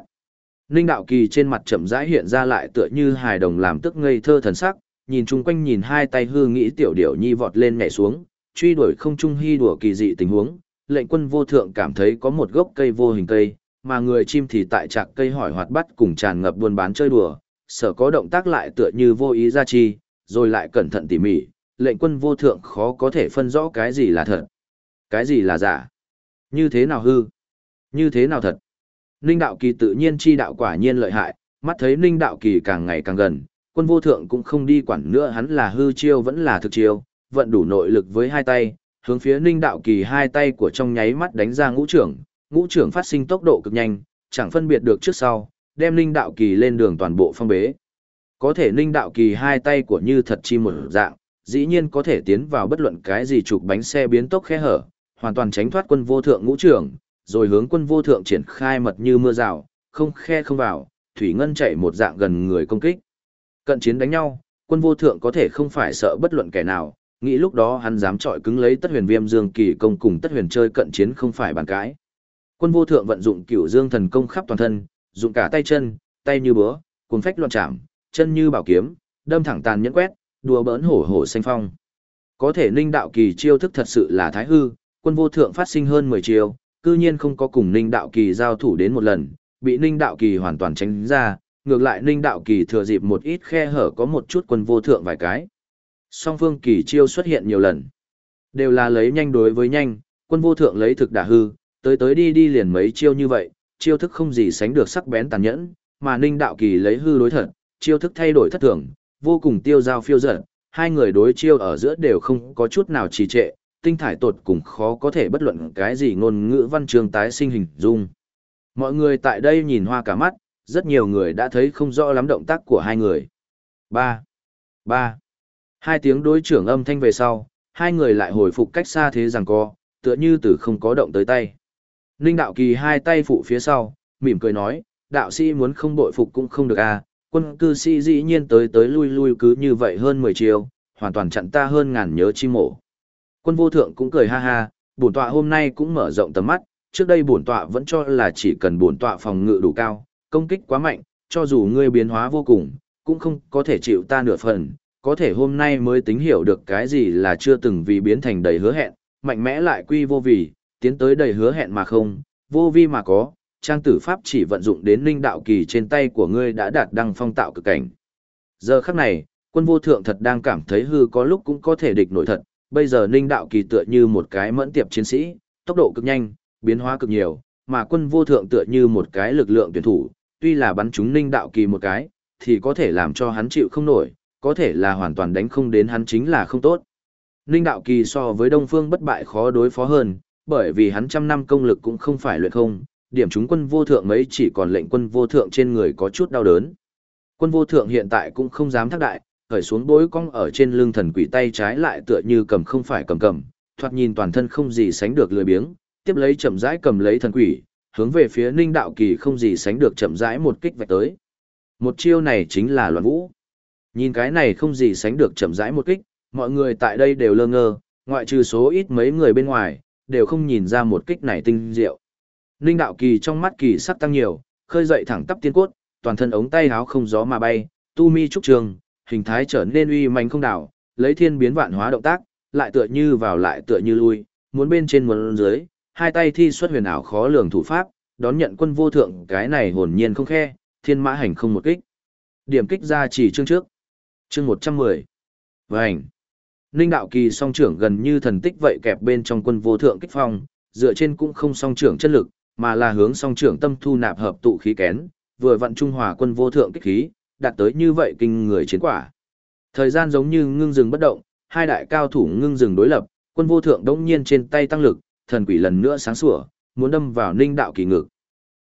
Ninh Đạo Kỳ trên mặt chậm rãi hiện ra lại tựa như hài đồng làm tức ngây thơ thần sắc, nhìn chung quanh nhìn hai tay hư nghĩ tiểu điểu nhi vọt lên nhảy xuống, truy đuổi không trung hy đùa kỳ dị tình huống, lệnh quân vô thượng cảm thấy có một gốc cây vô hình cây, mà người chim thì tại trạc cây hỏi hoạt bắt cùng tràn ngập buôn bán chơi đùa, sở có động tác lại tựa như vô ý ra chi, rồi lại cẩn thận tỉ mỉ, lệnh quân vô thượng khó có thể phân rõ cái gì là thật, cái gì là giả, như thế nào hư, như thế nào thật. Ninh đạo kỳ tự nhiên chi đạo quả nhiên lợi hại, mắt thấy ninh đạo kỳ càng ngày càng gần, quân vô thượng cũng không đi quản nữa hắn là hư chiêu vẫn là thực chiêu, vận đủ nội lực với hai tay, hướng phía ninh đạo kỳ hai tay của trong nháy mắt đánh ra ngũ trưởng, ngũ trưởng phát sinh tốc độ cực nhanh, chẳng phân biệt được trước sau, đem linh đạo kỳ lên đường toàn bộ phong bế. Có thể linh đạo kỳ hai tay của như thật chi một dạng, dĩ nhiên có thể tiến vào bất luận cái gì trục bánh xe biến tốc khe hở, hoàn toàn tránh thoát quân vô thượng ngũ trưởng, rồi hướng quân vô thượng triển khai mật như mưa rào, không khe không vào, thủy ngân chạy một dạng gần người công kích. Cận chiến đánh nhau, quân vô thượng có thể không phải sợ bất luận kẻ nào, nghĩ lúc đó hắn dám trọi cứng lấy tất huyền viêm dương kỳ công cùng tất huyền chơi cận chiến không phải bàn cãi. Quân vô thượng vận dụng cửu dương thần công khắp toàn thân, dụng cả tay chân, tay như búa, cuồng phách loạn chạm, chân như bảo kiếm, đâm thẳng tàn nhẫn quét, đùa bỡn hổ hổ xanh phong. Có thể ninh đạo kỳ chiêu thức thật sự là thái hư, quân vô thượng phát sinh hơn 10 chiêu, cư nhiên không có cùng ninh đạo kỳ giao thủ đến một lần, bị ninh đạo kỳ hoàn toàn tránh ra, ngược lại ninh đạo kỳ thừa dịp một ít khe hở có một chút quân vô thượng vài cái. Song phương kỳ chiêu xuất hiện nhiều lần. Đều là lấy nhanh đối với nhanh, quân vô thượng lấy thực đả hư, tới tới đi đi liền mấy chiêu như vậy, chiêu thức không gì sánh được sắc bén tàn nhẫn, mà ninh đạo kỳ lấy hư đối thật, chiêu thức thay đổi thất thường, vô cùng tiêu dao phiêu dở, hai người đối chiêu ở giữa đều không có chút nào trì trệ, tinh thải tột cùng khó có thể bất luận cái gì ngôn ngữ văn chương tái sinh hình dung. Mọi người tại đây nhìn hoa cả mắt, rất nhiều người đã thấy không rõ lắm động tác của hai người. Ba, ba, Hai tiếng đối trưởng âm thanh về sau, hai người lại hồi phục cách xa thế rằng co, tựa như từ không có động tới tay. Ninh đạo kỳ hai tay phụ phía sau, mỉm cười nói, đạo sĩ muốn không bội phục cũng không được à, quân cư sĩ dĩ nhiên tới tới lui lui cứ như vậy hơn 10 chiều, hoàn toàn chặn ta hơn ngàn nhớ chi mổ. Quân vô thượng cũng cười ha ha, bổn tọa hôm nay cũng mở rộng tầm mắt, trước đây bổn tọa vẫn cho là chỉ cần bổn tọa phòng ngự đủ cao, công kích quá mạnh, cho dù ngươi biến hóa vô cùng, cũng không có thể chịu ta nửa phần, có thể hôm nay mới tính hiểu được cái gì là chưa từng vì biến thành đầy hứa hẹn, mạnh mẽ lại quy vô vì, tiến tới đầy hứa hẹn mà không, vô vi mà có, trang tử pháp chỉ vận dụng đến linh đạo kỳ trên tay của ngươi đã đạt đăng phong tạo cực cảnh. Giờ khắc này, quân vô thượng thật đang cảm thấy hư có lúc cũng có thể địch nổi thật, bây giờ ninh đạo kỳ tựa như một cái mẫn tiệp chiến sĩ, tốc độ cực nhanh, biến hóa cực nhiều, mà quân vô thượng tựa như một cái lực lượng tuyển thủ, tuy là bắn trúng ninh đạo kỳ một cái, thì có thể làm cho hắn chịu không nổi, có thể là hoàn toàn đánh không đến hắn chính là không tốt. Ninh đạo kỳ so với đông phương bất bại khó đối phó hơn, bởi vì hắn trăm năm công lực cũng không phải luyện không, điểm chúng quân vô thượng mấy chỉ còn lệnh quân vô thượng trên người có chút đau đớn. Quân vô thượng hiện tại cũng không dám thác đại, khởi xuống bối cong ở trên lưng thần quỷ tay trái lại tựa như cầm không phải cầm cầm, thoạt nhìn toàn thân không gì sánh được lười biếng, tiếp lấy chậm rãi cầm lấy thần quỷ, hướng về phía Ninh Đạo Kỳ không gì sánh được chậm rãi một kích vạch tới. Một chiêu này chính là loạn vũ. Nhìn cái này không gì sánh được chậm rãi một kích, mọi người tại đây đều lơ ngơ, ngoại trừ số ít mấy người bên ngoài, đều không nhìn ra một kích này tinh diệu. Ninh Đạo Kỳ trong mắt kỳ sắc tăng nhiều, khơi dậy thẳng tắp tiên cốt, toàn thân ống tay háo không gió mà bay, tu mi trúc trường, hình thái trở nên uy mạnh không đảo, lấy thiên biến vạn hóa động tác, lại tựa như vào lại tựa như lui, muốn bên trên muốn dưới, hai tay thi xuất huyền ảo khó lường thủ pháp, đón nhận quân vô thượng cái này hồn nhiên không khe, thiên mã hành không một kích. Điểm kích ra chỉ chương trước. Chương 110. Vành. Ninh đạo kỳ song trưởng gần như thần tích vậy kẹp bên trong quân vô thượng kích phong, dựa trên cũng không song trưởng chân lực, mà là hướng song trưởng tâm thu nạp hợp tụ khí kén, vừa vận trung hòa quân vô thượng kích khí, đạt tới như vậy kinh người chiến quả. Thời gian giống như ngưng dừng bất động, hai đại cao thủ ngưng dừng đối lập, quân vô thượng đống nhiên trên tay tăng lực, thần quỷ lần nữa sáng sủa, muốn đâm vào Ninh đạo kỳ ngực.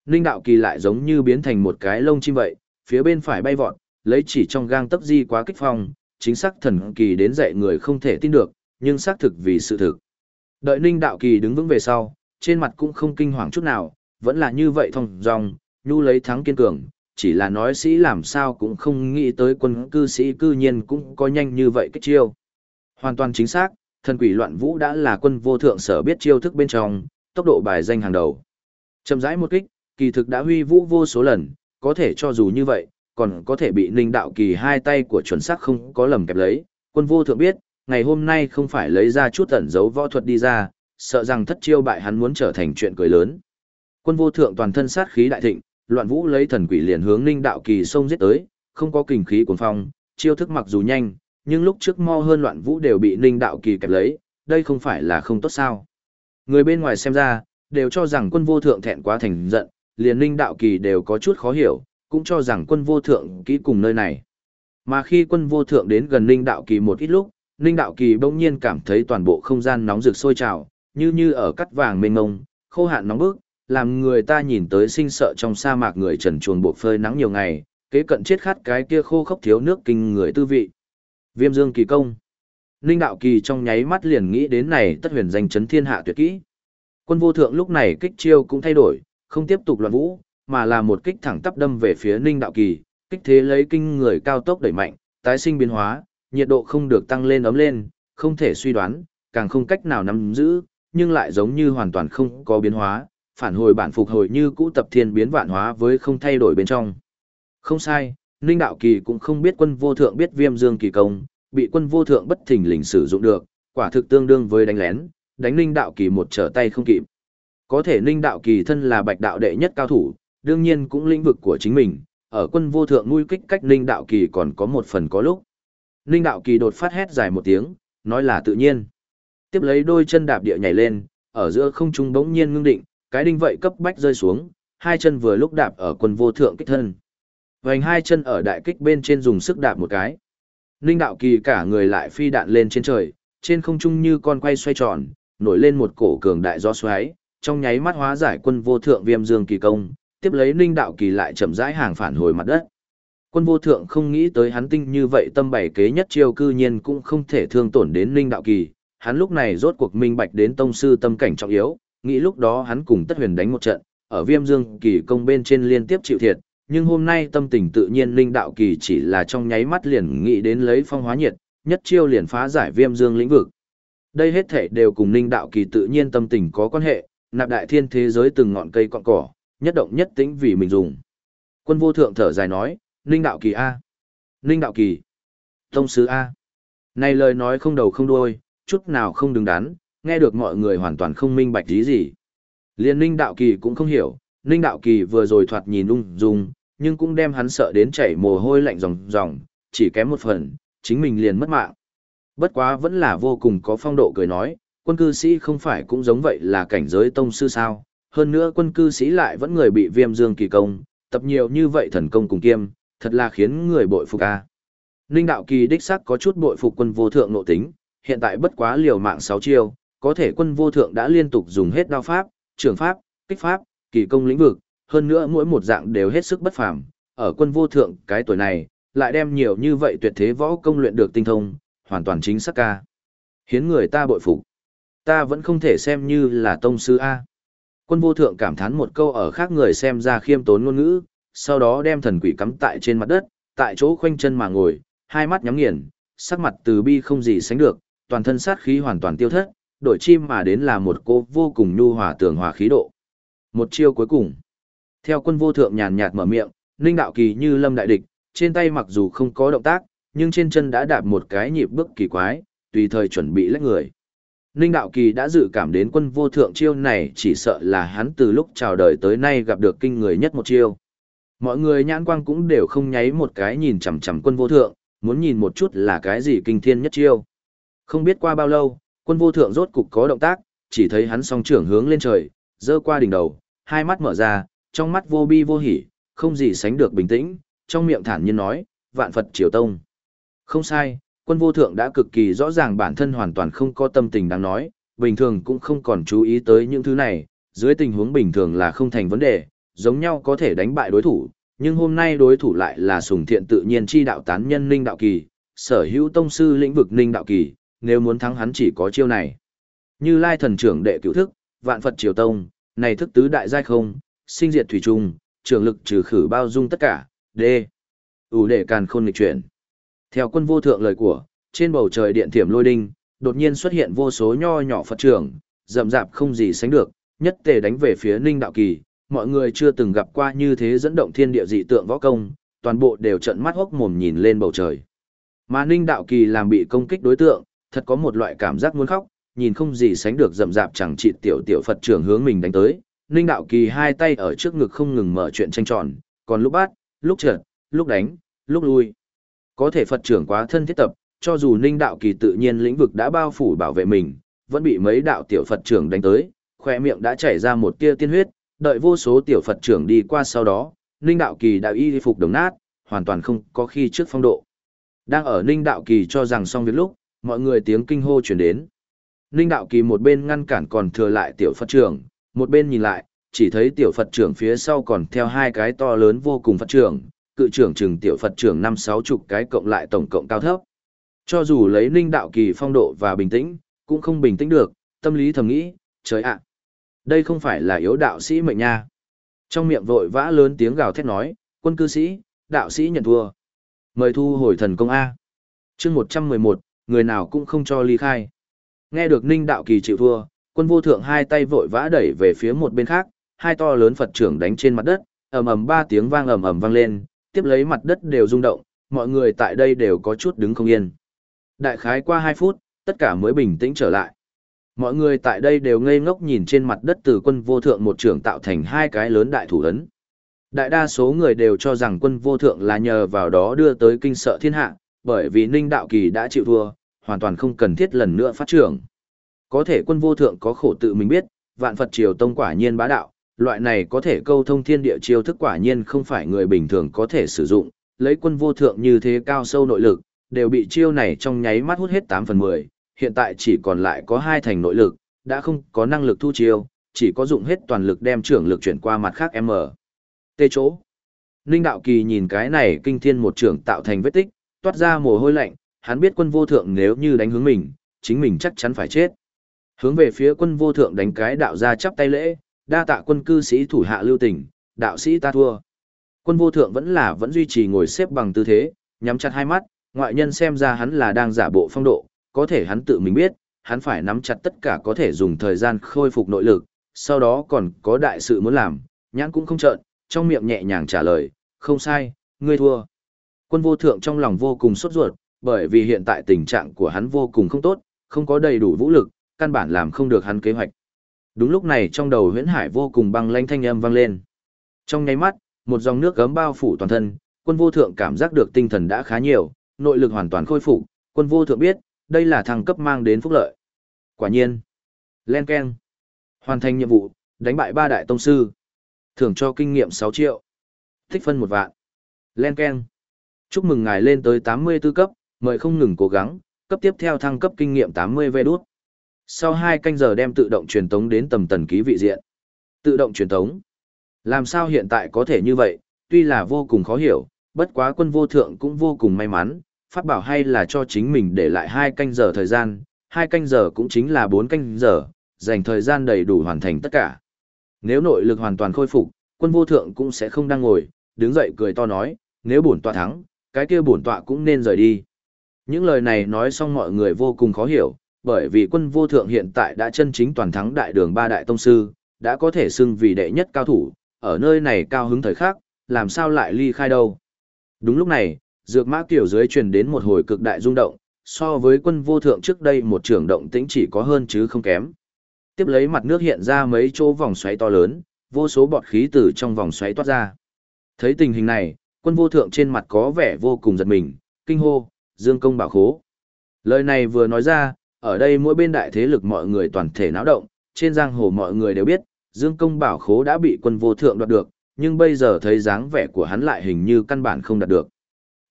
Ninh đạo kỳ lại giống như biến thành một cái lông chim vậy, phía bên phải bay vọt, lấy chỉ trong gang tấc di quá kích phong, chính xác thần kỳ đến dạy người không thể tin được, nhưng xác thực vì sự thực. Đợi Ninh đạo kỳ đứng vững về sau, trên mặt cũng không kinh hoàng chút nào, vẫn là như vậy thông dong, nhu lấy thắng kiên cường, chỉ là nói sĩ làm sao cũng không nghĩ tới quân cư sĩ cư nhiên cũng có nhanh như vậy cái chiêu. Hoàn toàn chính xác, thần quỷ loạn vũ đã là quân vô thượng sở biết chiêu thức bên trong, tốc độ bài danh hàng đầu. Chậm rãi một kích, kỳ thực đã huy vũ vô số lần, có thể cho dù như vậy, còn có thể bị ninh đạo kỳ hai tay của chuẩn xác không có lầm kẹp lấy. Quân vô thượng biết, ngày hôm nay không phải lấy ra chút ẩn dấu võ thuật đi ra, sợ rằng thất chiêu bại hắn muốn trở thành chuyện cười lớn. Quân vô thượng toàn thân sát khí đại thịnh, loạn vũ lấy thần quỷ liền hướng ninh đạo kỳ xông giết tới, không có kình khí cuồng phong, chiêu thức mặc dù nhanh, nhưng lúc trước mo hơn loạn vũ đều bị ninh đạo kỳ kẹp lấy, đây không phải là không tốt sao. Người bên ngoài xem ra, đều cho rằng quân vô thượng thẹn quá thành giận, liền ninh đạo kỳ đều có chút khó hiểu, cũng cho rằng quân vô thượng kỹ cùng nơi này. Mà khi quân vô thượng đến gần ninh đạo kỳ một ít lúc, ninh đạo kỳ bỗng nhiên cảm thấy toàn bộ không gian nóng rực sôi trào, như như ở cắt vàng mênh mông, khô hạn nóng bức, làm người ta nhìn tới sinh sợ trong sa mạc người trần chuồn buộc phơi nắng nhiều ngày, kế cận chết khát cái kia khô khốc thiếu nước kinh người tư vị. Viêm dương kỳ công. Ninh đạo kỳ trong nháy mắt liền nghĩ đến này tất huyền danh chấn thiên hạ tuyệt kỹ. Quân vô thượng lúc này kích chiêu cũng thay đổi, không tiếp tục loạn vũ, mà là một kích thẳng tắp đâm về phía ninh đạo kỳ, kích thế lấy kinh người cao tốc đẩy mạnh, tái sinh biến hóa, nhiệt độ không được tăng lên ấm lên, không thể suy đoán, càng không cách nào nắm giữ, nhưng lại giống như hoàn toàn không có biến hóa, phản hồi bản phục hồi như cũ tập thiên biến vạn hóa với không thay đổi bên trong. Không sai, Ninh Đạo Kỳ cũng không biết quân vô thượng biết viêm dương kỳ công, bị quân vô thượng bất thình lình sử dụng được, quả thực tương đương với đánh lén, đánh Ninh Đạo Kỳ một trở tay không kịp. Có thể Ninh Đạo Kỳ thân là bạch đạo đệ nhất cao thủ, đương nhiên cũng lĩnh vực của chính mình, ở quân vô thượng nuôi kích cách Ninh Đạo Kỳ còn có một phần có lúc. Ninh Đạo Kỳ đột phát hét dài một tiếng, nói là tự nhiên. Tiếp lấy đôi chân đạp địa nhảy lên, ở giữa không trung bỗng nhiên ngưng định, cái đinh vậy cấp bách rơi xuống, hai chân vừa lúc đạp ở quân vô thượng kích thân. Vành hai chân ở đại kích bên trên dùng sức đạp một cái. Ninh đạo kỳ cả người lại phi đạn lên trên trời, trên không trung như con quay xoay tròn, nổi lên một cổ cường đại gió xoáy, trong nháy mắt hóa giải quân vô thượng viêm dương kỳ công, tiếp lấy Ninh đạo kỳ lại chậm rãi hàng phản hồi mặt đất. Quân vô thượng không nghĩ tới hắn tinh như vậy tâm bảy kế nhất chiêu cư nhiên cũng không thể thương tổn đến Ninh đạo kỳ, hắn lúc này rốt cuộc minh bạch đến tông sư tâm cảnh trọng yếu, nghĩ lúc đó hắn cùng Tất Huyền đánh một trận, ở Viêm Dương kỳ công bên trên liên tiếp chịu thiệt, nhưng hôm nay tâm tình tự nhiên Ninh đạo kỳ chỉ là trong nháy mắt liền nghĩ đến lấy phong hóa nhiệt, nhất chiêu liền phá giải Viêm Dương lĩnh vực. Đây hết thể đều cùng Ninh đạo kỳ tự nhiên tâm tình có quan hệ, nạp đại thiên thế giới từng ngọn cây cọn cỏ, nhất động nhất tĩnh vì mình dùng. Quân vô thượng thở dài nói, linh đạo kỳ A. linh đạo kỳ. Tông sứ A. Này lời nói không đầu không đuôi, chút nào không đứng đắn, nghe được mọi người hoàn toàn không minh bạch tí gì. Liên Ninh Đạo Kỳ cũng không hiểu, Ninh Đạo Kỳ vừa rồi thoạt nhìn ung dung, nhưng cũng đem hắn sợ đến chảy mồ hôi lạnh ròng ròng, chỉ kém một phần, chính mình liền mất mạng. Bất quá vẫn là vô cùng có phong độ cười nói, quân cư sĩ không phải cũng giống vậy là cảnh giới tông sư sao, hơn nữa quân cư sĩ lại vẫn người bị viêm dương kỳ công, tập nhiều như vậy thần công cùng kiêm, thật là khiến người bội phục a. Ninh Đạo Kỳ đích xác có chút bội phục quân vô thượng nội tính, hiện tại bất quá liều mạng sáu chiêu, có thể quân vô thượng đã liên tục dùng hết đao pháp, trường pháp, kích pháp, kỳ công lĩnh vực, hơn nữa mỗi một dạng đều hết sức bất phàm. Ở quân vô thượng cái tuổi này, lại đem nhiều như vậy tuyệt thế võ công luyện được tinh thông, hoàn toàn chính xác ca. Hiến người ta bội phục. Ta vẫn không thể xem như là tông sư A. Quân vô thượng cảm thán một câu ở khác người xem ra khiêm tốn ngôn ngữ, sau đó đem thần quỷ cắm tại trên mặt đất, tại chỗ khoanh chân mà ngồi, hai mắt nhắm nghiền, sắc mặt từ bi không gì sánh được, toàn thân sát khí hoàn toàn tiêu thất, đổi chim mà đến là một cô vô cùng nhu hòa tường hòa khí độ. Một chiêu cuối cùng. Theo quân vô thượng nhàn nhạt mở miệng, Ninh Đạo Kỳ như lâm đại địch, trên tay mặc dù không có động tác, nhưng trên chân đã đạp một cái nhịp bước kỳ quái, tùy thời chuẩn bị lách người. Ninh Đạo Kỳ đã dự cảm đến quân vô thượng chiêu này chỉ sợ là hắn từ lúc chào đời tới nay gặp được kinh người nhất một chiêu. Mọi người nhãn quang cũng đều không nháy một cái nhìn chằm chằm quân vô thượng, muốn nhìn một chút là cái gì kinh thiên nhất chiêu. Không biết qua bao lâu, quân vô thượng rốt cục có động tác, chỉ thấy hắn song trưởng hướng lên trời, dơ qua đỉnh đầu, hai mắt mở ra, trong mắt vô bi vô hỉ, không gì sánh được bình tĩnh, trong miệng thản nhiên nói, vạn Phật triều tông. Không sai, quân vô thượng đã cực kỳ rõ ràng bản thân hoàn toàn không có tâm tình đáng nói, bình thường cũng không còn chú ý tới những thứ này, dưới tình huống bình thường là không thành vấn đề, giống nhau có thể đánh bại đối thủ, nhưng hôm nay đối thủ lại là sùng thiện tự nhiên chi đạo tán nhân Ninh Đạo Kỳ, sở hữu tông sư lĩnh vực Ninh Đạo Kỳ, nếu muốn thắng hắn chỉ có chiêu này. Như Lai thần trưởng đệ cửu thức, vạn Phật triều tông, này thức tứ đại giai không, sinh diệt thủy trung, trường lực trừ khử bao dung tất cả, D. ủ để càn khôn nghịch chuyển. Theo quân vô thượng lời của, trên bầu trời điện thiểm lôi đinh, đột nhiên xuất hiện vô số nho nhỏ Phật trưởng, rậm rạp không gì sánh được, nhất tề đánh về phía Ninh Đạo Kỳ, mọi người chưa từng gặp qua như thế dẫn động thiên địa dị tượng võ công, toàn bộ đều trợn mắt hốc mồm nhìn lên bầu trời. Mà Ninh Đạo Kỳ làm bị công kích đối tượng, thật có một loại cảm giác muốn khóc, nhìn không gì sánh được rậm rạp chẳng trị tiểu tiểu Phật trưởng hướng mình đánh tới. Ninh Đạo Kỳ hai tay ở trước ngực không ngừng mở chuyện tranh tròn, còn lúc bắt, lúc trượt, lúc đánh, lúc lui. Có thể Phật trưởng quá thân thiết tập, cho dù Ninh Đạo Kỳ tự nhiên lĩnh vực đã bao phủ bảo vệ mình, vẫn bị mấy đạo tiểu Phật trưởng đánh tới, khoe miệng đã chảy ra một tia tiên huyết, đợi vô số tiểu Phật trưởng đi qua sau đó, Ninh Đạo Kỳ đã y phục đồng nát, hoàn toàn không có khi trước phong độ. Đang ở Ninh Đạo Kỳ cho rằng xong việc lúc, mọi người tiếng kinh hô chuyển đến. Ninh Đạo Kỳ một bên ngăn cản còn thừa lại tiểu Phật trưởng, một bên nhìn lại, chỉ thấy tiểu Phật trưởng phía sau còn theo hai cái to lớn vô cùng Phật trưởng, cự trưởng trừng tiểu Phật trưởng năm sáu chục cái cộng lại tổng cộng cao thấp. Cho dù lấy Ninh Đạo Kỳ phong độ và bình tĩnh, cũng không bình tĩnh được, tâm lý thầm nghĩ, trời ạ, đây không phải là yếu đạo sĩ mệnh nha. Trong miệng vội vã lớn tiếng gào thét nói, quân cư sĩ, đạo sĩ nhận thua. Mời thu hồi thần công A. chương một trăm mười một người nào cũng không cho ly khai. Nghe được Ninh Đạo Kỳ chịu thua, quân vô thượng hai tay vội vã đẩy về phía một bên khác, hai to lớn Phật trưởng đánh trên mặt đất, ầm ầm ba tiếng vang ầm ầm vang lên, tiếp lấy mặt đất đều rung động, mọi người tại đây đều có chút đứng không yên. Đại khái qua hai phút, tất cả mới bình tĩnh trở lại. Mọi người tại đây đều ngây ngốc nhìn trên mặt đất từ quân vô thượng một trưởng tạo thành hai cái lớn đại thủ ấn. Đại đa số người đều cho rằng quân vô thượng là nhờ vào đó đưa tới kinh sợ thiên hạ, bởi vì Ninh Đạo Kỳ đã chịu thua, hoàn toàn không cần thiết lần nữa phát trưởng. Có thể quân vô thượng có khổ tự mình biết, vạn Phật triều tông quả nhiên bá đạo, loại này có thể câu thông thiên địa chiêu thức quả nhiên không phải người bình thường có thể sử dụng, lấy quân vô thượng như thế cao sâu nội lực, đều bị chiêu này trong nháy mắt hút hết 8 phần 10, hiện tại chỉ còn lại có hai thành nội lực, đã không có năng lực thu chiêu, chỉ có dụng hết toàn lực đem trưởng lực chuyển qua mặt khác M. Tê chỗ. Ninh Đạo Kỳ nhìn cái này kinh thiên một trưởng tạo thành vết tích, toát ra mồ hôi lạnh, hắn biết quân vô thượng nếu như đánh hướng mình, chính mình chắc chắn phải chết. Hướng về phía quân vô thượng đánh cái đạo ra chắp tay lễ, đa tạ quân cư sĩ thủ hạ lưu tình, đạo sĩ ta thua. Quân vô thượng vẫn là vẫn duy trì ngồi xếp bằng tư thế, nhắm chặt hai mắt, ngoại nhân xem ra hắn là đang giả bộ phong độ, có thể hắn tự mình biết, hắn phải nắm chặt tất cả có thể dùng thời gian khôi phục nội lực, sau đó còn có đại sự muốn làm, nhãn cũng không trợn, trong miệng nhẹ nhàng trả lời, không sai, ngươi thua. Quân vô thượng trong lòng vô cùng sốt ruột, bởi vì hiện tại tình trạng của hắn vô cùng không tốt, không có đầy đủ vũ lực, căn bản làm không được hắn kế hoạch. Đúng lúc này trong đầu huyễn hải vô cùng băng lanh thanh âm vang lên. Trong nháy mắt, một dòng nước gấm bao phủ toàn thân, quân vô thượng cảm giác được tinh thần đã khá nhiều, nội lực hoàn toàn khôi phục, quân vô thượng biết, đây là thăng cấp mang đến phúc lợi. Quả nhiên, len keng, hoàn thành nhiệm vụ, đánh bại ba đại tông sư, thưởng cho kinh nghiệm 6 triệu, thích phân một vạn. Len keng, chúc mừng ngài lên tới 84 cấp, mời không ngừng cố gắng, cấp tiếp theo thăng cấp kinh nghiệm 80 vé đút. Sau 2 canh giờ đem tự động truyền tống đến tầm tần ký vị diện. Tự động truyền tống. Làm sao hiện tại có thể như vậy, tuy là vô cùng khó hiểu, bất quá quân vô thượng cũng vô cùng may mắn, phát bảo hay là cho chính mình để lại 2 canh giờ thời gian, 2 canh giờ cũng chính là 4 canh giờ, dành thời gian đầy đủ hoàn thành tất cả. Nếu nội lực hoàn toàn khôi phục, quân vô thượng cũng sẽ không đang ngồi, đứng dậy cười to nói, nếu bổn tọa thắng, cái kia bổn tọa cũng nên rời đi. Những lời này nói xong mọi người vô cùng khó hiểu, bởi vì quân vô thượng hiện tại đã chân chính toàn thắng đại đường ba đại tông sư, đã có thể xưng vì đệ nhất cao thủ, ở nơi này cao hứng thời khắc, làm sao lại ly khai đâu. Đúng lúc này, dược mã kiểu dưới truyền đến một hồi cực đại rung động, so với quân vô thượng trước đây một trường động tĩnh chỉ có hơn chứ không kém. Tiếp lấy mặt nước hiện ra mấy chỗ vòng xoáy to lớn, vô số bọt khí từ trong vòng xoáy toát ra. Thấy tình hình này, quân vô thượng trên mặt có vẻ vô cùng giật mình, kinh hô, dương công bảo khố. Lời này vừa nói ra, ở đây mỗi bên đại thế lực mọi người toàn thể náo động, trên giang hồ mọi người đều biết, dương công bảo khố đã bị quân vô thượng đoạt được, nhưng bây giờ thấy dáng vẻ của hắn lại hình như căn bản không đạt được.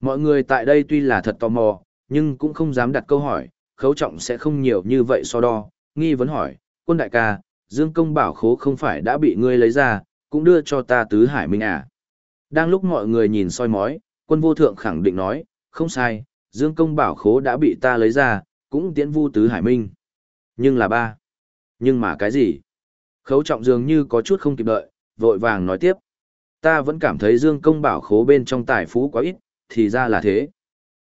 Mọi người tại đây tuy là thật tò mò, nhưng cũng không dám đặt câu hỏi, khấu trọng sẽ không nhiều như vậy so đo, nghi vấn hỏi, quân đại ca, dương công bảo khố không phải đã bị ngươi lấy ra, cũng đưa cho ta tứ hải minh à. Đang lúc mọi người nhìn soi mói, quân vô thượng khẳng định nói, không sai, dương công bảo khố đã bị ta lấy ra, cũng tiễn vu tứ hải minh. Nhưng là ba. Nhưng mà cái gì? Khấu trọng dường như có chút không kịp đợi, vội vàng nói tiếp. Ta vẫn cảm thấy dương công bảo khố bên trong tài phú quá ít, thì ra là thế.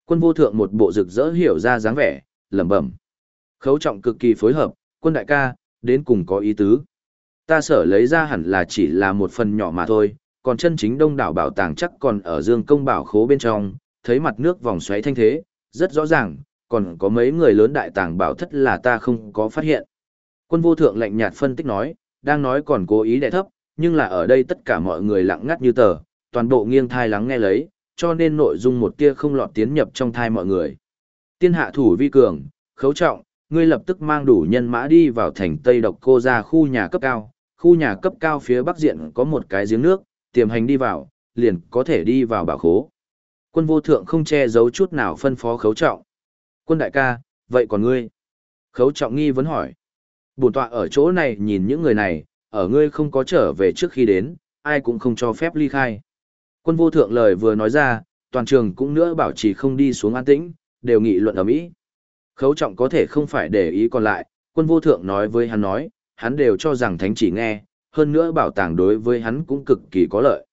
Quân vô thượng một bộ rực rỡ hiểu ra dáng vẻ, lẩm bẩm. Khấu trọng cực kỳ phối hợp, quân đại ca, đến cùng có ý tứ. Ta sở lấy ra hẳn là chỉ là một phần nhỏ mà thôi, còn chân chính đông đảo bảo tàng chắc còn ở dương công bảo khố bên trong, thấy mặt nước vòng xoáy thanh thế, rất rõ ràng, còn có mấy người lớn đại tàng bảo thất là ta không có phát hiện. Quân vô thượng lạnh nhạt phân tích nói, đang nói còn cố ý đẻ thấp, nhưng là ở đây tất cả mọi người lặng ngắt như tờ, toàn bộ nghiêng thai lắng nghe lấy, cho nên nội dung một tia không lọt tiến nhập trong thai mọi người. Tiên hạ thủ vi cường, khấu trọng, ngươi lập tức mang đủ nhân mã đi vào thành Tây Độc Cô ra khu nhà cấp cao, khu nhà cấp cao phía bắc diện có một cái giếng nước, tiềm hành đi vào, liền có thể đi vào bảo khố. Quân vô thượng không che giấu chút nào phân phó khấu trọng. Quân đại ca, vậy còn ngươi? Khấu trọng nghi vấn hỏi. Bổn tọa ở chỗ này nhìn những người này, ở ngươi không có trở về trước khi đến, ai cũng không cho phép ly khai. Quân vô thượng lời vừa nói ra, toàn trường cũng nữa bảo trì không đi xuống an tĩnh, đều nghị luận ở mỹ. Khấu trọng có thể không phải để ý còn lại, quân vô thượng nói với hắn nói, hắn đều cho rằng thánh chỉ nghe, hơn nữa bảo tàng đối với hắn cũng cực kỳ có lợi.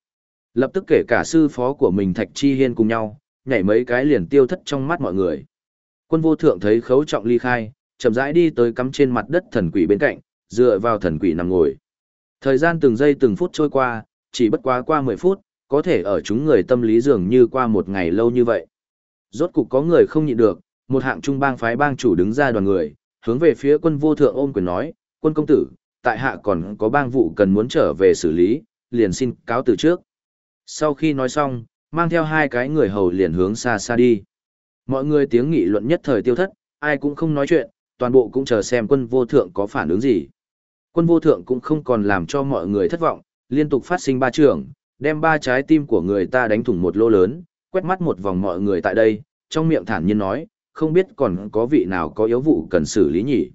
Lập tức kể cả sư phó của mình Thạch Chi Hiên cùng nhau, nhảy mấy cái liền tiêu thất trong mắt mọi người. Quân vô thượng thấy khấu trọng ly khai, chậm rãi đi tới cắm trên mặt đất thần quỷ bên cạnh, dựa vào thần quỷ nằm ngồi. Thời gian từng giây từng phút trôi qua, chỉ bất quá qua 10 phút, có thể ở chúng người tâm lý dường như qua một ngày lâu như vậy. Rốt cục có người không nhịn được, một hạng trung bang phái bang chủ đứng ra đoàn người, hướng về phía quân vô thượng ôm quyền nói, quân công tử, tại hạ còn có bang vụ cần muốn trở về xử lý, liền xin cáo từ trước. Sau khi nói xong, mang theo hai cái người hầu liền hướng xa xa đi. Mọi người tiếng nghị luận nhất thời tiêu thất, ai cũng không nói chuyện, toàn bộ cũng chờ xem quân vô thượng có phản ứng gì. Quân vô thượng cũng không còn làm cho mọi người thất vọng, liên tục phát sinh ba trường, đem ba trái tim của người ta đánh thủng một lô lớn, quét mắt một vòng mọi người tại đây, trong miệng thản nhiên nói, không biết còn có vị nào có yếu vụ cần xử lý nhỉ.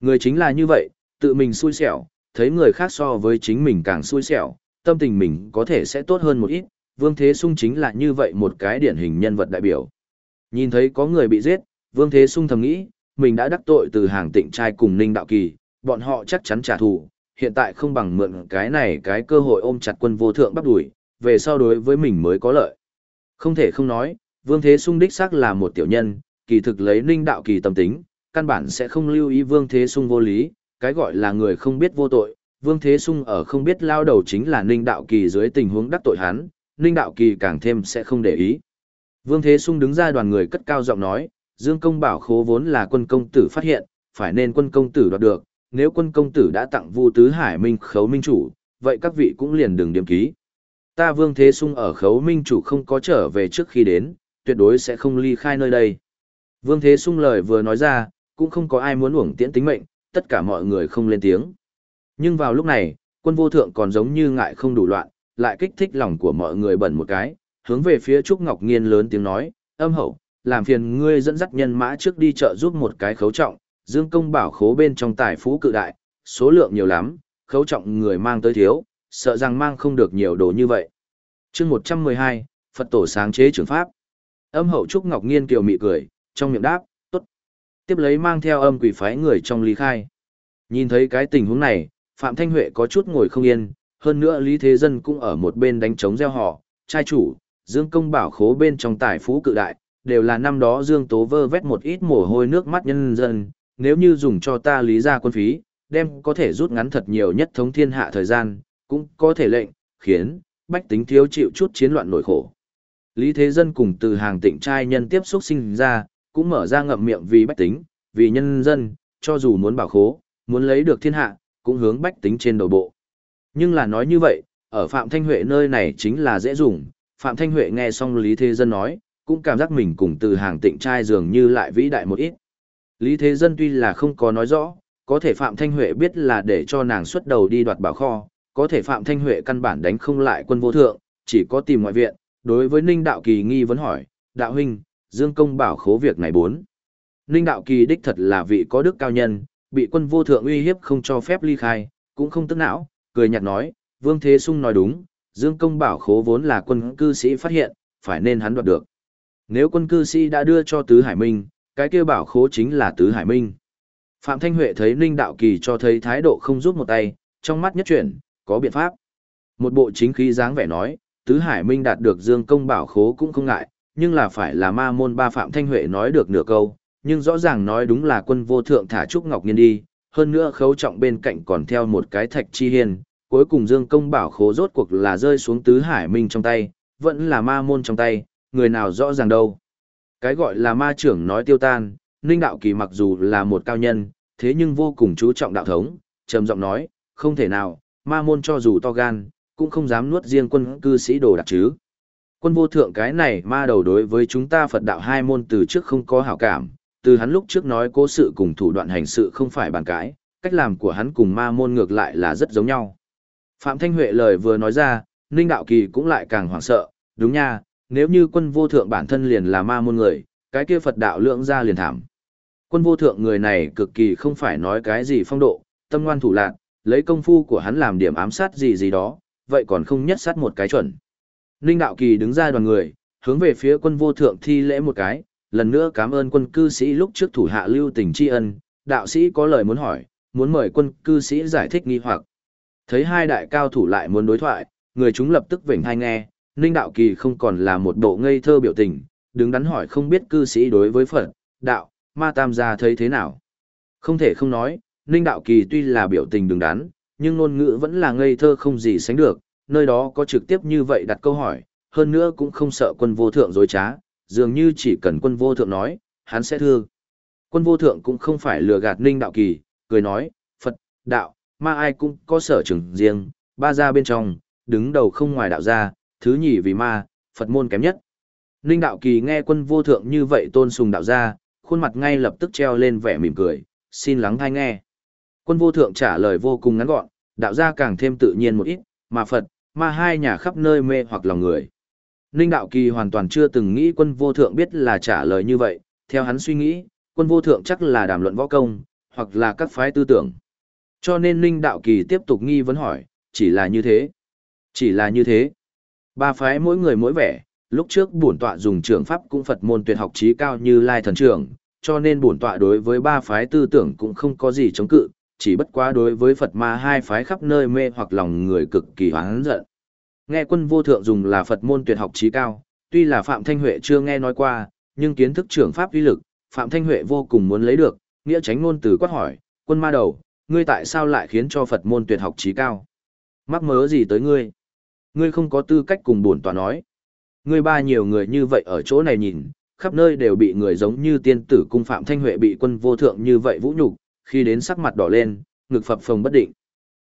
Người chính là như vậy, tự mình xui xẻo, thấy người khác so với chính mình càng xui xẻo, tâm tình mình có thể sẽ tốt hơn một ít, Vương Thế Sung chính là như vậy một cái điển hình nhân vật đại biểu. Nhìn thấy có người bị giết, Vương Thế Sung thầm nghĩ, mình đã đắc tội từ hàng tịnh trai cùng Ninh Đạo Kỳ, bọn họ chắc chắn trả thù, hiện tại không bằng mượn cái này cái cơ hội ôm chặt quân vô thượng bắt đuổi, về sau đối với mình mới có lợi. Không thể không nói, Vương Thế Sung đích xác là một tiểu nhân, kỳ thực lấy Ninh Đạo Kỳ tâm tính, căn bản sẽ không lưu ý Vương Thế Sung vô lý, cái gọi là người không biết vô tội, Vương Thế Sung ở không biết lao đầu chính là Ninh Đạo Kỳ dưới tình huống đắc tội hắn, Ninh Đạo Kỳ càng thêm sẽ không để ý. Vương Thế Sung đứng ra đoàn người cất cao giọng nói, Dương Công Bảo khố vốn là quân công tử phát hiện, phải nên quân công tử đoạt được, nếu quân công tử đã tặng Vu Tứ Hải Minh khấu minh chủ, vậy các vị cũng liền đừng điểm ký. Ta Vương Thế Sung ở khấu minh chủ không có trở về trước khi đến, tuyệt đối sẽ không ly khai nơi đây. Vương Thế Sung lời vừa nói ra, cũng không có ai muốn uổng tiễn tính mệnh, tất cả mọi người không lên tiếng. Nhưng vào lúc này, quân vô thượng còn giống như ngại không đủ loạn, lại kích thích lòng của mọi người bẩn một cái, hướng về phía Trúc Ngọc Nghiên lớn tiếng nói, âm hậu, làm phiền ngươi dẫn dắt nhân mã trước đi chợ giúp một cái khấu trọng, dương công bảo khố bên trong tài phú cự đại, số lượng nhiều lắm, khấu trọng người mang tới thiếu, sợ rằng mang không được nhiều đồ như vậy. chương 112, Phật tổ sáng chế trường pháp. Âm hậu Trúc Ngọc Nghiên kiều mị cười, trong miệng đáp, tốt. Tiếp lấy mang theo âm quỷ phái người trong lý khai. Nhìn thấy cái tình huống này, Phạm Thanh Huệ có chút ngồi không yên, hơn nữa Lý Thế Dân cũng ở một bên đánh trống gieo họ, trai chủ, Dương Công bảo khố bên trong tài phú cự đại, đều là năm đó Dương Tố vơ vét một ít mồ hôi nước mắt nhân dân, nếu như dùng cho ta lý ra quân phí, đem có thể rút ngắn thật nhiều nhất thống thiên hạ thời gian, cũng có thể lệnh, khiến, bách tính thiếu chịu chút chiến loạn nổi khổ. Lý Thế Dân cùng từ hàng tịnh trai nhân tiếp xúc sinh ra, cũng mở ra ngậm miệng vì bách tính, vì nhân dân, cho dù muốn bảo khố, muốn lấy được thiên hạ, cũng hướng bách tính trên đầu bộ. Nhưng là nói như vậy, ở Phạm Thanh Huệ nơi này chính là dễ dùng, Phạm Thanh Huệ nghe xong Lý Thế Dân nói, cũng cảm giác mình cùng từ hàng tịnh trai dường như lại vĩ đại một ít. Lý Thế Dân tuy là không có nói rõ, có thể Phạm Thanh Huệ biết là để cho nàng xuất đầu đi đoạt bảo kho, có thể Phạm Thanh Huệ căn bản đánh không lại quân vô thượng, chỉ có tìm ngoại viện, đối với Ninh Đạo Kỳ nghi vấn hỏi, Đạo Huynh, Dương Công bảo khố việc này bốn. Ninh Đạo Kỳ đích thật là vị có đức cao nhân, bị quân vô thượng uy hiếp không cho phép ly khai, cũng không tức não, cười nhạt nói, Vương Thế Sung nói đúng, Dương Công bảo khố vốn là quân cư sĩ phát hiện, phải nên hắn đoạt được. Nếu quân cư sĩ đã đưa cho Tứ Hải Minh, cái kia bảo khố chính là Tứ Hải Minh. Phạm Thanh Huệ thấy Ninh Đạo Kỳ cho thấy thái độ không giúp một tay, trong mắt nhất chuyển, có biện pháp. Một bộ chính khí dáng vẻ nói, Tứ Hải Minh đạt được Dương Công bảo khố cũng không ngại, nhưng là phải là ma môn ba Phạm Thanh Huệ nói được nửa câu, nhưng rõ ràng nói đúng là quân vô thượng thả Trúc Ngọc Nhiên đi, hơn nữa khấu trọng bên cạnh còn theo một cái thạch chi hiền cuối cùng Dương Công bảo khố rốt cuộc là rơi xuống Tứ Hải Minh trong tay, vẫn là ma môn trong tay, người nào rõ ràng đâu. Cái gọi là ma trưởng nói tiêu tan, Ninh Đạo Kỳ mặc dù là một cao nhân, thế nhưng vô cùng chú trọng đạo thống, trầm giọng nói, không thể nào, ma môn cho dù to gan, cũng không dám nuốt riêng quân cư sĩ đồ đặc chứ. Quân vô thượng cái này ma đầu đối với chúng ta Phật đạo hai môn từ trước không có hảo cảm, từ hắn lúc trước nói cố sự cùng thủ đoạn hành sự không phải bàn cãi, cách làm của hắn cùng ma môn ngược lại là rất giống nhau. Phạm Thanh Huệ lời vừa nói ra, Ninh Đạo Kỳ cũng lại càng hoảng sợ, đúng nha, nếu như quân vô thượng bản thân liền là ma môn người, cái kia Phật đạo lượng ra liền thảm. Quân vô thượng người này cực kỳ không phải nói cái gì phong độ, tâm ngoan thủ lạc, lấy công phu của hắn làm điểm ám sát gì gì đó, vậy còn không nhất sát một cái chuẩn. Ninh Đạo Kỳ đứng ra đoàn người, hướng về phía quân vô thượng thi lễ một cái, lần nữa cảm ơn quân cư sĩ lúc trước thủ hạ lưu tình tri ân, đạo sĩ có lời muốn hỏi, muốn mời quân cư sĩ giải thích nghi hoặc. Thấy hai đại cao thủ lại muốn đối thoại, người chúng lập tức vểnh hai nghe, Ninh Đạo Kỳ không còn là một bộ ngây thơ biểu tình, đứng đắn hỏi không biết cư sĩ đối với Phật, đạo, ma tam gia thấy thế nào. Không thể không nói, Ninh Đạo Kỳ tuy là biểu tình đứng đắn, nhưng ngôn ngữ vẫn là ngây thơ không gì sánh được, nơi đó có trực tiếp như vậy đặt câu hỏi, hơn nữa cũng không sợ quân vô thượng dối trá, dường như chỉ cần quân vô thượng nói, hắn sẽ thương. Quân vô thượng cũng không phải lừa gạt Ninh Đạo Kỳ, cười nói, Phật, đạo, ma ai cũng có sở trường riêng, ba gia bên trong, đứng đầu không ngoài đạo gia, thứ nhì vì ma, Phật môn kém nhất. Ninh Đạo Kỳ nghe quân vô thượng như vậy tôn sùng đạo gia, khuôn mặt ngay lập tức treo lên vẻ mỉm cười, xin lắng thai nghe. Quân vô thượng trả lời vô cùng ngắn gọn, đạo gia càng thêm tự nhiên một ít, mà Phật, ma hai nhà khắp nơi mê hoặc lòng người. Ninh Đạo Kỳ hoàn toàn chưa từng nghĩ quân vô thượng biết là trả lời như vậy, theo hắn suy nghĩ, quân vô thượng chắc là đàm luận võ công, hoặc là các phái tư tưởng. Cho nên Ninh Đạo Kỳ tiếp tục nghi vấn hỏi, chỉ là như thế. Chỉ là như thế. Ba phái mỗi người mỗi vẻ, lúc trước bổn tọa dùng trường pháp cũng Phật môn tuyệt học trí cao như Lai thần trưởng, cho nên bổn tọa đối với ba phái tư tưởng cũng không có gì chống cự, chỉ bất quá đối với Phật ma hai phái khắp nơi mê hoặc lòng người cực kỳ hoáng giận. Nghe quân vô thượng dùng là Phật môn tuyệt học trí cao, tuy là Phạm Thanh Huệ chưa nghe nói qua, nhưng kiến thức trưởng pháp uy lực, Phạm Thanh Huệ vô cùng muốn lấy được, nghĩa tránh ngôn từ quát hỏi, quân ma đầu, ngươi tại sao lại khiến cho Phật môn tuyệt học trí cao? Mắc mớ gì tới ngươi? Ngươi không có tư cách cùng bổn tòa nói. Ngươi ba nhiều người như vậy ở chỗ này nhìn, khắp nơi đều bị người giống như tiên tử cung Phạm Thanh Huệ bị quân vô thượng như vậy vũ nhục, khi đến sắc mặt đỏ lên, ngực phập phồng bất định.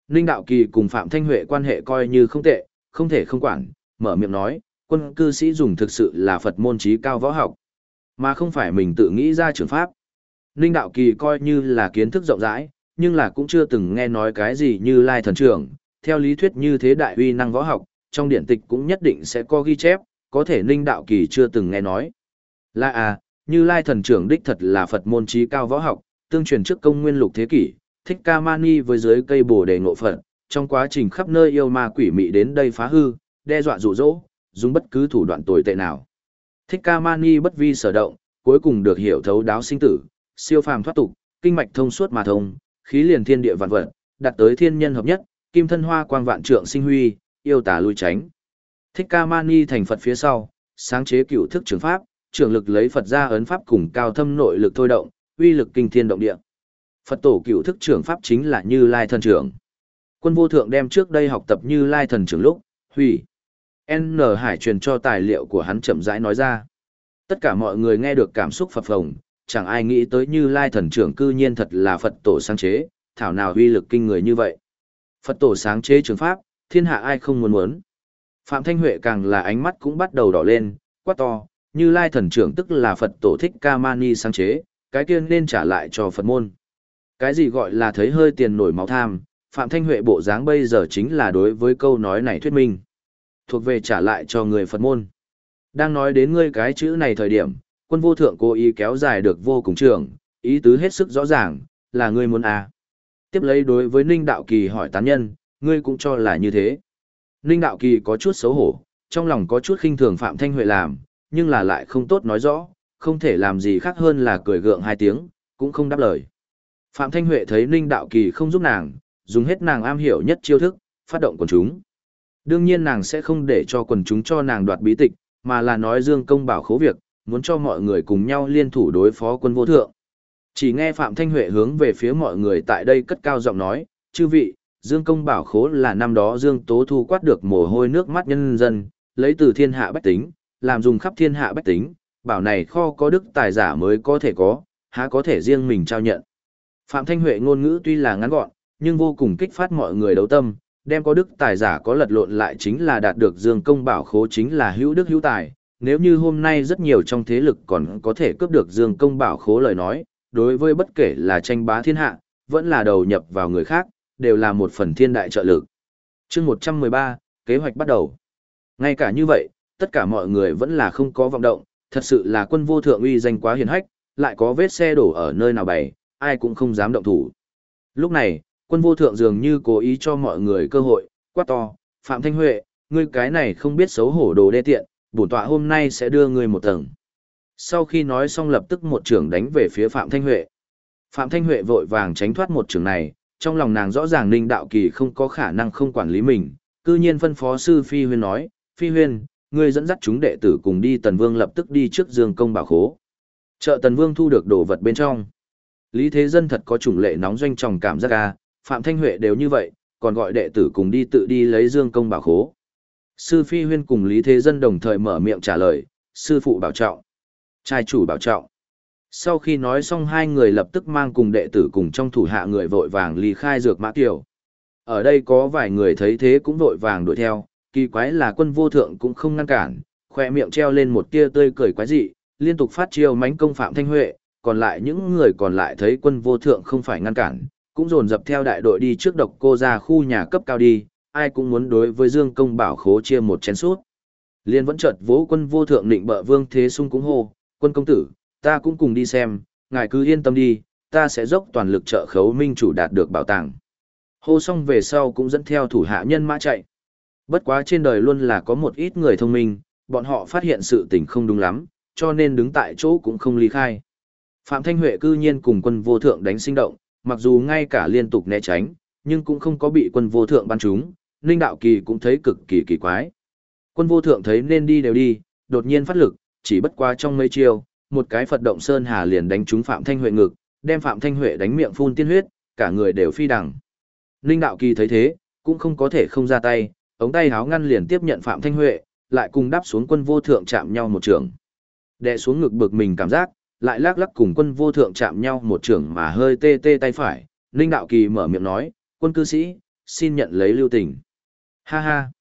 Ninh Đạo Kỳ cùng Phạm Thanh Huệ quan hệ coi như không tệ, không thể không quản, mở miệng nói, quân cư sĩ dùng thực sự là Phật môn trí cao võ học, mà không phải mình tự nghĩ ra trường pháp. Ninh Đạo Kỳ coi như là kiến thức rộng rãi, nhưng là cũng chưa từng nghe nói cái gì như Lai Thần Trưởng, theo lý thuyết như thế đại uy năng võ học, trong điện tịch cũng nhất định sẽ có ghi chép, có thể Ninh Đạo Kỳ chưa từng nghe nói. Là à, như Lai Thần Trưởng đích thật là Phật môn trí cao võ học, tương truyền trước công nguyên lục thế kỷ, thích ca mani với dưới cây bồ đề ngộ Phật, trong quá trình khắp nơi yêu ma quỷ mị đến đây phá hư, đe dọa dụ dỗ, dùng bất cứ thủ đoạn tồi tệ nào. Thích ca mani bất vi sở động, cuối cùng được hiểu thấu đáo sinh tử, siêu phàm thoát tục, kinh mạch thông suốt mà thông, khí liền thiên địa vạn vật, đạt tới thiên nhân hợp nhất, kim thân hoa quang vạn trượng sinh huy, yêu tà lui tránh. Thích ca mani thành Phật phía sau, sáng chế cựu thức trường pháp, trường lực lấy Phật ra ấn pháp cùng cao thâm nội lực thôi động, uy lực kinh thiên động địa. Phật tổ cựu thức trưởng pháp chính là Như Lai thần trưởng. Quân vô thượng đem trước đây học tập Như Lai thần trưởng lúc, hủy. N. Hải truyền cho tài liệu của hắn chậm rãi nói ra. Tất cả mọi người nghe được cảm xúc phập phồng, chẳng ai nghĩ tới như Lai thần trưởng cư nhiên thật là Phật tổ sáng chế, thảo nào uy lực kinh người như vậy. Phật tổ sáng chế trường pháp, thiên hạ ai không muốn muốn. Phạm Thanh Huệ càng là ánh mắt cũng bắt đầu đỏ lên, quát to, như Lai thần trưởng tức là Phật tổ thích ca mani sáng chế, cái kia nên trả lại cho Phật môn. Cái gì gọi là thấy hơi tiền nổi máu tham, Phạm Thanh Huệ bộ dáng bây giờ chính là đối với câu nói này thuyết minh. Thuộc về trả lại cho người Phật môn. Đang nói đến ngươi cái chữ này thời điểm, quân vô thượng cố ý kéo dài được vô cùng trường, ý tứ hết sức rõ ràng, là ngươi muốn à. Tiếp lấy đối với Ninh Đạo Kỳ hỏi tán nhân, ngươi cũng cho là như thế. Ninh Đạo Kỳ có chút xấu hổ, trong lòng có chút khinh thường Phạm Thanh Huệ làm, nhưng là lại không tốt nói rõ, không thể làm gì khác hơn là cười gượng hai tiếng, cũng không đáp lời. Phạm Thanh Huệ thấy Ninh Đạo Kỳ không giúp nàng, dùng hết nàng am hiểu nhất chiêu thức, phát động quần chúng. Đương nhiên nàng sẽ không để cho quần chúng cho nàng đoạt bí tịch, mà là nói Dương Công bảo khố việc, muốn cho mọi người cùng nhau liên thủ đối phó quân vô thượng. Chỉ nghe Phạm Thanh Huệ hướng về phía mọi người tại đây cất cao giọng nói, chư vị, Dương Công bảo khố là năm đó Dương Tố Thu quát được mồ hôi nước mắt nhân dân, lấy từ thiên hạ bách tính, làm dùng khắp thiên hạ bách tính, bảo này kho có đức tài giả mới có thể có, há có thể riêng mình trao nhận. Phạm Thanh Huệ ngôn ngữ tuy là ngắn gọn, nhưng vô cùng kích phát mọi người đấu tâm, đem có đức tài giả có lật lộn lại chính là đạt được dương công bảo khố chính là hữu đức hữu tài. Nếu như hôm nay rất nhiều trong thế lực còn có thể cướp được dương công bảo khố lời nói, đối với bất kể là tranh bá thiên hạ, vẫn là đầu nhập vào người khác, đều là một phần thiên đại trợ lực. chương 113, kế hoạch bắt đầu. Ngay cả như vậy, tất cả mọi người vẫn là không có vọng động, thật sự là quân vô thượng uy danh quá hiền hách, lại có vết xe đổ ở nơi nào bày, ai cũng không dám động thủ. Lúc này, quân vô thượng dường như cố ý cho mọi người cơ hội, quát to, Phạm Thanh Huệ, ngươi cái này không biết xấu hổ đồ đê tiện, bổn tọa hôm nay sẽ đưa ngươi một tầng. Sau khi nói xong lập tức một trưởng đánh về phía Phạm Thanh Huệ. Phạm Thanh Huệ vội vàng tránh thoát một trường này, trong lòng nàng rõ ràng Ninh Đạo Kỳ không có khả năng không quản lý mình, cư nhiên phân phó sư Phi Huyên nói, Phi Huyên, ngươi dẫn dắt chúng đệ tử cùng đi Tần Vương lập tức đi trước Dương Công Bảo Khố. Chợ Tần Vương thu được đồ vật bên trong. Lý Thế Dân thật có chủng lệ nóng doanh tròng cảm giác ga, Phạm Thanh Huệ đều như vậy, còn gọi đệ tử cùng đi tự đi lấy Dương Công Bảo Khố. Sư Phi Huyên cùng Lý Thế Dân đồng thời mở miệng trả lời, sư phụ bảo trọng. Trai chủ bảo trọng. Sau khi nói xong hai người lập tức mang cùng đệ tử cùng trong thủ hạ người vội vàng ly khai dược mã tiểu. Ở đây có vài người thấy thế cũng vội vàng đuổi theo, kỳ quái là quân vô thượng cũng không ngăn cản, khoe miệng treo lên một tia tươi cười quái dị, liên tục phát chiêu mánh công Phạm Thanh Huệ, còn lại những người còn lại thấy quân vô thượng không phải ngăn cản, cũng dồn dập theo đại đội đi trước độc cô ra khu nhà cấp cao đi, ai cũng muốn đối với Dương Công Bảo khố chia một chén suốt. Liên vẫn chợt vỗ quân vô thượng định bợ Vương Thế Sung cũng hô, quân công tử, ta cũng cùng đi xem, ngài cứ yên tâm đi, ta sẽ dốc toàn lực trợ khấu minh chủ đạt được bảo tàng. Hô xong về sau cũng dẫn theo thủ hạ nhân mã chạy. Bất quá trên đời luôn là có một ít người thông minh, bọn họ phát hiện sự tình không đúng lắm, cho nên đứng tại chỗ cũng không ly khai. Phạm Thanh Huệ cư nhiên cùng quân vô thượng đánh sinh động, mặc dù ngay cả liên tục né tránh, nhưng cũng không có bị quân vô thượng bắn trúng, Ninh Đạo Kỳ cũng thấy cực kỳ kỳ quái. Quân vô thượng thấy nên đi đều đi, đột nhiên phát lực, chỉ bất qua trong mấy chiêu, một cái Phật động sơn hà liền đánh trúng Phạm Thanh Huệ ngực, đem Phạm Thanh Huệ đánh miệng phun tiên huyết, cả người đều phi đằng. Ninh Đạo Kỳ thấy thế, cũng không có thể không ra tay, ống tay háo ngăn liền tiếp nhận Phạm Thanh Huệ, lại cùng đáp xuống quân vô thượng chạm nhau một trường. Đè xuống ngực bực mình cảm giác, lại lắc lắc cùng quân vô thượng chạm nhau một trường mà hơi tê tê tay phải, Ninh Đạo Kỳ mở miệng nói, quân cư sĩ, xin nhận lấy lưu tình. Ha ha!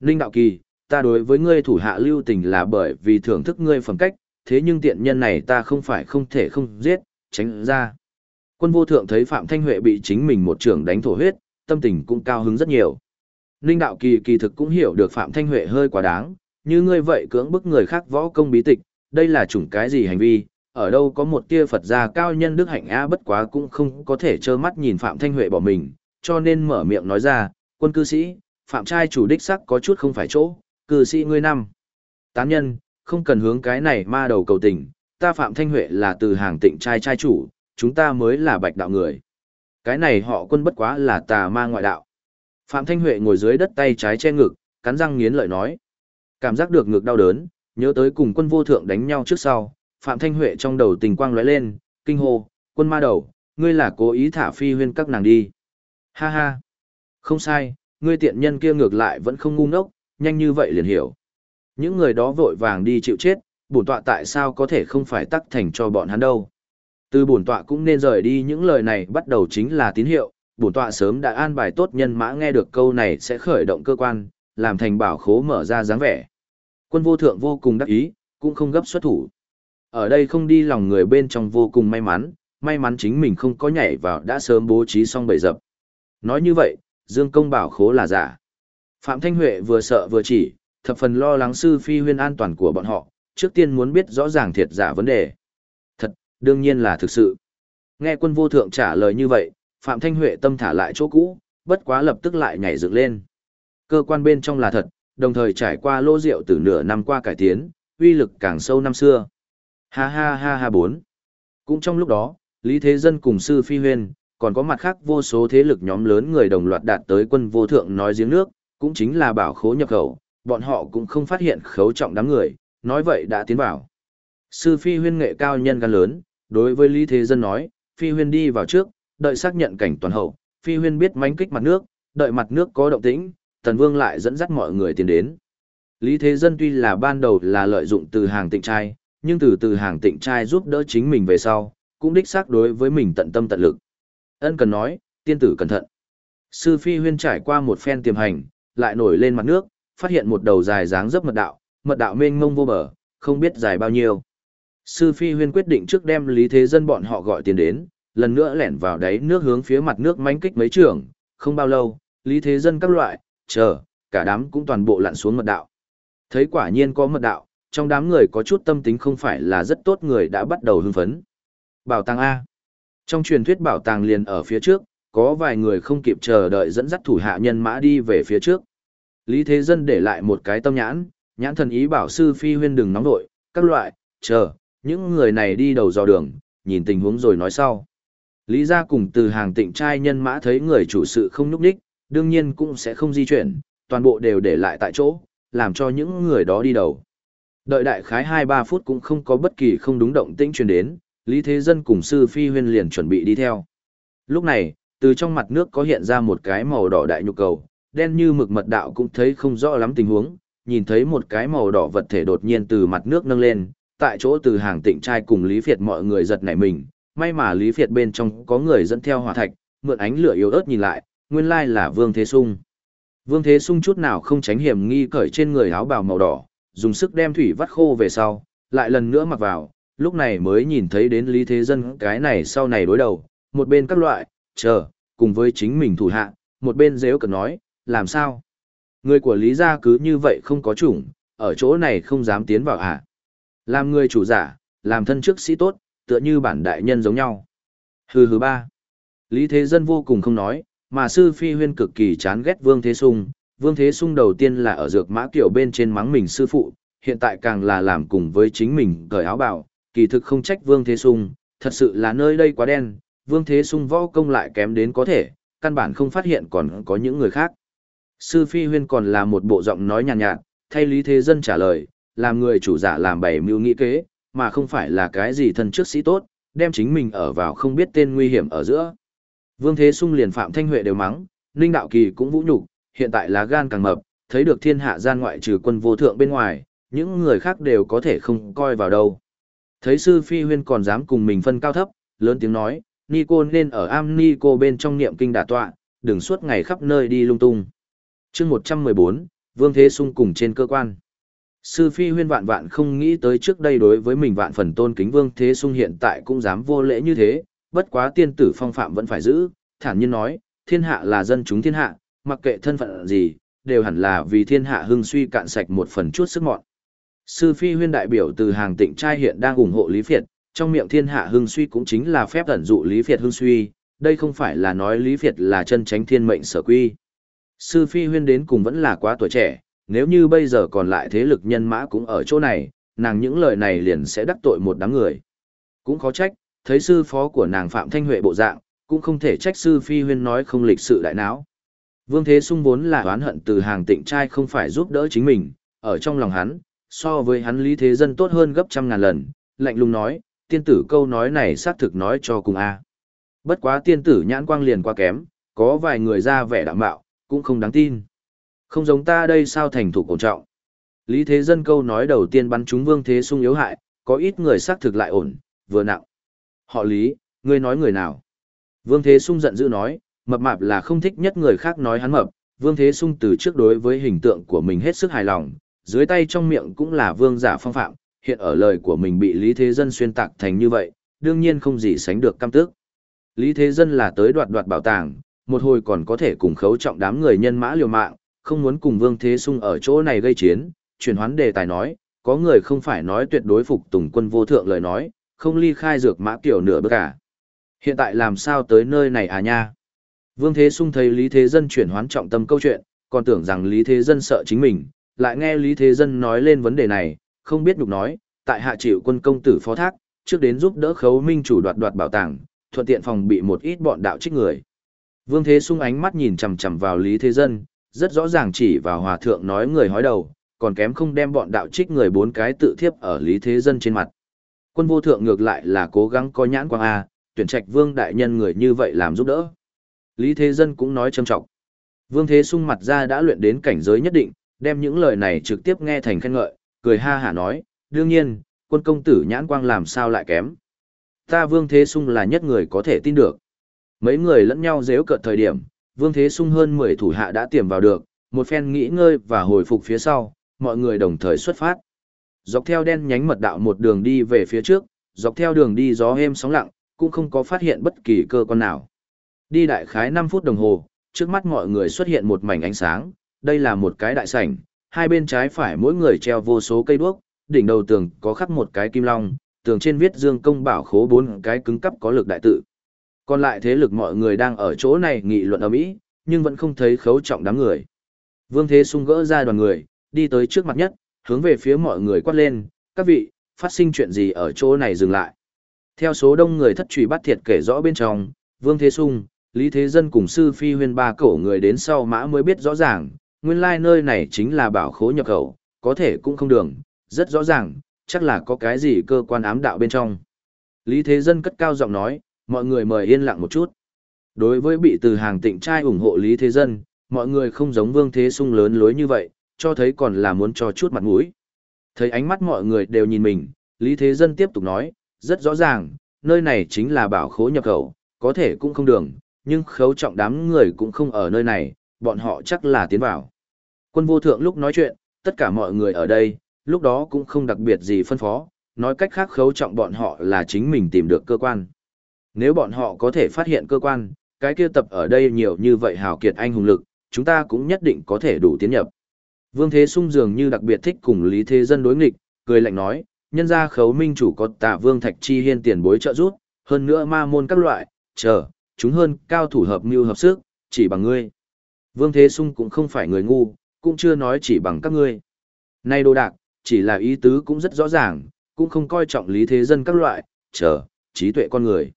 Ninh Đạo Kỳ, ta đối với ngươi thủ hạ lưu tình là bởi vì thưởng thức ngươi phẩm cách, thế nhưng tiện nhân này ta không phải không thể không giết, tránh ra. Quân vô thượng thấy Phạm Thanh Huệ bị chính mình một trưởng đánh thổ huyết, tâm tình cũng cao hứng rất nhiều. Ninh Đạo Kỳ kỳ thực cũng hiểu được Phạm Thanh Huệ hơi quá đáng, như ngươi vậy cưỡng bức người khác võ công bí tịch, đây là chủng cái gì hành vi, ở đâu có một tia Phật gia cao nhân đức hạnh a bất quá cũng không có thể trơ mắt nhìn Phạm Thanh Huệ bỏ mình, cho nên mở miệng nói ra, quân cư sĩ, Phạm trai chủ đích sắc có chút không phải chỗ, cư sĩ ngươi năm. Tán nhân, không cần hướng cái này ma đầu cầu tình, ta Phạm Thanh Huệ là từ hàng tịnh trai trai chủ, chúng ta mới là bạch đạo người. Cái này họ quân bất quá là tà ma ngoại đạo. Phạm Thanh Huệ ngồi dưới đất tay trái che ngực, cắn răng nghiến lợi nói. Cảm giác được ngực đau đớn, nhớ tới cùng quân vô thượng đánh nhau trước sau, Phạm Thanh Huệ trong đầu tình quang lóe lên, kinh hô, quân ma đầu, ngươi là cố ý thả phi huyên các nàng đi. Ha ha, không sai, ngươi tiện nhân kia ngược lại vẫn không ngu ngốc, nhanh như vậy liền hiểu. Những người đó vội vàng đi chịu chết, bổn tọa tại sao có thể không phải tắc thành cho bọn hắn đâu. Từ bổn tọa cũng nên rời đi những lời này bắt đầu chính là tín hiệu, bổn tọa sớm đã an bài tốt nhân mã nghe được câu này sẽ khởi động cơ quan, làm thành bảo khố mở ra dáng vẻ. Quân vô thượng vô cùng đắc ý, cũng không gấp xuất thủ. Ở đây không đi lòng người bên trong vô cùng may mắn, may mắn chính mình không có nhảy vào đã sớm bố trí xong bầy dập. Nói như vậy, Dương Công bảo khố là giả. Phạm Thanh Huệ vừa sợ vừa chỉ, thập phần lo lắng sư phi huyên an toàn của bọn họ, trước tiên muốn biết rõ ràng thiệt giả vấn đề. Thật, đương nhiên là thực sự. Nghe quân vô thượng trả lời như vậy, Phạm Thanh Huệ tâm thả lại chỗ cũ, bất quá lập tức lại nhảy dựng lên. Cơ quan bên trong là thật, đồng thời trải qua lô rượu từ nửa năm qua cải tiến, uy lực càng sâu năm xưa. Ha ha ha ha bốn. Cũng trong lúc đó, Lý Thế Dân cùng Sư Phi Huyên, còn có mặt khác vô số thế lực nhóm lớn người đồng loạt đạt tới quân vô thượng nói giếng nước, cũng chính là bảo khố nhập khẩu, bọn họ cũng không phát hiện khấu trọng đám người, nói vậy đã tiến vào. Sư Phi Huyên nghệ cao nhân gan lớn, đối với Lý Thế Dân nói, Phi Huyên đi vào trước, đợi xác nhận cảnh toàn hậu, Phi Huyên biết mánh kích mặt nước, đợi mặt nước có động tĩnh, Tần Vương lại dẫn dắt mọi người tiến đến. Lý Thế Dân tuy là ban đầu là lợi dụng từ hàng tịnh trai, nhưng từ từ hàng tịnh trai giúp đỡ chính mình về sau, cũng đích xác đối với mình tận tâm tận lực. Ân cần nói, tiên tử cẩn thận. Sư Phi Huyên trải qua một phen tiềm hành, lại nổi lên mặt nước, phát hiện một đầu dài dáng dấp mật đạo, mật đạo mênh mông vô bờ, không biết dài bao nhiêu. Sư Phi Huyên quyết định trước đem Lý Thế Dân bọn họ gọi tiền đến, lần nữa lẻn vào đáy nước hướng phía mặt nước manh kích mấy trường, không bao lâu, Lý Thế Dân các loại, chờ, cả đám cũng toàn bộ lặn xuống mật đạo. Thấy quả nhiên có mật đạo, trong đám người có chút tâm tính không phải là rất tốt người đã bắt đầu hưng phấn. Bảo tàng A. Trong truyền thuyết bảo tàng liền ở phía trước, có vài người không kịp chờ đợi dẫn dắt thủ hạ nhân mã đi về phía trước. Lý Thế Dân để lại một cái tâm nhãn, nhãn thần ý bảo sư phi huyên đừng nóng nội, các loại, chờ, những người này đi đầu dò đường, nhìn tình huống rồi nói sau. Lý gia cùng từ hàng tịnh trai nhân mã thấy người chủ sự không núp đích, đương nhiên cũng sẽ không di chuyển, toàn bộ đều để lại tại chỗ, làm cho những người đó đi đầu. Đợi đại khái 2-3 phút cũng không có bất kỳ không đúng động tĩnh truyền đến, Lý Thế Dân cùng sư phi huyên liền chuẩn bị đi theo. Lúc này, từ trong mặt nước có hiện ra một cái màu đỏ đại nhục cầu, đen như mực mật đạo cũng thấy không rõ lắm tình huống, nhìn thấy một cái màu đỏ vật thể đột nhiên từ mặt nước nâng lên, tại chỗ từ hàng tịnh trai cùng Lý Việt mọi người giật nảy mình, may mà Lý Việt bên trong có người dẫn theo hỏa thạch, mượn ánh lửa yếu ớt nhìn lại, nguyên lai là Vương Thế Sung. Vương Thế Sung chút nào không tránh hiểm nghi cởi trên người áo bào màu đỏ, dùng sức đem thủy vắt khô về sau, lại lần nữa mặc vào, lúc này mới nhìn thấy đến Lý Thế Dân cái này sau này đối đầu, một bên các loại, chờ, cùng với chính mình thủ hạ, một bên dễ cần nói, làm sao? Người của Lý gia cứ như vậy không có chủng, ở chỗ này không dám tiến vào à? Làm người chủ giả, làm thân chức sĩ tốt, tựa như bản đại nhân giống nhau. Hừ hừ ba. Lý Thế Dân vô cùng không nói, mà sư phi huyên cực kỳ chán ghét Vương Thế Sung. Vương Thế Sung đầu tiên là ở dược mã kiểu bên trên mắng mình sư phụ, hiện tại càng là làm cùng với chính mình cởi áo bảo kỳ thực không trách Vương Thế Sung, thật sự là nơi đây quá đen, Vương Thế Sung võ công lại kém đến có thể, căn bản không phát hiện còn có những người khác. Sư Phi Huyên còn là một bộ giọng nói nhàn nhạt, nhạt, thay Lý Thế Dân trả lời, làm người chủ giả làm bày mưu nghĩ kế, mà không phải là cái gì thân trước sĩ tốt, đem chính mình ở vào không biết tên nguy hiểm ở giữa. Vương Thế Sung liền Phạm Thanh Huệ đều mắng, Ninh Đạo Kỳ cũng vũ nhục, hiện tại là gan càng mập, thấy được thiên hạ gian ngoại trừ quân vô thượng bên ngoài, những người khác đều có thể không coi vào đâu. Thấy sư Phi Huyên còn dám cùng mình phân cao thấp, lớn tiếng nói, Ni cô nên ở am Ni cô bên trong niệm kinh đả tọa, đừng suốt ngày khắp nơi đi lung tung. chương 114, Vương Thế Sung cùng trên cơ quan. Sư Phi huyên vạn vạn không nghĩ tới trước đây đối với mình vạn phần tôn kính Vương Thế Sung hiện tại cũng dám vô lễ như thế, bất quá tiên tử phong phạm vẫn phải giữ, thản nhiên nói, thiên hạ là dân chúng thiên hạ, mặc kệ thân phận gì, đều hẳn là vì thiên hạ hưng suy cạn sạch một phần chút sức mọn. Sư Phi huyên đại biểu từ hàng tịnh trai hiện đang ủng hộ Lý Việt, trong miệng thiên hạ hưng suy cũng chính là phép ẩn dụ Lý Việt hưng suy, đây không phải là nói Lý Việt là chân tránh thiên mệnh sở quy. Sư Phi huyên đến cùng vẫn là quá tuổi trẻ, nếu như bây giờ còn lại thế lực nhân mã cũng ở chỗ này, nàng những lời này liền sẽ đắc tội một đám người. Cũng khó trách, thấy sư phó của nàng Phạm Thanh Huệ bộ dạng, cũng không thể trách sư Phi huyên nói không lịch sự đại não. Vương Thế Sung vốn là oán hận từ hàng tịnh trai không phải giúp đỡ chính mình, ở trong lòng hắn, so với hắn lý thế dân tốt hơn gấp trăm ngàn lần, lạnh lùng nói, tiên tử câu nói này xác thực nói cho cùng a. Bất quá tiên tử nhãn quang liền quá kém, có vài người ra vẻ đạm bạo, cũng không đáng tin. Không giống ta đây sao thành thủ cổ trọng. Lý Thế Dân câu nói đầu tiên bắn chúng Vương Thế Sung yếu hại, có ít người xác thực lại ổn, vừa nặng. Họ Lý, ngươi nói người nào? Vương Thế Sung giận dữ nói, mập mạp là không thích nhất người khác nói hắn mập, Vương Thế Sung từ trước đối với hình tượng của mình hết sức hài lòng, dưới tay trong miệng cũng là vương giả phong phạm, hiện ở lời của mình bị Lý Thế Dân xuyên tạc thành như vậy, đương nhiên không gì sánh được cam tức. Lý Thế Dân là tới đoạt đoạt bảo tàng, một hồi còn có thể cùng khấu trọng đám người nhân mã liều mạng, không muốn cùng Vương Thế Sung ở chỗ này gây chiến, chuyển hoán đề tài nói, có người không phải nói tuyệt đối phục tùng quân vô thượng lời nói, không ly khai dược mã tiểu nửa bước cả. Hiện tại làm sao tới nơi này à nha? Vương Thế Sung thấy Lý Thế Dân chuyển hoán trọng tâm câu chuyện, còn tưởng rằng Lý Thế Dân sợ chính mình, lại nghe Lý Thế Dân nói lên vấn đề này, không biết nhục nói, tại hạ chịu quân công tử phó thác, trước đến giúp đỡ khấu minh chủ đoạt đoạt bảo tàng, thuận tiện phòng bị một ít bọn đạo trích người. Vương Thế Sung ánh mắt nhìn chằm chằm vào Lý Thế Dân, rất rõ ràng chỉ vào hòa thượng nói người hói đầu, còn kém không đem bọn đạo trích người bốn cái tự thiếp ở Lý Thế Dân trên mặt. Quân vô thượng ngược lại là cố gắng có nhãn quang A, tuyển trạch vương đại nhân người như vậy làm giúp đỡ. Lý Thế Dân cũng nói trầm trọng. Vương Thế Sung mặt ra đã luyện đến cảnh giới nhất định, đem những lời này trực tiếp nghe thành khen ngợi, cười ha hả nói, đương nhiên, quân công tử nhãn quang làm sao lại kém. Ta Vương Thế Sung là nhất người có thể tin được. Mấy người lẫn nhau dễu cợt thời điểm, Vương Thế Sung hơn 10 thủ hạ đã tiềm vào được, một phen nghỉ ngơi và hồi phục phía sau, mọi người đồng thời xuất phát. Dọc theo đen nhánh mật đạo một đường đi về phía trước, dọc theo đường đi gió êm sóng lặng, cũng không có phát hiện bất kỳ cơ quan nào. Đi đại khái 5 phút đồng hồ, trước mắt mọi người xuất hiện một mảnh ánh sáng, đây là một cái đại sảnh, hai bên trái phải mỗi người treo vô số cây đuốc, đỉnh đầu tường có khắc một cái kim long, tường trên viết Dương công bảo khố bốn cái cứng cấp có lực đại tự. Còn lại thế lực mọi người đang ở chỗ này nghị luận ở mỹ, nhưng vẫn không thấy khấu trọng đám người. Vương Thế Sung gỡ ra đoàn người, đi tới trước mặt nhất, hướng về phía mọi người quát lên, các vị, phát sinh chuyện gì ở chỗ này dừng lại. Theo số đông người thất trùy bắt thiệt kể rõ bên trong, Vương Thế Sung, Lý Thế Dân cùng sư phi huyên ba cổ người đến sau mã mới biết rõ ràng, nguyên lai nơi này chính là bảo khố nhập khẩu, có thể cũng không đường, rất rõ ràng, chắc là có cái gì cơ quan ám đạo bên trong. Lý Thế Dân cất cao giọng nói, mọi người mời yên lặng một chút. Đối với bị từ hàng tịnh trai ủng hộ Lý Thế Dân, mọi người không giống Vương Thế Sung lớn lối như vậy, cho thấy còn là muốn cho chút mặt mũi. Thấy ánh mắt mọi người đều nhìn mình, Lý Thế Dân tiếp tục nói, rất rõ ràng, nơi này chính là bảo khố nhập khẩu, có thể cũng không đường, nhưng khấu trọng đám người cũng không ở nơi này, bọn họ chắc là tiến vào. Quân vô thượng lúc nói chuyện, tất cả mọi người ở đây, lúc đó cũng không đặc biệt gì phân phó, nói cách khác khấu trọng bọn họ là chính mình tìm được cơ quan. Nếu bọn họ có thể phát hiện cơ quan, cái kia tập ở đây nhiều như vậy hào kiệt anh hùng lực, chúng ta cũng nhất định có thể đủ tiến nhập. Vương Thế Sung dường như đặc biệt thích cùng Lý Thế Dân đối nghịch, cười lạnh nói, nhân gia khấu minh chủ có tạ Vương Thạch Chi Hiên tiền bối trợ giúp, hơn nữa ma môn các loại, chờ, chúng hơn cao thủ hợp mưu hợp sức, chỉ bằng ngươi. Vương Thế Sung cũng không phải người ngu, cũng chưa nói chỉ bằng các ngươi. Nay đồ đạc, chỉ là ý tứ cũng rất rõ ràng, cũng không coi trọng lý thế dân các loại, chờ, trí tuệ con người.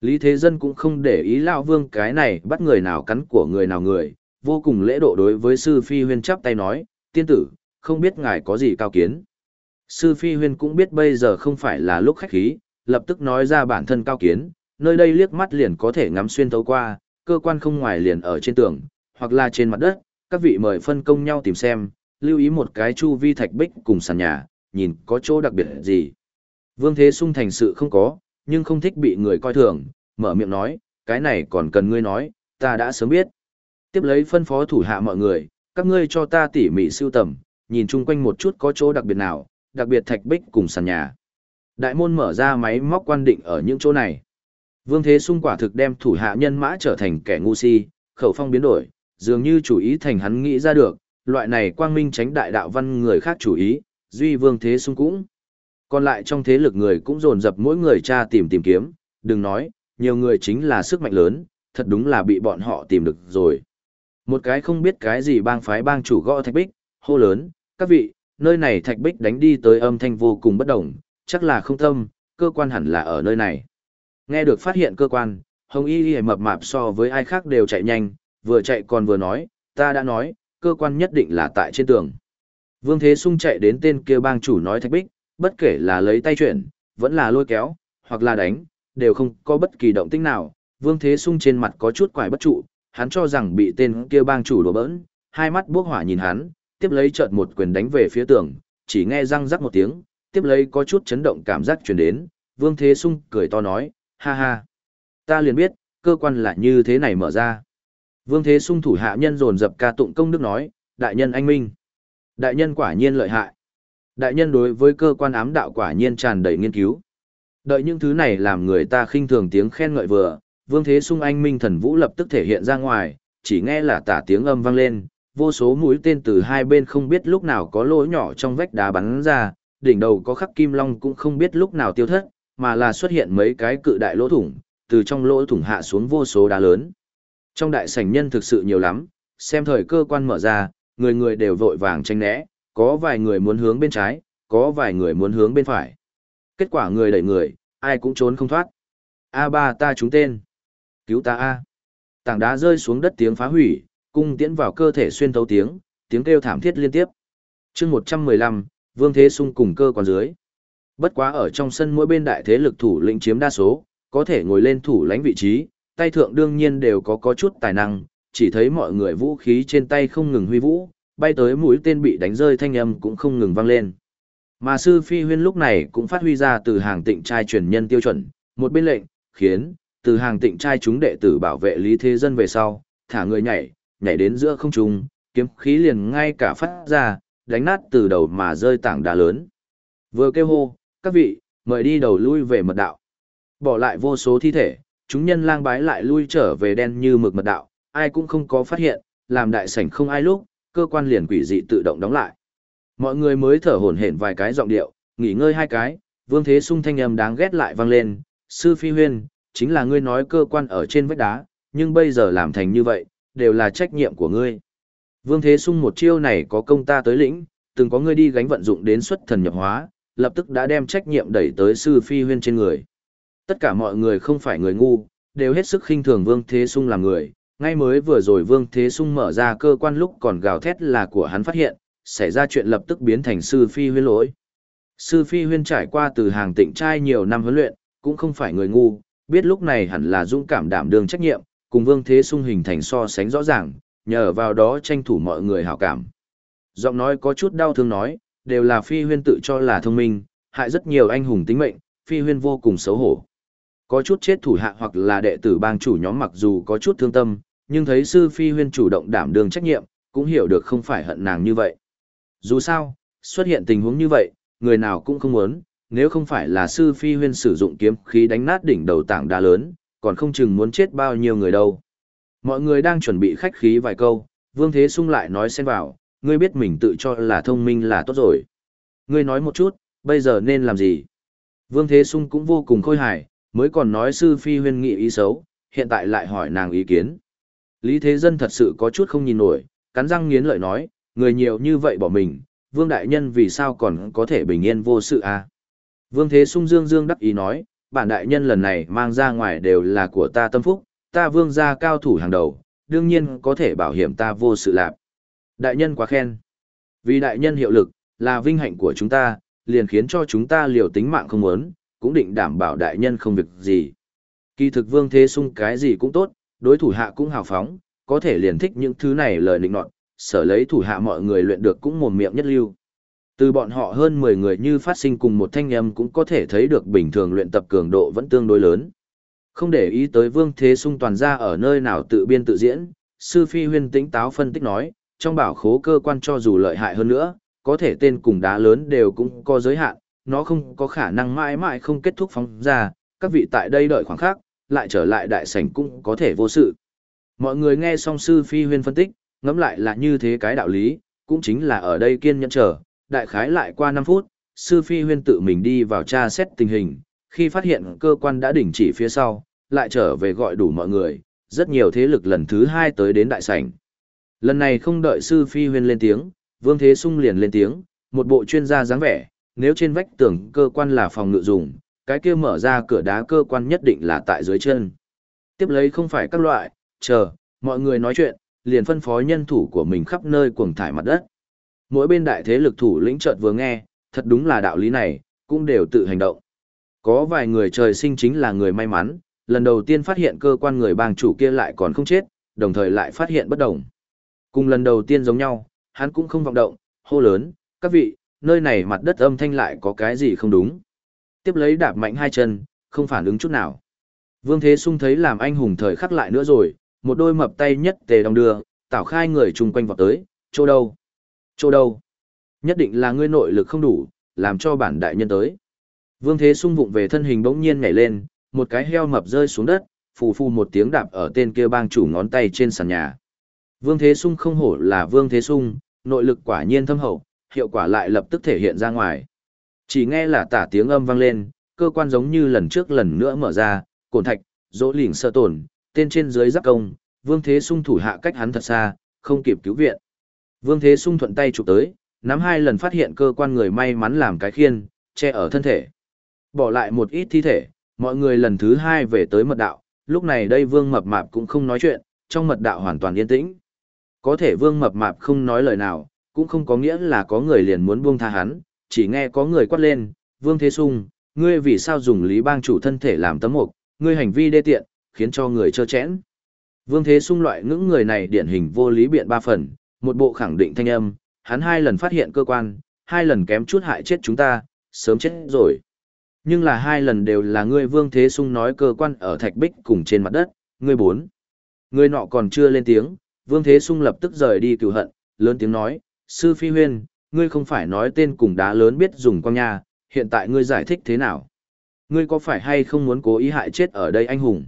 Lý thế dân cũng không để ý lão vương cái này bắt người nào cắn của người nào người, vô cùng lễ độ đối với sư phi huyên chắp tay nói, tiên tử, không biết ngài có gì cao kiến. Sư phi huyên cũng biết bây giờ không phải là lúc khách khí, lập tức nói ra bản thân cao kiến, nơi đây liếc mắt liền có thể ngắm xuyên thấu qua, cơ quan không ngoài liền ở trên tường, hoặc là trên mặt đất, các vị mời phân công nhau tìm xem, lưu ý một cái chu vi thạch bích cùng sàn nhà, nhìn có chỗ đặc biệt gì. Vương Thế Sung thành sự không có, nhưng không thích bị người coi thường, mở miệng nói, cái này còn cần ngươi nói, ta đã sớm biết. Tiếp lấy phân phó thủ hạ mọi người, các ngươi cho ta tỉ mỉ siêu tầm, nhìn chung quanh một chút có chỗ đặc biệt nào, đặc biệt thạch bích cùng sàn nhà. Đại môn mở ra máy móc quan định ở những chỗ này. Vương Thế Sung quả thực đem thủ hạ nhân mã trở thành kẻ ngu si, khẩu phong biến đổi, dường như chủ ý thành hắn nghĩ ra được, loại này quang minh tránh đại đạo văn người khác chủ ý, duy Vương Thế Sung cũng. Còn lại trong thế lực người cũng dồn dập mỗi người tra tìm tìm kiếm, đừng nói, nhiều người chính là sức mạnh lớn, thật đúng là bị bọn họ tìm được rồi. Một cái không biết cái gì bang phái bang chủ gõ thạch bích, hô lớn, các vị, nơi này thạch bích đánh đi tới âm thanh vô cùng bất động, chắc là không tâm, cơ quan hẳn là ở nơi này. Nghe được phát hiện cơ quan, Hồng Y Y mập mạp so với ai khác đều chạy nhanh, vừa chạy còn vừa nói, ta đã nói, cơ quan nhất định là tại trên tường. Vương Thế Sung chạy đến tên kia bang chủ nói thạch bích, bất kể là lấy tay chuyển, vẫn là lôi kéo, hoặc là đánh, đều không có bất kỳ động tĩnh nào. Vương Thế Sung trên mặt có chút quải bất trụ, hắn cho rằng bị tên kia bang chủ đùa bỡn, hai mắt bốc hỏa nhìn hắn, tiếp lấy chợt một quyền đánh về phía tường, chỉ nghe răng rắc một tiếng, tiếp lấy có chút chấn động cảm giác truyền đến, Vương Thế Sung cười to nói, ha ha. Ta liền biết, cơ quan là như thế này mở ra. Vương Thế Sung thủ hạ nhân dồn dập ca tụng công đức nói, đại nhân anh minh. Đại nhân quả nhiên lợi hại. Đại nhân đối với cơ quan ám đạo quả nhiên tràn đầy nghiên cứu. Đợi những thứ này làm người ta khinh thường tiếng khen ngợi vừa, Vương Thế Sung anh minh thần vũ lập tức thể hiện ra ngoài, chỉ nghe là tả tiếng âm vang lên, vô số mũi tên từ hai bên không biết lúc nào có lỗ nhỏ trong vách đá bắn ra, đỉnh đầu có khắc kim long cũng không biết lúc nào tiêu thất, mà là xuất hiện mấy cái cự đại lỗ thủng, từ trong lỗ thủng hạ xuống vô số đá lớn. Trong đại sảnh nhân thực sự nhiều lắm, xem thời cơ quan mở ra, người người đều vội vàng tranh né, có vài người muốn hướng bên trái, có vài người muốn hướng bên phải. Kết quả người đẩy người, ai cũng trốn không thoát. A ba ta trúng tên. Cứu ta A. Tảng đá rơi xuống đất tiếng phá hủy, cung tiễn vào cơ thể xuyên thấu tiếng, tiếng kêu thảm thiết liên tiếp. chương 115, Vương Thế Sung cùng cơ quan dưới. Bất quá ở trong sân mỗi bên đại thế lực thủ lĩnh chiếm đa số, có thể ngồi lên thủ lãnh vị trí, tay thượng đương nhiên đều có có chút tài năng, chỉ thấy mọi người vũ khí trên tay không ngừng huy vũ, bay tới mũi tên bị đánh rơi thanh âm cũng không ngừng vang lên. Mà sư phi huyên lúc này cũng phát huy ra từ hàng tịnh trai truyền nhân tiêu chuẩn, một bên lệnh, khiến, từ hàng tịnh trai chúng đệ tử bảo vệ lý thế dân về sau, thả người nhảy, nhảy đến giữa không trung, kiếm khí liền ngay cả phát ra, đánh nát từ đầu mà rơi tảng đá lớn. Vừa kêu hô, các vị, mời đi đầu lui về mật đạo. Bỏ lại vô số thi thể, chúng nhân lang bái lại lui trở về đen như mực mật đạo, ai cũng không có phát hiện, làm đại sảnh không ai lúc, cơ quan liền quỷ dị tự động đóng lại. Mọi người mới thở hổn hển vài cái giọng điệu, nghỉ ngơi hai cái, vương thế sung thanh âm đáng ghét lại vang lên, sư phi huyên, chính là ngươi nói cơ quan ở trên vách đá, nhưng bây giờ làm thành như vậy, đều là trách nhiệm của ngươi. Vương Thế Sung một chiêu này có công ta tới lĩnh, từng có ngươi đi gánh vận dụng đến xuất thần nhập hóa, lập tức đã đem trách nhiệm đẩy tới sư phi huyên trên người. Tất cả mọi người không phải người ngu, đều hết sức khinh thường Vương Thế Sung làm người, ngay mới vừa rồi Vương Thế Sung mở ra cơ quan lúc còn gào thét là của hắn phát hiện, xảy ra chuyện lập tức biến thành sư phi huyên lỗi. Sư phi huyên trải qua từ hàng tịnh trai nhiều năm huấn luyện, cũng không phải người ngu, biết lúc này hẳn là dũng cảm đảm đương trách nhiệm, cùng Vương Thế Sung hình thành so sánh rõ ràng, nhờ vào đó tranh thủ mọi người hảo cảm. Giọng nói có chút đau thương nói, đều là phi huyên tự cho là thông minh, hại rất nhiều anh hùng tính mệnh, phi huyên vô cùng xấu hổ. Có chút chết thủ hạ hoặc là đệ tử bang chủ nhóm mặc dù có chút thương tâm, nhưng thấy sư phi huyên chủ động đảm đương trách nhiệm, cũng hiểu được không phải hận nàng như vậy. Dù sao, xuất hiện tình huống như vậy, người nào cũng không muốn, nếu không phải là sư phi huyên sử dụng kiếm khí đánh nát đỉnh đầu tảng đá lớn, còn không chừng muốn chết bao nhiêu người đâu. Mọi người đang chuẩn bị khách khí vài câu, Vương Thế Sung lại nói xen vào, ngươi biết mình tự cho là thông minh là tốt rồi. Ngươi nói một chút, bây giờ nên làm gì? Vương Thế Sung cũng vô cùng khôi hài, mới còn nói sư phi huyên nghị ý xấu, hiện tại lại hỏi nàng ý kiến. Lý Thế Dân thật sự có chút không nhìn nổi, cắn răng nghiến lợi nói, người nhiều như vậy bỏ mình, Vương Đại Nhân vì sao còn có thể bình yên vô sự à? Vương Thế Sung Dương Dương đắc ý nói, bản Đại Nhân lần này mang ra ngoài đều là của ta tâm phúc, ta vương gia cao thủ hàng đầu, đương nhiên có thể bảo hiểm ta vô sự lạc. Đại nhân quá khen. Vì đại nhân hiệu lực, là vinh hạnh của chúng ta, liền khiến cho chúng ta liều tính mạng không muốn, cũng định đảm bảo đại nhân không việc gì. Kỳ thực vương thế sung cái gì cũng tốt, đối thủ hạ cũng hào phóng, có thể liền thích những thứ này lời định nọt, sở lấy thủ hạ mọi người luyện được cũng mồm miệng nhất lưu. Từ bọn họ hơn 10 người như phát sinh cùng một thanh âm cũng có thể thấy được bình thường luyện tập cường độ vẫn tương đối lớn. Không để ý tới Vương Thế Sung toàn ra ở nơi nào tự biên tự diễn, Sư Phi Huyên tĩnh táo phân tích nói, trong bảo khố cơ quan cho dù lợi hại hơn nữa, có thể tên cùng đá lớn đều cũng có giới hạn, nó không có khả năng mãi mãi không kết thúc phóng ra, các vị tại đây đợi khoảng khắc, lại trở lại đại sảnh cũng có thể vô sự. Mọi người nghe xong Sư Phi Huyên phân tích, ngẫm lại là như thế cái đạo lý, cũng chính là ở đây kiên nhẫn chờ, đại khái lại qua 5 phút, Sư Phi Huyên tự mình đi vào tra xét tình hình, khi phát hiện cơ quan đã đình chỉ phía sau, lại trở về gọi đủ mọi người, rất nhiều thế lực lần thứ hai tới đến đại sảnh. Lần này không đợi sư phi huyên lên tiếng, Vương Thế Sung liền lên tiếng, một bộ chuyên gia dáng vẻ, nếu trên vách tường cơ quan là phòng ngự dùng, cái kia mở ra cửa đá cơ quan nhất định là tại dưới chân. Tiếp lấy không phải các loại, chờ, mọi người nói chuyện, liền phân phó nhân thủ của mình khắp nơi cuồng thải mặt đất. Mỗi bên đại thế lực thủ lĩnh chợt vừa nghe, thật đúng là đạo lý này, cũng đều tự hành động. Có vài người trời sinh chính là người may mắn, lần đầu tiên phát hiện cơ quan người bang chủ kia lại còn không chết, đồng thời lại phát hiện bất đồng. Cùng lần đầu tiên giống nhau, hắn cũng không vọng động, hô lớn, các vị, nơi này mặt đất âm thanh lại có cái gì không đúng. Tiếp lấy đạp mạnh hai chân, không phản ứng chút nào. Vương Thế Sung thấy làm anh hùng thời khắc lại nữa rồi, một đôi mập tay nhất tề đồng đưa, tảo khai người chung quanh vào tới, chỗ đâu? Chỗ đâu? Nhất định là ngươi nội lực không đủ, làm cho bản đại nhân tới. Vương Thế Sung vụng về thân hình bỗng nhiên nhảy lên, một cái heo mập rơi xuống đất, phù phù một tiếng đạp ở tên kia bang chủ ngón tay trên sàn nhà. Vương Thế Sung không hổ là Vương Thế Sung, nội lực quả nhiên thâm hậu, hiệu quả lại lập tức thể hiện ra ngoài. Chỉ nghe là tả tiếng âm vang lên, cơ quan giống như lần trước lần nữa mở ra, cồn thạch, dỗ lỉnh sơ tổn, tên trên dưới giáp công, Vương Thế Sung thủ hạ cách hắn thật xa, không kịp cứu viện. Vương Thế Sung thuận tay chụp tới, nắm hai lần phát hiện cơ quan người may mắn làm cái khiên, che ở thân thể. Bỏ lại một ít thi thể, mọi người lần thứ hai về tới mật đạo, lúc này đây Vương Mập Mạp cũng không nói chuyện, trong mật đạo hoàn toàn yên tĩnh. Có thể Vương Mập Mạp không nói lời nào, cũng không có nghĩa là có người liền muốn buông tha hắn, chỉ nghe có người quát lên, Vương Thế Sung, ngươi vì sao dùng Lý Bang chủ thân thể làm tấm mục, ngươi hành vi đê tiện, khiến cho người chơ chẽn. Vương Thế Sung loại những người này điển hình vô lý biện ba phần, một bộ khẳng định thanh âm, hắn hai lần phát hiện cơ quan, hai lần kém chút hại chết chúng ta, sớm chết rồi. Nhưng là hai lần đều là ngươi Vương Thế Sung nói cơ quan ở thạch bích cùng trên mặt đất, ngươi bốn. Ngươi nọ còn chưa lên tiếng, Vương Thế Sung lập tức rời đi cửu hận, lớn tiếng nói, Sư Phi Huyên, ngươi không phải nói tên cùng đá lớn biết dùng quang nha, hiện tại ngươi giải thích thế nào? Ngươi có phải hay không muốn cố ý hại chết ở đây anh hùng?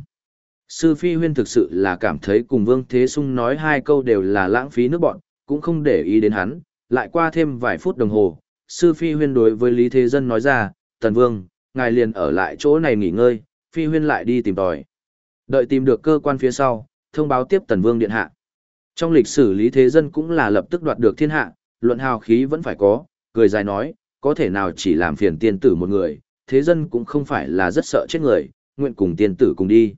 Sư Phi Huyên thực sự là cảm thấy cùng Vương Thế Sung nói hai câu đều là lãng phí nước bọn, cũng không để ý đến hắn, lại qua thêm vài phút đồng hồ. Sư Phi Huyên đối với Lý Thế Dân nói ra, Tần Vương, ngài liền ở lại chỗ này nghỉ ngơi, Phi Huyên lại đi tìm tòi. Đợi tìm được cơ quan phía sau, thông báo tiếp Tần Vương Điện Hạ. Trong lịch sử Lý Thế Dân cũng là lập tức đoạt được thiên hạ, luận hào khí vẫn phải có, cười dài nói, có thể nào chỉ làm phiền tiên tử một người, Thế Dân cũng không phải là rất sợ chết người, nguyện cùng tiên tử cùng đi.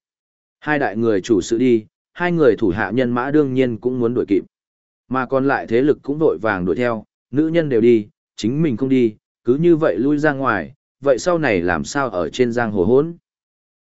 Hai đại người chủ sự đi, hai người thủ hạ nhân mã đương nhiên cũng muốn đuổi kịp. Mà còn lại thế lực cũng vội vàng đuổi theo, nữ nhân đều đi, chính mình không đi, cứ như vậy lui ra ngoài, vậy sau này làm sao ở trên giang hồ hốn.